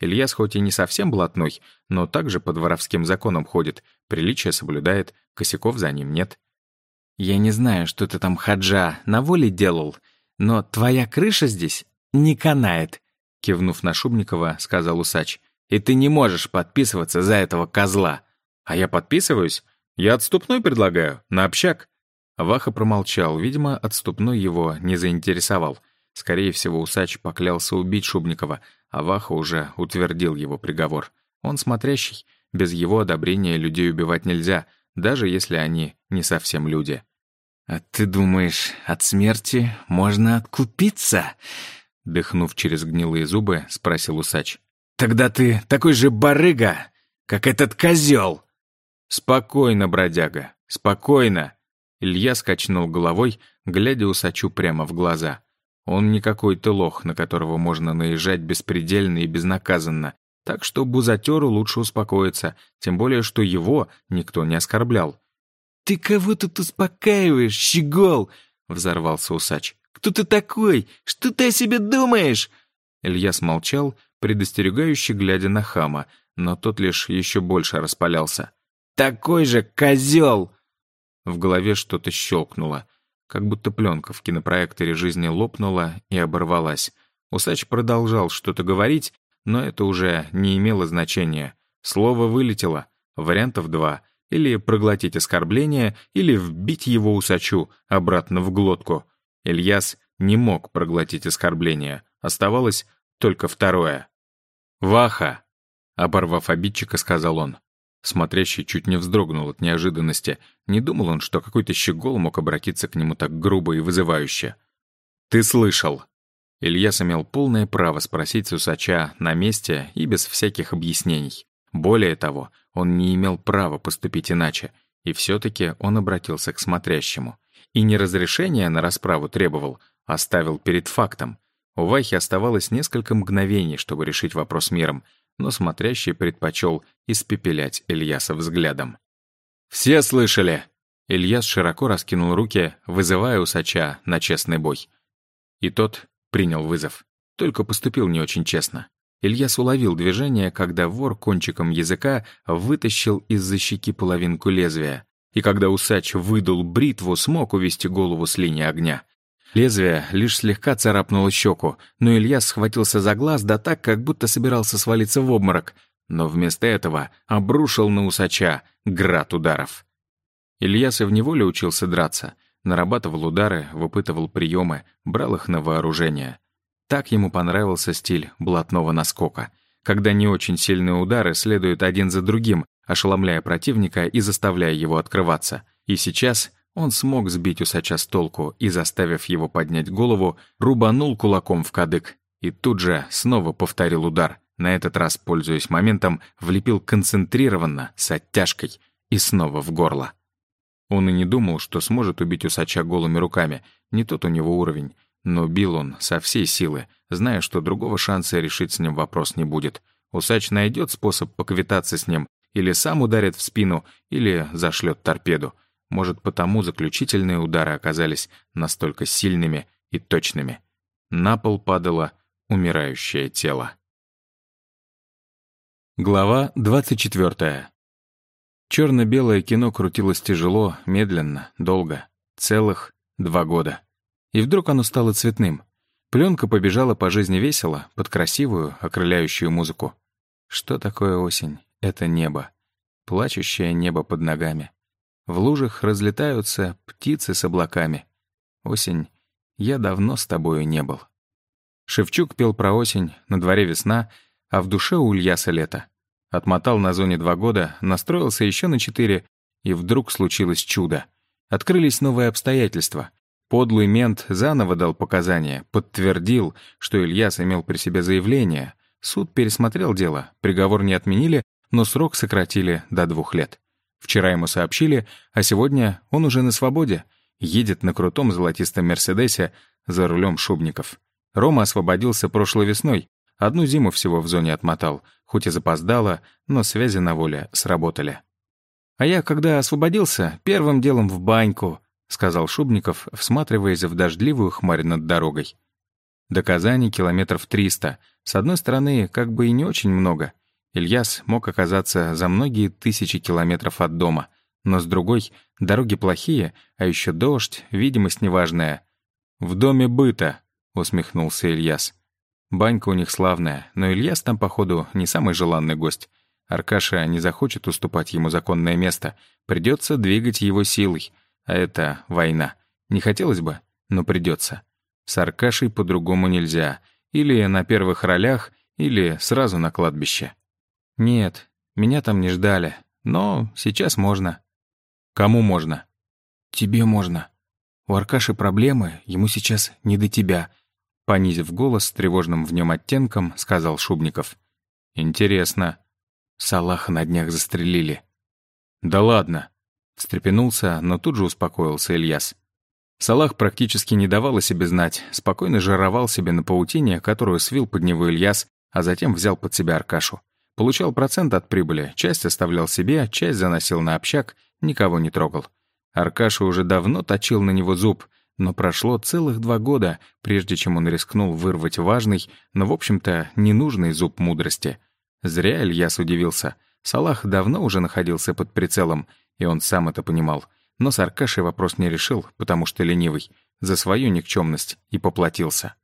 Ильяс хоть и не совсем блатной, но также под воровским законом ходит, приличие соблюдает, косяков за ним нет. «Я не знаю, что ты там, хаджа, на воле делал, но твоя крыша здесь не канает», кивнув на Шубникова, сказал усач. «И ты не можешь подписываться за этого козла». «А я подписываюсь? Я отступной предлагаю, на общак». Ваха промолчал, видимо, отступной его не заинтересовал. Скорее всего, усач поклялся убить Шубникова, а Ваха уже утвердил его приговор. Он смотрящий, без его одобрения людей убивать нельзя, даже если они не совсем люди. «А ты думаешь, от смерти можно откупиться?» Дыхнув через гнилые зубы, спросил усач. «Тогда ты такой же барыга, как этот козел!» «Спокойно, бродяга, спокойно!» Илья скачнул головой, глядя усачу прямо в глаза. Он не какой-то лох, на которого можно наезжать беспредельно и безнаказанно. Так что бузатеру лучше успокоиться, тем более, что его никто не оскорблял. «Ты кого тут успокаиваешь, щегол?» — взорвался усач. «Кто ты такой? Что ты о себе думаешь?» Илья смолчал, предостерегающе глядя на хама, но тот лишь еще больше распалялся. «Такой же козел!» В голове что-то щелкнуло, как будто пленка в кинопроекторе жизни лопнула и оборвалась. Усач продолжал что-то говорить, но это уже не имело значения. Слово вылетело, вариантов два — или проглотить оскорбление, или вбить его усачу обратно в глотку. Ильяс не мог проглотить оскорбление, оставалось только второе. «Ваха!» — оборвав обидчика, сказал он. Смотрящий чуть не вздрогнул от неожиданности. Не думал он, что какой-то щегол мог обратиться к нему так грубо и вызывающе. «Ты слышал!» Илья имел полное право спросить Сусача на месте и без всяких объяснений. Более того, он не имел права поступить иначе, и все-таки он обратился к смотрящему. И не разрешения на расправу требовал, а ставил перед фактом. У Вахи оставалось несколько мгновений, чтобы решить вопрос миром — но смотрящий предпочел испепелять Ильяса взглядом. «Все слышали!» Ильяс широко раскинул руки, вызывая усача на честный бой. И тот принял вызов. Только поступил не очень честно. Ильяс уловил движение, когда вор кончиком языка вытащил из-за щеки половинку лезвия. И когда усач выдул бритву, смог увести голову с линии огня. Лезвие лишь слегка царапнуло щеку, но Илья схватился за глаз, да так, как будто собирался свалиться в обморок. Но вместо этого обрушил на усача град ударов. Ильяс и в неволе учился драться, нарабатывал удары, выпытывал приемы, брал их на вооружение. Так ему понравился стиль блатного наскока, когда не очень сильные удары следуют один за другим, ошеломляя противника и заставляя его открываться. И сейчас он смог сбить усача с толку и, заставив его поднять голову, рубанул кулаком в кадык. И тут же снова повторил удар. На этот раз, пользуясь моментом, влепил концентрированно, с оттяжкой, и снова в горло. Он и не думал, что сможет убить усача голыми руками, не тот у него уровень. Но бил он со всей силы, зная, что другого шанса решить с ним вопрос не будет. Усач найдет способ поквитаться с ним, или сам ударит в спину, или зашлет торпеду. Может, потому заключительные удары оказались настолько сильными и точными. На пол падало умирающее тело. Глава 24. Черно-белое кино крутилось тяжело, медленно, долго. Целых два года. И вдруг оно стало цветным. Пленка побежала по жизни весело, под красивую, окрыляющую музыку. Что такое осень? Это небо. Плачущее небо под ногами. В лужах разлетаются птицы с облаками. Осень, я давно с тобою не был. Шевчук пел про осень, на дворе весна, а в душе у Ильяса лето. Отмотал на зоне два года, настроился еще на четыре, и вдруг случилось чудо. Открылись новые обстоятельства. Подлый мент заново дал показания, подтвердил, что Ильяс имел при себе заявление. Суд пересмотрел дело, приговор не отменили, но срок сократили до двух лет. Вчера ему сообщили, а сегодня он уже на свободе, едет на крутом золотистом «Мерседесе» за рулем Шубников. Рома освободился прошлой весной, одну зиму всего в зоне отмотал, хоть и запоздало, но связи на воле сработали. «А я, когда освободился, первым делом в баньку», — сказал Шубников, всматриваясь в дождливую хмарь над дорогой. До Казани километров триста. С одной стороны, как бы и не очень много. Ильяс мог оказаться за многие тысячи километров от дома. Но с другой, дороги плохие, а еще дождь, видимость неважная. «В доме быта», — усмехнулся Ильяс. Банька у них славная, но Ильяс там, походу, не самый желанный гость. Аркаша не захочет уступать ему законное место. Придется двигать его силой. А это война. Не хотелось бы, но придется. С Аркашей по-другому нельзя. Или на первых ролях, или сразу на кладбище. Нет, меня там не ждали. Но сейчас можно. Кому можно? Тебе можно. У Аркаши проблемы, ему сейчас не до тебя. Понизив голос с тревожным в нем оттенком, сказал Шубников. Интересно. Салаха на днях застрелили. Да ладно. Встрепенулся, но тут же успокоился Ильяс. Салах практически не давал о себе знать, спокойно жировал себе на паутине, которую свил под него Ильяс, а затем взял под себя Аркашу. Получал процент от прибыли, часть оставлял себе, часть заносил на общак, никого не трогал. Аркаша уже давно точил на него зуб, но прошло целых два года, прежде чем он рискнул вырвать важный, но, в общем-то, ненужный зуб мудрости. Зря Ильяс удивился. Салах давно уже находился под прицелом, и он сам это понимал. Но с Аркашей вопрос не решил, потому что ленивый, за свою никчемность и поплатился.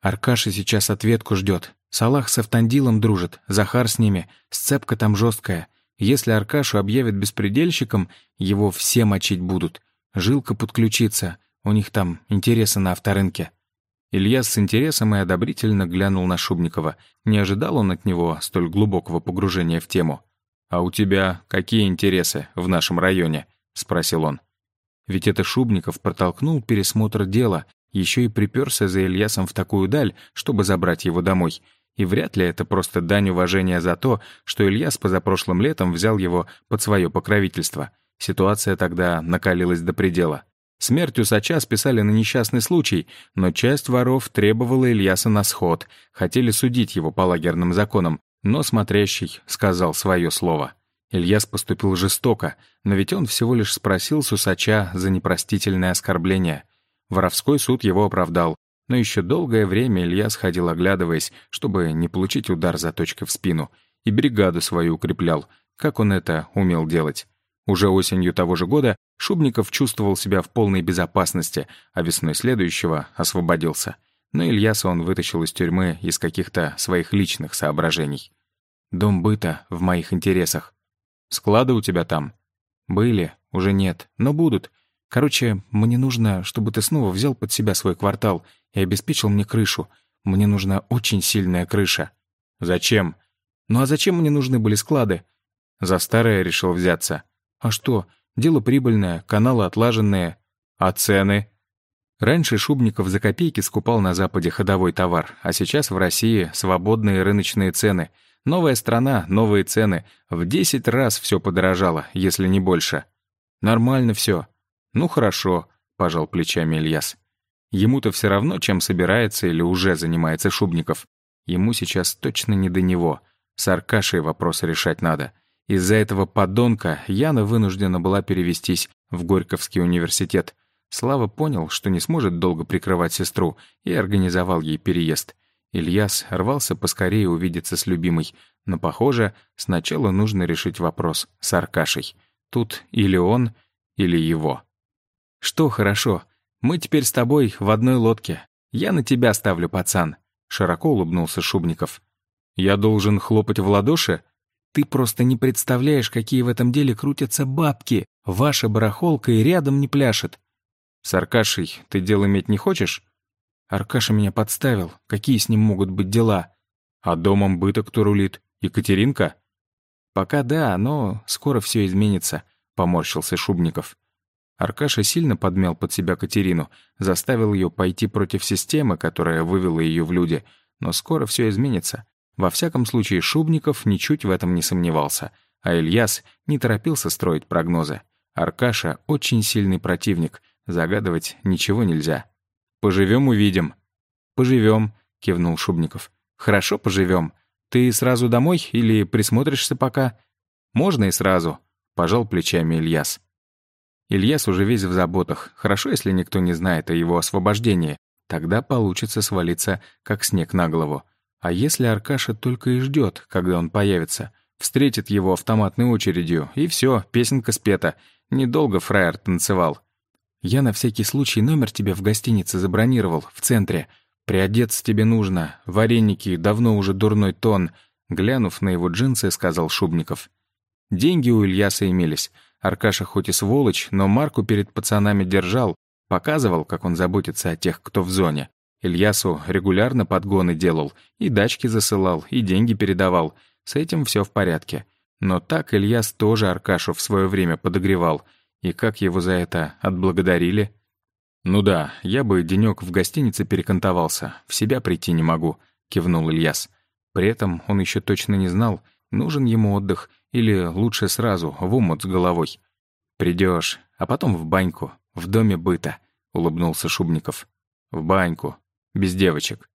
Аркаша сейчас ответку ждет. Салах с Автандилом дружит, Захар с ними, сцепка там жесткая. Если Аркашу объявят беспредельщиком, его все мочить будут. Жилка подключится, у них там интересы на авторынке. Илья с интересом и одобрительно глянул на Шубникова. Не ожидал он от него столь глубокого погружения в тему. «А у тебя какие интересы в нашем районе?» — спросил он. Ведь это Шубников протолкнул пересмотр дела, еще и приперся за Ильясом в такую даль, чтобы забрать его домой. И вряд ли это просто дань уважения за то, что Ильяс позапрошлым летом взял его под свое покровительство. Ситуация тогда накалилась до предела. Смерть усача списали на несчастный случай, но часть воров требовала Ильяса на сход, хотели судить его по лагерным законам, но смотрящий сказал свое слово. Ильяс поступил жестоко, но ведь он всего лишь спросил Сусача за непростительное оскорбление. Воровской суд его оправдал, но еще долгое время Ильяс ходил оглядываясь, чтобы не получить удар заточкой в спину, и бригаду свою укреплял, как он это умел делать. Уже осенью того же года Шубников чувствовал себя в полной безопасности, а весной следующего освободился. Но Ильяса он вытащил из тюрьмы из каких-то своих личных соображений. «Дом быта в моих интересах. Склады у тебя там?» «Были, уже нет, но будут. Короче, мне нужно, чтобы ты снова взял под себя свой квартал и обеспечил мне крышу. Мне нужна очень сильная крыша». «Зачем?» «Ну а зачем мне нужны были склады?» «За старое решил взяться». «А что? Дело прибыльное, каналы отлаженные». «А цены?» Раньше Шубников за копейки скупал на Западе ходовой товар, а сейчас в России свободные рыночные цены. Новая страна, новые цены. В 10 раз все подорожало, если не больше. Нормально все. Ну хорошо, пожал плечами Ильяс. Ему-то все равно, чем собирается или уже занимается Шубников. Ему сейчас точно не до него. С Аркашей вопросы решать надо. Из-за этого подонка Яна вынуждена была перевестись в Горьковский университет. Слава понял, что не сможет долго прикрывать сестру, и организовал ей переезд. Ильяс рвался поскорее увидеться с любимой, но, похоже, сначала нужно решить вопрос с Аркашей. Тут или он, или его. «Что хорошо, мы теперь с тобой в одной лодке. Я на тебя ставлю, пацан», — широко улыбнулся Шубников. «Я должен хлопать в ладоши?» «Ты просто не представляешь, какие в этом деле крутятся бабки. Ваша барахолка и рядом не пляшет». «С Аркашей ты дел иметь не хочешь?» «Аркаша меня подставил. Какие с ним могут быть дела?» «А домом быта кто рулит? Екатеринка?» «Пока да, но скоро все изменится», — поморщился Шубников. Аркаша сильно подмял под себя Катерину, заставил ее пойти против системы, которая вывела ее в люди, но скоро все изменится. Во всяком случае, Шубников ничуть в этом не сомневался, а Ильяс не торопился строить прогнозы. Аркаша — очень сильный противник, загадывать ничего нельзя. «Поживем — увидим». «Поживем», — кивнул Шубников. «Хорошо, поживем. Ты сразу домой или присмотришься пока?» «Можно и сразу», — пожал плечами Ильяс. Ильяс уже весь в заботах. Хорошо, если никто не знает о его освобождении. Тогда получится свалиться, как снег на голову. А если Аркаша только и ждет, когда он появится? Встретит его автоматной очередью, и все, песенка спета. Недолго фраер танцевал. «Я на всякий случай номер тебе в гостинице забронировал, в центре. Приодеться тебе нужно. Вареники, давно уже дурной тон», — глянув на его джинсы, сказал Шубников. Деньги у Ильяса имелись — Аркаша хоть и сволочь, но марку перед пацанами держал, показывал, как он заботится о тех, кто в зоне. Ильясу регулярно подгоны делал, и дачки засылал, и деньги передавал. С этим все в порядке. Но так Ильяс тоже Аркашу в свое время подогревал. И как его за это отблагодарили? «Ну да, я бы денек в гостинице перекантовался, в себя прийти не могу», — кивнул Ильяс. При этом он еще точно не знал, нужен ему отдых или лучше сразу, в умот с головой. Придешь, а потом в баньку, в доме быта», — улыбнулся Шубников. «В баньку. Без девочек».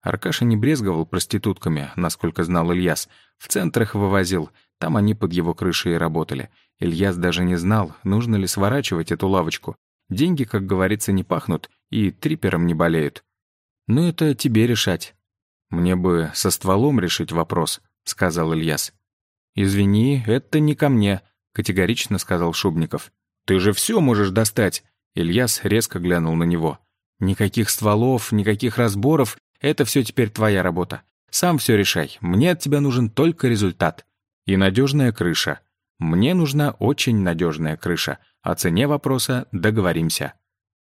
Аркаша не брезговал проститутками, насколько знал Ильяс. В центрах вывозил, там они под его крышей и работали. Ильяс даже не знал, нужно ли сворачивать эту лавочку. Деньги, как говорится, не пахнут и трипером не болеют. «Ну, это тебе решать». «Мне бы со стволом решить вопрос», — сказал Ильяс. «Извини, это не ко мне», — категорично сказал Шубников. «Ты же все можешь достать!» Ильяс резко глянул на него. «Никаких стволов, никаких разборов — это все теперь твоя работа. Сам все решай, мне от тебя нужен только результат. И надежная крыша. Мне нужна очень надежная крыша. О цене вопроса договоримся».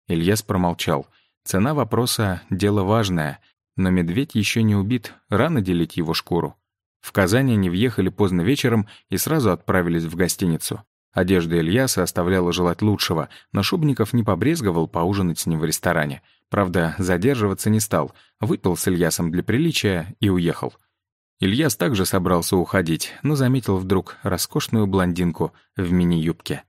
Ильяс промолчал. Цена вопроса — дело важное, но медведь еще не убит, рано делить его шкуру. В Казани они въехали поздно вечером и сразу отправились в гостиницу. Одежда Ильяса оставляла желать лучшего, но Шубников не побрезговал поужинать с ним в ресторане. Правда, задерживаться не стал, выпил с Ильясом для приличия и уехал. Ильяс также собрался уходить, но заметил вдруг роскошную блондинку в мини-юбке.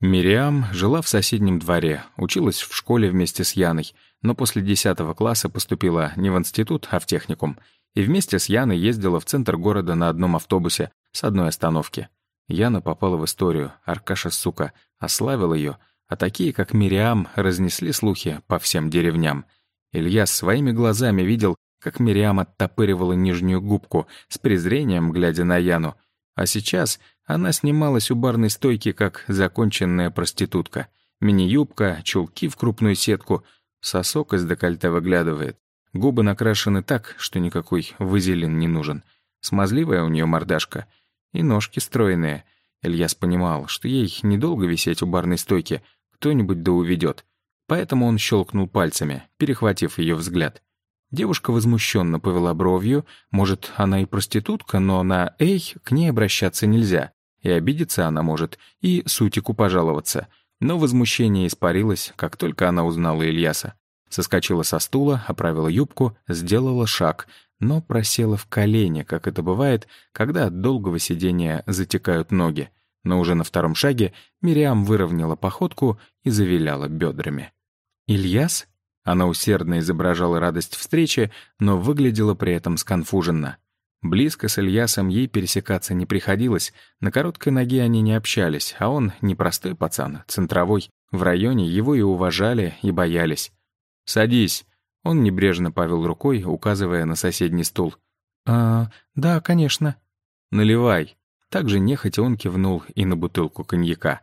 Мириам жила в соседнем дворе, училась в школе вместе с Яной, но после 10 класса поступила не в институт, а в техникум — и вместе с Яной ездила в центр города на одном автобусе с одной остановки. Яна попала в историю, Аркаша, сука, ославил ее, а такие, как Мириам, разнесли слухи по всем деревням. Илья своими глазами видел, как Мириам оттопыривала нижнюю губку, с презрением глядя на Яну. А сейчас она снималась у барной стойки, как законченная проститутка. Мини-юбка, чулки в крупную сетку, сосок из декольте выглядывает. Губы накрашены так, что никакой вазелин не нужен. Смазливая у нее мордашка. И ножки стройные. Ильяс понимал, что ей недолго висеть у барной стойки, кто-нибудь да уведет. Поэтому он щелкнул пальцами, перехватив ее взгляд. Девушка возмущенно повела бровью. Может, она и проститутка, но на «эй» к ней обращаться нельзя. И обидеться она может, и Сутику пожаловаться. Но возмущение испарилось, как только она узнала Ильяса. Соскочила со стула, оправила юбку, сделала шаг, но просела в колени, как это бывает, когда от долгого сидения затекают ноги. Но уже на втором шаге Мириам выровняла походку и завиляла бедрами. «Ильяс?» Она усердно изображала радость встречи, но выглядела при этом сконфуженно. Близко с Ильясом ей пересекаться не приходилось, на короткой ноге они не общались, а он не простой пацан, центровой. В районе его и уважали, и боялись. «Садись». Он небрежно повел рукой, указывая на соседний стул. «А, да, конечно». «Наливай». Также нехотя он кивнул и на бутылку коньяка.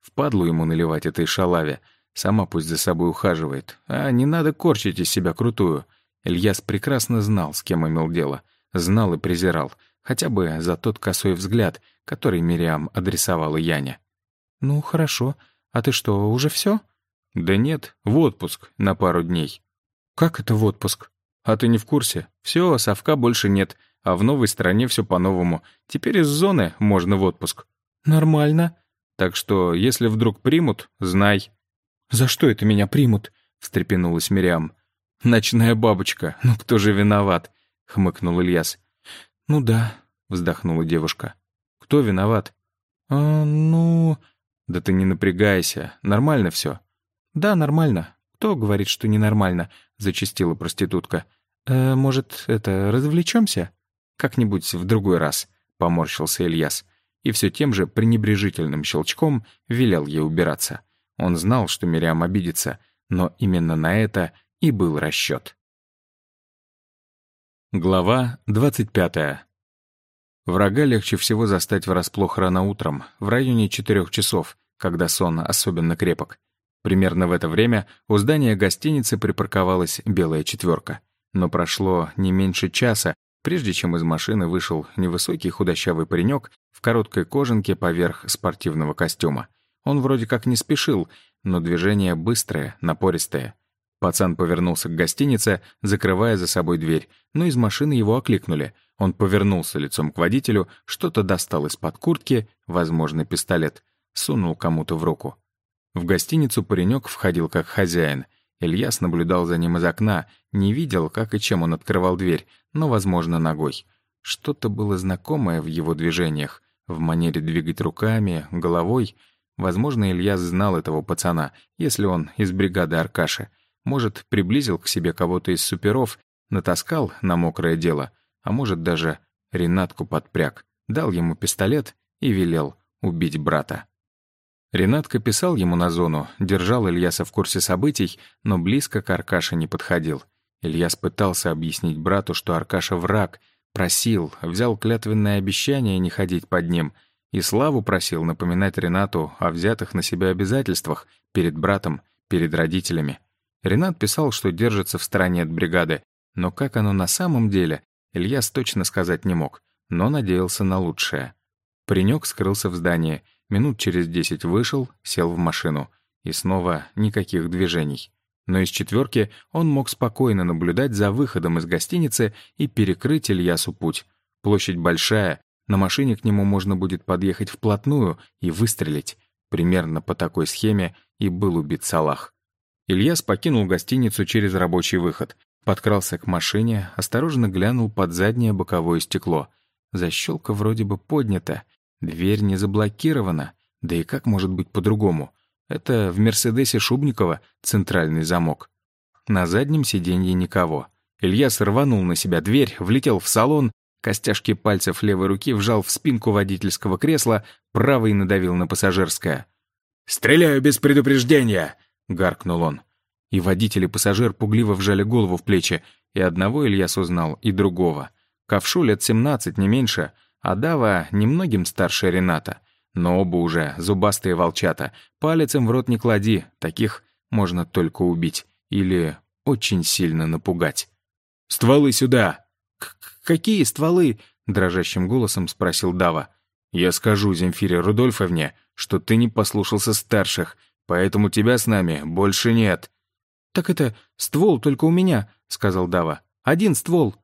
Впадлу ему наливать этой шалаве. Сама пусть за собой ухаживает. А не надо корчить из себя крутую. Ильяс прекрасно знал, с кем имел дело. Знал и презирал. Хотя бы за тот косой взгляд, который Мириам адресовала Яне. «Ну, хорошо. А ты что, уже все? «Да нет, в отпуск на пару дней». «Как это в отпуск?» «А ты не в курсе? Все, совка больше нет, а в новой стране все по-новому. Теперь из зоны можно в отпуск». «Нормально». «Так что, если вдруг примут, знай». «За что это меня примут?» — встрепенулась Мириам. «Ночная бабочка, ну кто же виноват?» — хмыкнул Ильяс. «Ну да», — вздохнула девушка. «Кто виноват?» «А, ну...» «Да ты не напрягайся, нормально все. «Да, нормально. Кто говорит, что ненормально?» — зачастила проститутка. «Э, «Может, это, развлечемся?» «Как-нибудь в другой раз», — поморщился Ильяс. И все тем же пренебрежительным щелчком велел ей убираться. Он знал, что Мириам обидится, но именно на это и был расчет. Глава двадцать пятая. Врага легче всего застать врасплох рано утром, в районе четырех часов, когда сон особенно крепок. Примерно в это время у здания гостиницы припарковалась белая четверка. Но прошло не меньше часа, прежде чем из машины вышел невысокий худощавый паренек в короткой кожанке поверх спортивного костюма. Он вроде как не спешил, но движение быстрое, напористое. Пацан повернулся к гостинице, закрывая за собой дверь, но из машины его окликнули. Он повернулся лицом к водителю, что-то достал из-под куртки, возможно, пистолет, сунул кому-то в руку. В гостиницу паренек входил как хозяин. Ильяс наблюдал за ним из окна, не видел, как и чем он открывал дверь, но, возможно, ногой. Что-то было знакомое в его движениях, в манере двигать руками, головой. Возможно, Ильяс знал этого пацана, если он из бригады Аркаши. Может, приблизил к себе кого-то из суперов, натаскал на мокрое дело, а может, даже Ренатку подпряг, дал ему пистолет и велел убить брата. Ренатка писал ему на зону, держал Ильяса в курсе событий, но близко к Аркаше не подходил. Ильяс пытался объяснить брату, что Аркаша враг, просил, взял клятвенное обещание не ходить под ним, и Славу просил напоминать Ренату о взятых на себя обязательствах перед братом, перед родителями. Ренат писал, что держится в стороне от бригады, но как оно на самом деле, Ильяс точно сказать не мог, но надеялся на лучшее. Паренек скрылся в здании — Минут через десять вышел, сел в машину. И снова никаких движений. Но из четверки он мог спокойно наблюдать за выходом из гостиницы и перекрыть Ильясу путь. Площадь большая, на машине к нему можно будет подъехать вплотную и выстрелить. Примерно по такой схеме и был убит Салах. Ильяс покинул гостиницу через рабочий выход, подкрался к машине, осторожно глянул под заднее боковое стекло. Защелка вроде бы поднята, Дверь не заблокирована, да и как может быть по-другому? Это в «Мерседесе» Шубникова центральный замок. На заднем сиденье никого. Илья рванул на себя дверь, влетел в салон, костяшки пальцев левой руки вжал в спинку водительского кресла, правый надавил на пассажирское. «Стреляю без предупреждения!» — гаркнул он. И водитель и пассажир пугливо вжали голову в плечи, и одного Ильяс узнал, и другого. Ковшу лет семнадцать, не меньше — а Дава немногим старше Рената. Но оба уже зубастые волчата. Палец им в рот не клади, таких можно только убить. Или очень сильно напугать. «Стволы сюда!» К «Какие стволы?» — дрожащим голосом спросил Дава. «Я скажу Земфире Рудольфовне, что ты не послушался старших, поэтому тебя с нами больше нет». «Так это ствол только у меня», — сказал Дава. «Один ствол».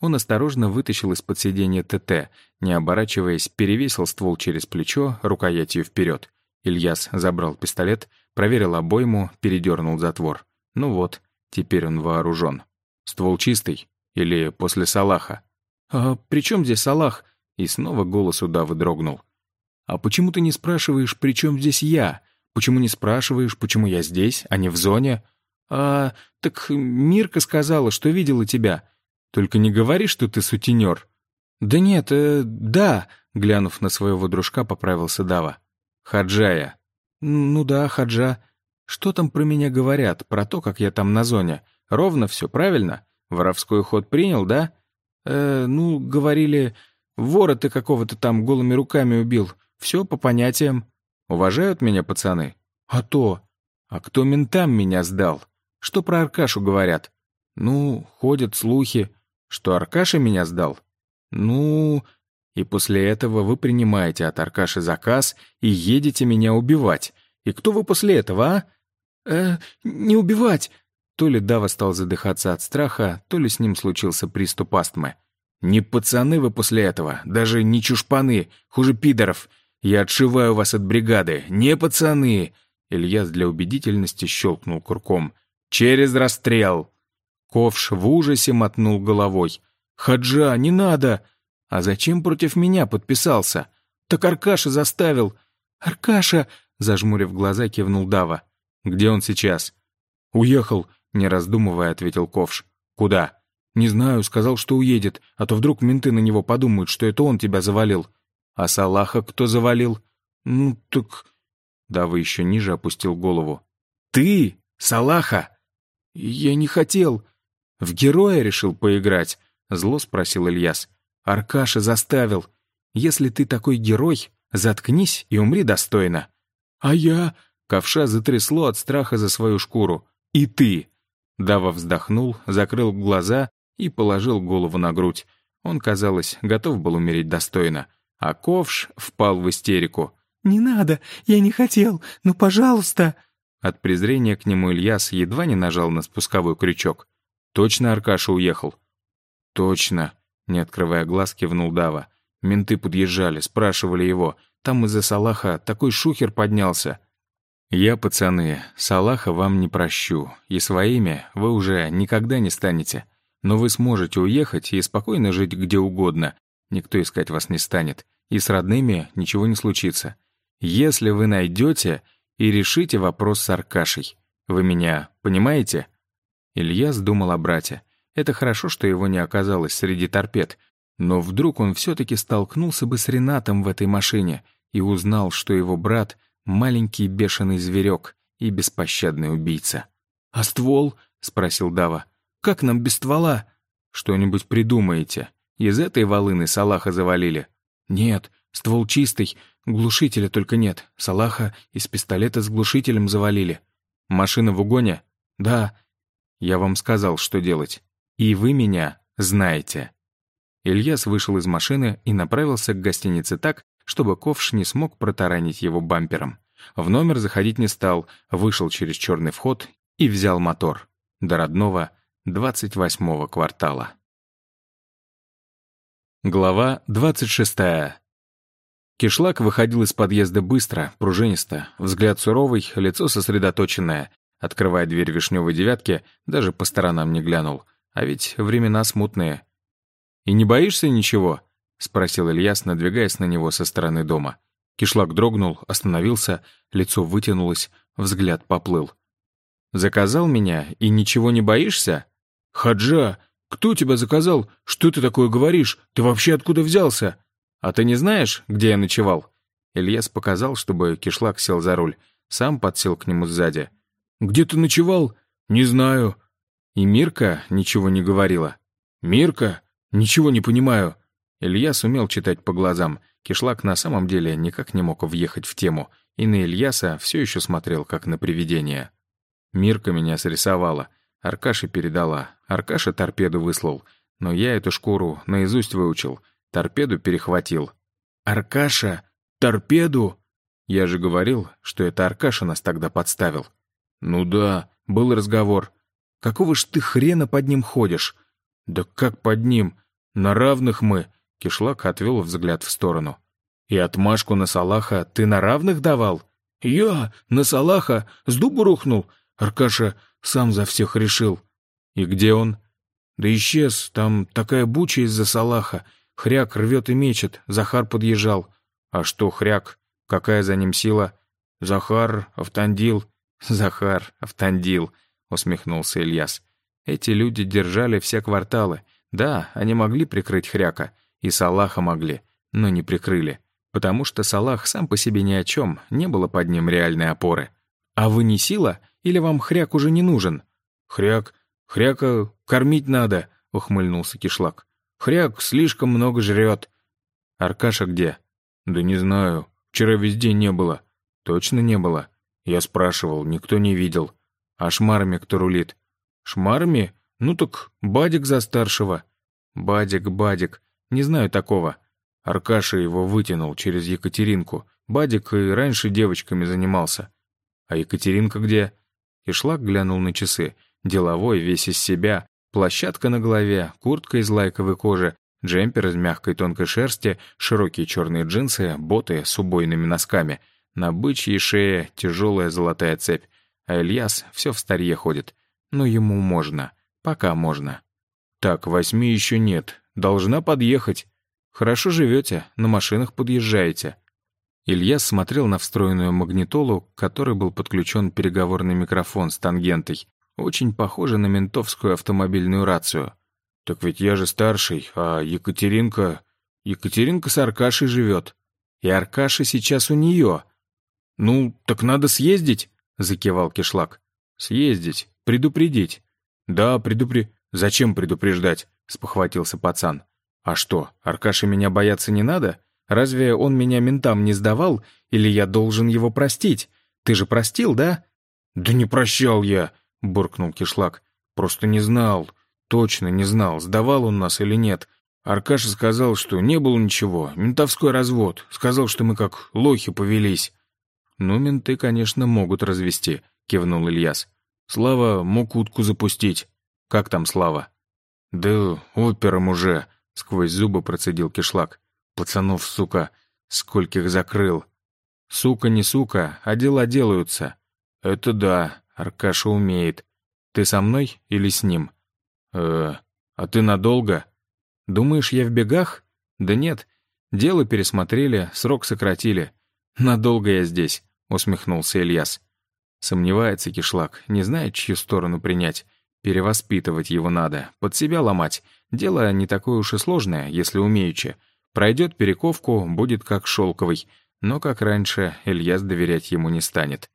Он осторожно вытащил из-под сиденья ТТ, не оборачиваясь, перевесил ствол через плечо, рукоятью вперед. Ильяс забрал пистолет, проверил обойму, передернул затвор. Ну вот, теперь он вооружен. Ствол чистый? Или после Салаха? «А при чем здесь Салах?» И снова голос удавы дрогнул. «А почему ты не спрашиваешь, при чем здесь я? Почему не спрашиваешь, почему я здесь, а не в зоне?» «А, так Мирка сказала, что видела тебя. Только не говори, что ты сутенер». «Да нет, э, да», — глянув на своего дружка, поправился Дава. «Хаджая». «Ну да, Хаджа. Что там про меня говорят, про то, как я там на зоне? Ровно все, правильно? Воровской ход принял, да? Э, ну, говорили, вора ты какого-то там голыми руками убил. Все по понятиям. Уважают меня пацаны? А то. А кто ментам меня сдал? Что про Аркашу говорят? Ну, ходят слухи, что Аркаша меня сдал. Ну, и после этого вы принимаете от Аркаши заказ и едете меня убивать. И кто вы после этого, а? Э, не убивать. То ли Дава стал задыхаться от страха, то ли с ним случился приступ астмы. «Не пацаны вы после этого, даже не чушпаны, хуже пидоров. Я отшиваю вас от бригады, не пацаны!» Ильяс для убедительности щелкнул курком. «Через расстрел!» Ковш в ужасе мотнул головой. «Хаджа, не надо!» «А зачем против меня подписался?» «Так Аркаша заставил!» «Аркаша!» — зажмурив глаза, кивнул Дава. «Где он сейчас?» «Уехал», — не раздумывая, ответил Ковш. «Куда?» «Не знаю, сказал, что уедет, а то вдруг менты на него подумают, что это он тебя завалил». «А Салаха кто завалил?» «Ну, так...» Дава еще ниже опустил голову. «Ты? Салаха?» «Я не хотел». «В героя решил поиграть?» Зло спросил Ильяс. «Аркаша заставил. Если ты такой герой, заткнись и умри достойно». «А я...» Ковша затрясло от страха за свою шкуру. «И ты!» Дава вздохнул, закрыл глаза и положил голову на грудь. Он, казалось, готов был умереть достойно. А ковш впал в истерику. «Не надо, я не хотел, ну, пожалуйста!» От презрения к нему Ильяс едва не нажал на спусковой крючок. «Точно Аркаша уехал?» «Точно», — не открывая глаз, кивнул Дава. «Менты подъезжали, спрашивали его. Там из-за Салаха такой шухер поднялся. «Я, пацаны, Салаха вам не прощу, и своими вы уже никогда не станете. Но вы сможете уехать и спокойно жить где угодно. Никто искать вас не станет, и с родными ничего не случится. Если вы найдете и решите вопрос с Аркашей. Вы меня понимаете?» Илья думал о брате. Это хорошо, что его не оказалось среди торпед, но вдруг он все-таки столкнулся бы с Ренатом в этой машине и узнал, что его брат — маленький бешеный зверек и беспощадный убийца. «А ствол?» — спросил Дава. «Как нам без ствола?» «Что-нибудь придумаете. Из этой волыны Салаха завалили?» «Нет, ствол чистый, глушителя только нет. Салаха из пистолета с глушителем завалили». «Машина в угоне?» «Да». «Я вам сказал, что делать. И вы меня знаете». Ильяс вышел из машины и направился к гостинице так, чтобы ковш не смог протаранить его бампером. В номер заходить не стал, вышел через черный вход и взял мотор. До родного 28-го квартала. Глава 26. Кишлак выходил из подъезда быстро, пружинисто, взгляд суровый, лицо сосредоточенное. Открывая дверь вишневой девятки, даже по сторонам не глянул. А ведь времена смутные. «И не боишься ничего?» — спросил Ильяс, надвигаясь на него со стороны дома. Кишлак дрогнул, остановился, лицо вытянулось, взгляд поплыл. «Заказал меня и ничего не боишься?» «Хаджа, кто тебя заказал? Что ты такое говоришь? Ты вообще откуда взялся?» «А ты не знаешь, где я ночевал?» Ильяс показал, чтобы Кишлак сел за руль. Сам подсел к нему сзади. «Где ты ночевал?» «Не знаю». И Мирка ничего не говорила. «Мирка? Ничего не понимаю». Илья сумел читать по глазам. Кишлак на самом деле никак не мог въехать в тему, и на Ильяса все еще смотрел, как на привидение. Мирка меня срисовала. Аркаше передала. Аркаша торпеду выслал. Но я эту шкуру наизусть выучил. Торпеду перехватил. «Аркаша? Торпеду?» Я же говорил, что это Аркаша нас тогда подставил. «Ну да, был разговор. Какого ж ты хрена под ним ходишь?» «Да как под ним? На равных мы!» Кишлак отвел взгляд в сторону. «И отмашку на Салаха ты на равных давал?» «Я? На Салаха? С дубу рухнул? Аркаша сам за всех решил». «И где он?» «Да исчез. Там такая буча из-за Салаха. Хряк рвет и мечет. Захар подъезжал». «А что хряк? Какая за ним сила?» «Захар, Автандил». «Захар, Автандил», — усмехнулся Ильяс. «Эти люди держали все кварталы. Да, они могли прикрыть хряка, и Салаха могли, но не прикрыли, потому что Салах сам по себе ни о чем, не было под ним реальной опоры. А вы не сила, или вам хряк уже не нужен? Хряк, хряка кормить надо, ухмыльнулся кишлак. Хряк слишком много жрет. Аркаша где? Да не знаю, вчера везде не было. Точно не было. Я спрашивал, никто не видел. А шмарами кто рулит? Шмарами? Ну так Бадик за старшего. Бадик, Бадик. Не знаю такого. Аркаша его вытянул через Екатеринку. Бадик и раньше девочками занимался. А Екатеринка где? Ишлак глянул на часы. Деловой, весь из себя. Площадка на голове, куртка из лайковой кожи, джемпер из мягкой тонкой шерсти, широкие черные джинсы, боты с убойными носками. На бычьей шее тяжелая золотая цепь. А Ильяс все в старье ходит. Но ему можно. Пока можно. Так, восьми еще нет. Должна подъехать. Хорошо живете, на машинах подъезжаете». Илья смотрел на встроенную магнитолу, к которой был подключен переговорный микрофон с тангентой. Очень похоже на ментовскую автомобильную рацию. «Так ведь я же старший, а Екатеринка... Екатеринка с Аркашей живет. И Аркаша сейчас у нее. Ну, так надо съездить», — закивал Кишлак. «Съездить, предупредить». «Да, предупре... Зачем предупреждать? спохватился пацан. «А что, Аркаше меня бояться не надо? Разве он меня ментам не сдавал, или я должен его простить? Ты же простил, да?» «Да не прощал я», — буркнул Кишлак. «Просто не знал. Точно не знал, сдавал он нас или нет. Аркаша сказал, что не было ничего, ментовской развод. Сказал, что мы как лохи повелись». «Ну, менты, конечно, могут развести», — кивнул Ильяс. «Слава мог утку запустить». «Как там Слава?» «Да опером уже», — сквозь зубы процедил кишлак. «Пацанов, сука, скольких закрыл». «Сука не сука, а дела делаются». «Это да, Аркаша умеет. Ты со мной или с ним?» «Э, а ты надолго?» «Думаешь, я в бегах?» «Да нет. Дело пересмотрели, срок сократили. Надолго я здесь», — усмехнулся Ильяс. Сомневается кишлак, не знает, чью сторону принять. Перевоспитывать его надо, под себя ломать. Дело не такое уж и сложное, если умеючи. Пройдет перековку, будет как шелковый. Но, как раньше, Ильяс доверять ему не станет.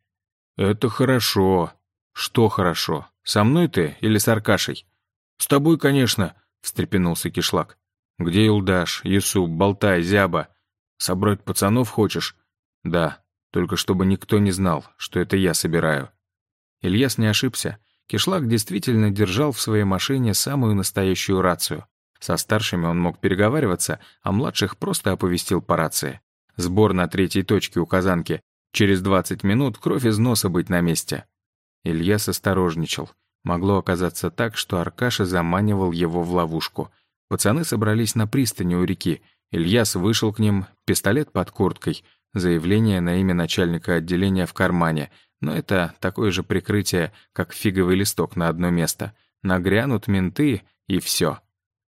«Это хорошо». «Что хорошо? Со мной ты или с Аркашей?» «С тобой, конечно», — встрепенулся Кишлак. «Где Илдаш, Юсуп, Болтай, Зяба? Собрать пацанов хочешь?» «Да, только чтобы никто не знал, что это я собираю». Ильяс не ошибся. Кишлак действительно держал в своей машине самую настоящую рацию. Со старшими он мог переговариваться, а младших просто оповестил по рации. Сбор на третьей точке у Казанки. Через 20 минут кровь из носа быть на месте. Ильяс осторожничал. Могло оказаться так, что Аркаша заманивал его в ловушку. Пацаны собрались на пристани у реки. Ильяс вышел к ним, пистолет под курткой, заявление на имя начальника отделения в кармане — но это такое же прикрытие, как фиговый листок на одно место. Нагрянут менты, и все.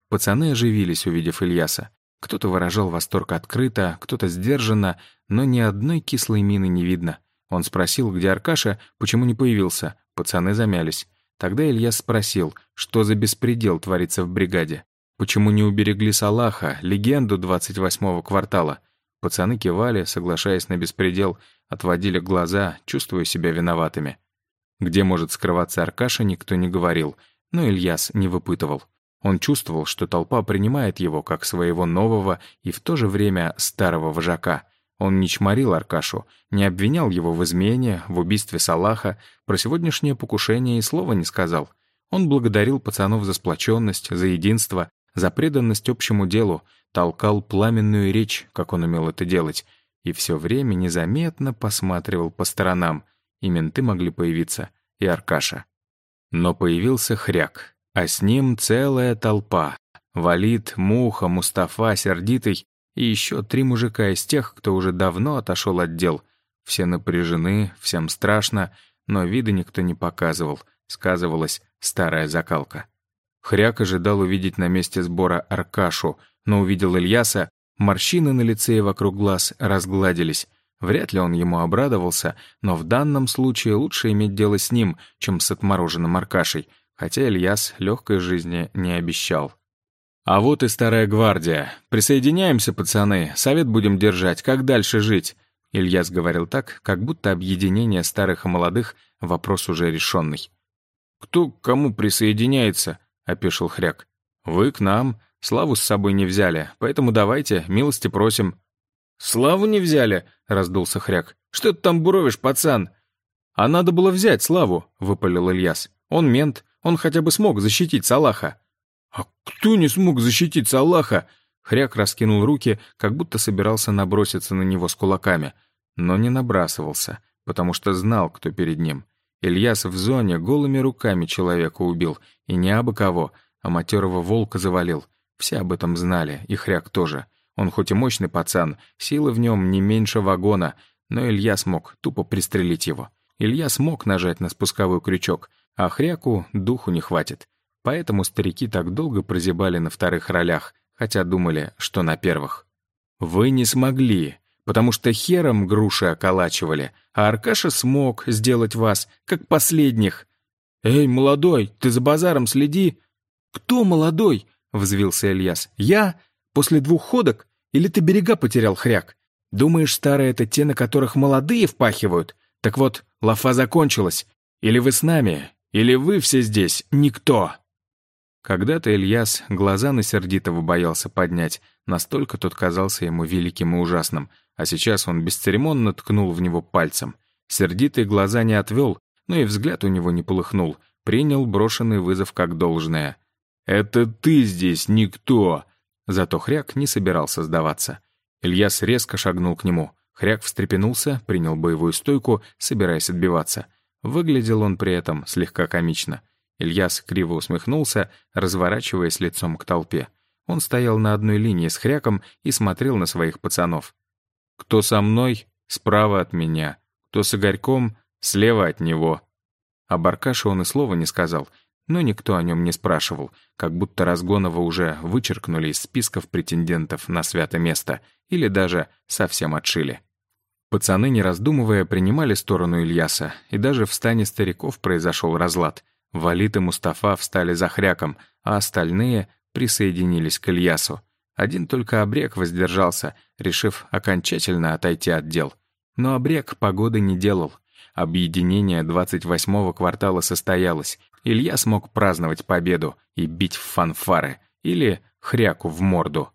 Пацаны оживились, увидев Ильяса. Кто-то выражал восторг открыто, кто-то сдержанно, но ни одной кислой мины не видно. Он спросил, где Аркаша, почему не появился. Пацаны замялись. Тогда Ильяс спросил, что за беспредел творится в бригаде. Почему не уберегли Салаха, легенду 28-го квартала? Пацаны кивали, соглашаясь на беспредел, отводили глаза, чувствуя себя виноватыми. Где может скрываться Аркаша, никто не говорил, но Ильяс не выпытывал. Он чувствовал, что толпа принимает его как своего нового и в то же время старого вожака. Он не чморил Аркашу, не обвинял его в измене, в убийстве Салаха, про сегодняшнее покушение и слова не сказал. Он благодарил пацанов за сплоченность, за единство, за преданность общему делу, толкал пламенную речь, как он умел это делать, и все время незаметно посматривал по сторонам, и менты могли появиться, и Аркаша. Но появился хряк, а с ним целая толпа. Валид, Муха, Мустафа, Сердитый и еще три мужика из тех, кто уже давно отошел от дел. Все напряжены, всем страшно, но вида никто не показывал, сказывалась старая закалка. Хряк ожидал увидеть на месте сбора Аркашу, но увидел Ильяса, морщины на лице и вокруг глаз разгладились. Вряд ли он ему обрадовался, но в данном случае лучше иметь дело с ним, чем с отмороженным Аркашей, хотя Ильяс легкой жизни не обещал. «А вот и старая гвардия. Присоединяемся, пацаны, совет будем держать, как дальше жить?» Ильяс говорил так, как будто объединение старых и молодых — вопрос уже решенный. «Кто к кому присоединяется?» — опешил Хряк. «Вы к нам. Славу с собой не взяли, поэтому давайте, милости просим». «Славу не взяли?» — раздулся Хряк. «Что ты там буровишь, пацан?» «А надо было взять Славу», — выпалил Ильяс. «Он мент, он хотя бы смог защитить Салаха». «А кто не смог защитить Салаха?» Хряк раскинул руки, как будто собирался наброситься на него с кулаками, но не набрасывался, потому что знал, кто перед ним. Ильяс в зоне голыми руками человека убил, и не абы кого, а матерого волка завалил. Все об этом знали, и хряк тоже. Он хоть и мощный пацан, силы в нем не меньше вагона, но Илья смог тупо пристрелить его. Илья смог нажать на спусковой крючок, а хряку духу не хватит. Поэтому старики так долго прозябали на вторых ролях, хотя думали, что на первых. «Вы не смогли», потому что хером груши околачивали, а Аркаша смог сделать вас, как последних. «Эй, молодой, ты за базаром следи!» «Кто молодой?» — взвился Ильяс. «Я? После двух ходок? Или ты берега потерял, хряк? Думаешь, старые — это те, на которых молодые впахивают? Так вот, лафа закончилась. Или вы с нами, или вы все здесь никто!» Когда-то Ильяс глаза на Сердитого боялся поднять, настолько тот казался ему великим и ужасным, а сейчас он бесцеремонно ткнул в него пальцем. Сердитый глаза не отвел, но и взгляд у него не полыхнул, принял брошенный вызов как должное. «Это ты здесь никто!» Зато Хряк не собирался сдаваться. Ильяс резко шагнул к нему. Хряк встрепенулся, принял боевую стойку, собираясь отбиваться. Выглядел он при этом слегка комично. Ильяс криво усмехнулся, разворачиваясь лицом к толпе. Он стоял на одной линии с Хряком и смотрел на своих пацанов. Кто со мной — справа от меня, кто с Игорьком — слева от него. О Баркаше он и слова не сказал, но никто о нем не спрашивал, как будто Разгонова уже вычеркнули из списков претендентов на святое место или даже совсем отшили. Пацаны, не раздумывая, принимали сторону Ильяса, и даже в стане стариков произошел разлад. Валит и Мустафа встали за хряком, а остальные присоединились к Ильясу. Один только Обрек воздержался, решив окончательно отойти от дел. Но Обрек погоды не делал. Объединение 28-го квартала состоялось. Илья смог праздновать победу и бить в фанфары. Или хряку в морду.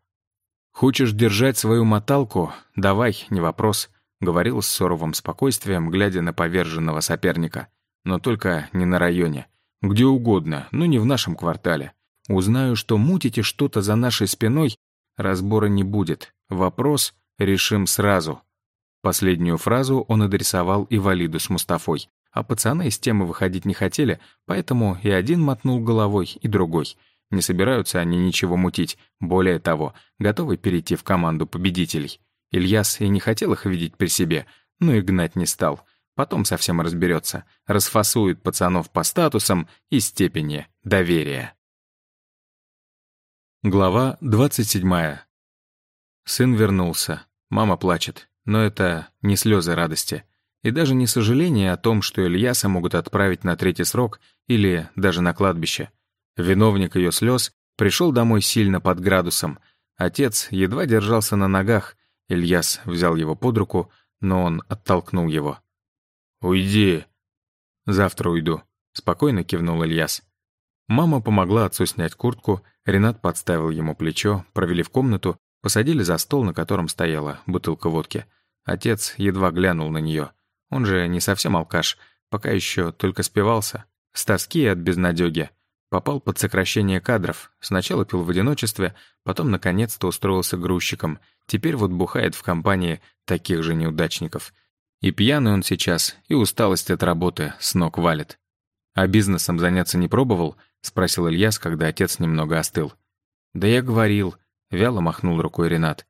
«Хочешь держать свою моталку? Давай, не вопрос», — говорил с суровым спокойствием, глядя на поверженного соперника. «Но только не на районе. Где угодно, но не в нашем квартале. Узнаю, что мутите что-то за нашей спиной, Разбора не будет. Вопрос решим сразу. Последнюю фразу он адресовал и Валиду с Мустафой, а пацаны из темы выходить не хотели, поэтому и один мотнул головой, и другой. Не собираются они ничего мутить, более того, готовы перейти в команду победителей. Ильяс и не хотел их видеть при себе, но и гнать не стал. Потом совсем разберется, расфасует пацанов по статусам и степени доверия. Глава 27. Сын вернулся. Мама плачет. Но это не слезы радости. И даже не сожаление о том, что Ильяса могут отправить на третий срок или даже на кладбище. Виновник ее слез пришел домой сильно под градусом. Отец едва держался на ногах. Ильяс взял его под руку, но он оттолкнул его. «Уйди!» «Завтра уйду», — спокойно кивнул Ильяс. Мама помогла отцу снять куртку, Ренат подставил ему плечо, провели в комнату, посадили за стол, на котором стояла бутылка водки. Отец едва глянул на нее. Он же не совсем алкаш, пока еще только спивался. С тоски от безнадёги. Попал под сокращение кадров. Сначала пил в одиночестве, потом наконец-то устроился грузчиком. Теперь вот бухает в компании таких же неудачников. И пьяный он сейчас, и усталость от работы с ног валит. «А бизнесом заняться не пробовал?» — спросил Ильяс, когда отец немного остыл. «Да я говорил», — вяло махнул рукой Ренат.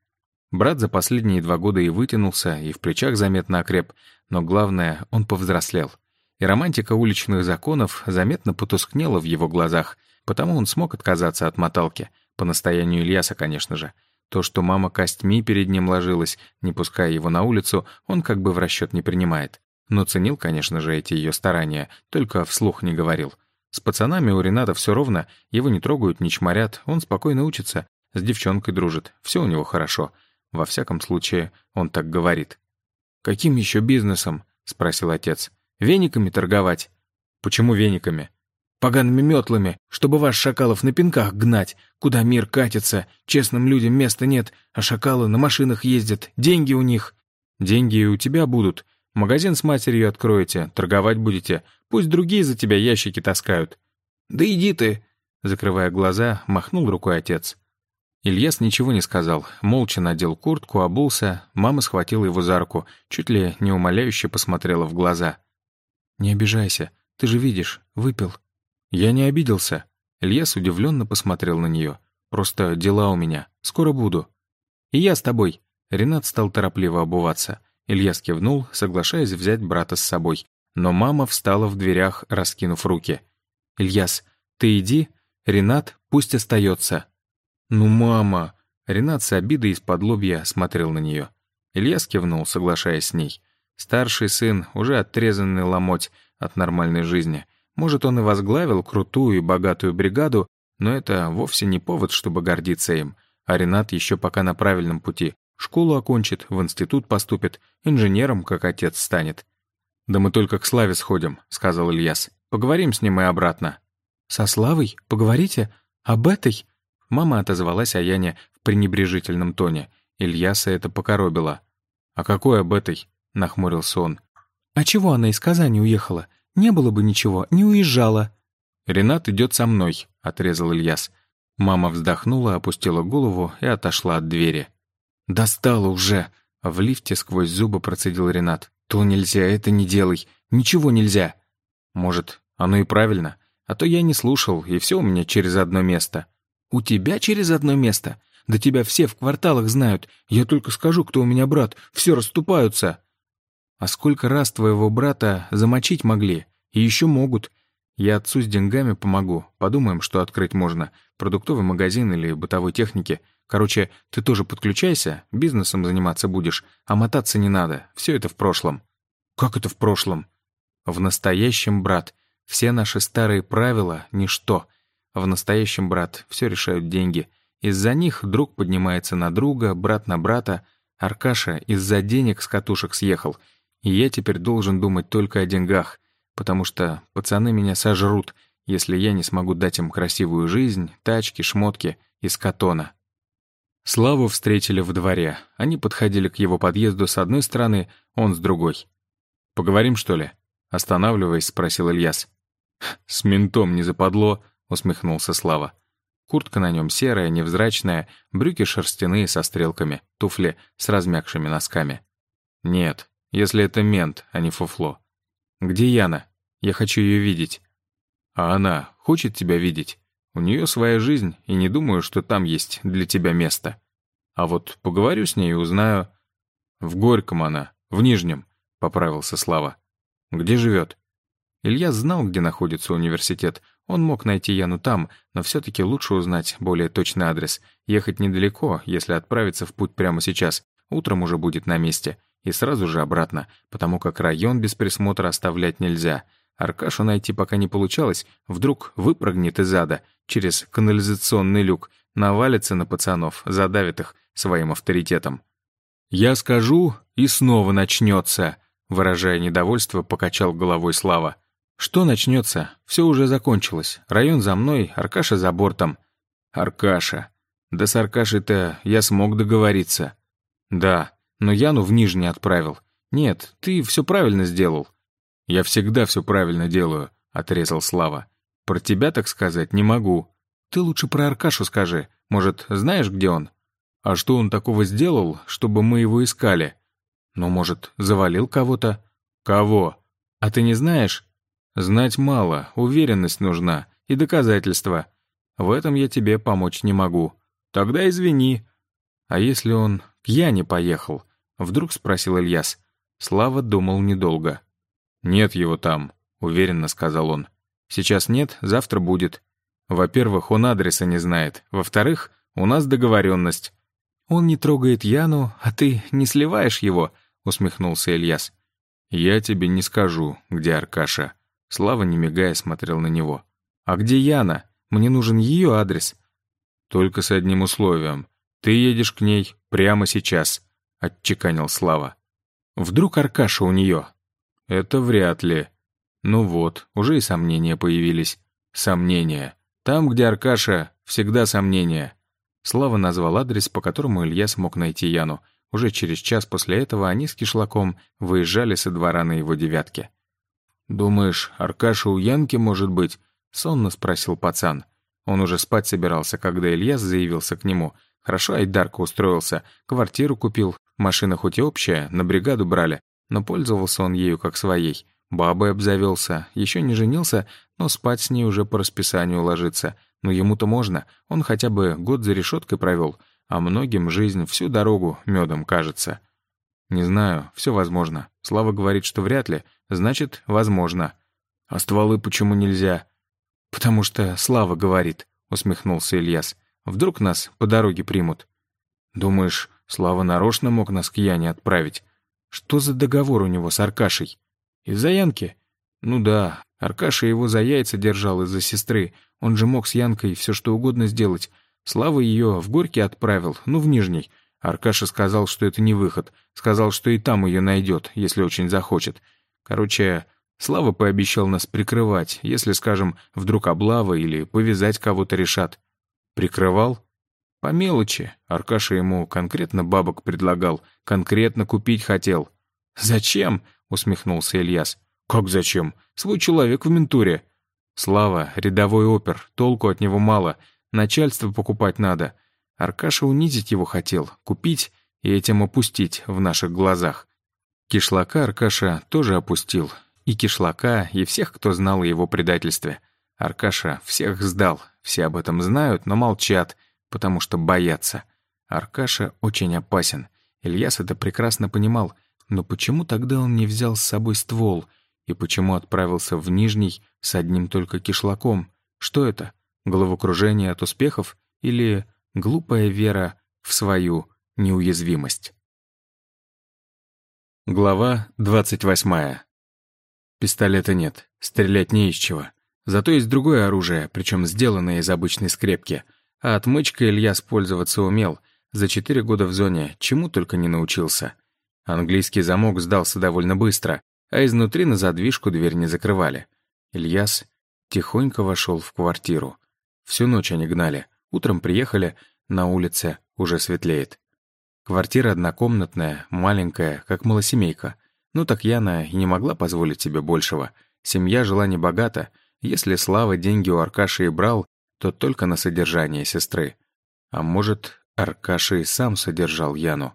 Брат за последние два года и вытянулся, и в плечах заметно окреп, но главное, он повзрослел. И романтика уличных законов заметно потускнела в его глазах, потому он смог отказаться от моталки, по настоянию Ильяса, конечно же. То, что мама костьми перед ним ложилась, не пуская его на улицу, он как бы в расчет не принимает. Но ценил, конечно же, эти ее старания, только вслух не говорил. С пацанами у Рената все ровно, его не трогают, не чморят, он спокойно учится, с девчонкой дружит, все у него хорошо. Во всяком случае, он так говорит. «Каким еще бизнесом?» — спросил отец. «Вениками торговать?» «Почему вениками?» «Погаными метлами, чтобы ваш шакалов на пинках гнать, куда мир катится, честным людям места нет, а шакалы на машинах ездят, деньги у них». «Деньги и у тебя будут. Магазин с матерью откроете, торговать будете, пусть другие за тебя ящики таскают». «Да иди ты!» — закрывая глаза, махнул рукой отец. Ильяс ничего не сказал, молча надел куртку, обулся, мама схватила его за руку, чуть ли не умоляюще посмотрела в глаза. «Не обижайся, ты же видишь, выпил». «Я не обиделся». Ильяс удивленно посмотрел на нее. «Просто дела у меня, скоро буду». «И я с тобой». Ренат стал торопливо обуваться. Ильяс кивнул, соглашаясь взять брата с собой. Но мама встала в дверях, раскинув руки. «Ильяс, ты иди, Ренат пусть остается. «Ну, мама!» Ренат с обидой из-под лобья смотрел на нее. Ильяс кивнул, соглашаясь с ней. Старший сын, уже отрезанный ломоть от нормальной жизни. Может, он и возглавил крутую и богатую бригаду, но это вовсе не повод, чтобы гордиться им. А Ренат еще пока на правильном пути. Школу окончит, в институт поступит, инженером, как отец, станет. «Да мы только к Славе сходим», — сказал Ильяс. «Поговорим с ним и обратно». «Со Славой? Поговорите? Об этой?» Мама отозвалась о Яне в пренебрежительном тоне. Ильяса это покоробило. «А какой об этой?» — нахмурился он. «А чего она из Казани уехала? Не было бы ничего, не уезжала». «Ренат идет со мной», — отрезал Ильяс. Мама вздохнула, опустила голову и отошла от двери. «Достало уже!» — в лифте сквозь зубы процедил Ренат. «То нельзя, это не делай. Ничего нельзя». «Может, оно и правильно. А то я не слушал, и все у меня через одно место». «У тебя через одно место? Да тебя все в кварталах знают. Я только скажу, кто у меня брат. Все расступаются». «А сколько раз твоего брата замочить могли? И еще могут. Я отцу с деньгами помогу. Подумаем, что открыть можно. Продуктовый магазин или бытовой техники. Короче, ты тоже подключайся, бизнесом заниматься будешь, а мотаться не надо. Все это в прошлом». «Как это в прошлом?» «В настоящем, брат. Все наши старые правила — ничто. В настоящем, брат, все решают деньги. Из-за них друг поднимается на друга, брат на брата. Аркаша из-за денег с катушек съехал. И я теперь должен думать только о деньгах, потому что пацаны меня сожрут, если я не смогу дать им красивую жизнь, тачки, шмотки из катона. Славу встретили в дворе. Они подходили к его подъезду с одной стороны, он с другой. «Поговорим, что ли?» Останавливаясь, спросил Ильяс. «С ментом не западло», — усмехнулся Слава. Куртка на нем серая, невзрачная, брюки шерстяные со стрелками, туфли с размягшими носками. «Нет, если это мент, а не фуфло. Где Яна? Я хочу ее видеть». «А она хочет тебя видеть? У нее своя жизнь, и не думаю, что там есть для тебя место. А вот поговорю с ней и узнаю...» «В Горьком она, в Нижнем», — поправился Слава. «Где живет?» Илья знал, где находится университет, он мог найти Яну там, но все-таки лучше узнать более точный адрес. Ехать недалеко, если отправиться в путь прямо сейчас. Утром уже будет на месте. И сразу же обратно, потому как район без присмотра оставлять нельзя. Аркашу найти пока не получалось, вдруг выпрыгнет из ада через канализационный люк, навалится на пацанов, задавит их своим авторитетом. «Я скажу, и снова начнется», — выражая недовольство, покачал головой Слава. Что начнется? Все уже закончилось. Район за мной, Аркаша за бортом. Аркаша. Да с Аркашей-то я смог договориться. Да, но Яну в Нижний отправил. Нет, ты все правильно сделал. Я всегда все правильно делаю, отрезал Слава. Про тебя, так сказать, не могу. Ты лучше про Аркашу скажи. Может, знаешь, где он? А что он такого сделал, чтобы мы его искали? Ну, может, завалил кого-то? Кого? А ты не знаешь? Знать мало, уверенность нужна и доказательства. В этом я тебе помочь не могу. Тогда извини. А если он к Яне поехал? Вдруг спросил Ильяс. Слава думал недолго. «Нет его там», — уверенно сказал он. «Сейчас нет, завтра будет. Во-первых, он адреса не знает. Во-вторых, у нас договоренность». «Он не трогает Яну, а ты не сливаешь его», — усмехнулся Ильяс. «Я тебе не скажу, где Аркаша». Слава, не мигая, смотрел на него. «А где Яна? Мне нужен ее адрес». «Только с одним условием. Ты едешь к ней прямо сейчас», — отчеканил Слава. «Вдруг Аркаша у нее?» «Это вряд ли». Ну вот, уже и сомнения появились. Сомнения. Там, где Аркаша, всегда сомнения. Слава назвал адрес, по которому Илья смог найти Яну. Уже через час после этого они с Кишлаком выезжали со двора на его девятке. «Думаешь, Аркаша у Янки может быть?» — сонно спросил пацан. Он уже спать собирался, когда Ильяс заявился к нему. Хорошо Айдарка устроился, квартиру купил, машина хоть и общая, на бригаду брали, но пользовался он ею как своей. Бабой обзавелся, еще не женился, но спать с ней уже по расписанию ложится. Но ему-то можно, он хотя бы год за решеткой провел, а многим жизнь всю дорогу медом кажется. Не знаю, все возможно. Слава говорит, что вряд ли, значит, возможно. А стволы почему нельзя? Потому что Слава говорит, усмехнулся Ильяс. Вдруг нас по дороге примут. Думаешь, Слава нарочно мог нас к Яне отправить? Что за договор у него с Аркашей? Из-за Янки? Ну да, Аркаша его за яйца держал из-за сестры. Он же мог с Янкой все что угодно сделать. Слава ее в Горький отправил, ну, в Нижний. Аркаша сказал, что это не выход. Сказал, что и там ее найдет, если очень захочет. Короче, Слава пообещал нас прикрывать, если, скажем, вдруг облава или повязать кого-то решат. Прикрывал? По мелочи. Аркаша ему конкретно бабок предлагал, конкретно купить хотел. «Зачем?» — усмехнулся Ильяс. «Как зачем? Свой человек в ментуре». «Слава, рядовой опер, толку от него мало. Начальство покупать надо. Аркаша унизить его хотел, купить и этим опустить в наших глазах. Кишлака Аркаша тоже опустил. И Кишлака, и всех, кто знал о его предательстве. Аркаша всех сдал, все об этом знают, но молчат, потому что боятся. Аркаша очень опасен. Ильяс это прекрасно понимал, но почему тогда он не взял с собой ствол? И почему отправился в Нижний с одним только кишлаком? Что это? Головокружение от успехов? Или глупая вера в свою неуязвимость? Глава двадцать восьмая. Пистолета нет, стрелять не из чего. Зато есть другое оружие, причем сделанное из обычной скрепки. А отмычкой Илья пользоваться умел. За четыре года в зоне чему только не научился. Английский замок сдался довольно быстро, а изнутри на задвижку дверь не закрывали. Ильяс тихонько вошел в квартиру. Всю ночь они гнали. Утром приехали, на улице уже светлеет. Квартира однокомнатная, маленькая, как малосемейка. Ну так Яна и не могла позволить себе большего. Семья жила небогато. Если Слава деньги у Аркаши и брал, то только на содержание сестры. А может, Аркаша и сам содержал Яну.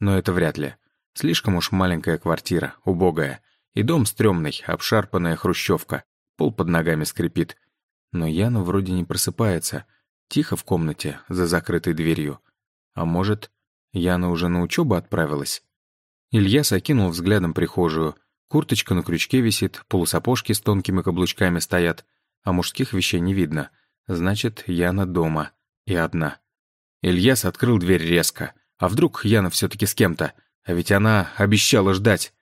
Но это вряд ли. Слишком уж маленькая квартира, убогая. И дом стрёмный, обшарпанная хрущевка. Пол под ногами скрипит. Но Яна вроде не просыпается. Тихо в комнате, за закрытой дверью. А может, Яна уже на учебу отправилась? Илья окинул взглядом прихожую. Курточка на крючке висит, полусапожки с тонкими каблучками стоят, а мужских вещей не видно. Значит, Яна дома. И одна. Ильяс открыл дверь резко. А вдруг Яна все-таки с кем-то? А ведь она обещала ждать.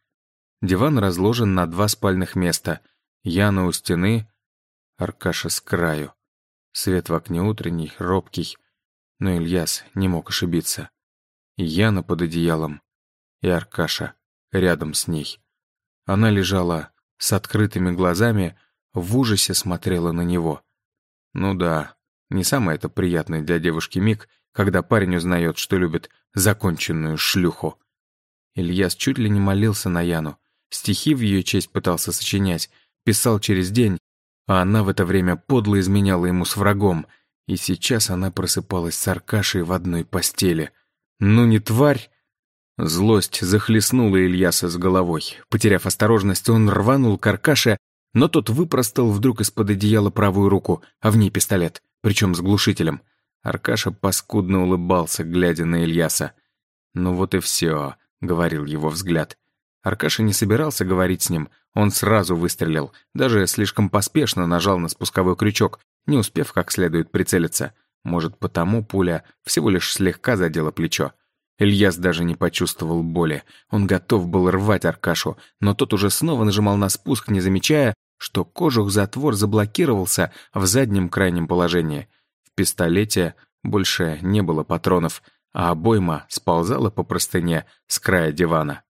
Диван разложен на два спальных места. Яна у стены, Аркаша с краю. Свет в окне утренний, робкий. Но Ильяс не мог ошибиться. Яна под одеялом. И Аркаша рядом с ней. Она лежала с открытыми глазами, в ужасе смотрела на него. Ну да, не самый это приятный для девушки миг, когда парень узнает, что любит законченную шлюху. Ильяс чуть ли не молился на Яну. Стихи в ее честь пытался сочинять, писал через день, а она в это время подло изменяла ему с врагом, и сейчас она просыпалась с Аркашей в одной постели. Ну не тварь! Злость захлестнула Ильяса с головой. Потеряв осторожность, он рванул к Аркаше, но тот выпростал вдруг из-под одеяла правую руку, а в ней пистолет, причем с глушителем. Аркаша паскудно улыбался, глядя на Ильяса. «Ну вот и все», — говорил его взгляд. Аркаша не собирался говорить с ним, он сразу выстрелил, даже слишком поспешно нажал на спусковой крючок, не успев как следует прицелиться. Может, потому пуля всего лишь слегка задела плечо. Ильяс даже не почувствовал боли. Он готов был рвать Аркашу, но тот уже снова нажимал на спуск, не замечая, что кожух-затвор заблокировался в заднем крайнем положении. В пистолете больше не было патронов, а обойма сползала по простыне с края дивана.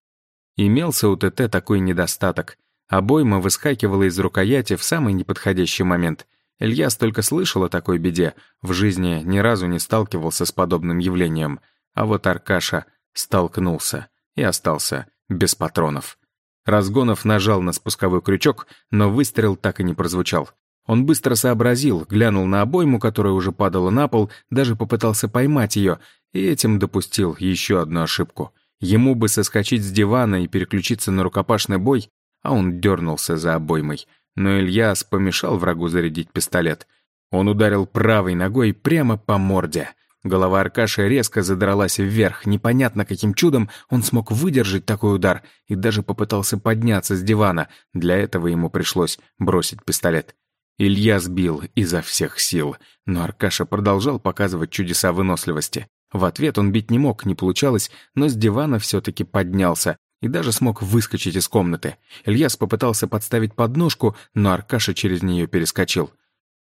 Имелся у ТТ такой недостаток. Обойма выскакивала из рукояти в самый неподходящий момент. Ильяс только слышал о такой беде, в жизни ни разу не сталкивался с подобным явлением. А вот Аркаша столкнулся и остался без патронов. Разгонов нажал на спусковой крючок, но выстрел так и не прозвучал. Он быстро сообразил, глянул на обойму, которая уже падала на пол, даже попытался поймать ее, и этим допустил еще одну ошибку. Ему бы соскочить с дивана и переключиться на рукопашный бой, а он дернулся за обоймой. Но Ильяс помешал врагу зарядить пистолет. Он ударил правой ногой прямо по морде. Голова Аркаши резко задралась вверх. Непонятно, каким чудом он смог выдержать такой удар и даже попытался подняться с дивана. Для этого ему пришлось бросить пистолет. Илья сбил изо всех сил, но Аркаша продолжал показывать чудеса выносливости. В ответ он бить не мог, не получалось, но с дивана все-таки поднялся и даже смог выскочить из комнаты. Ильяс попытался подставить подножку, но Аркаша через нее перескочил.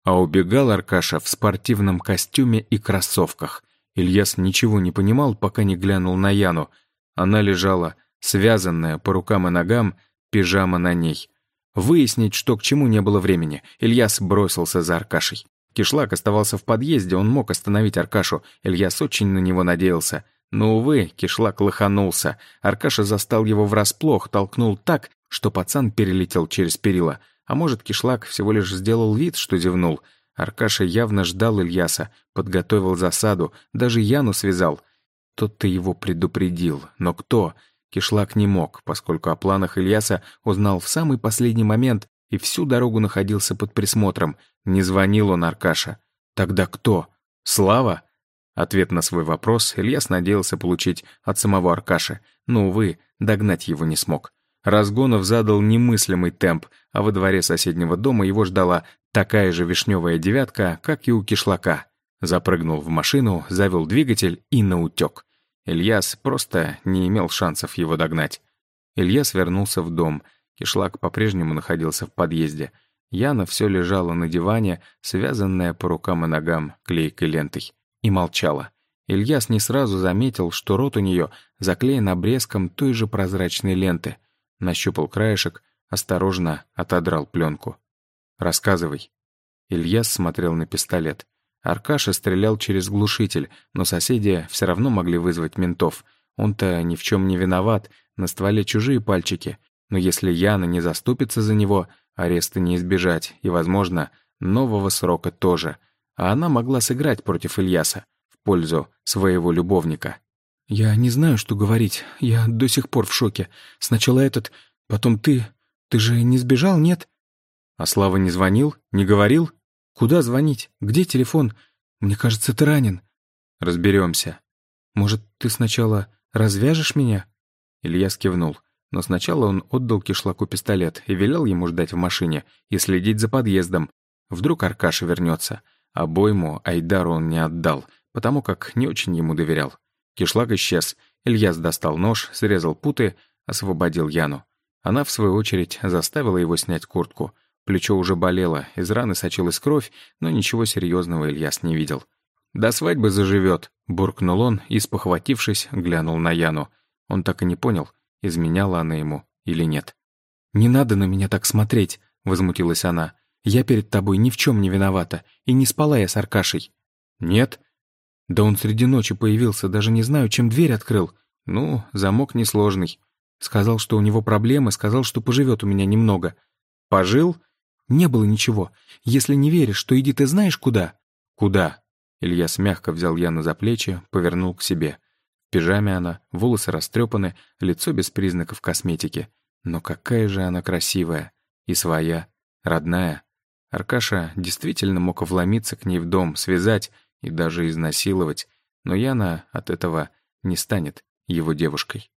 А убегал Аркаша в спортивном костюме и кроссовках. Ильяс ничего не понимал, пока не глянул на Яну. Она лежала, связанная по рукам и ногам, пижама на ней. Выяснить, что к чему, не было времени. Ильяс бросился за Аркашей. Кишлак оставался в подъезде, он мог остановить Аркашу. Ильяс очень на него надеялся. Но, увы, Кишлак лоханулся. Аркаша застал его врасплох, толкнул так, что пацан перелетел через перила. А может, Кишлак всего лишь сделал вид, что зевнул. Аркаша явно ждал Ильяса, подготовил засаду, даже Яну связал. Тот-то его предупредил. Но кто? Кишлак не мог, поскольку о планах Ильяса узнал в самый последний момент и всю дорогу находился под присмотром. Не звонил он Аркаша. Тогда кто? Слава? Ответ на свой вопрос Ильяс надеялся получить от самого Аркаши, но, увы, догнать его не смог. Разгонов задал немыслимый темп, а во дворе соседнего дома его ждала такая же вишневая девятка, как и у кишлака. Запрыгнул в машину, завел двигатель и наутек. Ильяс просто не имел шансов его догнать. Ильяс вернулся в дом. Кишлак по-прежнему находился в подъезде. Яна все лежала на диване, связанная по рукам и ногам клейкой лентой, и молчала. Ильяс не сразу заметил, что рот у нее заклеен обрезком той же прозрачной ленты. Нащупал краешек, осторожно отодрал пленку. «Рассказывай». Ильяс смотрел на пистолет. Аркаша стрелял через глушитель, но соседи все равно могли вызвать ментов. Он-то ни в чем не виноват, на стволе чужие пальчики. Но если Яна не заступится за него, ареста не избежать, и, возможно, нового срока тоже. А она могла сыграть против Ильяса в пользу своего любовника. «Я не знаю, что говорить. Я до сих пор в шоке. Сначала этот, потом ты. Ты же не сбежал, нет?» «А Слава не звонил? Не говорил?» «Куда звонить? Где телефон? Мне кажется, ты ранен». «Разберемся». «Может, ты сначала развяжешь меня?» Илья скивнул. Но сначала он отдал кишлаку пистолет и велел ему ждать в машине и следить за подъездом. Вдруг Аркаша вернется. Обойму Айдару он не отдал, потому как не очень ему доверял. Кишлак исчез. Ильяс достал нож, срезал путы, освободил Яну. Она, в свою очередь, заставила его снять куртку — Плечо уже болело, из раны сочилась кровь, но ничего серьезного Ильяс не видел. «До свадьбы заживет», — буркнул он и, спохватившись, глянул на Яну. Он так и не понял, изменяла она ему или нет. «Не надо на меня так смотреть», — возмутилась она. «Я перед тобой ни в чем не виновата, и не спала я с Аркашей». «Нет?» «Да он среди ночи появился, даже не знаю, чем дверь открыл». «Ну, замок несложный». Сказал, что у него проблемы, сказал, что поживет у меня немного. «Пожил?» «Не было ничего. Если не веришь, то иди ты знаешь куда». «Куда?» Ильяс мягко взял Яну за плечи, повернул к себе. В пижаме она, волосы растрепаны, лицо без признаков косметики. Но какая же она красивая. И своя, родная. Аркаша действительно мог вломиться к ней в дом, связать и даже изнасиловать. Но Яна от этого не станет его девушкой.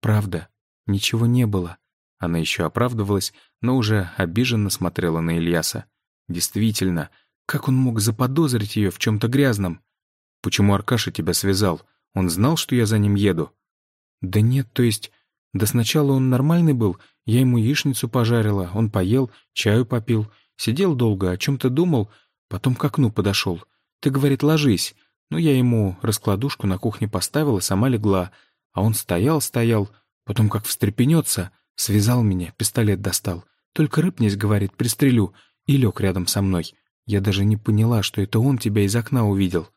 «Правда, ничего не было». Она еще оправдывалась, но уже обиженно смотрела на Ильяса. Действительно, как он мог заподозрить ее в чем-то грязном? Почему Аркаша тебя связал? Он знал, что я за ним еду? Да нет, то есть... Да сначала он нормальный был, я ему яичницу пожарила, он поел, чаю попил, сидел долго, о чем-то думал, потом к окну подошел. Ты, говорит, ложись. Ну, я ему раскладушку на кухне поставила, сама легла. А он стоял-стоял, потом как встрепенется, связал меня, пистолет достал. Только рыпнись, говорит, пристрелю, и лег рядом со мной. Я даже не поняла, что это он тебя из окна увидел».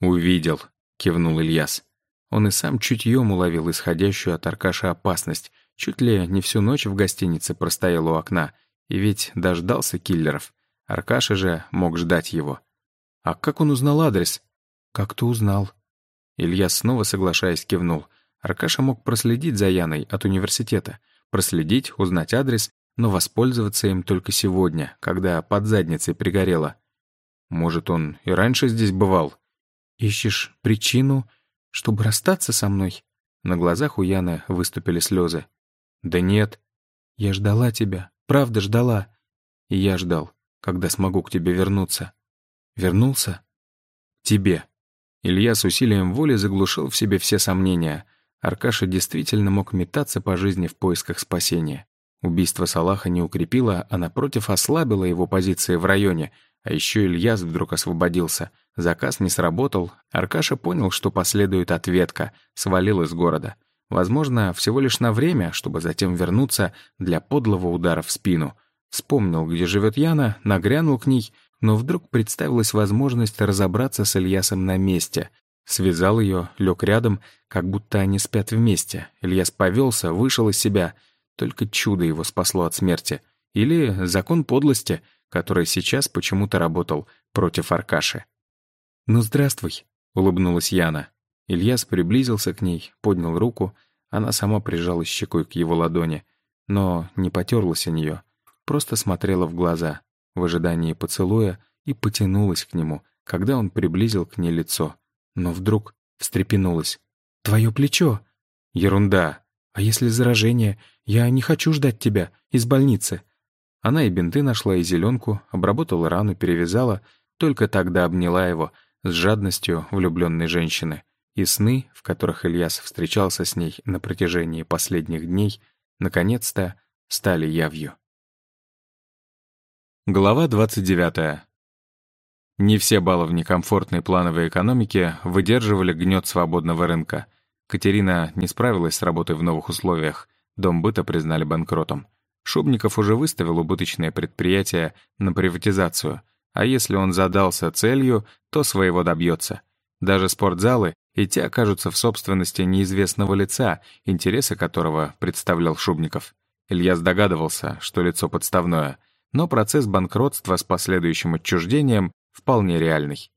«Увидел», — кивнул Ильяс. Он и сам чутьем уловил исходящую от Аркаша опасность. Чуть ли не всю ночь в гостинице простоял у окна. И ведь дождался киллеров. Аркаша же мог ждать его. А как он узнал адрес? Как-то узнал. Илья снова соглашаясь кивнул. Аркаша мог проследить за Яной от университета. Проследить, узнать адрес но воспользоваться им только сегодня, когда под задницей пригорело. Может, он и раньше здесь бывал? «Ищешь причину, чтобы расстаться со мной?» На глазах у Яны выступили слезы. «Да нет. Я ждала тебя, правда ждала. И я ждал, когда смогу к тебе вернуться. Вернулся? Тебе». Илья с усилием воли заглушил в себе все сомнения. Аркаша действительно мог метаться по жизни в поисках спасения. Убийство Салаха не укрепило, а напротив ослабило его позиции в районе, а еще Ильяс вдруг освободился. Заказ не сработал, Аркаша понял, что последует ответка, свалил из города. Возможно, всего лишь на время, чтобы затем вернуться для подлого удара в спину. Вспомнил, где живет Яна, нагрянул к ней, но вдруг представилась возможность разобраться с Ильясом на месте. Связал ее, лег рядом, как будто они спят вместе. Ильяс повелся, вышел из себя — только чудо его спасло от смерти. Или закон подлости, который сейчас почему-то работал против Аркаши. «Ну, здравствуй», — улыбнулась Яна. Ильяс приблизился к ней, поднял руку, она сама прижалась щекой к его ладони, но не потерлась о нее, просто смотрела в глаза, в ожидании поцелуя, и потянулась к нему, когда он приблизил к ней лицо. Но вдруг встрепенулась. «Твое плечо!» «Ерунда!» «А если заражение? Я не хочу ждать тебя. Из больницы». Она и бинты нашла, и зеленку, обработала рану, перевязала, только тогда обняла его с жадностью влюбленной женщины. И сны, в которых Ильяс встречался с ней на протяжении последних дней, наконец-то стали явью. Глава 29. Не все баловни комфортной плановой экономики выдерживали гнет свободного рынка — Катерина не справилась с работой в новых условиях. Дом быта признали банкротом. Шубников уже выставил убыточное предприятие на приватизацию, а если он задался целью, то своего добьется. Даже спортзалы и те окажутся в собственности неизвестного лица, интересы которого представлял Шубников. Ильяс догадывался, что лицо подставное, но процесс банкротства с последующим отчуждением вполне реальный.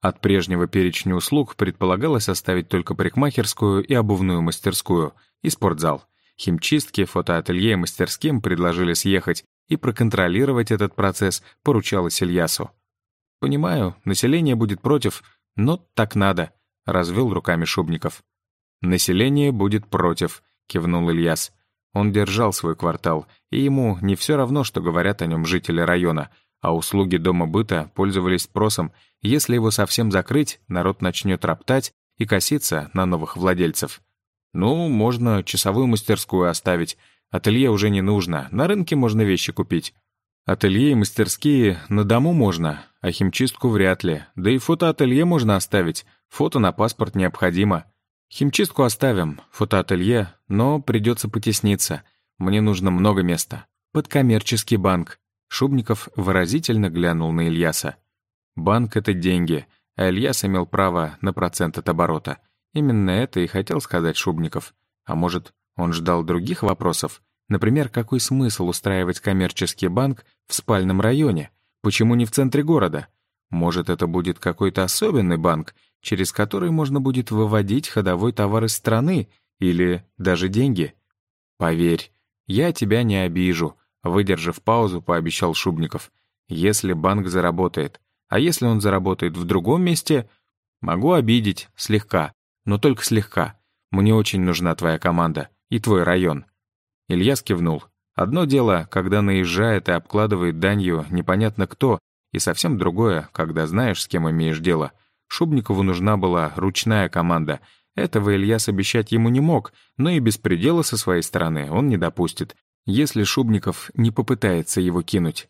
От прежнего перечня услуг предполагалось оставить только парикмахерскую и обувную мастерскую, и спортзал. Химчистки, фотоателье и мастерским предложили съехать, и проконтролировать этот процесс поручалось Ильясу. «Понимаю, население будет против, но так надо», — развел руками Шубников. «Население будет против», — кивнул Ильяс. Он держал свой квартал, и ему не все равно, что говорят о нем жители района, а услуги дома быта пользовались спросом — если его совсем закрыть, народ начнет роптать и коситься на новых владельцев. Ну, можно часовую мастерскую оставить. Ателье уже не нужно, на рынке можно вещи купить. Ателье и мастерские на дому можно, а химчистку вряд ли. Да и фотоателье можно оставить, фото на паспорт необходимо. Химчистку оставим, фотоателье, но придется потесниться. Мне нужно много места. Под коммерческий банк. Шубников выразительно глянул на Ильяса. Банк — это деньги, а Ильяс имел право на процент от оборота. Именно это и хотел сказать Шубников. А может, он ждал других вопросов? Например, какой смысл устраивать коммерческий банк в спальном районе? Почему не в центре города? Может, это будет какой-то особенный банк, через который можно будет выводить ходовой товар из страны или даже деньги? Поверь, я тебя не обижу, выдержав паузу, пообещал Шубников. Если банк заработает. А если он заработает в другом месте, могу обидеть слегка, но только слегка. Мне очень нужна твоя команда и твой район. Илья скивнул. Одно дело, когда наезжает и обкладывает данью непонятно кто, и совсем другое, когда знаешь, с кем имеешь дело. Шубникову нужна была ручная команда. Этого Ильяс обещать ему не мог, но и беспредела со своей стороны он не допустит, если Шубников не попытается его кинуть.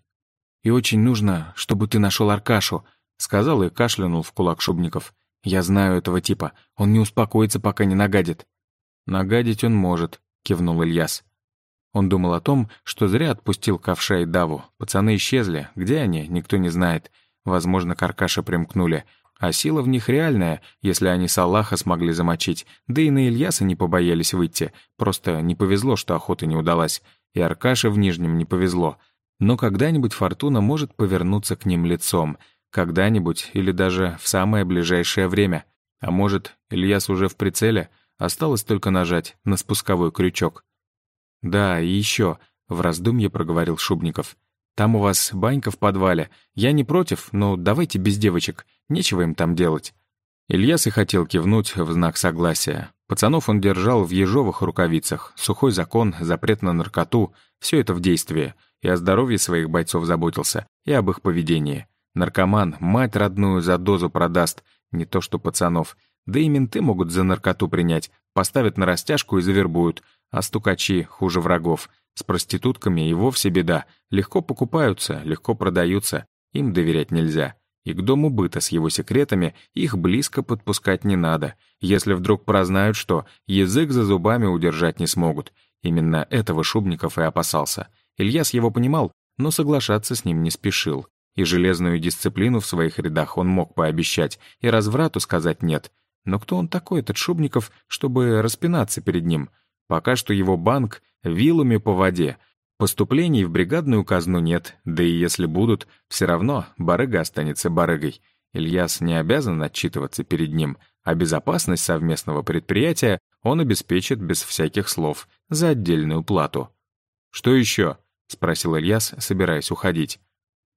«И очень нужно, чтобы ты нашел Аркашу», — сказал и кашлянул в кулак Шубников. «Я знаю этого типа. Он не успокоится, пока не нагадит». «Нагадить он может», — кивнул Ильяс. Он думал о том, что зря отпустил ковша и даву. Пацаны исчезли. Где они, никто не знает. Возможно, каркаши примкнули. А сила в них реальная, если они с Аллаха смогли замочить. Да и на Ильяса не побоялись выйти. Просто не повезло, что охота не удалась. И Аркаше в Нижнем не повезло. Но когда-нибудь Фортуна может повернуться к ним лицом. Когда-нибудь или даже в самое ближайшее время. А может, Ильяс уже в прицеле? Осталось только нажать на спусковой крючок. «Да, и еще», — в раздумье проговорил Шубников. «Там у вас банька в подвале. Я не против, но давайте без девочек. Нечего им там делать». Ильяс и хотел кивнуть в знак согласия. Пацанов он держал в ежовых рукавицах. Сухой закон, запрет на наркоту — все это в действии. И о здоровье своих бойцов заботился, и об их поведении. Наркоман мать родную за дозу продаст, не то что пацанов. Да и менты могут за наркоту принять, поставят на растяжку и завербуют. А стукачи хуже врагов. С проститутками и вовсе беда. Легко покупаются, легко продаются. Им доверять нельзя. И к дому быта с его секретами их близко подпускать не надо. Если вдруг прознают, что язык за зубами удержать не смогут. Именно этого Шубников и опасался. Ильяс его понимал, но соглашаться с ним не спешил. И железную дисциплину в своих рядах он мог пообещать, и разврату сказать «нет». Но кто он такой, этот Шубников, чтобы распинаться перед ним? Пока что его банк вилами по воде. Поступлений в бригадную казну нет, да и если будут, все равно барыга останется барыгой. Ильяс не обязан отчитываться перед ним, а безопасность совместного предприятия он обеспечит без всяких слов, за отдельную плату. «Что еще?» — спросил Ильяс, собираясь уходить.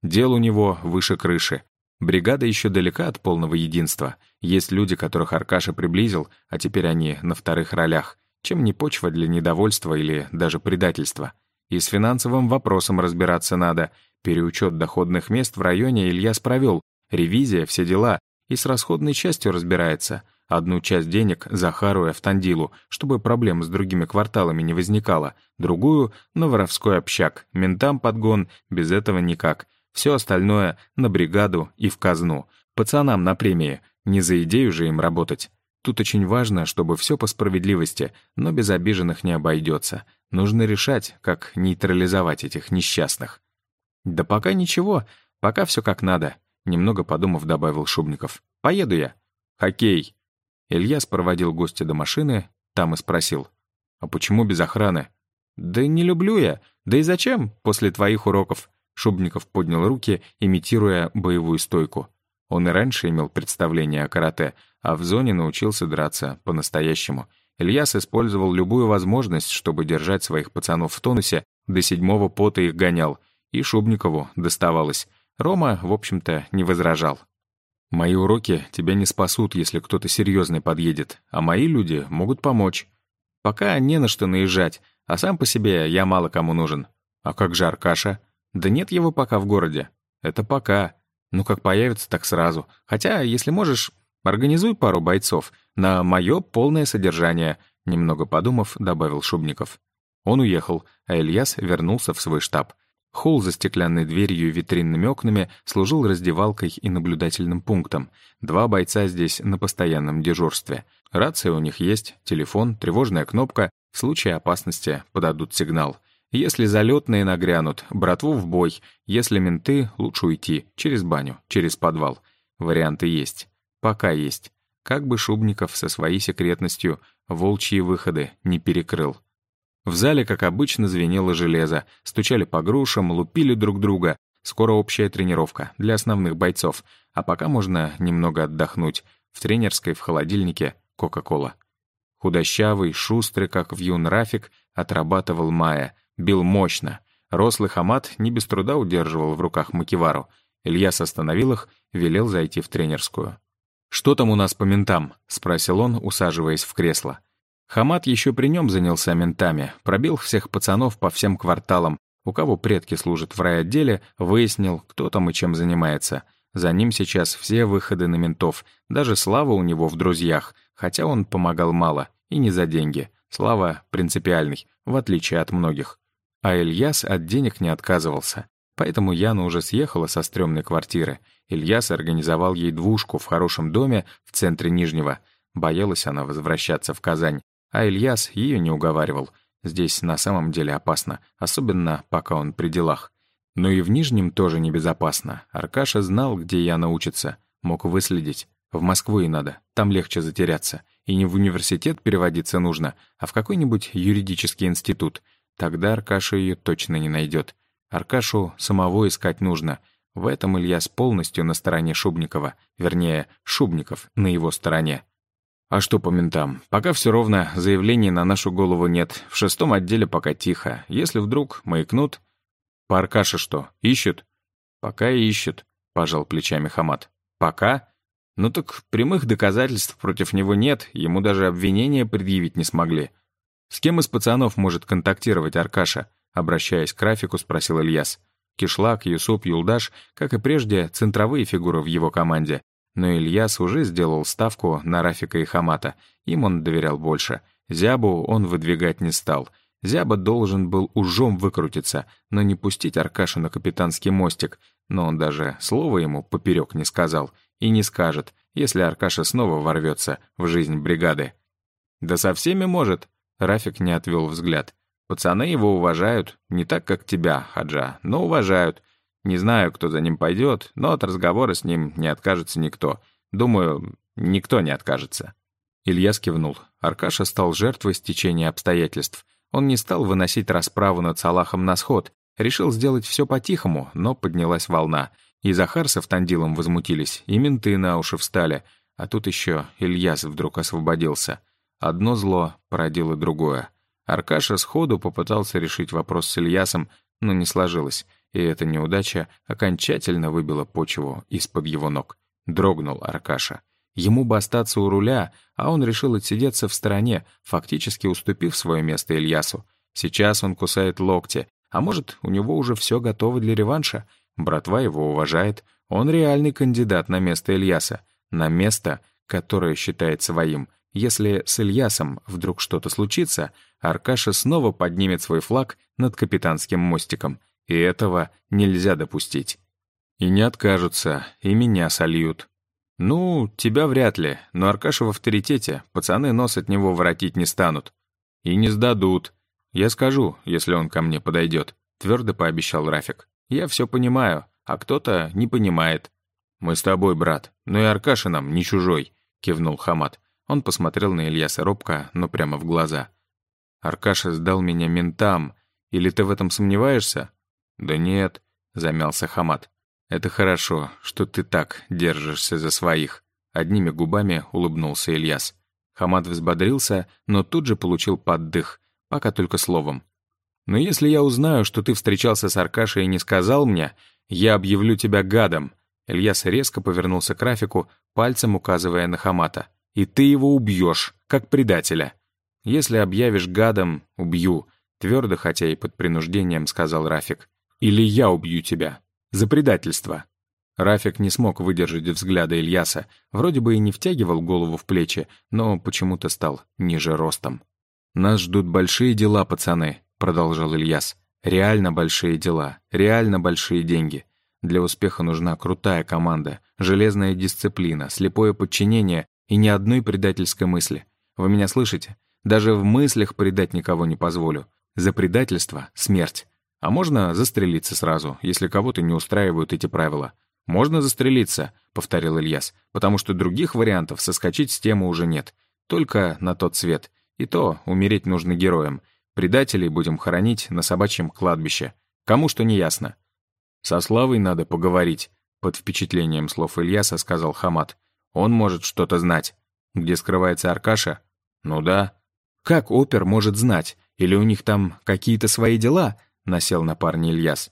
Дел у него выше крыши. Бригада еще далека от полного единства. Есть люди, которых Аркаша приблизил, а теперь они на вторых ролях чем не почва для недовольства или даже предательства. И с финансовым вопросом разбираться надо. Переучет доходных мест в районе Ильяс провел, ревизия, все дела, и с расходной частью разбирается. Одну часть денег Захару и Автандилу, чтобы проблем с другими кварталами не возникало, другую — на воровской общак, ментам подгон, без этого никак. Все остальное — на бригаду и в казну. Пацанам на премии, не за идею же им работать. Тут очень важно, чтобы все по справедливости, но без обиженных не обойдется. Нужно решать, как нейтрализовать этих несчастных. «Да пока ничего, пока все как надо», — немного подумав, добавил Шубников. «Поеду я». «Хоккей». Ильяс проводил гостя до машины, там и спросил. «А почему без охраны?» «Да не люблю я. Да и зачем после твоих уроков?» Шубников поднял руки, имитируя боевую стойку. Он и раньше имел представление о карате, а в зоне научился драться по-настоящему. Ильяс использовал любую возможность, чтобы держать своих пацанов в тонусе, до седьмого пота их гонял, и Шубникову доставалось. Рома, в общем-то, не возражал. «Мои уроки тебя не спасут, если кто-то серьезный подъедет, а мои люди могут помочь. Пока не на что наезжать, а сам по себе я мало кому нужен. А как же Аркаша? Да нет его пока в городе. Это пока. Ну, как появится, так сразу. Хотя, если можешь, организуй пару бойцов. На мое полное содержание», — немного подумав, добавил Шубников. Он уехал, а Ильяс вернулся в свой штаб. Холл за стеклянной дверью и витринными окнами служил раздевалкой и наблюдательным пунктом. Два бойца здесь на постоянном дежурстве. Рация у них есть, телефон, тревожная кнопка. В случае опасности подадут сигнал. Если залетные нагрянут, братву в бой. Если менты, лучше уйти. Через баню, через подвал. Варианты есть. Пока есть. Как бы Шубников со своей секретностью волчьи выходы не перекрыл. В зале, как обычно, звенело железо, стучали по грушам, лупили друг друга. Скоро общая тренировка для основных бойцов, а пока можно немного отдохнуть. В тренерской, в холодильнике Кока-Кола. Худощавый, шустрый, как вьюн Рафик, отрабатывал Майя, бил мощно. Рослый Хамат не без труда удерживал в руках Макивару. Ильяс остановил их, велел зайти в тренерскую. «Что там у нас по ментам?» — спросил он, усаживаясь в кресло. Хамат еще при нем занялся ментами, пробил всех пацанов по всем кварталам, у кого предки служат в райотделе, выяснил, кто там и чем занимается. За ним сейчас все выходы на ментов, даже Слава у него в друзьях, хотя он помогал мало, и не за деньги. Слава принципиальный, в отличие от многих. А Ильяс от денег не отказывался. Поэтому Яна уже съехала со стрёмной квартиры. Ильяс организовал ей двушку в хорошем доме в центре Нижнего. Боялась она возвращаться в Казань. А Ильяс ее не уговаривал. Здесь на самом деле опасно, особенно пока он при делах. Но и в Нижнем тоже небезопасно. Аркаша знал, где Яна учится. Мог выследить. В Москву и надо, там легче затеряться. И не в университет переводиться нужно, а в какой-нибудь юридический институт. Тогда Аркаша ее точно не найдет. Аркашу самого искать нужно — в этом Ильяс полностью на стороне Шубникова, вернее, Шубников на его стороне. А что по ментам? Пока все ровно, заявлений на нашу голову нет. В шестом отделе пока тихо. Если вдруг маякнут... По Аркаше что, ищут? Пока и ищут, пожал плечами Хамат. Пока? Ну так прямых доказательств против него нет, ему даже обвинения предъявить не смогли. С кем из пацанов может контактировать Аркаша? Обращаясь к графику, спросил Ильяс. Кишлак, Юсуп, Юлдаш, как и прежде, центровые фигуры в его команде. Но Ильяс уже сделал ставку на Рафика и Хамата. Им он доверял больше. Зябу он выдвигать не стал. Зяба должен был ужом выкрутиться, но не пустить Аркашу на капитанский мостик. Но он даже слова ему поперек не сказал. И не скажет, если Аркаша снова ворвется в жизнь бригады. «Да со всеми может», — Рафик не отвел взгляд. Пацаны его уважают, не так, как тебя, Хаджа, но уважают. Не знаю, кто за ним пойдет, но от разговора с ним не откажется никто. Думаю, никто не откажется». Ильяс кивнул. Аркаша стал жертвой стечения обстоятельств. Он не стал выносить расправу над Салахом на сход. Решил сделать все по-тихому, но поднялась волна. И Захар с Автандилом возмутились, и менты на уши встали. А тут еще Ильяс вдруг освободился. Одно зло породило другое. Аркаша сходу попытался решить вопрос с Ильясом, но не сложилось, и эта неудача окончательно выбила почву из-под его ног. Дрогнул Аркаша. Ему бы остаться у руля, а он решил отсидеться в стороне, фактически уступив свое место Ильясу. Сейчас он кусает локти, а может, у него уже все готово для реванша. Братва его уважает. Он реальный кандидат на место Ильяса. На место, которое считает своим. Если с Ильясом вдруг что-то случится, Аркаша снова поднимет свой флаг над капитанским мостиком, и этого нельзя допустить. И не откажутся, и меня сольют. Ну, тебя вряд ли, но Аркаша в авторитете, пацаны нос от него воротить не станут. И не сдадут. Я скажу, если он ко мне подойдет, твердо пообещал Рафик. Я все понимаю, а кто-то не понимает. Мы с тобой, брат, но и Аркаша нам не чужой, кивнул Хамат. Он посмотрел на Ильяса робко, но прямо в глаза. Аркаша сдал меня ментам. Или ты в этом сомневаешься?» «Да нет», — замялся Хамат. «Это хорошо, что ты так держишься за своих». Одними губами улыбнулся Ильяс. Хамат взбодрился, но тут же получил поддых, пока только словом. «Но если я узнаю, что ты встречался с Аркашей и не сказал мне, я объявлю тебя гадом». Ильяс резко повернулся к Рафику, пальцем указывая на Хамата. «И ты его убьешь, как предателя». «Если объявишь гадом, убью», — твердо, хотя и под принуждением, сказал Рафик. «Или я убью тебя. За предательство». Рафик не смог выдержать взгляда Ильяса, вроде бы и не втягивал голову в плечи, но почему-то стал ниже ростом. «Нас ждут большие дела, пацаны», — продолжал Ильяс. «Реально большие дела, реально большие деньги. Для успеха нужна крутая команда, железная дисциплина, слепое подчинение и ни одной предательской мысли. Вы меня слышите? Даже в мыслях предать никого не позволю. За предательство — смерть. А можно застрелиться сразу, если кого-то не устраивают эти правила. «Можно застрелиться», — повторил Ильяс, «потому что других вариантов соскочить с темы уже нет. Только на тот свет. И то умереть нужно героям. Предателей будем хоронить на собачьем кладбище. Кому что не ясно». «Со Славой надо поговорить», — под впечатлением слов Ильяса сказал Хамат. «Он может что-то знать. Где скрывается Аркаша?» «Ну да». «Как опер может знать? Или у них там какие-то свои дела?» — насел на парня Ильяс.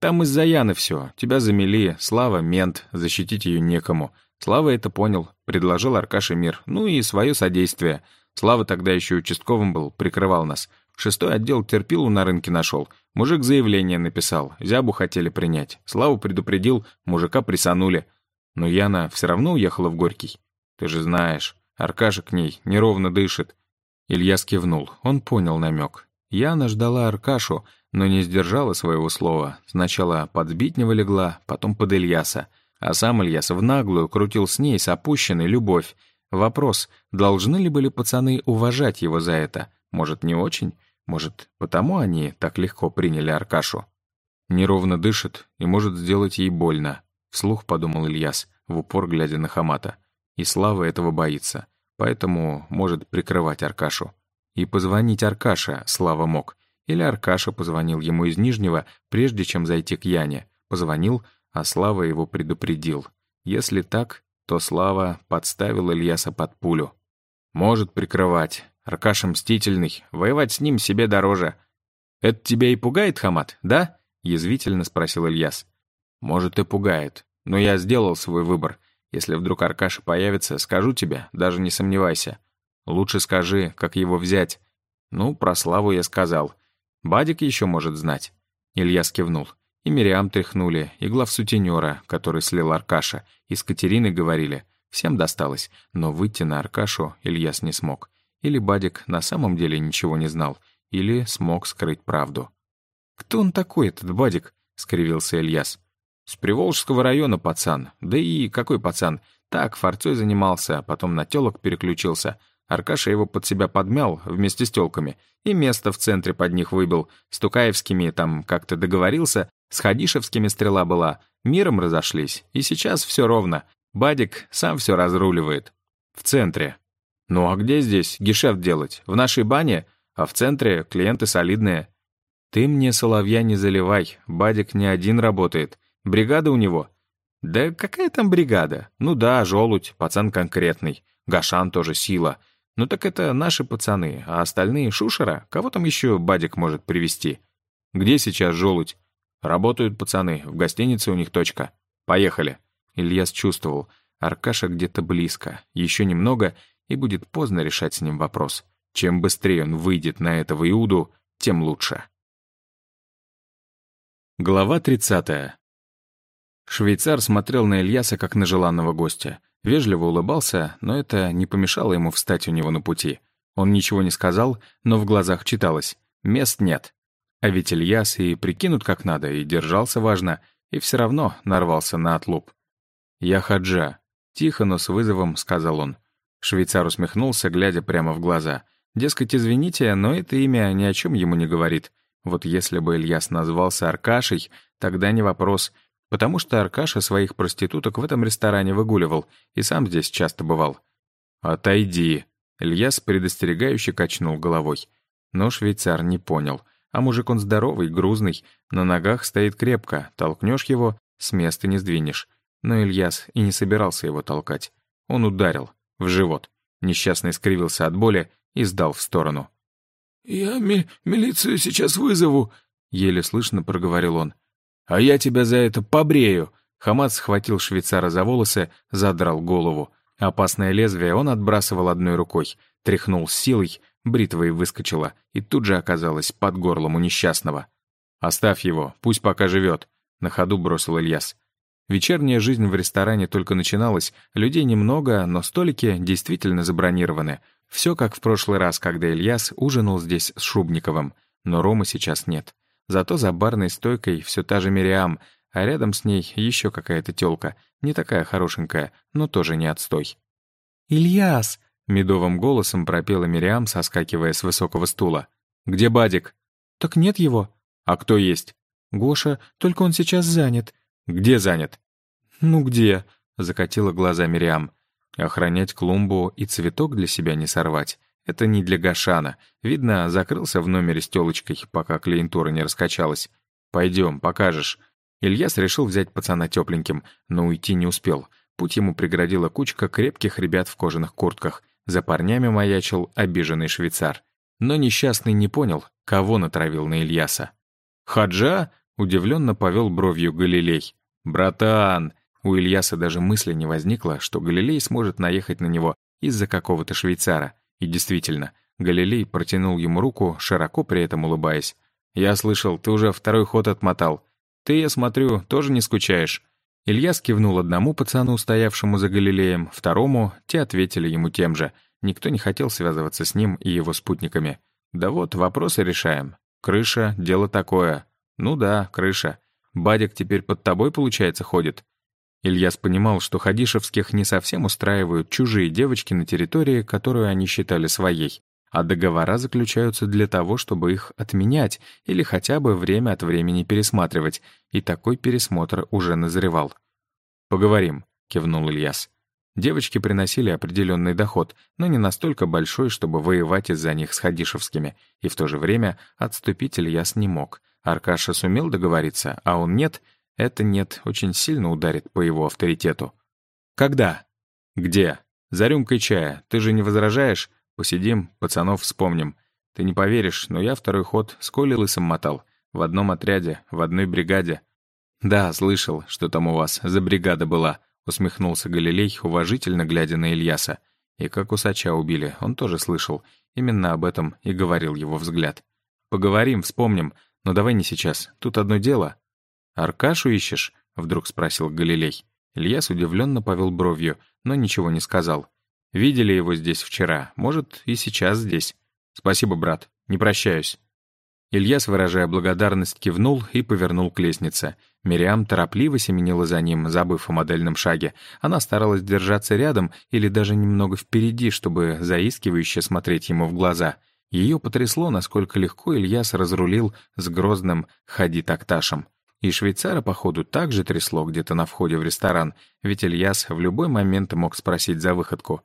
«Там из-за Яны все. Тебя замели. Слава — мент. Защитить ее некому. Слава это понял. Предложил Аркаше мир. Ну и свое содействие. Слава тогда еще участковым был, прикрывал нас. Шестой отдел терпилу на рынке нашел. Мужик заявление написал. Зябу хотели принять. Славу предупредил, мужика присанули. Но Яна все равно уехала в Горький. Ты же знаешь, Аркаша к ней неровно дышит. Илья скивнул. Он понял намек. Яна ждала Аркашу, но не сдержала своего слова. Сначала под Збитнева легла, потом под Ильяса. А сам Ильяс в наглую крутил с ней с опущенной любовь. Вопрос, должны ли были пацаны уважать его за это? Может, не очень? Может, потому они так легко приняли Аркашу? Неровно дышит и может сделать ей больно. Вслух подумал Ильяс, в упор глядя на Хамата. И Слава этого боится, поэтому может прикрывать Аркашу. И позвонить Аркаша Слава мог. Или Аркаша позвонил ему из Нижнего, прежде чем зайти к Яне. Позвонил, а Слава его предупредил. Если так, то Слава подставил Ильяса под пулю. Может прикрывать, Аркаша мстительный, воевать с ним себе дороже. «Это тебя и пугает, Хамат, да?» — язвительно спросил Ильяс. «Может, и пугает, но я сделал свой выбор. Если вдруг Аркаша появится, скажу тебе, даже не сомневайся. Лучше скажи, как его взять. Ну, про Славу я сказал. Бадик еще может знать». Ильяс кивнул. И Мириам тряхнули, и главсутенера, который слил Аркаша, и с Катериной говорили. Всем досталось, но выйти на Аркашу Ильяс не смог. Или Бадик на самом деле ничего не знал, или смог скрыть правду. «Кто он такой, этот Бадик?» — скривился Ильяс. «С Приволжского района пацан. Да и какой пацан? Так, форцой занимался, а потом на тёлок переключился. Аркаша его под себя подмял вместе с тёлками и место в центре под них выбил. С Тукаевскими там как-то договорился, с Хадишевскими стрела была. Миром разошлись, и сейчас все ровно. Бадик сам все разруливает. В центре. «Ну а где здесь гешефт делать? В нашей бане? А в центре клиенты солидные». «Ты мне соловья не заливай, Бадик не один работает. Бригада у него?» «Да какая там бригада? Ну да, желудь, пацан конкретный. Гашан тоже сила. Ну так это наши пацаны, а остальные — шушера. Кого там еще Бадик может привести? «Где сейчас желудь?» «Работают пацаны, в гостинице у них точка. Поехали». Ильяс чувствовал, Аркаша где-то близко. Еще немного, и будет поздно решать с ним вопрос. Чем быстрее он выйдет на этого Иуду, тем лучше. Глава 30. Швейцар смотрел на Ильяса как на желанного гостя. Вежливо улыбался, но это не помешало ему встать у него на пути. Он ничего не сказал, но в глазах читалось. Мест нет. А ведь Ильяс и прикинут как надо, и держался важно, и все равно нарвался на отлуп. «Я Хаджа», — тихо, но с вызовом сказал он. Швейцар усмехнулся, глядя прямо в глаза. Дескать, извините, но это имя ни о чем ему не говорит. Вот если бы Ильяс назвался Аркашей, тогда не вопрос, потому что Аркаша своих проституток в этом ресторане выгуливал и сам здесь часто бывал. «Отойди!» Ильяс предостерегающе качнул головой. Но швейцар не понял. А мужик он здоровый, грузный, на ногах стоит крепко, толкнешь его, с места не сдвинешь. Но Ильяс и не собирался его толкать. Он ударил в живот. Несчастный скривился от боли и сдал в сторону. «Я ми милицию сейчас вызову», — еле слышно проговорил он. «А я тебя за это побрею!» Хамад схватил швейцара за волосы, задрал голову. Опасное лезвие он отбрасывал одной рукой, тряхнул силой, бритвой выскочила и тут же оказалась под горлом у несчастного. «Оставь его, пусть пока живет», — на ходу бросил Ильяс. Вечерняя жизнь в ресторане только начиналась, людей немного, но столики действительно забронированы. Все как в прошлый раз, когда Ильяс ужинал здесь с Шубниковым. Но Ромы сейчас нет. Зато за барной стойкой все та же Мириам, а рядом с ней еще какая-то тёлка. Не такая хорошенькая, но тоже не отстой. «Ильяс!» Медовым голосом пропела Мириам, соскакивая с высокого стула. «Где Бадик?» «Так нет его». «А кто есть?» «Гоша, только он сейчас занят». «Где занят?» «Ну где?» — закатила глаза Мириам. Охранять клумбу и цветок для себя не сорвать. Это не для Гашана. Видно, закрылся в номере с тёлочкой, пока клиентура не раскачалась. Пойдем, покажешь. Ильяс решил взять пацана тепленьким, но уйти не успел. Путь ему преградила кучка крепких ребят в кожаных куртках. За парнями маячил обиженный швейцар. Но несчастный не понял, кого натравил на Ильяса. «Хаджа?» — удивленно повел бровью Галилей. «Братан!» У Ильяса даже мысли не возникло, что Галилей сможет наехать на него из-за какого-то швейцара. И действительно, Галилей протянул ему руку, широко при этом улыбаясь. «Я слышал, ты уже второй ход отмотал. Ты, я смотрю, тоже не скучаешь». Ильяс кивнул одному пацану, стоявшему за Галилеем, второму, те ответили ему тем же. Никто не хотел связываться с ним и его спутниками. «Да вот, вопросы решаем. Крыша — дело такое. Ну да, крыша. Бадик теперь под тобой, получается, ходит?» Ильяс понимал, что Хадишевских не совсем устраивают чужие девочки на территории, которую они считали своей, а договора заключаются для того, чтобы их отменять или хотя бы время от времени пересматривать, и такой пересмотр уже назревал. «Поговорим», — кивнул Ильяс. Девочки приносили определенный доход, но не настолько большой, чтобы воевать из-за них с Хадишевскими, и в то же время отступить Ильяс не мог. Аркаша сумел договориться, а он нет — это «нет» очень сильно ударит по его авторитету. «Когда?» «Где?» «За рюмкой чая. Ты же не возражаешь? Посидим, пацанов вспомним. Ты не поверишь, но я второй ход с Колей Лысым мотал. В одном отряде, в одной бригаде». «Да, слышал, что там у вас за бригада была», — усмехнулся Галилей, уважительно глядя на Ильяса. И как усача убили, он тоже слышал. Именно об этом и говорил его взгляд. «Поговорим, вспомним, но давай не сейчас. Тут одно дело. «Аркашу ищешь?» — вдруг спросил Галилей. Ильяс удивленно повел бровью, но ничего не сказал. «Видели его здесь вчера, может, и сейчас здесь. Спасибо, брат, не прощаюсь». Ильяс, выражая благодарность, кивнул и повернул к лестнице. Мириам торопливо семенила за ним, забыв о модельном шаге. Она старалась держаться рядом или даже немного впереди, чтобы заискивающе смотреть ему в глаза. Ее потрясло, насколько легко Ильяс разрулил с грозным «ходи такташем». И швейцара, походу, также трясло где-то на входе в ресторан, ведь Ильяс в любой момент мог спросить за выходку.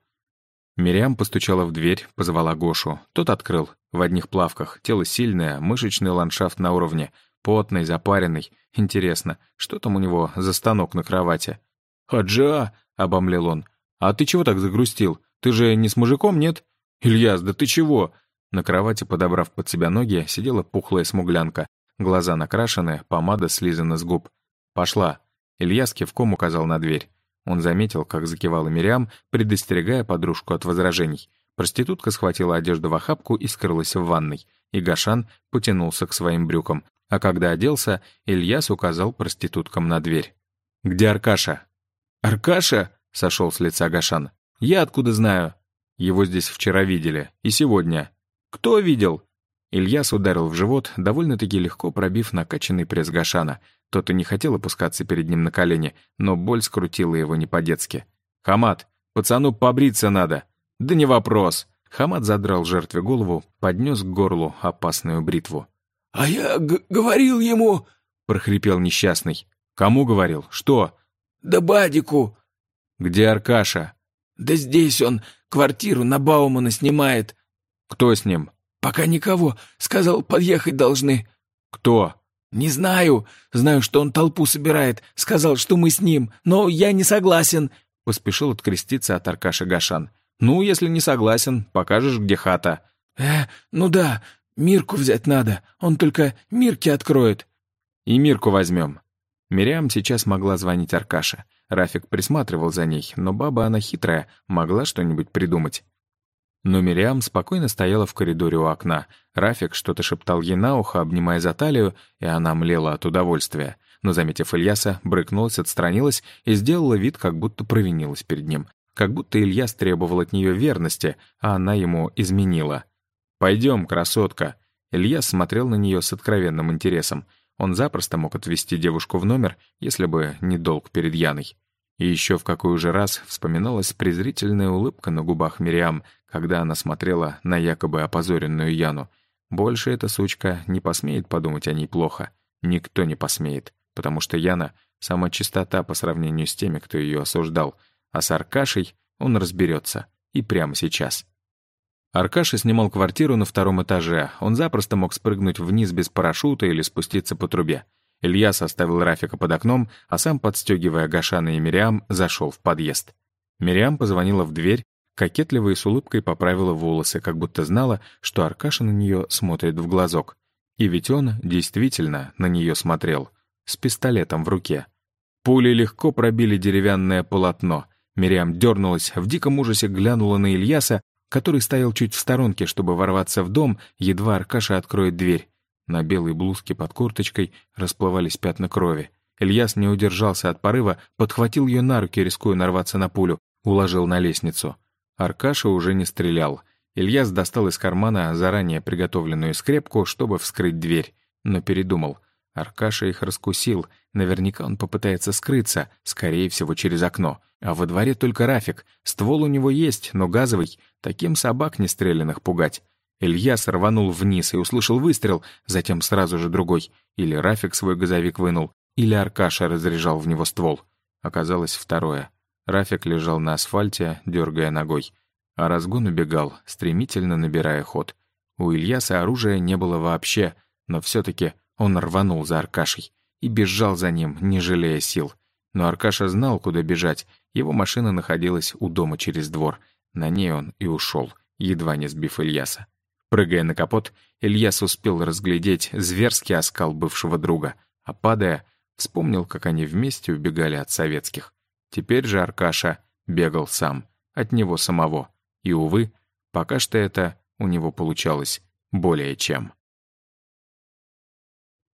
Мириам постучала в дверь, позвала Гошу. Тот открыл, в одних плавках, тело сильное, мышечный ландшафт на уровне, потный, запаренный. Интересно, что там у него за станок на кровати? «Хаджа!» — обомлел он. «А ты чего так загрустил? Ты же не с мужиком, нет?» «Ильяс, да ты чего?» На кровати, подобрав под себя ноги, сидела пухлая смуглянка. Глаза накрашены, помада слизана с губ. «Пошла!» Ильяс кивком указал на дверь. Он заметил, как закивала Мириам, предостерегая подружку от возражений. Проститутка схватила одежду в охапку и скрылась в ванной. И Гашан потянулся к своим брюкам. А когда оделся, Ильяс указал проституткам на дверь. «Где Аркаша?» «Аркаша?» — сошел с лица Гашан. «Я откуда знаю?» «Его здесь вчера видели. И сегодня». «Кто видел?» Ильяс ударил в живот, довольно-таки легко пробив накачанный пресс Гашана. Тот и не хотел опускаться перед ним на колени, но боль скрутила его не по-детски. «Хамат, пацану побриться надо!» «Да не вопрос!» Хамат задрал жертве голову, поднес к горлу опасную бритву. «А я говорил ему...» — прохрипел несчастный. «Кому говорил? Что?» «Да Бадику». «Где Аркаша?» «Да здесь он квартиру на Баумана снимает». «Кто с ним?» «Пока никого. Сказал, подъехать должны». «Кто?» «Не знаю. Знаю, что он толпу собирает. Сказал, что мы с ним. Но я не согласен». Поспешил откреститься от Аркаши Гашан. «Ну, если не согласен, покажешь, где хата». «Э, ну да. Мирку взять надо. Он только Мирке откроет». «И Мирку возьмем». Мириам сейчас могла звонить Аркаше. Рафик присматривал за ней, но баба она хитрая, могла что-нибудь придумать. Но Мириам спокойно стояла в коридоре у окна. Рафик что-то шептал ей на ухо, обнимая за талию, и она млела от удовольствия. Но, заметив Ильяса, брыкнулась, отстранилась и сделала вид, как будто провинилась перед ним. Как будто Ильяс требовал от нее верности, а она ему изменила. «Пойдем, красотка!» Ильяс смотрел на нее с откровенным интересом. Он запросто мог отвезти девушку в номер, если бы не долг перед Яной. И еще в какой уже раз вспоминалась презрительная улыбка на губах Мириам, когда она смотрела на якобы опозоренную Яну. Больше эта сучка не посмеет подумать о ней плохо. Никто не посмеет, потому что Яна — сама чистота по сравнению с теми, кто ее осуждал, а с Аркашей он разберется. И прямо сейчас. Аркаша снимал квартиру на втором этаже. Он запросто мог спрыгнуть вниз без парашюта или спуститься по трубе. Илья составил Рафика под окном, а сам, подстегивая Гашана и Мириам, зашел в подъезд. Мириам позвонила в дверь, кокетливо и с улыбкой поправила волосы, как будто знала, что Аркаша на нее смотрит в глазок. И ведь он действительно на нее смотрел, с пистолетом в руке. Пули легко пробили деревянное полотно. Мириам дернулась, в диком ужасе глянула на Ильяса, который стоял чуть в сторонке, чтобы ворваться в дом, едва Аркаша откроет дверь. На белой блузке под курточкой расплывались пятна крови. Ильяс не удержался от порыва, подхватил ее на руки, рискуя нарваться на пулю, уложил на лестницу. Аркаша уже не стрелял. Ильяс достал из кармана заранее приготовленную скрепку, чтобы вскрыть дверь, но передумал. Аркаша их раскусил. Наверняка он попытается скрыться, скорее всего, через окно. А во дворе только Рафик. Ствол у него есть, но газовый. Таким собак не стрелянных пугать. Илья сорванул вниз и услышал выстрел, затем сразу же другой. Или Рафик свой газовик вынул, или Аркаша разряжал в него ствол. Оказалось второе. Рафик лежал на асфальте, дергая ногой. А разгон убегал, стремительно набирая ход. У Ильяса оружия не было вообще, но все-таки он рванул за Аркашей и бежал за ним, не жалея сил. Но Аркаша знал, куда бежать. Его машина находилась у дома через двор. На ней он и ушел, едва не сбив Ильяса. Прыгая на капот, Ильяс успел разглядеть зверский оскал бывшего друга, а падая, вспомнил, как они вместе убегали от советских. Теперь же Аркаша бегал сам, от него самого. И, увы, пока что это у него получалось более чем.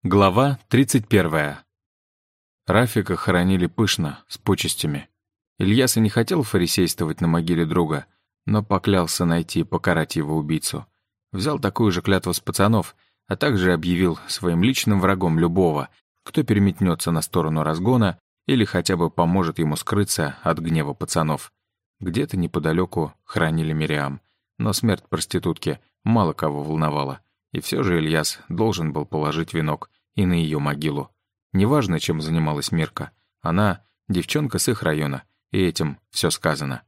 Глава 31. Рафика хоронили пышно, с почестями. Ильяс и не хотел фарисействовать на могиле друга, но поклялся найти и покарать его убийцу. Взял такую же клятву с пацанов, а также объявил своим личным врагом любого, кто переметнется на сторону разгона или хотя бы поможет ему скрыться от гнева пацанов. Где-то неподалеку хранили Мириам, но смерть проститутки мало кого волновала, и все же Ильяс должен был положить венок и на ее могилу. Неважно, чем занималась Мирка, она — девчонка с их района, и этим все сказано.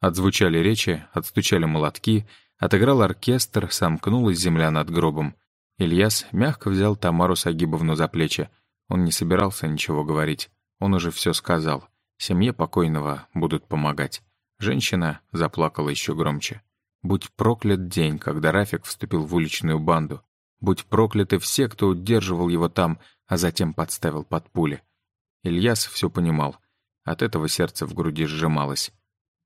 Отзвучали речи, отстучали молотки — Отыграл оркестр, сомкнулась земля над гробом. Ильяс мягко взял Тамару Сагибовну за плечи. Он не собирался ничего говорить. Он уже все сказал. Семье покойного будут помогать. Женщина заплакала еще громче. Будь проклят день, когда Рафик вступил в уличную банду. Будь прокляты все, кто удерживал его там, а затем подставил под пули. Ильяс все понимал. От этого сердце в груди сжималось.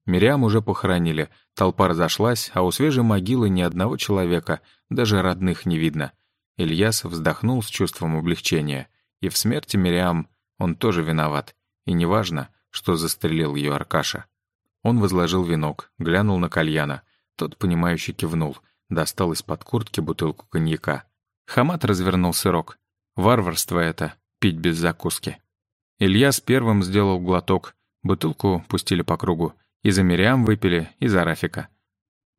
Мириам уже похоронили, толпа разошлась, а у свежей могилы ни одного человека, даже родных не видно. Ильяс вздохнул с чувством облегчения. И в смерти Мириам он тоже виноват. И неважно, что застрелил ее Аркаша. Он возложил венок, глянул на кальяна. Тот, понимающий, кивнул, достал из-под куртки бутылку коньяка. Хамат развернул сырок. Варварство это — пить без закуски. Ильяс первым сделал глоток, бутылку пустили по кругу. И за Мириам выпили, и за Рафика.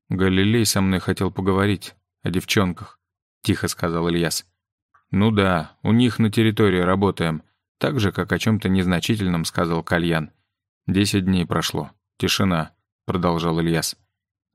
«Галилей со мной хотел поговорить. О девчонках», — тихо сказал Ильяс. «Ну да, у них на территории работаем. Так же, как о чем-то незначительном», — сказал Кальян. «Десять дней прошло. Тишина», — продолжал Ильяс.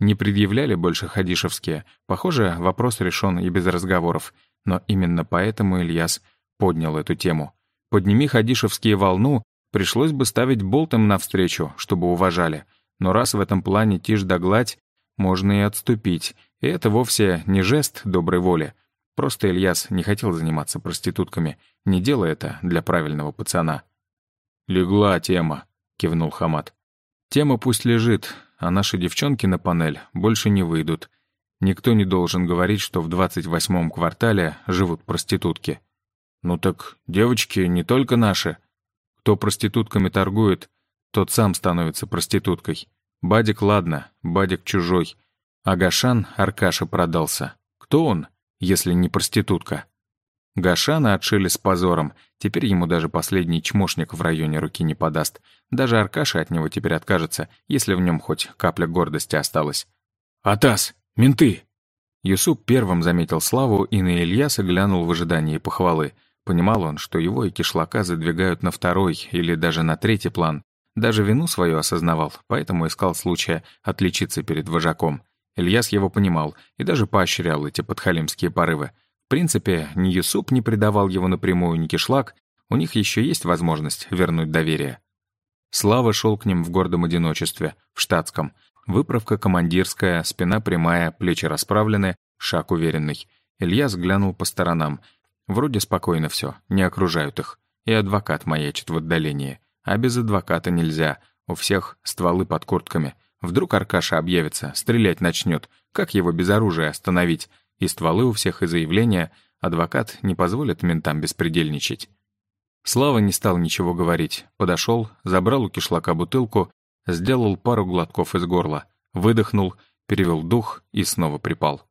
Не предъявляли больше хадишевские. Похоже, вопрос решен и без разговоров. Но именно поэтому Ильяс поднял эту тему. «Подними хадишевские волну», пришлось бы ставить болтом навстречу, чтобы уважали — но раз в этом плане тишь да гладь, можно и отступить. И это вовсе не жест доброй воли. Просто Ильяс не хотел заниматься проститутками, не делая это для правильного пацана. «Легла тема», — кивнул Хамат. «Тема пусть лежит, а наши девчонки на панель больше не выйдут. Никто не должен говорить, что в двадцать восьмом квартале живут проститутки. Ну так девочки не только наши. Кто проститутками торгует, тот сам становится проституткой. Бадик ладно, Бадик чужой. А Гашан Аркаша продался. Кто он, если не проститутка? Гашана отшили с позором. Теперь ему даже последний чмошник в районе руки не подаст. Даже Аркаша от него теперь откажется, если в нем хоть капля гордости осталась. «Атас! Менты!» Юсуп первым заметил Славу и на Ильяса глянул в ожидании похвалы. Понимал он, что его и кишлака задвигают на второй или даже на третий план. Даже вину свою осознавал, поэтому искал случая отличиться перед вожаком. Ильяс его понимал и даже поощрял эти подхалимские порывы. В принципе, ни Юсуп не предавал его напрямую, ни Кишлак, у них еще есть возможность вернуть доверие. Слава шел к ним в гордом одиночестве, в штатском. Выправка командирская, спина прямая, плечи расправлены, шаг уверенный. Ильяс глянул по сторонам. Вроде спокойно все, не окружают их. И адвокат маячит в отдалении. А без адвоката нельзя. У всех стволы под куртками. Вдруг Аркаша объявится, стрелять начнет. Как его без оружия остановить? И стволы у всех, и заявления. Адвокат не позволит ментам беспредельничать. Слава не стал ничего говорить. Подошел, забрал у кишлака бутылку Сделал пару глотков из горла, выдохнул, перевел дух и снова припал.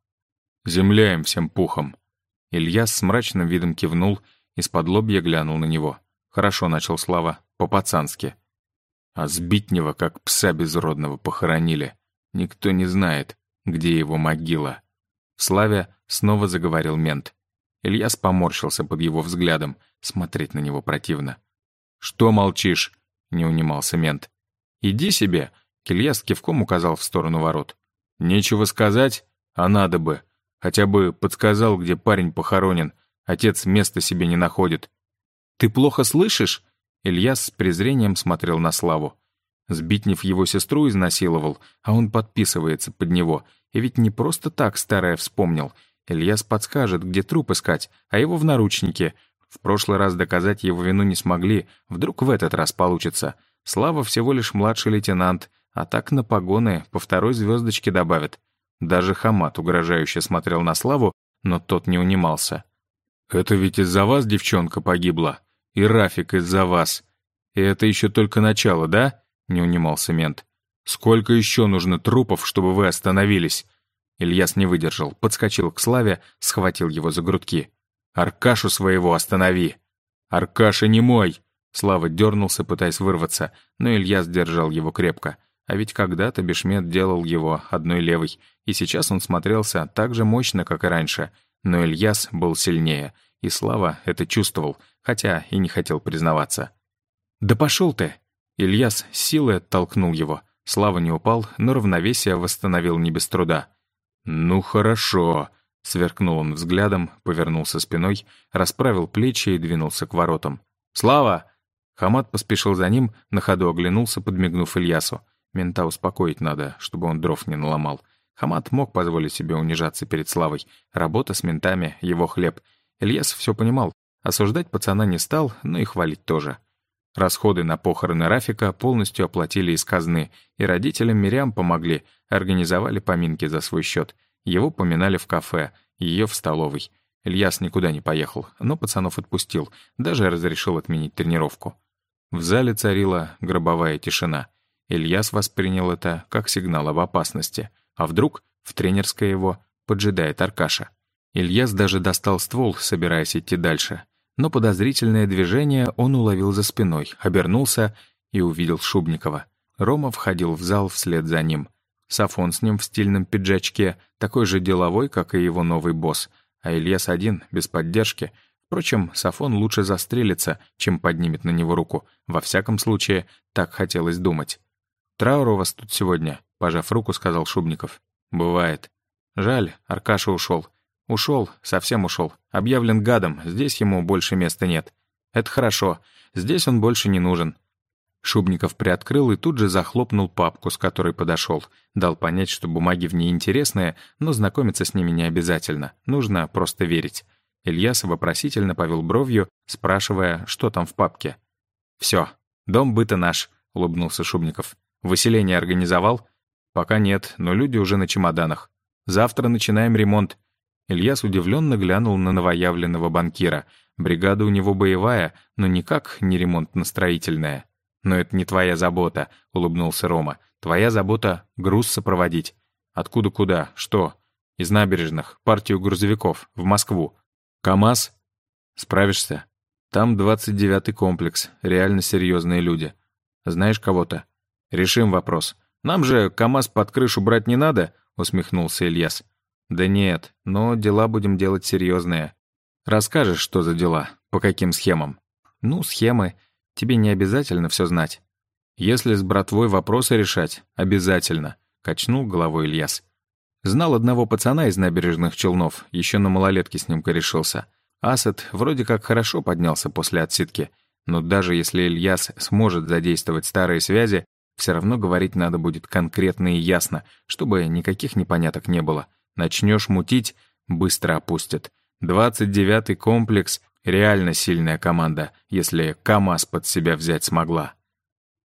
«Земля им всем пухом!» Илья с мрачным видом кивнул, из-под лобья глянул на него. Хорошо начал Слава, по-пацански. А Сбитнева, как пса безродного, похоронили. Никто не знает, где его могила. В Славе снова заговорил мент. Ильяс поморщился под его взглядом, смотреть на него противно. «Что молчишь?» — не унимался мент. «Иди себе», — Кильяс кивком указал в сторону ворот. «Нечего сказать, а надо бы. Хотя бы подсказал, где парень похоронен. Отец места себе не находит». «Ты плохо слышишь?» Ильяс с презрением смотрел на Славу. Сбитнев его сестру изнасиловал, а он подписывается под него. И ведь не просто так старое вспомнил. Ильяс подскажет, где труп искать, а его в наручнике. В прошлый раз доказать его вину не смогли, вдруг в этот раз получится. Слава всего лишь младший лейтенант, а так на погоны по второй звездочке добавят. Даже Хамат угрожающе смотрел на Славу, но тот не унимался. «Это ведь из-за вас девчонка погибла? И Рафик из-за вас. И это еще только начало, да?» — не унимался мент. «Сколько еще нужно трупов, чтобы вы остановились?» Ильяс не выдержал, подскочил к Славе, схватил его за грудки. «Аркашу своего останови!» «Аркаша не мой!» Слава дернулся, пытаясь вырваться, но Илья сдержал его крепко. А ведь когда-то Бешмет делал его одной левой, и сейчас он смотрелся так же мощно, как и раньше. Но Ильяс был сильнее, и Слава это чувствовал, хотя и не хотел признаваться. «Да пошел ты!» Ильяс силой оттолкнул его. Слава не упал, но равновесие восстановил не без труда. «Ну хорошо», — сверкнул он взглядом, повернулся спиной, расправил плечи и двинулся к воротам. «Слава!» Хамат поспешил за ним, на ходу оглянулся, подмигнув Ильясу. Мента успокоить надо, чтобы он дров не наломал. Хамат мог позволить себе унижаться перед Славой. Работа с ментами — его хлеб. Ильяс все понимал. Осуждать пацана не стал, но и хвалить тоже. Расходы на похороны Рафика полностью оплатили из казны, и родителям Мириам помогли, организовали поминки за свой счет. Его поминали в кафе, ее в столовой. Ильяс никуда не поехал, но пацанов отпустил, даже разрешил отменить тренировку. В зале царила гробовая тишина. Ильяс воспринял это как сигнал об опасности. А вдруг в тренерской его поджидает Аркаша? Ильяс даже достал ствол, собираясь идти дальше. Но подозрительное движение он уловил за спиной, обернулся и увидел Шубникова. Рома входил в зал вслед за ним. Сафон с ним в стильном пиджачке, такой же деловой, как и его новый босс. А Ильяс один, без поддержки — Впрочем, Сафон лучше застрелится, чем поднимет на него руку. Во всяком случае, так хотелось думать. «Траур у вас тут сегодня», — пожав руку, сказал Шубников. «Бывает. Жаль, Аркаша ушел. Ушел, совсем ушел. Объявлен гадом, здесь ему больше места нет. Это хорошо, здесь он больше не нужен». Шубников приоткрыл и тут же захлопнул папку, с которой подошел. Дал понять, что бумаги в ней интересные, но знакомиться с ними не обязательно. Нужно просто верить. Ильяс вопросительно повел бровью, спрашивая, что там в папке. «Все, дом быта наш», — улыбнулся Шубников. «Выселение организовал?» «Пока нет, но люди уже на чемоданах. Завтра начинаем ремонт». Ильяс удивленно глянул на новоявленного банкира. Бригада у него боевая, но никак не ремонтно-строительная. «Но это не твоя забота», — улыбнулся Рома. «Твоя забота — груз сопроводить». «Откуда куда? Что?» «Из набережных. Партию грузовиков. В Москву. КамАЗ? Справишься? Там 29-й комплекс, реально серьезные люди. Знаешь кого-то? Решим вопрос. Нам же КАМАЗ под крышу брать не надо, усмехнулся Ильяс. Да нет, но дела будем делать серьезные. Расскажешь, что за дела, по каким схемам? Ну, схемы. Тебе не обязательно все знать. Если с братвой вопросы решать, обязательно, качнул головой Ильяс. Знал одного пацана из набережных Челнов, еще на малолетке с ним корешился. Асад вроде как хорошо поднялся после отсидки, но даже если Ильяс сможет задействовать старые связи, все равно говорить надо будет конкретно и ясно, чтобы никаких непоняток не было. Начнешь мутить — быстро опустят. 29-й комплекс — реально сильная команда, если КамАЗ под себя взять смогла.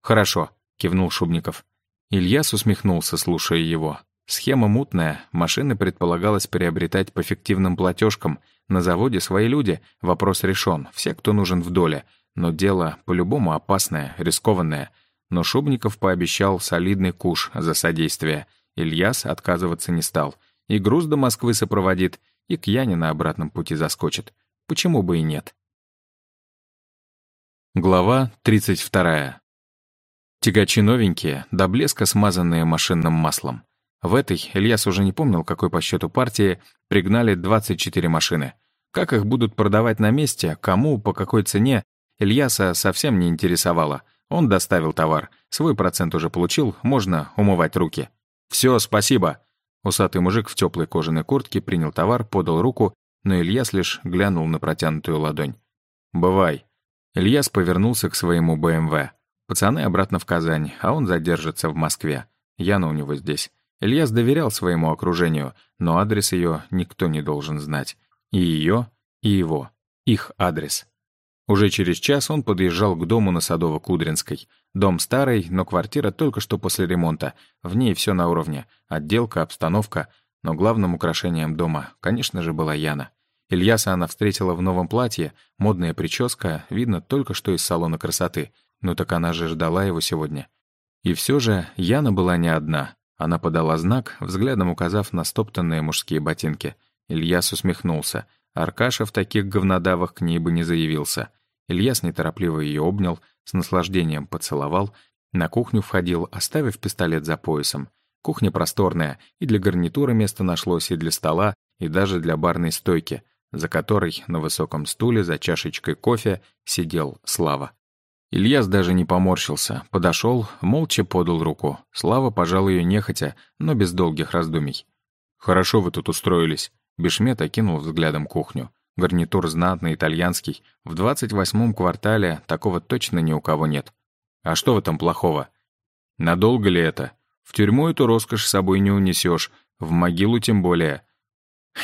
«Хорошо», — кивнул Шубников. Ильяс усмехнулся, слушая его. Схема мутная, машины предполагалось приобретать по фиктивным платежкам. На заводе свои люди, вопрос решен, все, кто нужен в доле. Но дело по-любому опасное, рискованное. Но Шубников пообещал солидный куш за содействие. Ильяс отказываться не стал. И груз до Москвы сопроводит, и к Яне на обратном пути заскочит. Почему бы и нет? Глава 32. Тягачи новенькие, до блеска смазанные машинным маслом. В этой, Ильяс уже не помнил, какой по счету партии, пригнали 24 машины. Как их будут продавать на месте, кому, по какой цене, Ильяса совсем не интересовало. Он доставил товар, свой процент уже получил, можно умывать руки. «Все, спасибо!» Усатый мужик в теплой кожаной куртке принял товар, подал руку, но Ильяс лишь глянул на протянутую ладонь. «Бывай». Ильяс повернулся к своему БМВ. Пацаны обратно в Казань, а он задержится в Москве. Яна у него здесь. Ильяс доверял своему окружению, но адрес ее никто не должен знать. И ее, и его. Их адрес. Уже через час он подъезжал к дому на Садово-Кудринской. Дом старый, но квартира только что после ремонта. В ней все на уровне. Отделка, обстановка. Но главным украшением дома, конечно же, была Яна. Ильяса она встретила в новом платье, модная прическа, видно только что из салона красоты. Ну так она же ждала его сегодня. И все же Яна была не одна. Она подала знак, взглядом указав на стоптанные мужские ботинки. Ильяс усмехнулся. Аркаша в таких говнодавах к ней бы не заявился. Ильяс неторопливо ее обнял, с наслаждением поцеловал, на кухню входил, оставив пистолет за поясом. Кухня просторная, и для гарнитура место нашлось, и для стола, и даже для барной стойки, за которой на высоком стуле за чашечкой кофе сидел Слава. Ильяс даже не поморщился, подошел, молча подал руку. Слава пожал ее нехотя, но без долгих раздумий. «Хорошо вы тут устроились», — Бешмет окинул взглядом кухню. Гарнитур знатный, итальянский. В двадцать восьмом квартале такого точно ни у кого нет. А что в этом плохого? Надолго ли это? В тюрьму эту роскошь с собой не унесешь, в могилу тем более.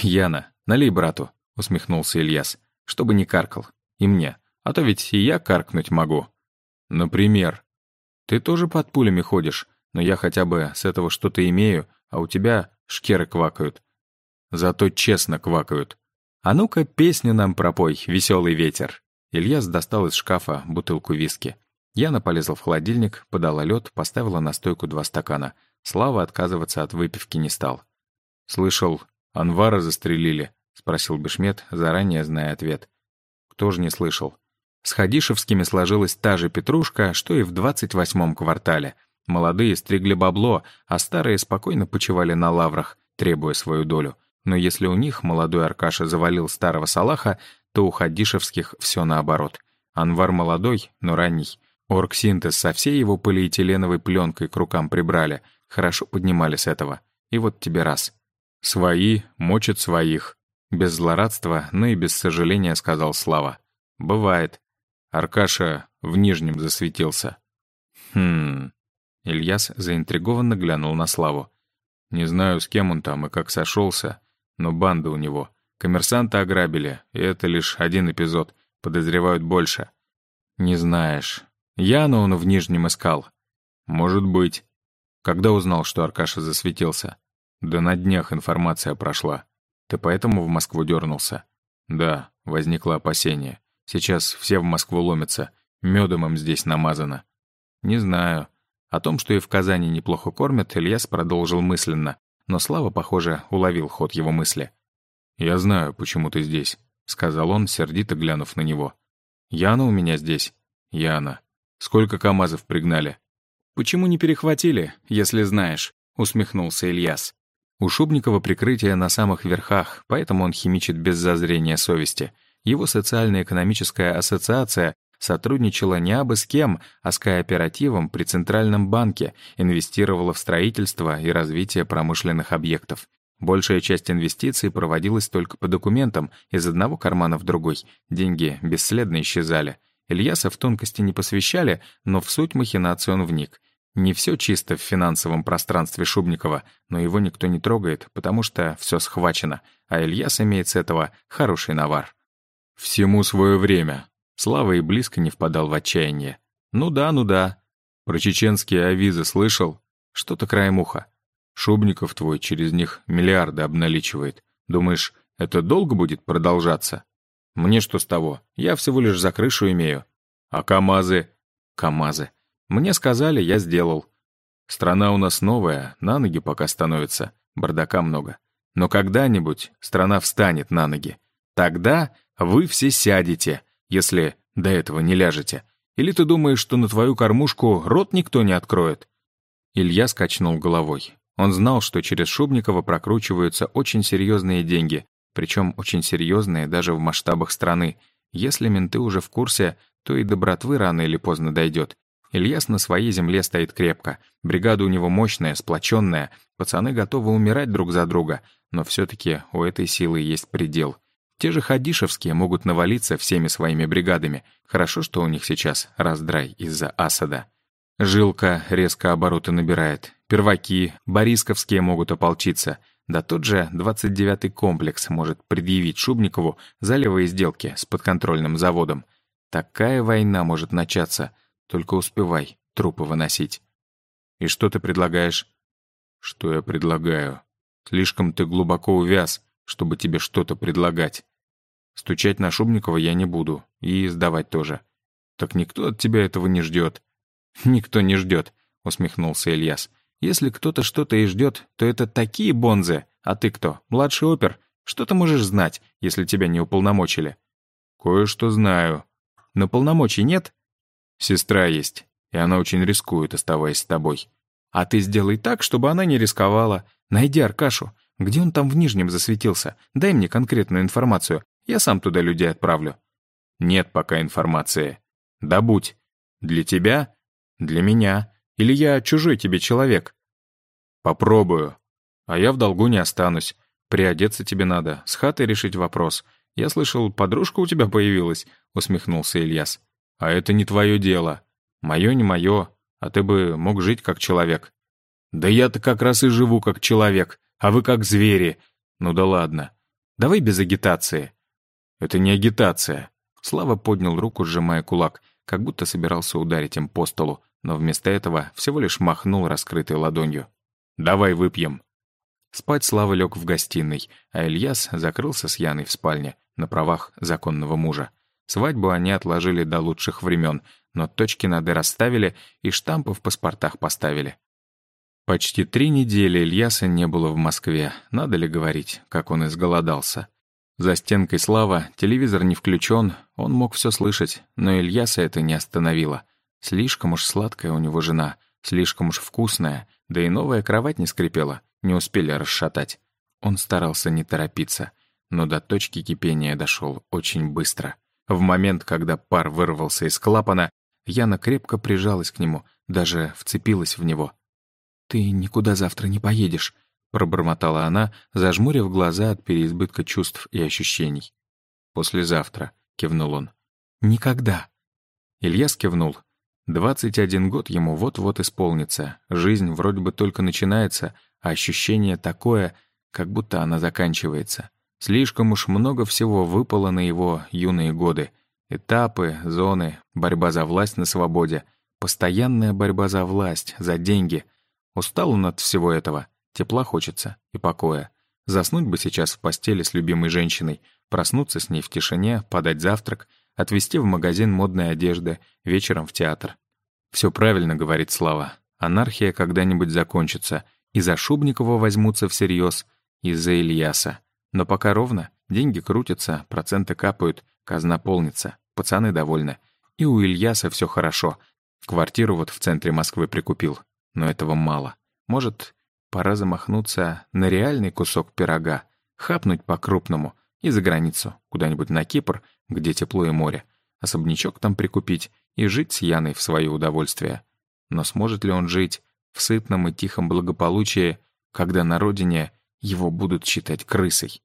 «Яна, налей брату», — усмехнулся Ильяс, — «чтобы не каркал. И мне. А то ведь и я каркнуть могу». Например. Ты тоже под пулями ходишь, но я хотя бы с этого что-то имею, а у тебя шкеры квакают. Зато честно квакают. А ну-ка песню нам пропой, веселый ветер. Ильяс достал из шкафа бутылку виски. Яна полезла в холодильник, подала лед, поставила на стойку два стакана. Слава отказываться от выпивки не стал. «Слышал, Анвара застрелили?» — спросил Бешмет, заранее зная ответ. «Кто же не слышал?» С Хадишевскими сложилась та же петрушка, что и в 28-м квартале. Молодые стригли бабло, а старые спокойно почивали на лаврах, требуя свою долю. Но если у них молодой Аркаша завалил старого Салаха, то у Хадишевских все наоборот. Анвар молодой, но ранний. Оргсинтез со всей его полиэтиленовой пленкой к рукам прибрали. Хорошо поднимали с этого. И вот тебе раз. «Свои мочат своих». Без злорадства, но и без сожаления сказал Слава. «Бывает. Аркаша в Нижнем засветился. Хм... Ильяс заинтригованно глянул на Славу. Не знаю, с кем он там и как сошелся, но банда у него. Коммерсанта ограбили, и это лишь один эпизод. Подозревают больше. Не знаешь. Яну он в Нижнем искал. Может быть. Когда узнал, что Аркаша засветился? Да на днях информация прошла. Ты поэтому в Москву дернулся? Да, возникло опасение. Сейчас все в Москву ломятся. Медом им здесь намазано. Не знаю. О том, что и в Казани неплохо кормят, Ильяс продолжил мысленно. Но Слава, похоже, уловил ход его мысли. «Я знаю, почему ты здесь. — сказал он, сердито глянув на него. «Яна у меня здесь. Яна. Сколько КАМАЗов пригнали?» «Почему не перехватили, если знаешь?» — усмехнулся Ильяс. У Шубникова прикрытие на самых верхах, поэтому он химичит без зазрения совести. Его социально-экономическая ассоциация сотрудничала не абы с кем, а с кооперативом при Центральном банке, инвестировала в строительство и развитие промышленных объектов. Большая часть инвестиций проводилась только по документам, из одного кармана в другой. Деньги бесследно исчезали. Ильяса в тонкости не посвящали, но в суть махинации он вник. Не все чисто в финансовом пространстве Шубникова, но его никто не трогает, потому что все схвачено, а Ильяс имеет с этого хороший навар. «Всему свое время». Слава и близко не впадал в отчаяние. «Ну да, ну да. Про чеченские авизы слышал? Что-то краем уха. Шубников твой через них миллиарды обналичивает. Думаешь, это долго будет продолжаться? Мне что с того? Я всего лишь за крышу имею. А КАМАЗы? КАМАЗы. Мне сказали, я сделал. Страна у нас новая, на ноги пока становится, бардака много. Но когда-нибудь страна встанет на ноги. Тогда вы все сядете, если до этого не ляжете. Или ты думаешь, что на твою кормушку рот никто не откроет?» Илья скачнул головой. Он знал, что через Шубникова прокручиваются очень серьезные деньги, причем очень серьезные даже в масштабах страны. Если менты уже в курсе, то и до братвы рано или поздно дойдет. Ильяс на своей земле стоит крепко. Бригада у него мощная, сплоченная. Пацаны готовы умирать друг за друга. Но все-таки у этой силы есть предел. Те же хадишевские могут навалиться всеми своими бригадами. Хорошо, что у них сейчас раздрай из-за Асада. Жилка резко обороты набирает. Перваки, Борисковские могут ополчиться. Да тот же 29-й комплекс может предъявить Шубникову за левые сделки с подконтрольным заводом. Такая война может начаться — только успевай трупы выносить. И что ты предлагаешь? Что я предлагаю? Слишком ты глубоко увяз, чтобы тебе что-то предлагать. Стучать на Шубникова я не буду, и сдавать тоже. Так никто от тебя этого не ждет. Никто не ждет, усмехнулся Ильяс. Если кто-то что-то и ждет, то это такие бонзы. А ты кто, младший опер? Что ты можешь знать, если тебя не уполномочили? Кое-что знаю. Но полномочий нет? Сестра есть, и она очень рискует, оставаясь с тобой. А ты сделай так, чтобы она не рисковала. Найди Аркашу. Где он там в Нижнем засветился? Дай мне конкретную информацию. Я сам туда людей отправлю. Нет пока информации. Добудь. Для тебя? Для меня. Или я чужой тебе человек? Попробую. А я в долгу не останусь. Приодеться тебе надо, с хатой решить вопрос. Я слышал, подружка у тебя появилась, усмехнулся Ильяс. А это не твое дело. Мое не мое, а ты бы мог жить как человек. Да я-то как раз и живу как человек, а вы как звери. Ну да ладно. Давай без агитации. Это не агитация. Слава поднял руку, сжимая кулак, как будто собирался ударить им по столу, но вместо этого всего лишь махнул раскрытой ладонью. «Давай выпьем». Спать Слава лег в гостиной, а Ильяс закрылся с Яной в спальне, на правах законного мужа. Свадьбу они отложили до лучших времен, но точки над «и» расставили и штампы в паспортах поставили. Почти три недели Ильяса не было в Москве. Надо ли говорить, как он изголодался. За стенкой Слава, телевизор не включен, он мог все слышать, но Ильяса это не остановило. Слишком уж сладкая у него жена, слишком уж вкусная, да и новая кровать не скрипела, не успели расшатать. Он старался не торопиться, но до точки кипения дошел очень быстро. В момент, когда пар вырвался из клапана, Яна крепко прижалась к нему, даже вцепилась в него. «Ты никуда завтра не поедешь», — пробормотала она, зажмурив глаза от переизбытка чувств и ощущений. «Послезавтра», — кивнул он. «Никогда». Ильяс кивнул. Двадцать один год ему вот-вот исполнится. Жизнь вроде бы только начинается, а ощущение такое, как будто она заканчивается. Слишком уж много всего выпало на его юные годы. Этапы, зоны, борьба за власть на свободе, постоянная борьба за власть, за деньги. Устал он от всего этого, тепла хочется и покоя. Заснуть бы сейчас в постели с любимой женщиной, проснуться с ней в тишине, подать завтрак, отвезти в магазин модной одежды, вечером в театр. Все правильно, говорит Слава. Анархия когда-нибудь закончится, и за Шубникова возьмутся всерьез, и за Ильяса. Но пока ровно, деньги крутятся, проценты капают, казна полнится, пацаны довольны. И у Ильяса все хорошо. Квартиру вот в центре Москвы прикупил. Но этого мало. Может, пора замахнуться на реальный кусок пирога, хапнуть по-крупному и за границу, куда-нибудь на Кипр, где тепло и море, особнячок там прикупить и жить с Яной в свое удовольствие. Но сможет ли он жить в сытном и тихом благополучии, когда на родине его будут считать крысой?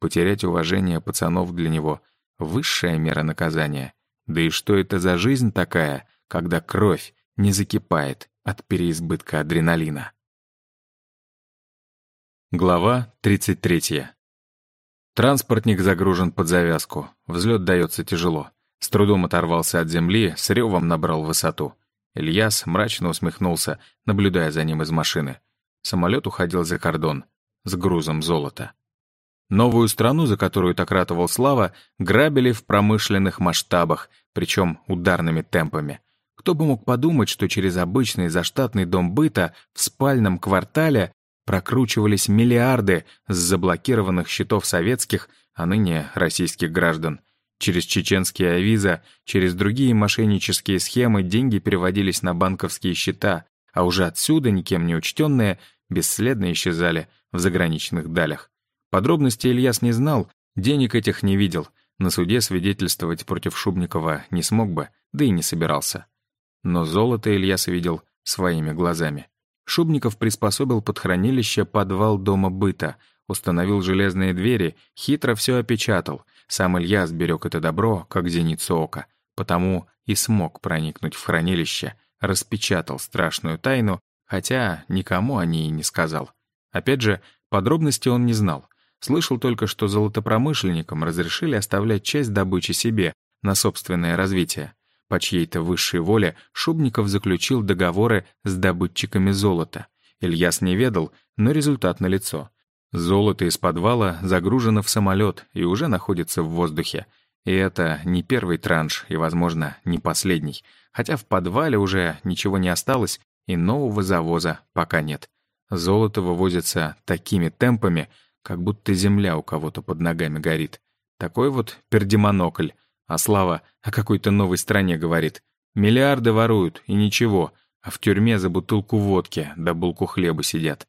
Потерять уважение пацанов для него — высшая мера наказания. Да и что это за жизнь такая, когда кровь не закипает от переизбытка адреналина? Глава 33. Транспортник загружен под завязку. Взлет дается тяжело. С трудом оторвался от земли, с ревом набрал высоту. Ильяс мрачно усмехнулся, наблюдая за ним из машины. Самолет уходил за кордон с грузом золота. Новую страну, за которую так ратовал Слава, грабили в промышленных масштабах, причем ударными темпами. Кто бы мог подумать, что через обычный заштатный дом быта в спальном квартале прокручивались миллиарды с заблокированных счетов советских, а ныне российских граждан. Через чеченские авиза, через другие мошеннические схемы деньги переводились на банковские счета, а уже отсюда, никем не учтенные, бесследно исчезали в заграничных далях. Подробностей Ильяс не знал, денег этих не видел. На суде свидетельствовать против Шубникова не смог бы, да и не собирался. Но золото Ильяс видел своими глазами. Шубников приспособил под хранилище подвал дома быта, установил железные двери, хитро все опечатал. Сам Ильяс берег это добро, как зеницу ока, потому и смог проникнуть в хранилище, распечатал страшную тайну, хотя никому о ней не сказал. Опять же, подробности он не знал. Слышал только, что золотопромышленникам разрешили оставлять часть добычи себе на собственное развитие. По чьей-то высшей воле Шубников заключил договоры с добытчиками золота. Ильяс не ведал, но результат налицо. Золото из подвала загружено в самолет и уже находится в воздухе. И это не первый транш и, возможно, не последний. Хотя в подвале уже ничего не осталось, и нового завоза пока нет. Золото вывозится такими темпами, как будто земля у кого-то под ногами горит. Такой вот пердемонокль. А Слава о какой-то новой стране говорит. Миллиарды воруют, и ничего, а в тюрьме за бутылку водки да булку хлеба сидят.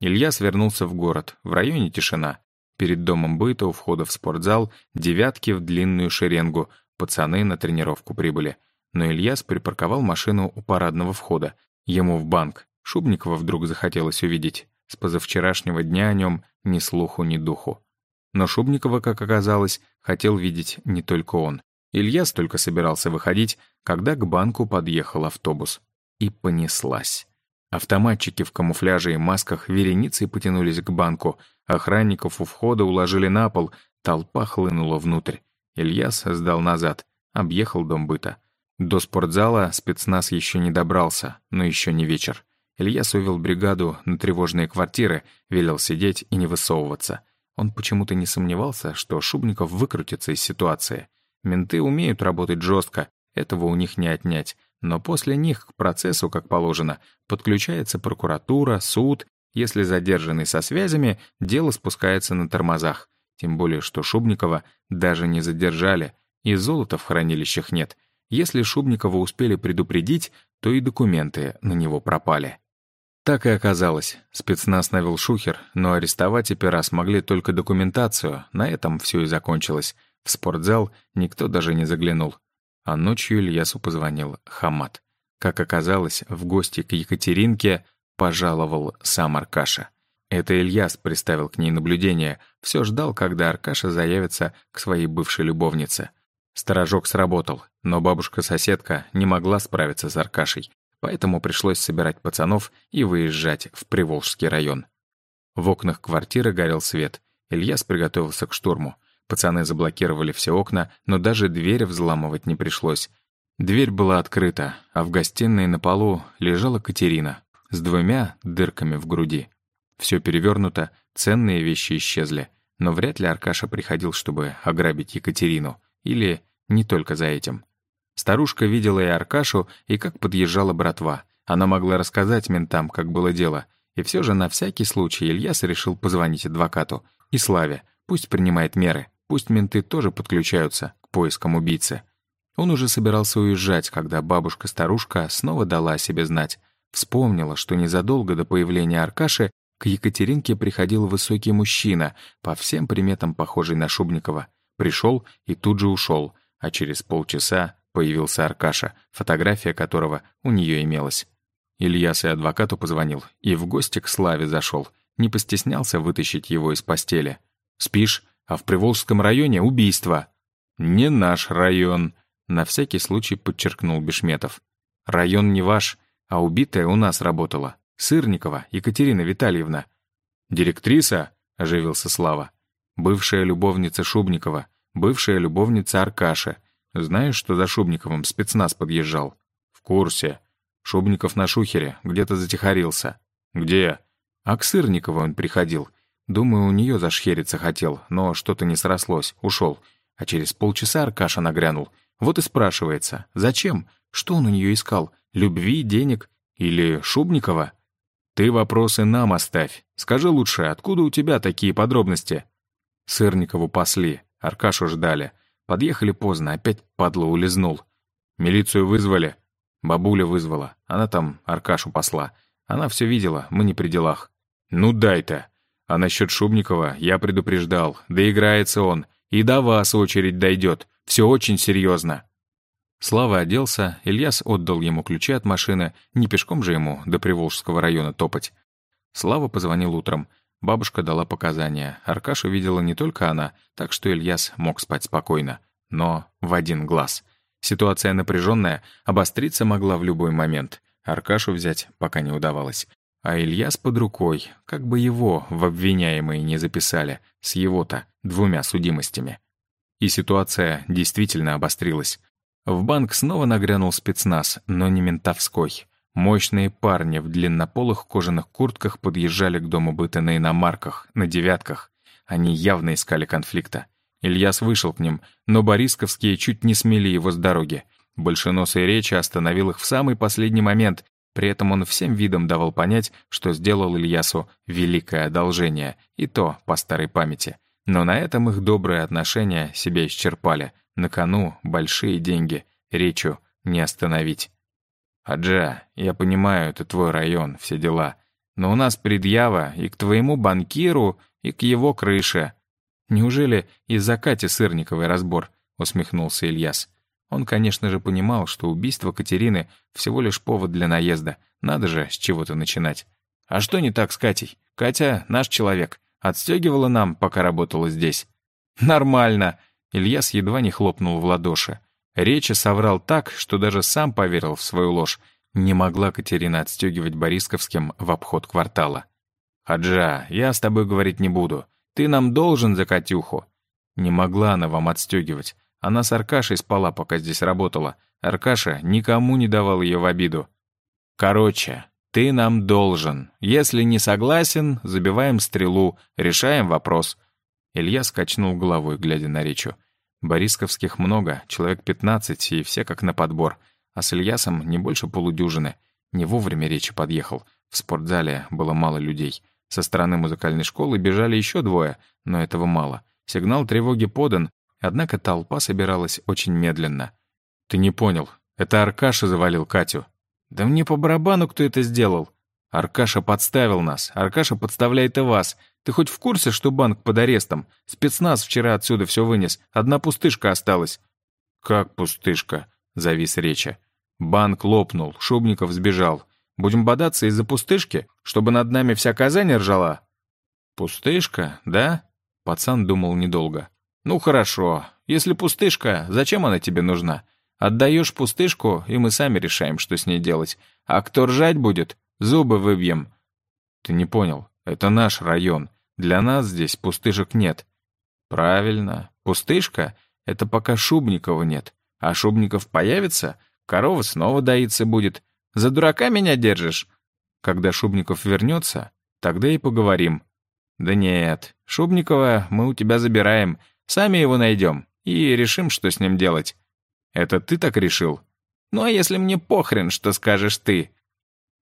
Илья свернулся в город. В районе тишина. Перед домом быта у входа в спортзал девятки в длинную шеренгу. Пацаны на тренировку прибыли. Но Ильяс припарковал машину у парадного входа. Ему в банк. Шубникова вдруг захотелось увидеть. С позавчерашнего дня о нем ни слуху, ни духу. Но Шубникова, как оказалось, хотел видеть не только он. Ильяс только собирался выходить, когда к банку подъехал автобус. И понеслась. Автоматчики в камуфляже и масках вереницей потянулись к банку, охранников у входа уложили на пол, толпа хлынула внутрь. Ильяс сдал назад, объехал дом быта. До спортзала спецназ еще не добрался, но еще не вечер. Ильяс увел бригаду на тревожные квартиры, велел сидеть и не высовываться. Он почему-то не сомневался, что Шубников выкрутится из ситуации. Менты умеют работать жестко, этого у них не отнять. Но после них к процессу, как положено, подключается прокуратура, суд. Если задержанный со связями, дело спускается на тормозах. Тем более, что Шубникова даже не задержали, и золота в хранилищах нет. Если Шубникова успели предупредить, то и документы на него пропали. Так и оказалось. Спецназ навел шухер, но арестовать опера смогли только документацию. На этом все и закончилось. В спортзал никто даже не заглянул. А ночью Ильясу позвонил Хамат. Как оказалось, в гости к Екатеринке пожаловал сам Аркаша. Это Ильяс приставил к ней наблюдение, все ждал, когда Аркаша заявится к своей бывшей любовнице. Сторожок сработал, но бабушка-соседка не могла справиться с Аркашей поэтому пришлось собирать пацанов и выезжать в Приволжский район. В окнах квартиры горел свет. Ильяс приготовился к штурму. Пацаны заблокировали все окна, но даже дверь взламывать не пришлось. Дверь была открыта, а в гостиной на полу лежала Катерина с двумя дырками в груди. Все перевернуто, ценные вещи исчезли. Но вряд ли Аркаша приходил, чтобы ограбить Екатерину. Или не только за этим. Старушка видела и Аркашу, и как подъезжала братва. Она могла рассказать ментам, как было дело. И все же на всякий случай Ильяс решил позвонить адвокату. И Славе. Пусть принимает меры. Пусть менты тоже подключаются к поискам убийцы. Он уже собирался уезжать, когда бабушка-старушка снова дала о себе знать. Вспомнила, что незадолго до появления Аркаши к Екатеринке приходил высокий мужчина, по всем приметам похожий на Шубникова. Пришел и тут же ушел, а через полчаса появился Аркаша, фотография которого у нее имелась. Ильяс и адвокату позвонил, и в гости к Славе зашел. Не постеснялся вытащить его из постели. «Спишь? А в Приволжском районе убийство». «Не наш район», — на всякий случай подчеркнул Бешметов. «Район не ваш, а убитая у нас работала. Сырникова Екатерина Витальевна». «Директриса?» — оживился Слава. «Бывшая любовница Шубникова, бывшая любовница Аркаши. Знаешь, что за Шубниковым спецназ подъезжал?» «В курсе. Шубников на шухере, где-то затихарился. Где? А к Сырникову он приходил. Думаю, у нее зашхериться хотел, но что-то не срослось, ушел. А через полчаса Аркаша нагрянул. Вот и спрашивается, зачем? Что он у нее искал? Любви, денег? Или Шубникова? Ты вопросы нам оставь. Скажи лучше, откуда у тебя такие подробности? Сырникову пасли, Аркашу ждали. Подъехали поздно, опять падла улизнул. Милицию вызвали. Бабуля вызвала. Она там Аркашу посла. Она все видела, мы не при делах. Ну дай-то. А насчет Шубникова я предупреждал. Доиграется он. И до вас очередь дойдет. Все очень серьезно. Слава оделся, Ильяс отдал ему ключи от машины, не пешком же ему до Приволжского района топать. Слава позвонил утром. Бабушка дала показания. Аркашу видела не только она, так что Ильяс мог спать спокойно. Но в один глаз — Ситуация напряженная, обостриться могла в любой момент. Аркашу взять пока не удавалось. А Ильяс под рукой, как бы его в обвиняемые не записали, с его-то двумя судимостями. И ситуация действительно обострилась. В банк снова нагрянул спецназ, но не ментовской. Мощные парни в длиннополых кожаных куртках подъезжали к дому быта на иномарках, на девятках. Они явно искали конфликта. Ильяс вышел к ним, но борисковские чуть не смели его с дороги. Большеносый речи остановил их в самый последний момент, при этом он всем видом давал понять, что сделал Ильясу великое одолжение, и то по старой памяти. Но на этом их добрые отношения себя исчерпали. На кону большие деньги, речью не остановить. «Аджа, я понимаю, это твой район, все дела. Но у нас предъява и к твоему банкиру, и к его крыше. «Неужели из-за Кати Сырниковой разбор?» — усмехнулся Ильяс. Он, конечно же, понимал, что убийство Катерины — всего лишь повод для наезда. Надо же с чего-то начинать. «А что не так с Катей? Катя — наш человек. Отстегивала нам, пока работала здесь». «Нормально!» — Ильяс едва не хлопнул в ладоши. Речи соврал так, что даже сам поверил в свою ложь. Не могла Катерина отстегивать Борисковским в обход квартала. «Хаджа, я с тобой говорить не буду. Ты нам должен за Катюху». Не могла она вам отстегивать. Она с Аркашей спала, пока здесь работала. Аркаша никому не давал ее в обиду. Короче, ты нам должен. Если не согласен, забиваем стрелу, решаем вопрос. Илья скачнул головой, глядя на речу. Борисковских много, человек пятнадцать, и все как на подбор. А с Ильясом не больше полудюжины. Не вовремя речи подъехал. В спортзале было мало людей. Со стороны музыкальной школы бежали еще двое, но этого мало. Сигнал тревоги подан, однако толпа собиралась очень медленно. «Ты не понял. Это Аркаша завалил Катю». «Да мне по барабану, кто это сделал?» «Аркаша подставил нас. Аркаша подставляет и вас. Ты хоть в курсе, что банк под арестом? Спецназ вчера отсюда все вынес. Одна пустышка осталась». «Как пустышка?» — завис речи. «Банк лопнул. Шубников сбежал. Будем бодаться из-за пустышки, чтобы над нами вся Казань ржала?» «Пустышка, да?» Пацан думал недолго. «Ну хорошо. Если пустышка, зачем она тебе нужна? Отдаешь пустышку, и мы сами решаем, что с ней делать. А кто ржать будет, зубы выбьем». «Ты не понял. Это наш район. Для нас здесь пустышек нет». «Правильно. Пустышка — это пока Шубникова нет. А Шубников появится, корова снова доиться будет, за дурака меня держишь? Когда Шубников вернется, тогда и поговорим. Да нет, Шубникова мы у тебя забираем, сами его найдем и решим, что с ним делать. Это ты так решил? Ну а если мне похрен, что скажешь ты?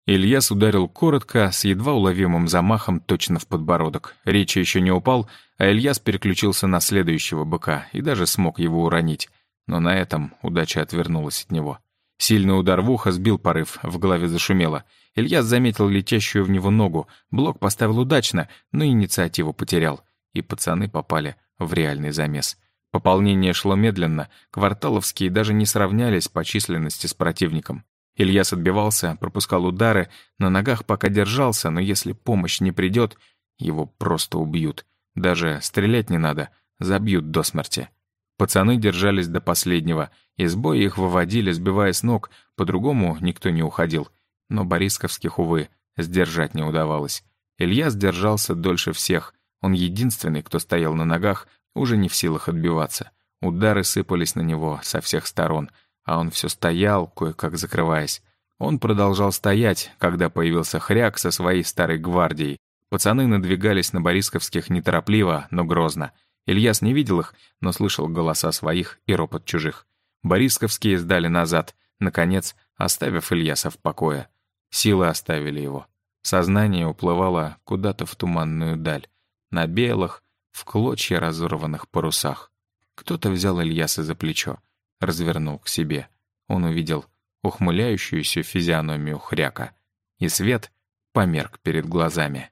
Ильяс ударил коротко, с едва уловимым замахом точно в подбородок. Речи еще не упал, а Ильяс переключился на следующего быка и даже смог его уронить. Но на этом удача отвернулась от него. Сильный удар в ухо сбил порыв, в голове зашумело. Ильяс заметил летящую в него ногу, блок поставил удачно, но инициативу потерял. И пацаны попали в реальный замес. Пополнение шло медленно, кварталовские даже не сравнялись по численности с противником. Ильяс отбивался, пропускал удары, на ногах пока держался, но если помощь не придет, его просто убьют. Даже стрелять не надо, забьют до смерти. Пацаны держались до последнего, из боя их выводили, сбивая с ног, по-другому никто не уходил. Но Борисковских, увы, сдержать не удавалось. Илья сдержался дольше всех. Он единственный, кто стоял на ногах, уже не в силах отбиваться. Удары сыпались на него со всех сторон, а он все стоял, кое-как закрываясь. Он продолжал стоять, когда появился хряк со своей старой гвардией. Пацаны надвигались на Борисковских неторопливо, но грозно. Ильяс не видел их, но слышал голоса своих и ропот чужих. Борисковские сдали назад, наконец, оставив Ильяса в покое. Силы оставили его. Сознание уплывало куда-то в туманную даль. На белых, в клочья разорванных парусах. Кто-то взял Ильяса за плечо, развернул к себе. Он увидел ухмыляющуюся физиономию хряка, и свет померк перед глазами.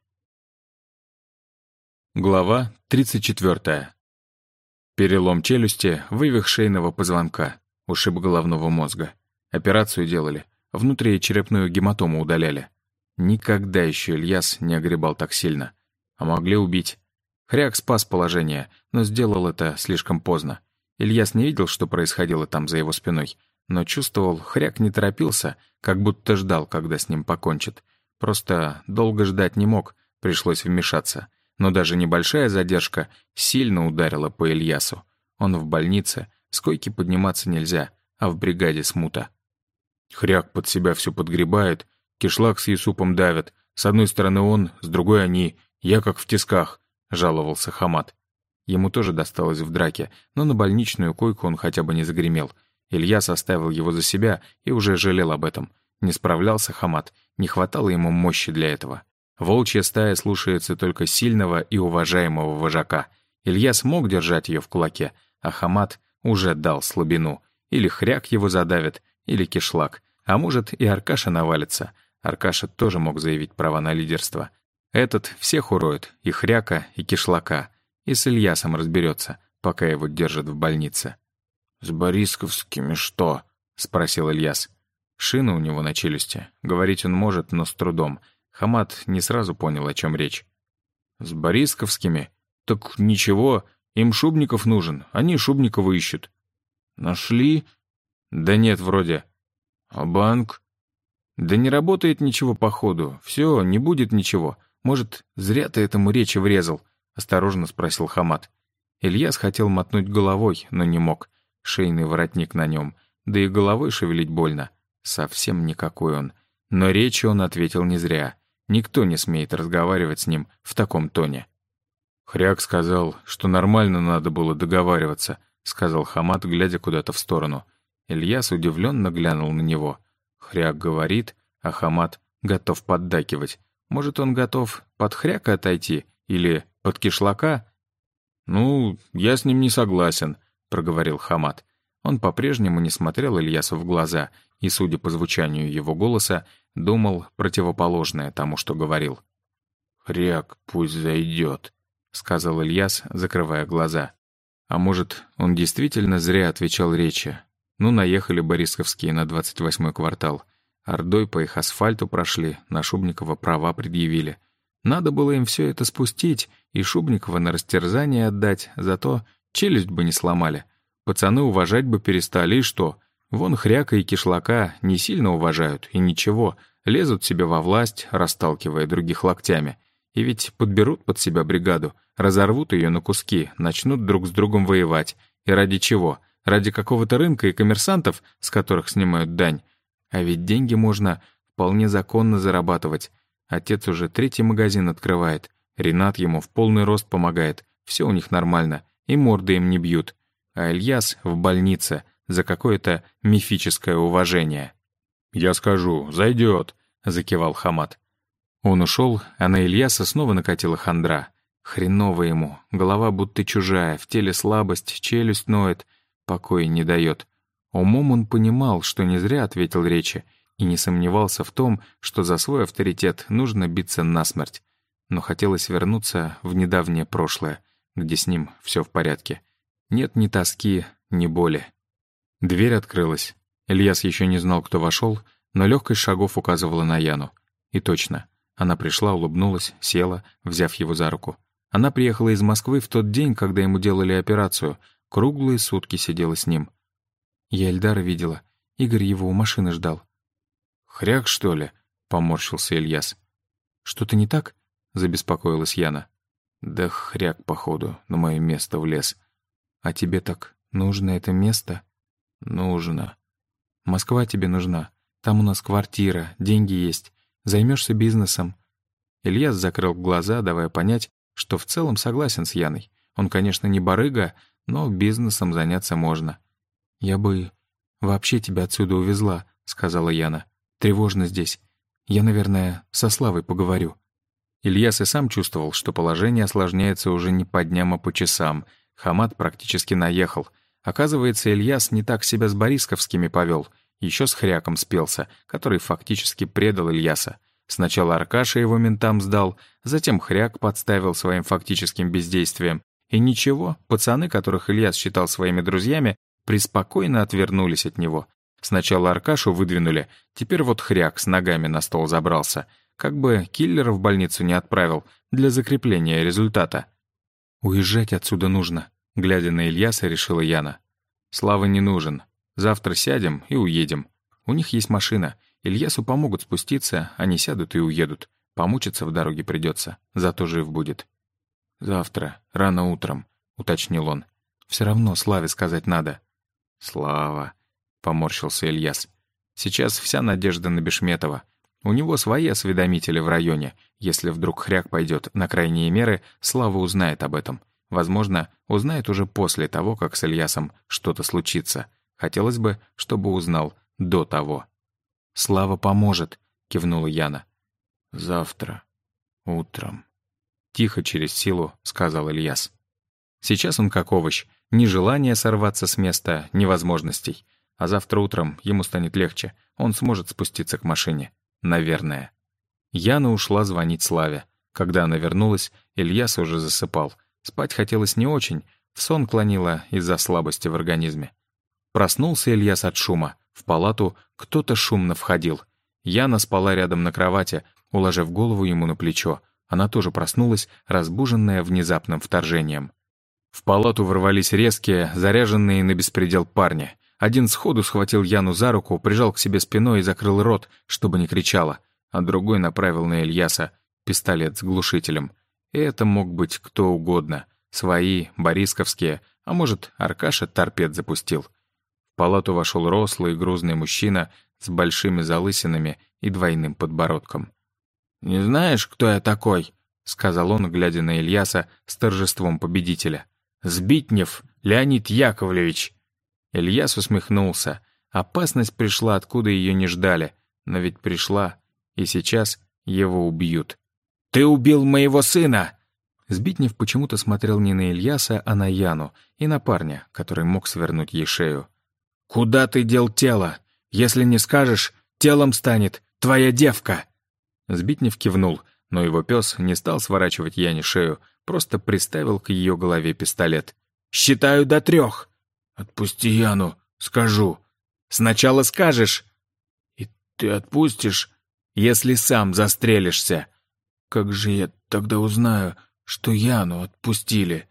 Глава 34. Перелом челюсти, вывих шейного позвонка, ушиб головного мозга. Операцию делали, внутри черепную гематому удаляли. Никогда еще Ильяс не огребал так сильно. А могли убить. Хряк спас положение, но сделал это слишком поздно. Ильяс не видел, что происходило там за его спиной, но чувствовал, Хряк не торопился, как будто ждал, когда с ним покончит. Просто долго ждать не мог, пришлось вмешаться — но даже небольшая задержка сильно ударила по Ильясу. Он в больнице, с койки подниматься нельзя, а в бригаде смута. Хряк под себя все подгребает, кишлак с Юсупом давят. С одной стороны он, с другой они, я как в тисках, жаловался Хамат. Ему тоже досталось в драке, но на больничную койку он хотя бы не загремел. Илья составил его за себя и уже жалел об этом. Не справлялся Хамат, не хватало ему мощи для этого. Волчья стая слушается только сильного и уважаемого вожака. Илья смог держать ее в кулаке, а Хамат уже дал слабину. Или хряк его задавит, или кишлак. А может, и Аркаша навалится. Аркаша тоже мог заявить права на лидерство. Этот всех уроет, и хряка, и кишлака. И с Ильясом разберется, пока его держат в больнице. «С Борисковскими что?» — спросил Ильяс. Шина у него на челюсти. Говорить он может, но с трудом. Хамат не сразу понял, о чем речь. «С Борисковскими? Так ничего, им Шубников нужен, они Шубникова ищут». «Нашли?» «Да нет, вроде». «А банк?» «Да не работает ничего походу. Все, не будет ничего. Может, зря ты этому речи врезал?» — осторожно спросил Хамат. Ильяс хотел мотнуть головой, но не мог. Шейный воротник на нем. Да и головой шевелить больно. Совсем никакой он. Но речи он ответил не зря. Никто не смеет разговаривать с ним в таком тоне. «Хряк сказал, что нормально надо было договариваться», — сказал Хамат, глядя куда-то в сторону. Ильяс удивленно глянул на него. Хряк говорит, а Хамат готов поддакивать. Может, он готов под хряка отойти или под кишлака? «Ну, я с ним не согласен», — проговорил Хамат. Он по-прежнему не смотрел Ильясу в глаза и, судя по звучанию его голоса, Думал противоположное тому, что говорил. «Хряк пусть зайдет», — сказал Ильяс, закрывая глаза. А может, он действительно зря отвечал речи. Ну, наехали Борисковские на 28-й квартал. Ордой по их асфальту прошли, на Шубникова права предъявили. Надо было им все это спустить и Шубникова на растерзание отдать, зато челюсть бы не сломали. Пацаны уважать бы перестали, и что? Вон хряка и кишлака не сильно уважают, и ничего, лезут себе во власть, расталкивая других локтями. И ведь подберут под себя бригаду, разорвут ее на куски, начнут друг с другом воевать. И ради чего? Ради какого-то рынка и коммерсантов, с которых снимают дань. А ведь деньги можно вполне законно зарабатывать. Отец уже третий магазин открывает. Ренат ему в полный рост помогает. Все у них нормально, и морды им не бьют. А Ильяс в больнице — за какое-то мифическое уважение. «Я скажу, зайдет», — закивал Хамат. Он ушел, а на Ильяса снова накатила хандра. Хреново ему, голова будто чужая, в теле слабость, челюсть ноет, покоя не дает. Умом он понимал, что не зря ответил речи, и не сомневался в том, что за свой авторитет нужно биться насмерть. Но хотелось вернуться в недавнее прошлое, где с ним все в порядке. Нет ни тоски, ни боли. Дверь открылась. Ильяс еще не знал, кто вошел, но легкость шагов указывала на Яну. И точно. Она пришла, улыбнулась, села, взяв его за руку. Она приехала из Москвы в тот день, когда ему делали операцию. Круглые сутки сидела с ним. Я Эльдара видела. Игорь его у машины ждал. «Хряк, что ли?» — поморщился Ильяс. «Что-то не так?» — забеспокоилась Яна. «Да хряк, походу, на мое место влез. А тебе так нужно это место?» «Нужно». «Москва тебе нужна. Там у нас квартира, деньги есть. Займешься бизнесом». Ильяс закрыл глаза, давая понять, что в целом согласен с Яной. Он, конечно, не барыга, но бизнесом заняться можно. «Я бы вообще тебя отсюда увезла», — сказала Яна. «Тревожно здесь. Я, наверное, со Славой поговорю». Ильяс и сам чувствовал, что положение осложняется уже не по дням, а по часам. Хамат практически наехал. Оказывается, Ильяс не так себя с Борисковскими повел. Еще с Хряком спелся, который фактически предал Ильяса. Сначала Аркаша его ментам сдал, затем Хряк подставил своим фактическим бездействием. И ничего, пацаны, которых Ильяс считал своими друзьями, преспокойно отвернулись от него. Сначала Аркашу выдвинули, теперь вот Хряк с ногами на стол забрался. Как бы киллера в больницу не отправил для закрепления результата. «Уезжать отсюда нужно», — глядя на Ильяса, решила Яна. «Слава не нужен. Завтра сядем и уедем. У них есть машина. Ильясу помогут спуститься, они сядут и уедут. Помучиться в дороге придется, зато жив будет. «Завтра, рано утром», — уточнил он. «Все равно Славе сказать надо». «Слава», — поморщился Ильяс. «Сейчас вся надежда на Бешметова. У него свои осведомители в районе. Если вдруг хряк пойдет на крайние меры, Слава узнает об этом. Возможно, узнает уже после того, как с Ильясом что-то случится. Хотелось бы, чтобы узнал до того». «Слава поможет», — кивнула Яна. «Завтра. Утром». Тихо, через силу, сказал Ильяс. Сейчас он как овощ. Ни желания сорваться с места, ни возможностей. А завтра утром ему станет легче. Он сможет спуститься к машине. Наверное. Яна ушла звонить Славе. Когда она вернулась, Ильяс уже засыпал. Спать хотелось не очень, в сон клонило из-за слабости в организме. Проснулся Ильяс от шума. В палату кто-то шумно входил. Яна спала рядом на кровати, уложив голову ему на плечо. Она тоже проснулась, разбуженная внезапным вторжением. В палату ворвались резкие, заряженные на беспредел парни. Один сходу схватил Яну за руку, прижал к себе спиной и закрыл рот, чтобы не кричала, а другой направил на Ильяса пистолет с глушителем. И это мог быть кто угодно. Свои, борисковские, а может, Аркаша торпед запустил. В палату вошел рослый, грузный мужчина с большими залысинами и двойным подбородком. «Не знаешь, кто я такой?» — сказал он, глядя на Ильяса с торжеством победителя. «Сбитнев Леонид Яковлевич!» Ильяс усмехнулся. Опасность пришла, откуда ее не ждали. Но ведь пришла, и сейчас его убьют. «Ты убил моего сына!» Сбитнев почему-то смотрел не на Ильяса, а на Яну и на парня, который мог свернуть ей шею. «Куда ты дел тело? Если не скажешь, телом станет твоя девка!» Сбитнев кивнул, но его пес не стал сворачивать Яне шею, просто приставил к ее голове пистолет. «Считаю до трех!» «Отпусти Яну, скажу!» «Сначала скажешь!» «И ты отпустишь, если сам застрелишься!» «Как же я тогда узнаю, что Яну отпустили?»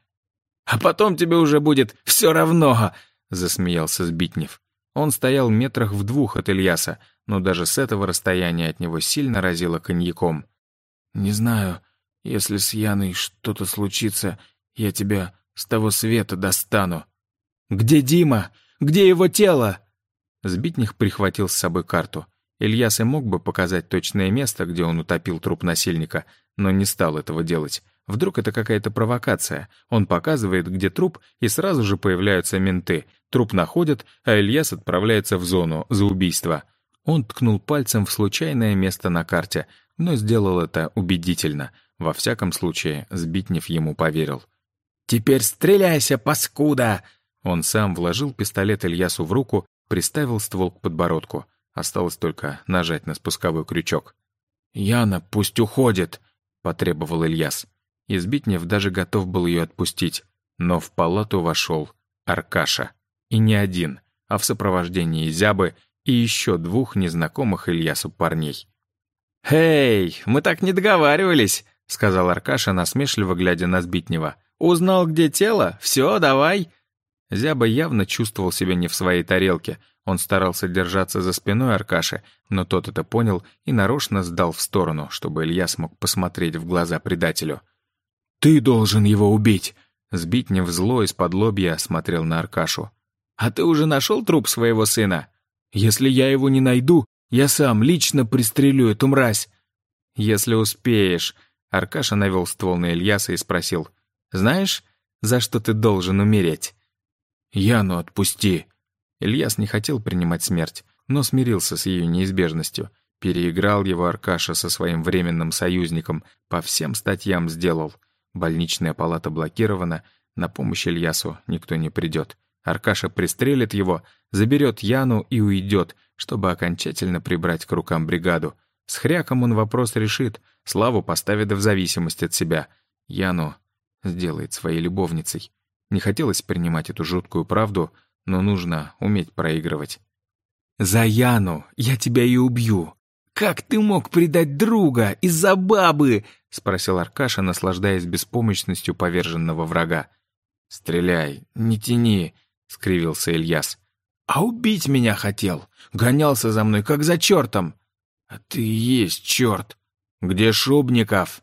«А потом тебе уже будет все равно!» — засмеялся Сбитнев. Он стоял метрах в двух от Ильяса, но даже с этого расстояния от него сильно разило коньяком. «Не знаю, если с Яной что-то случится, я тебя с того света достану». «Где Дима? Где его тело?» Сбитних прихватил с собой карту. Ильяс и мог бы показать точное место, где он утопил труп насильника, но не стал этого делать. Вдруг это какая-то провокация. Он показывает, где труп, и сразу же появляются менты. Труп находят, а Ильяс отправляется в зону за убийство. Он ткнул пальцем в случайное место на карте, но сделал это убедительно. Во всяком случае, Сбитнев ему поверил. «Теперь стреляйся, паскуда!» Он сам вложил пистолет Ильясу в руку, приставил ствол к подбородку. Осталось только нажать на спусковой крючок. «Яна, пусть уходит!» — потребовал Ильяс. Избитнев даже готов был ее отпустить. Но в палату вошел Аркаша. И не один, а в сопровождении Зябы и еще двух незнакомых Ильясу парней. «Эй, мы так не договаривались!» — сказал Аркаша, насмешливо глядя на Сбитнева. «Узнал, где тело? Все, давай!» Зяба явно чувствовал себя не в своей тарелке. Он старался держаться за спиной Аркаши, но тот это понял и нарочно сдал в сторону, чтобы Илья смог посмотреть в глаза предателю. «Ты должен его убить!» Сбитнев зло из-под лобья смотрел на Аркашу. «А ты уже нашел труп своего сына?» «Если я его не найду, я сам лично пристрелю эту мразь». «Если успеешь», — Аркаша навел ствол на Ильяса и спросил. «Знаешь, за что ты должен умереть?» «Яну отпусти». Ильяс не хотел принимать смерть, но смирился с ее неизбежностью. Переиграл его Аркаша со своим временным союзником, по всем статьям сделал. Больничная палата блокирована, на помощь Ильясу никто не придет. Аркаша пристрелит его, заберет Яну и уйдет, чтобы окончательно прибрать к рукам бригаду. С хряком он вопрос решит, Славу поставит в зависимость от себя. Яну сделает своей любовницей. Не хотелось принимать эту жуткую правду, но нужно уметь проигрывать. «За Яну я тебя и убью. Как ты мог предать друга из-за бабы?» — спросил Аркаша, наслаждаясь беспомощностью поверженного врага. «Стреляй, не тяни», — скривился Ильяс. «А убить меня хотел. Гонялся за мной, как за чертом». «А ты и есть черт. Где Шубников?»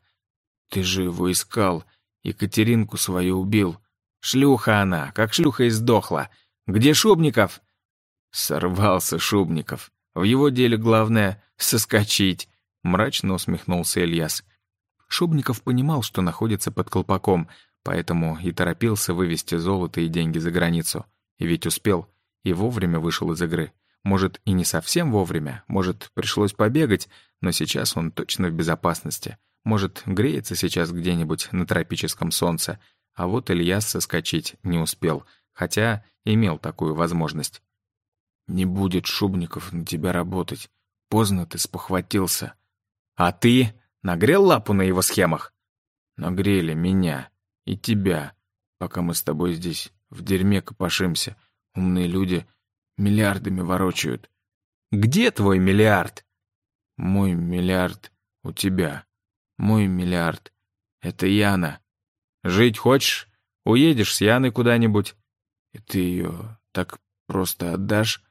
«Ты же его искал. Екатеринку свою убил. Шлюха она, как шлюха и сдохла. Где Шубников?» Сорвался Шубников. В его деле главное — соскочить. Мрачно усмехнулся Ильяс. Шубников понимал, что находится под колпаком, поэтому и торопился вывести золото и деньги за границу. И ведь успел, и вовремя вышел из игры. Может, и не совсем вовремя, может, пришлось побегать, но сейчас он точно в безопасности. Может, греется сейчас где-нибудь на тропическом солнце, а вот Ильяс соскочить не успел, хотя имел такую возможность. «Не будет Шубников на тебя работать. Поздно ты спохватился». «А ты нагрел лапу на его схемах?» «Нагрели меня и тебя, пока мы с тобой здесь в дерьме копошимся. Умные люди миллиардами ворочают». «Где твой миллиард?» «Мой миллиард у тебя. Мой миллиард — это Яна. Жить хочешь? Уедешь с Яной куда-нибудь. И ты ее так просто отдашь?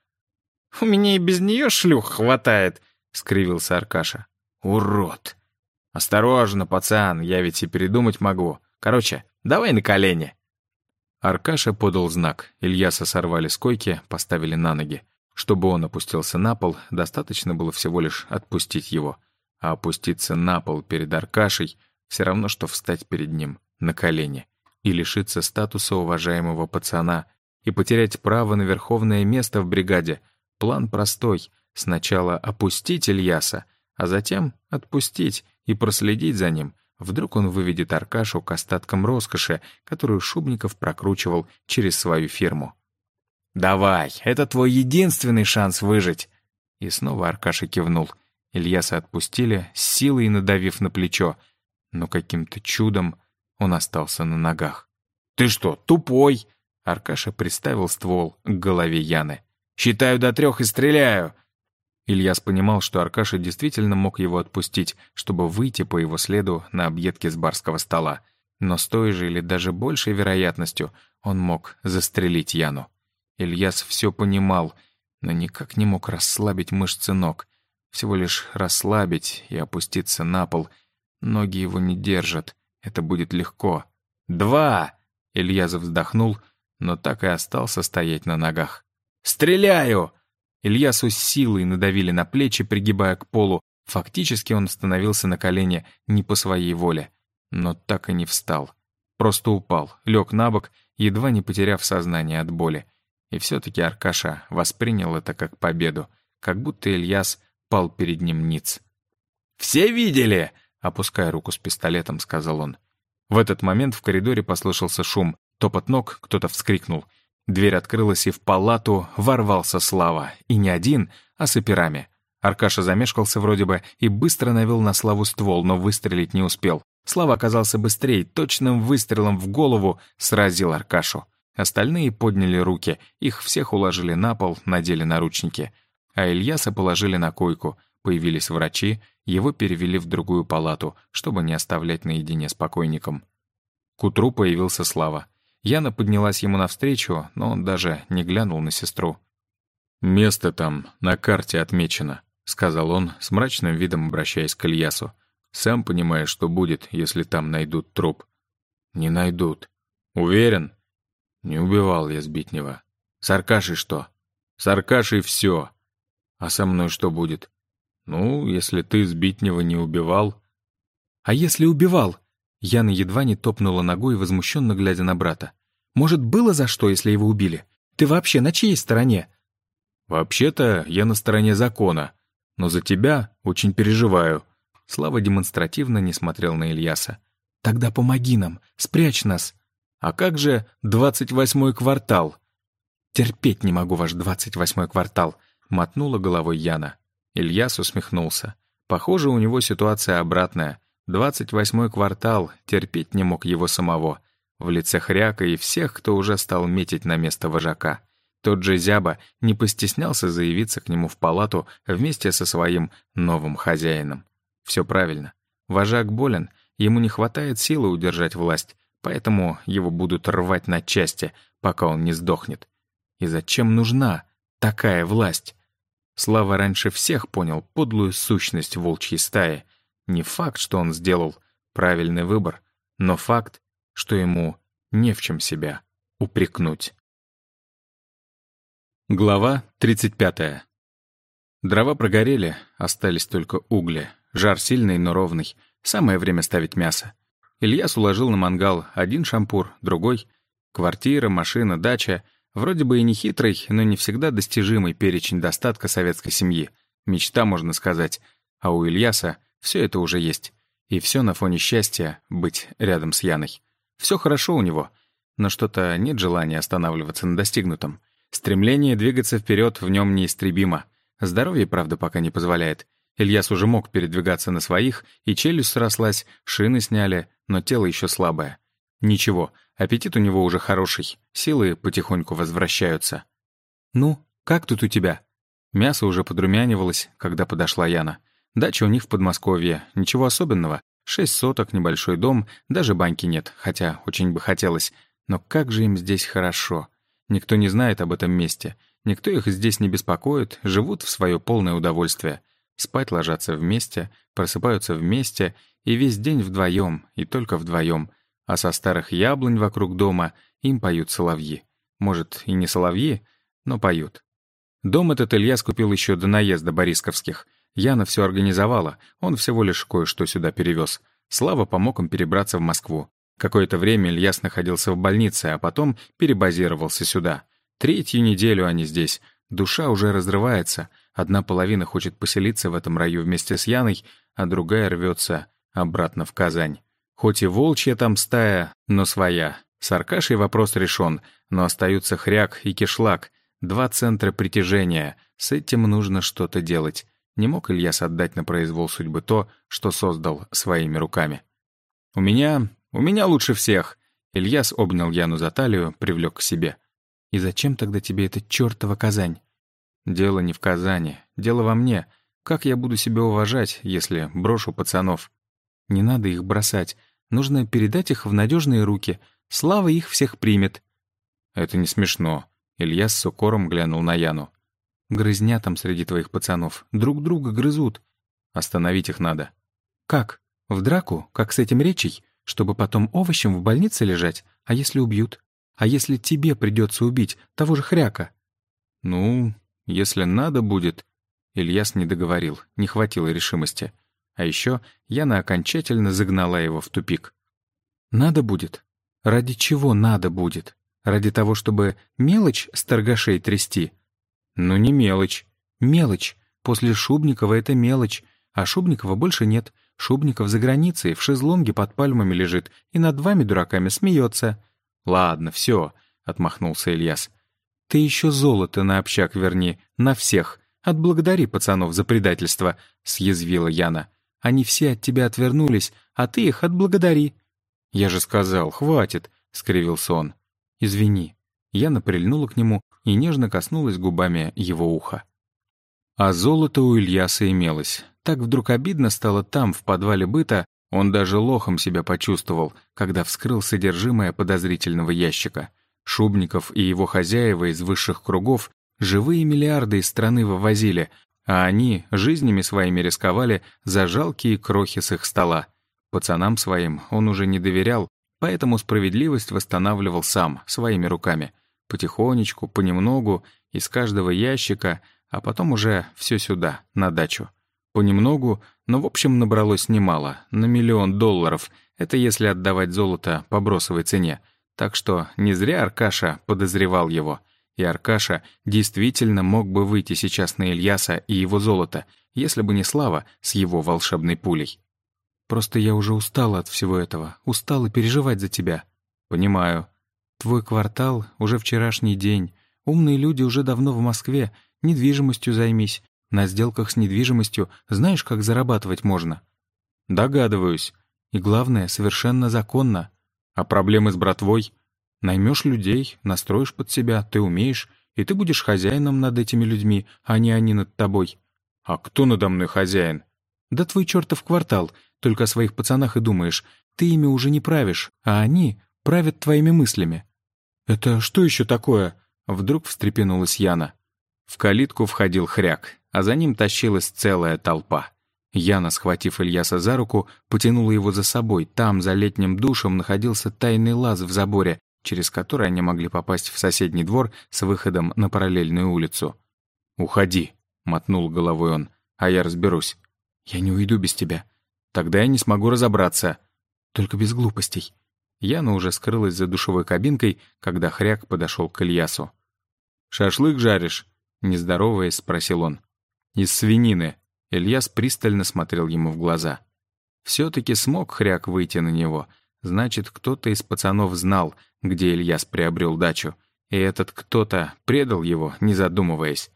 У меня и без нее шлюх хватает, скривился Аркаша. Урод! Осторожно, пацан, я ведь и передумать могу. Короче, давай на колени. Аркаша подал знак. Ильяса сорвали с койки, поставили на ноги. Чтобы он опустился на пол, достаточно было всего лишь отпустить его. А опуститься на пол перед Аркашей — все равно, что встать перед ним на колени и лишиться статуса уважаемого пацана и потерять право на верховное место в бригаде. План простой — сначала опустить Ильяса, а затем отпустить и проследить за ним. Вдруг он выведет Аркашу к остаткам роскоши, которую Шубников прокручивал через свою фирму. «Давай, это твой единственный шанс выжить!» И снова Аркаша кивнул. Ильяса отпустили, силой надавив на плечо, но каким-то чудом он остался на ногах. «Ты что, тупой?» Аркаша приставил ствол к голове Яны. «Считаю до трех и стреляю!» Ильяс понимал, что Аркаша действительно мог его отпустить, чтобы выйти по его следу на объедке с барского стола. Но с той же или даже большей вероятностью он мог застрелить Яну. Ильяс все понимал, но никак не мог расслабить мышцы ног. Всего лишь расслабить и опуститься на пол. Ноги его не держат. Это будет легко. «Два!» — Ильязов вздохнул, но так и остался стоять на ногах. «Стреляю!» Ильясу с силой надавили на плечи, пригибая к полу. Фактически он становился на колени не по своей воле. Но так и не встал. Просто упал, лег на бок, едва не потеряв сознание от боли. И все-таки Аркаша воспринял это как победу. как будто Ильяс пал перед ним ниц. «Все видели?» — опуская руку с пистолетом, сказал он. В этот момент в коридоре послышался шум, топот ног, кто-то вскрикнул. Дверь открылась, и в палату ворвался Слава. И не один, а с операми. Аркаша замешкался вроде бы и быстро навел на Славу ствол, но выстрелить не успел. Слава оказался быстрее, точным выстрелом в голову сразил Аркашу. Остальные подняли руки, их всех уложили на пол, надели наручники. А Ильяса положили на койку. Появились врачи, его перевели в другую палату, чтобы не оставлять наедине с покойником. К утру появился Слава. Яна поднялась ему навстречу, но он даже не глянул на сестру. «Место там на карте отмечено», — сказал он, с мрачным видом обращаясь к Ильясу. «Сам понимаешь, что будет, если там найдут труп». «Не найдут». «Уверен?» «Не убивал я Сбитнева». «С Аркашей что?» «С Аркашей все». «А со мной что будет?» «Ну, если ты Сбитнева не убивал...» «А если убивал?» Яна едва не топнула ногой, возмущенно глядя на брата. «Может, было за что, если его убили? Ты вообще на чьей стороне?» «Вообще-то я на стороне закона, но за тебя очень переживаю». Слава демонстративно не смотрел на Ильяса. «Тогда помоги нам, спрячь нас». «А как же двадцать восьмой квартал?» «Терпеть не могу ваш двадцать восьмой квартал», — мотнула головой Яна. Ильяс усмехнулся. Похоже, у него ситуация обратная. Двадцать восьмой квартал терпеть не мог его самого. В лице Хряка и всех, кто уже стал метить на место вожака. Тот же Зяба не постеснялся заявиться к нему в палату вместе со своим новым хозяином. Все правильно. Вожак болен, ему не хватает силы удержать власть, поэтому его будут рвать на части, пока он не сдохнет. И зачем нужна такая власть? Слава раньше всех понял подлую сущность волчьей стаи — не факт, что он сделал правильный выбор, но факт, что ему не в чем себя упрекнуть. Глава 35. Дрова прогорели, остались только угли. Жар сильный, но ровный. Самое время ставить мясо. Ильяс уложил на мангал один шампур, другой. Квартира, машина, дача. Вроде бы и не хитрый, но не всегда достижимый перечень достатка советской семьи. Мечта, можно сказать. А у Ильяса все это уже есть. И все на фоне счастья быть рядом с Яной. Все хорошо у него, но что-то нет желания останавливаться на достигнутом. Стремление двигаться вперед в нем неистребимо. Здоровье, правда, пока не позволяет. Ильяс уже мог передвигаться на своих, и челюсть срослась, шины сняли, но тело еще слабое. Ничего, аппетит у него уже хороший, силы потихоньку возвращаются. «Ну, как тут у тебя?» Мясо уже подрумянивалось, когда подошла Яна. Дача у них в Подмосковье, ничего особенного. Шесть соток, небольшой дом, даже баньки нет, хотя очень бы хотелось. Но как же им здесь хорошо. Никто не знает об этом месте. Никто их здесь не беспокоит, живут в свое полное удовольствие. Спать ложатся вместе, просыпаются вместе, и весь день вдвоем, и только вдвоем. А со старых яблонь вокруг дома им поют соловьи. Может, и не соловьи, но поют. Дом этот Илья скупил еще до наезда Борисковских — Яна все организовала, он всего лишь кое-что сюда перевез. Слава помог им перебраться в Москву. Какое-то время Ильяс находился в больнице, а потом перебазировался сюда. Третью неделю они здесь. Душа уже разрывается. Одна половина хочет поселиться в этом раю вместе с Яной, а другая рвется обратно в Казань. Хоть и волчья там стая, но своя. С Аркашей вопрос решен, но остаются хряк и кишлак. Два центра притяжения. С этим нужно что-то делать. Не мог Ильяс отдать на произвол судьбы то, что создал своими руками. «У меня... у меня лучше всех!» Ильяс обнял Яну за талию, привлек к себе. «И зачем тогда тебе эта чертова Казань?» «Дело не в Казани, дело во мне. Как я буду себя уважать, если брошу пацанов?» «Не надо их бросать. Нужно передать их в надежные руки. Слава их всех примет». «Это не смешно». Ильяс с укором глянул на Яну. Грызня там среди твоих пацанов. Друг друга грызут. Остановить их надо. Как? В драку? Как с этим речей? Чтобы потом овощем в больнице лежать? А если убьют? А если тебе придется убить того же хряка? Ну, если надо будет... Ильяс не договорил, не хватило решимости. А еще Яна окончательно загнала его в тупик. «Надо будет? Ради чего надо будет? Ради того, чтобы мелочь с торгашей трясти? «Ну не мелочь». Мелочь. После Шубникова это мелочь. А Шубникова больше нет. Шубников за границей, в шезлонге под пальмами лежит и над вами, дураками, смеется. «Ладно, все», — отмахнулся Ильяс. «Ты еще золото на общак верни, на всех. Отблагодари пацанов за предательство», — съязвила Яна. «Они все от тебя отвернулись, а ты их отблагодари». «Я же сказал, хватит», — скривился он. «Извини». Яна прильнула к нему и нежно коснулась губами его уха. А золото у Ильяса имелось. Так вдруг обидно стало там, в подвале быта, он даже лохом себя почувствовал, когда вскрыл содержимое подозрительного ящика. Шубников и его хозяева из высших кругов живые миллиарды из страны вывозили, а они жизнями своими рисковали за жалкие крохи с их стола. Пацанам своим он уже не доверял, поэтому справедливость восстанавливал сам, своими руками. Потихонечку, понемногу, из каждого ящика, а потом уже все сюда, на дачу. Понемногу, но в общем набралось немало, на миллион долларов. Это если отдавать золото по бросовой цене. Так что не зря Аркаша подозревал его. И Аркаша действительно мог бы выйти сейчас на Ильяса и его золото, если бы не Слава с его волшебной пулей. «Просто я уже устала от всего этого, устала переживать за тебя». «Понимаю. Твой квартал — уже вчерашний день. Умные люди уже давно в Москве. Недвижимостью займись. На сделках с недвижимостью знаешь, как зарабатывать можно?» «Догадываюсь. И главное, совершенно законно. А проблемы с братвой? Наймешь людей, настроишь под себя, ты умеешь, и ты будешь хозяином над этими людьми, а не они над тобой». «А кто надо мной хозяин?» «Да твой чертов квартал. Только о своих пацанах и думаешь. Ты ими уже не правишь, а они правят твоими мыслями». «Это что еще такое?» Вдруг встрепенулась Яна. В калитку входил хряк а за ним тащилась целая толпа. Яна, схватив Ильяса за руку, потянула его за собой. Там, за летним душем, находился тайный лаз в заборе, через который они могли попасть в соседний двор с выходом на параллельную улицу. «Уходи», — мотнул головой он, — «а я разберусь». «Я не уйду без тебя». «Тогда я не смогу разобраться». «Только без глупостей». Яна уже скрылась за душевой кабинкой, когда хряк подошел к Ильясу. «Шашлык жаришь?» — не здороваясь, спросил он. «Из свинины». Ильяс пристально смотрел ему в глаза. Все-таки смог хряк выйти на него. Значит, кто-то из пацанов знал, где Ильяс приобрел дачу. И этот кто-то предал его, не задумываясь.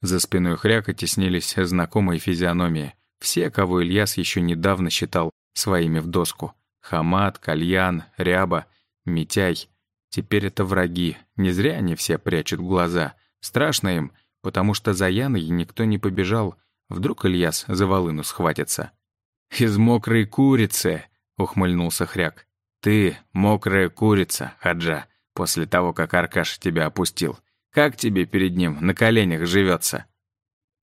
За спиной хряка теснились знакомые физиономии. Все, кого Ильяс еще недавно считал своими в доску. Хамат, Кальян, Ряба, Митяй. Теперь это враги. Не зря они все прячут глаза. Страшно им — потому что за Яной никто не побежал. Вдруг Ильяс за волыну схватится. «Из мокрой курицы!» — ухмыльнулся Хряк. «Ты мокрая курица, Хаджа, после того, как Аркаш тебя опустил. Как тебе перед ним на коленях живется?»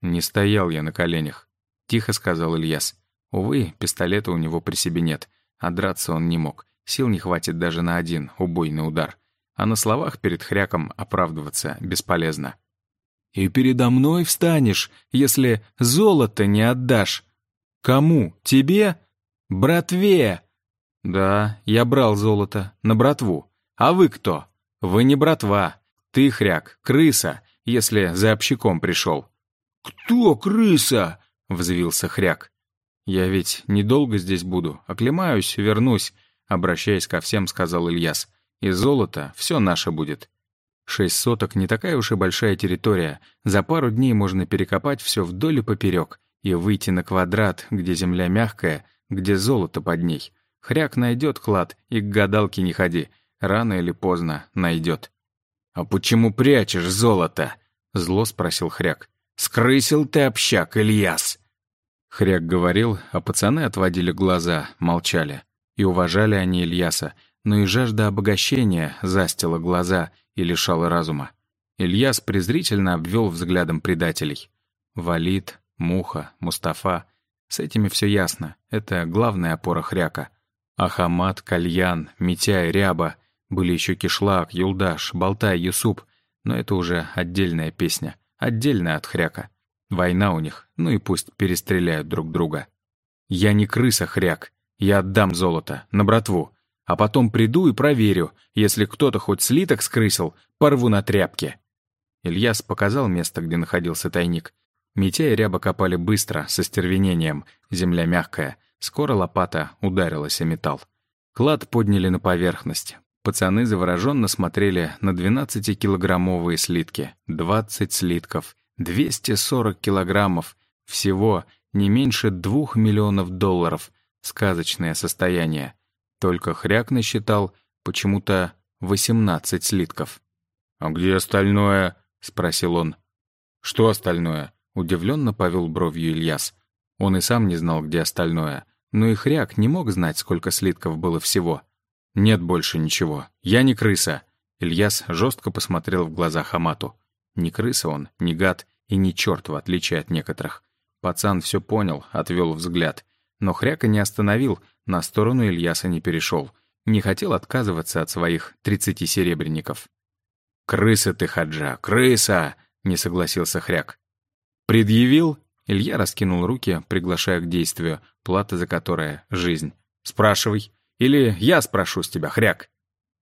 «Не стоял я на коленях», — тихо сказал Ильяс. Увы, пистолета у него при себе нет, а драться он не мог. Сил не хватит даже на один убойный удар. А на словах перед хряком оправдываться бесполезно. И передо мной встанешь, если золото не отдашь. Кому? Тебе? Братве. Да, я брал золото, на братву. А вы кто? Вы не братва. Ты, хряк, крыса, если за общаком пришел. «Кто крыса?» — взвился хряк. «Я ведь недолго здесь буду. Оклемаюсь, вернусь», — обращаясь ко всем, сказал Ильяс. «И золото все наше будет. Шесть соток — не такая уж и большая территория. За пару дней можно перекопать все вдоль и поперек и выйти на квадрат, где земля мягкая, где золото под ней. Хряк найдет клад, и к гадалке не ходи. Рано или поздно найдет. «А почему прячешь золото?» — зло спросил Хряк. «Скрысил ты общак, Ильяс!» Хряк говорил, а пацаны отводили глаза, молчали. И уважали они Ильяса, но и жажда обогащения застила глаза — и лишала разума. Ильяс презрительно обвел взглядом предателей. Валид, Муха, Мустафа. С этими все ясно. Это главная опора хряка. Ахамад, Кальян, Митяй, Ряба. Были еще Кишлак, Юлдаш, Болтай, Юсуп. Но это уже отдельная песня. Отдельная от хряка. Война у них, ну и пусть перестреляют друг друга. Я не крыса, хряк. Я отдам золото, на братву. А потом приду и проверю. Если кто-то хоть слиток скрысил, порву на тряпке». Ильяс показал место, где находился тайник. Митя и Ряба копали быстро, со стервенением, земля мягкая. Скоро лопата ударилась о металл. Клад подняли на поверхность. Пацаны завороженно смотрели на 12-килограммовые слитки. 20 слитков. 240 килограммов. Всего не меньше двух миллионов долларов. Сказочное состояние. Только хряк насчитал почему-то 18 слитков. «А где остальное?» — спросил он. «Что остальное?» — удивленно повел бровью Ильяс. Он и сам не знал, где остальное. Но и хряк не мог знать, сколько слитков было всего. «Нет больше ничего. Я не крыса». Ильяс жестко посмотрел в глаза Хамату. Не крыса он, не гад и не черт, в отличие от некоторых. Пацан все понял, отвел взгляд. Но хряка не остановил, на сторону Ильяса не перешел. Не хотел отказываться от своих тридцати серебряников. «Крыса ты, Хаджа, крыса!» — не согласился хряк. «Предъявил?» — Илья раскинул руки, приглашая к действию, плата за которое — жизнь. «Спрашивай. Или я спрошу с тебя, хряк».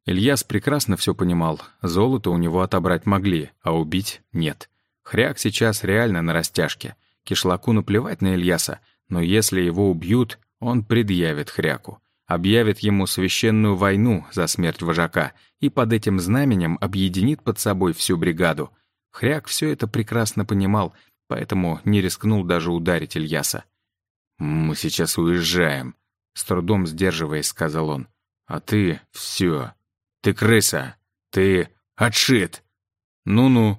Ильяс прекрасно все понимал. Золото у него отобрать могли, а убить — нет. Хряк сейчас реально на растяжке. Кишлаку наплевать на Ильяса, но если его убьют, он предъявит хряку объявит ему священную войну за смерть вожака и под этим знаменем объединит под собой всю бригаду. Хряк все это прекрасно понимал, поэтому не рискнул даже ударить Ильяса. «Мы сейчас уезжаем», — с трудом сдерживаясь, сказал он. «А ты — все. Ты крыса. Ты отшит». «Ну-ну».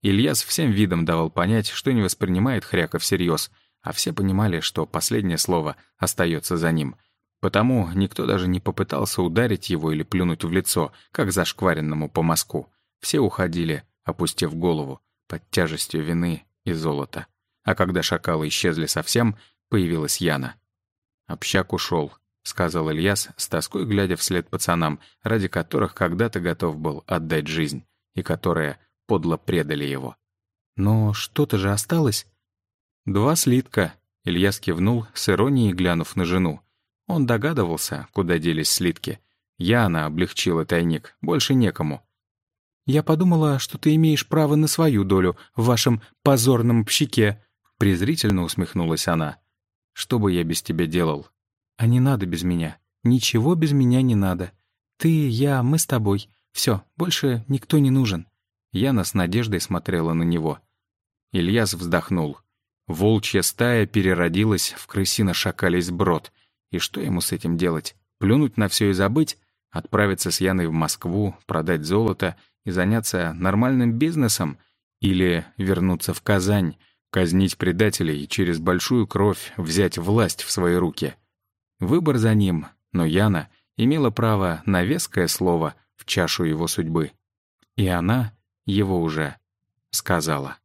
Ильяс всем видом давал понять, что не воспринимает Хряка всерьез, а все понимали, что последнее слово остается за ним — Потому никто даже не попытался ударить его или плюнуть в лицо, как зашкваренному по мазку. Все уходили, опустив голову, под тяжестью вины и золота. А когда шакалы исчезли совсем, появилась Яна. «Общак ушел», — сказал Ильяс, с тоской глядя вслед пацанам, ради которых когда-то готов был отдать жизнь, и которые подло предали его. «Но что-то же осталось?» «Два слитка», — Ильяс кивнул, с иронией глянув на жену. Он догадывался, куда делись слитки. Яна облегчила тайник, больше некому. «Я подумала, что ты имеешь право на свою долю в вашем позорном пщике», презрительно усмехнулась она. «Что бы я без тебя делал?» «А не надо без меня. Ничего без меня не надо. Ты, я, мы с тобой. Все, больше никто не нужен». Яна с надеждой смотрела на него. Ильяс вздохнул. Волчья стая переродилась в крысино-шакалий сброд — и что ему с этим делать? Плюнуть на все и забыть? Отправиться с Яной в Москву, продать золото и заняться нормальным бизнесом? Или вернуться в Казань, казнить предателей и через большую кровь взять власть в свои руки? Выбор за ним, но Яна имела право на веское слово в чашу его судьбы. И она его уже сказала.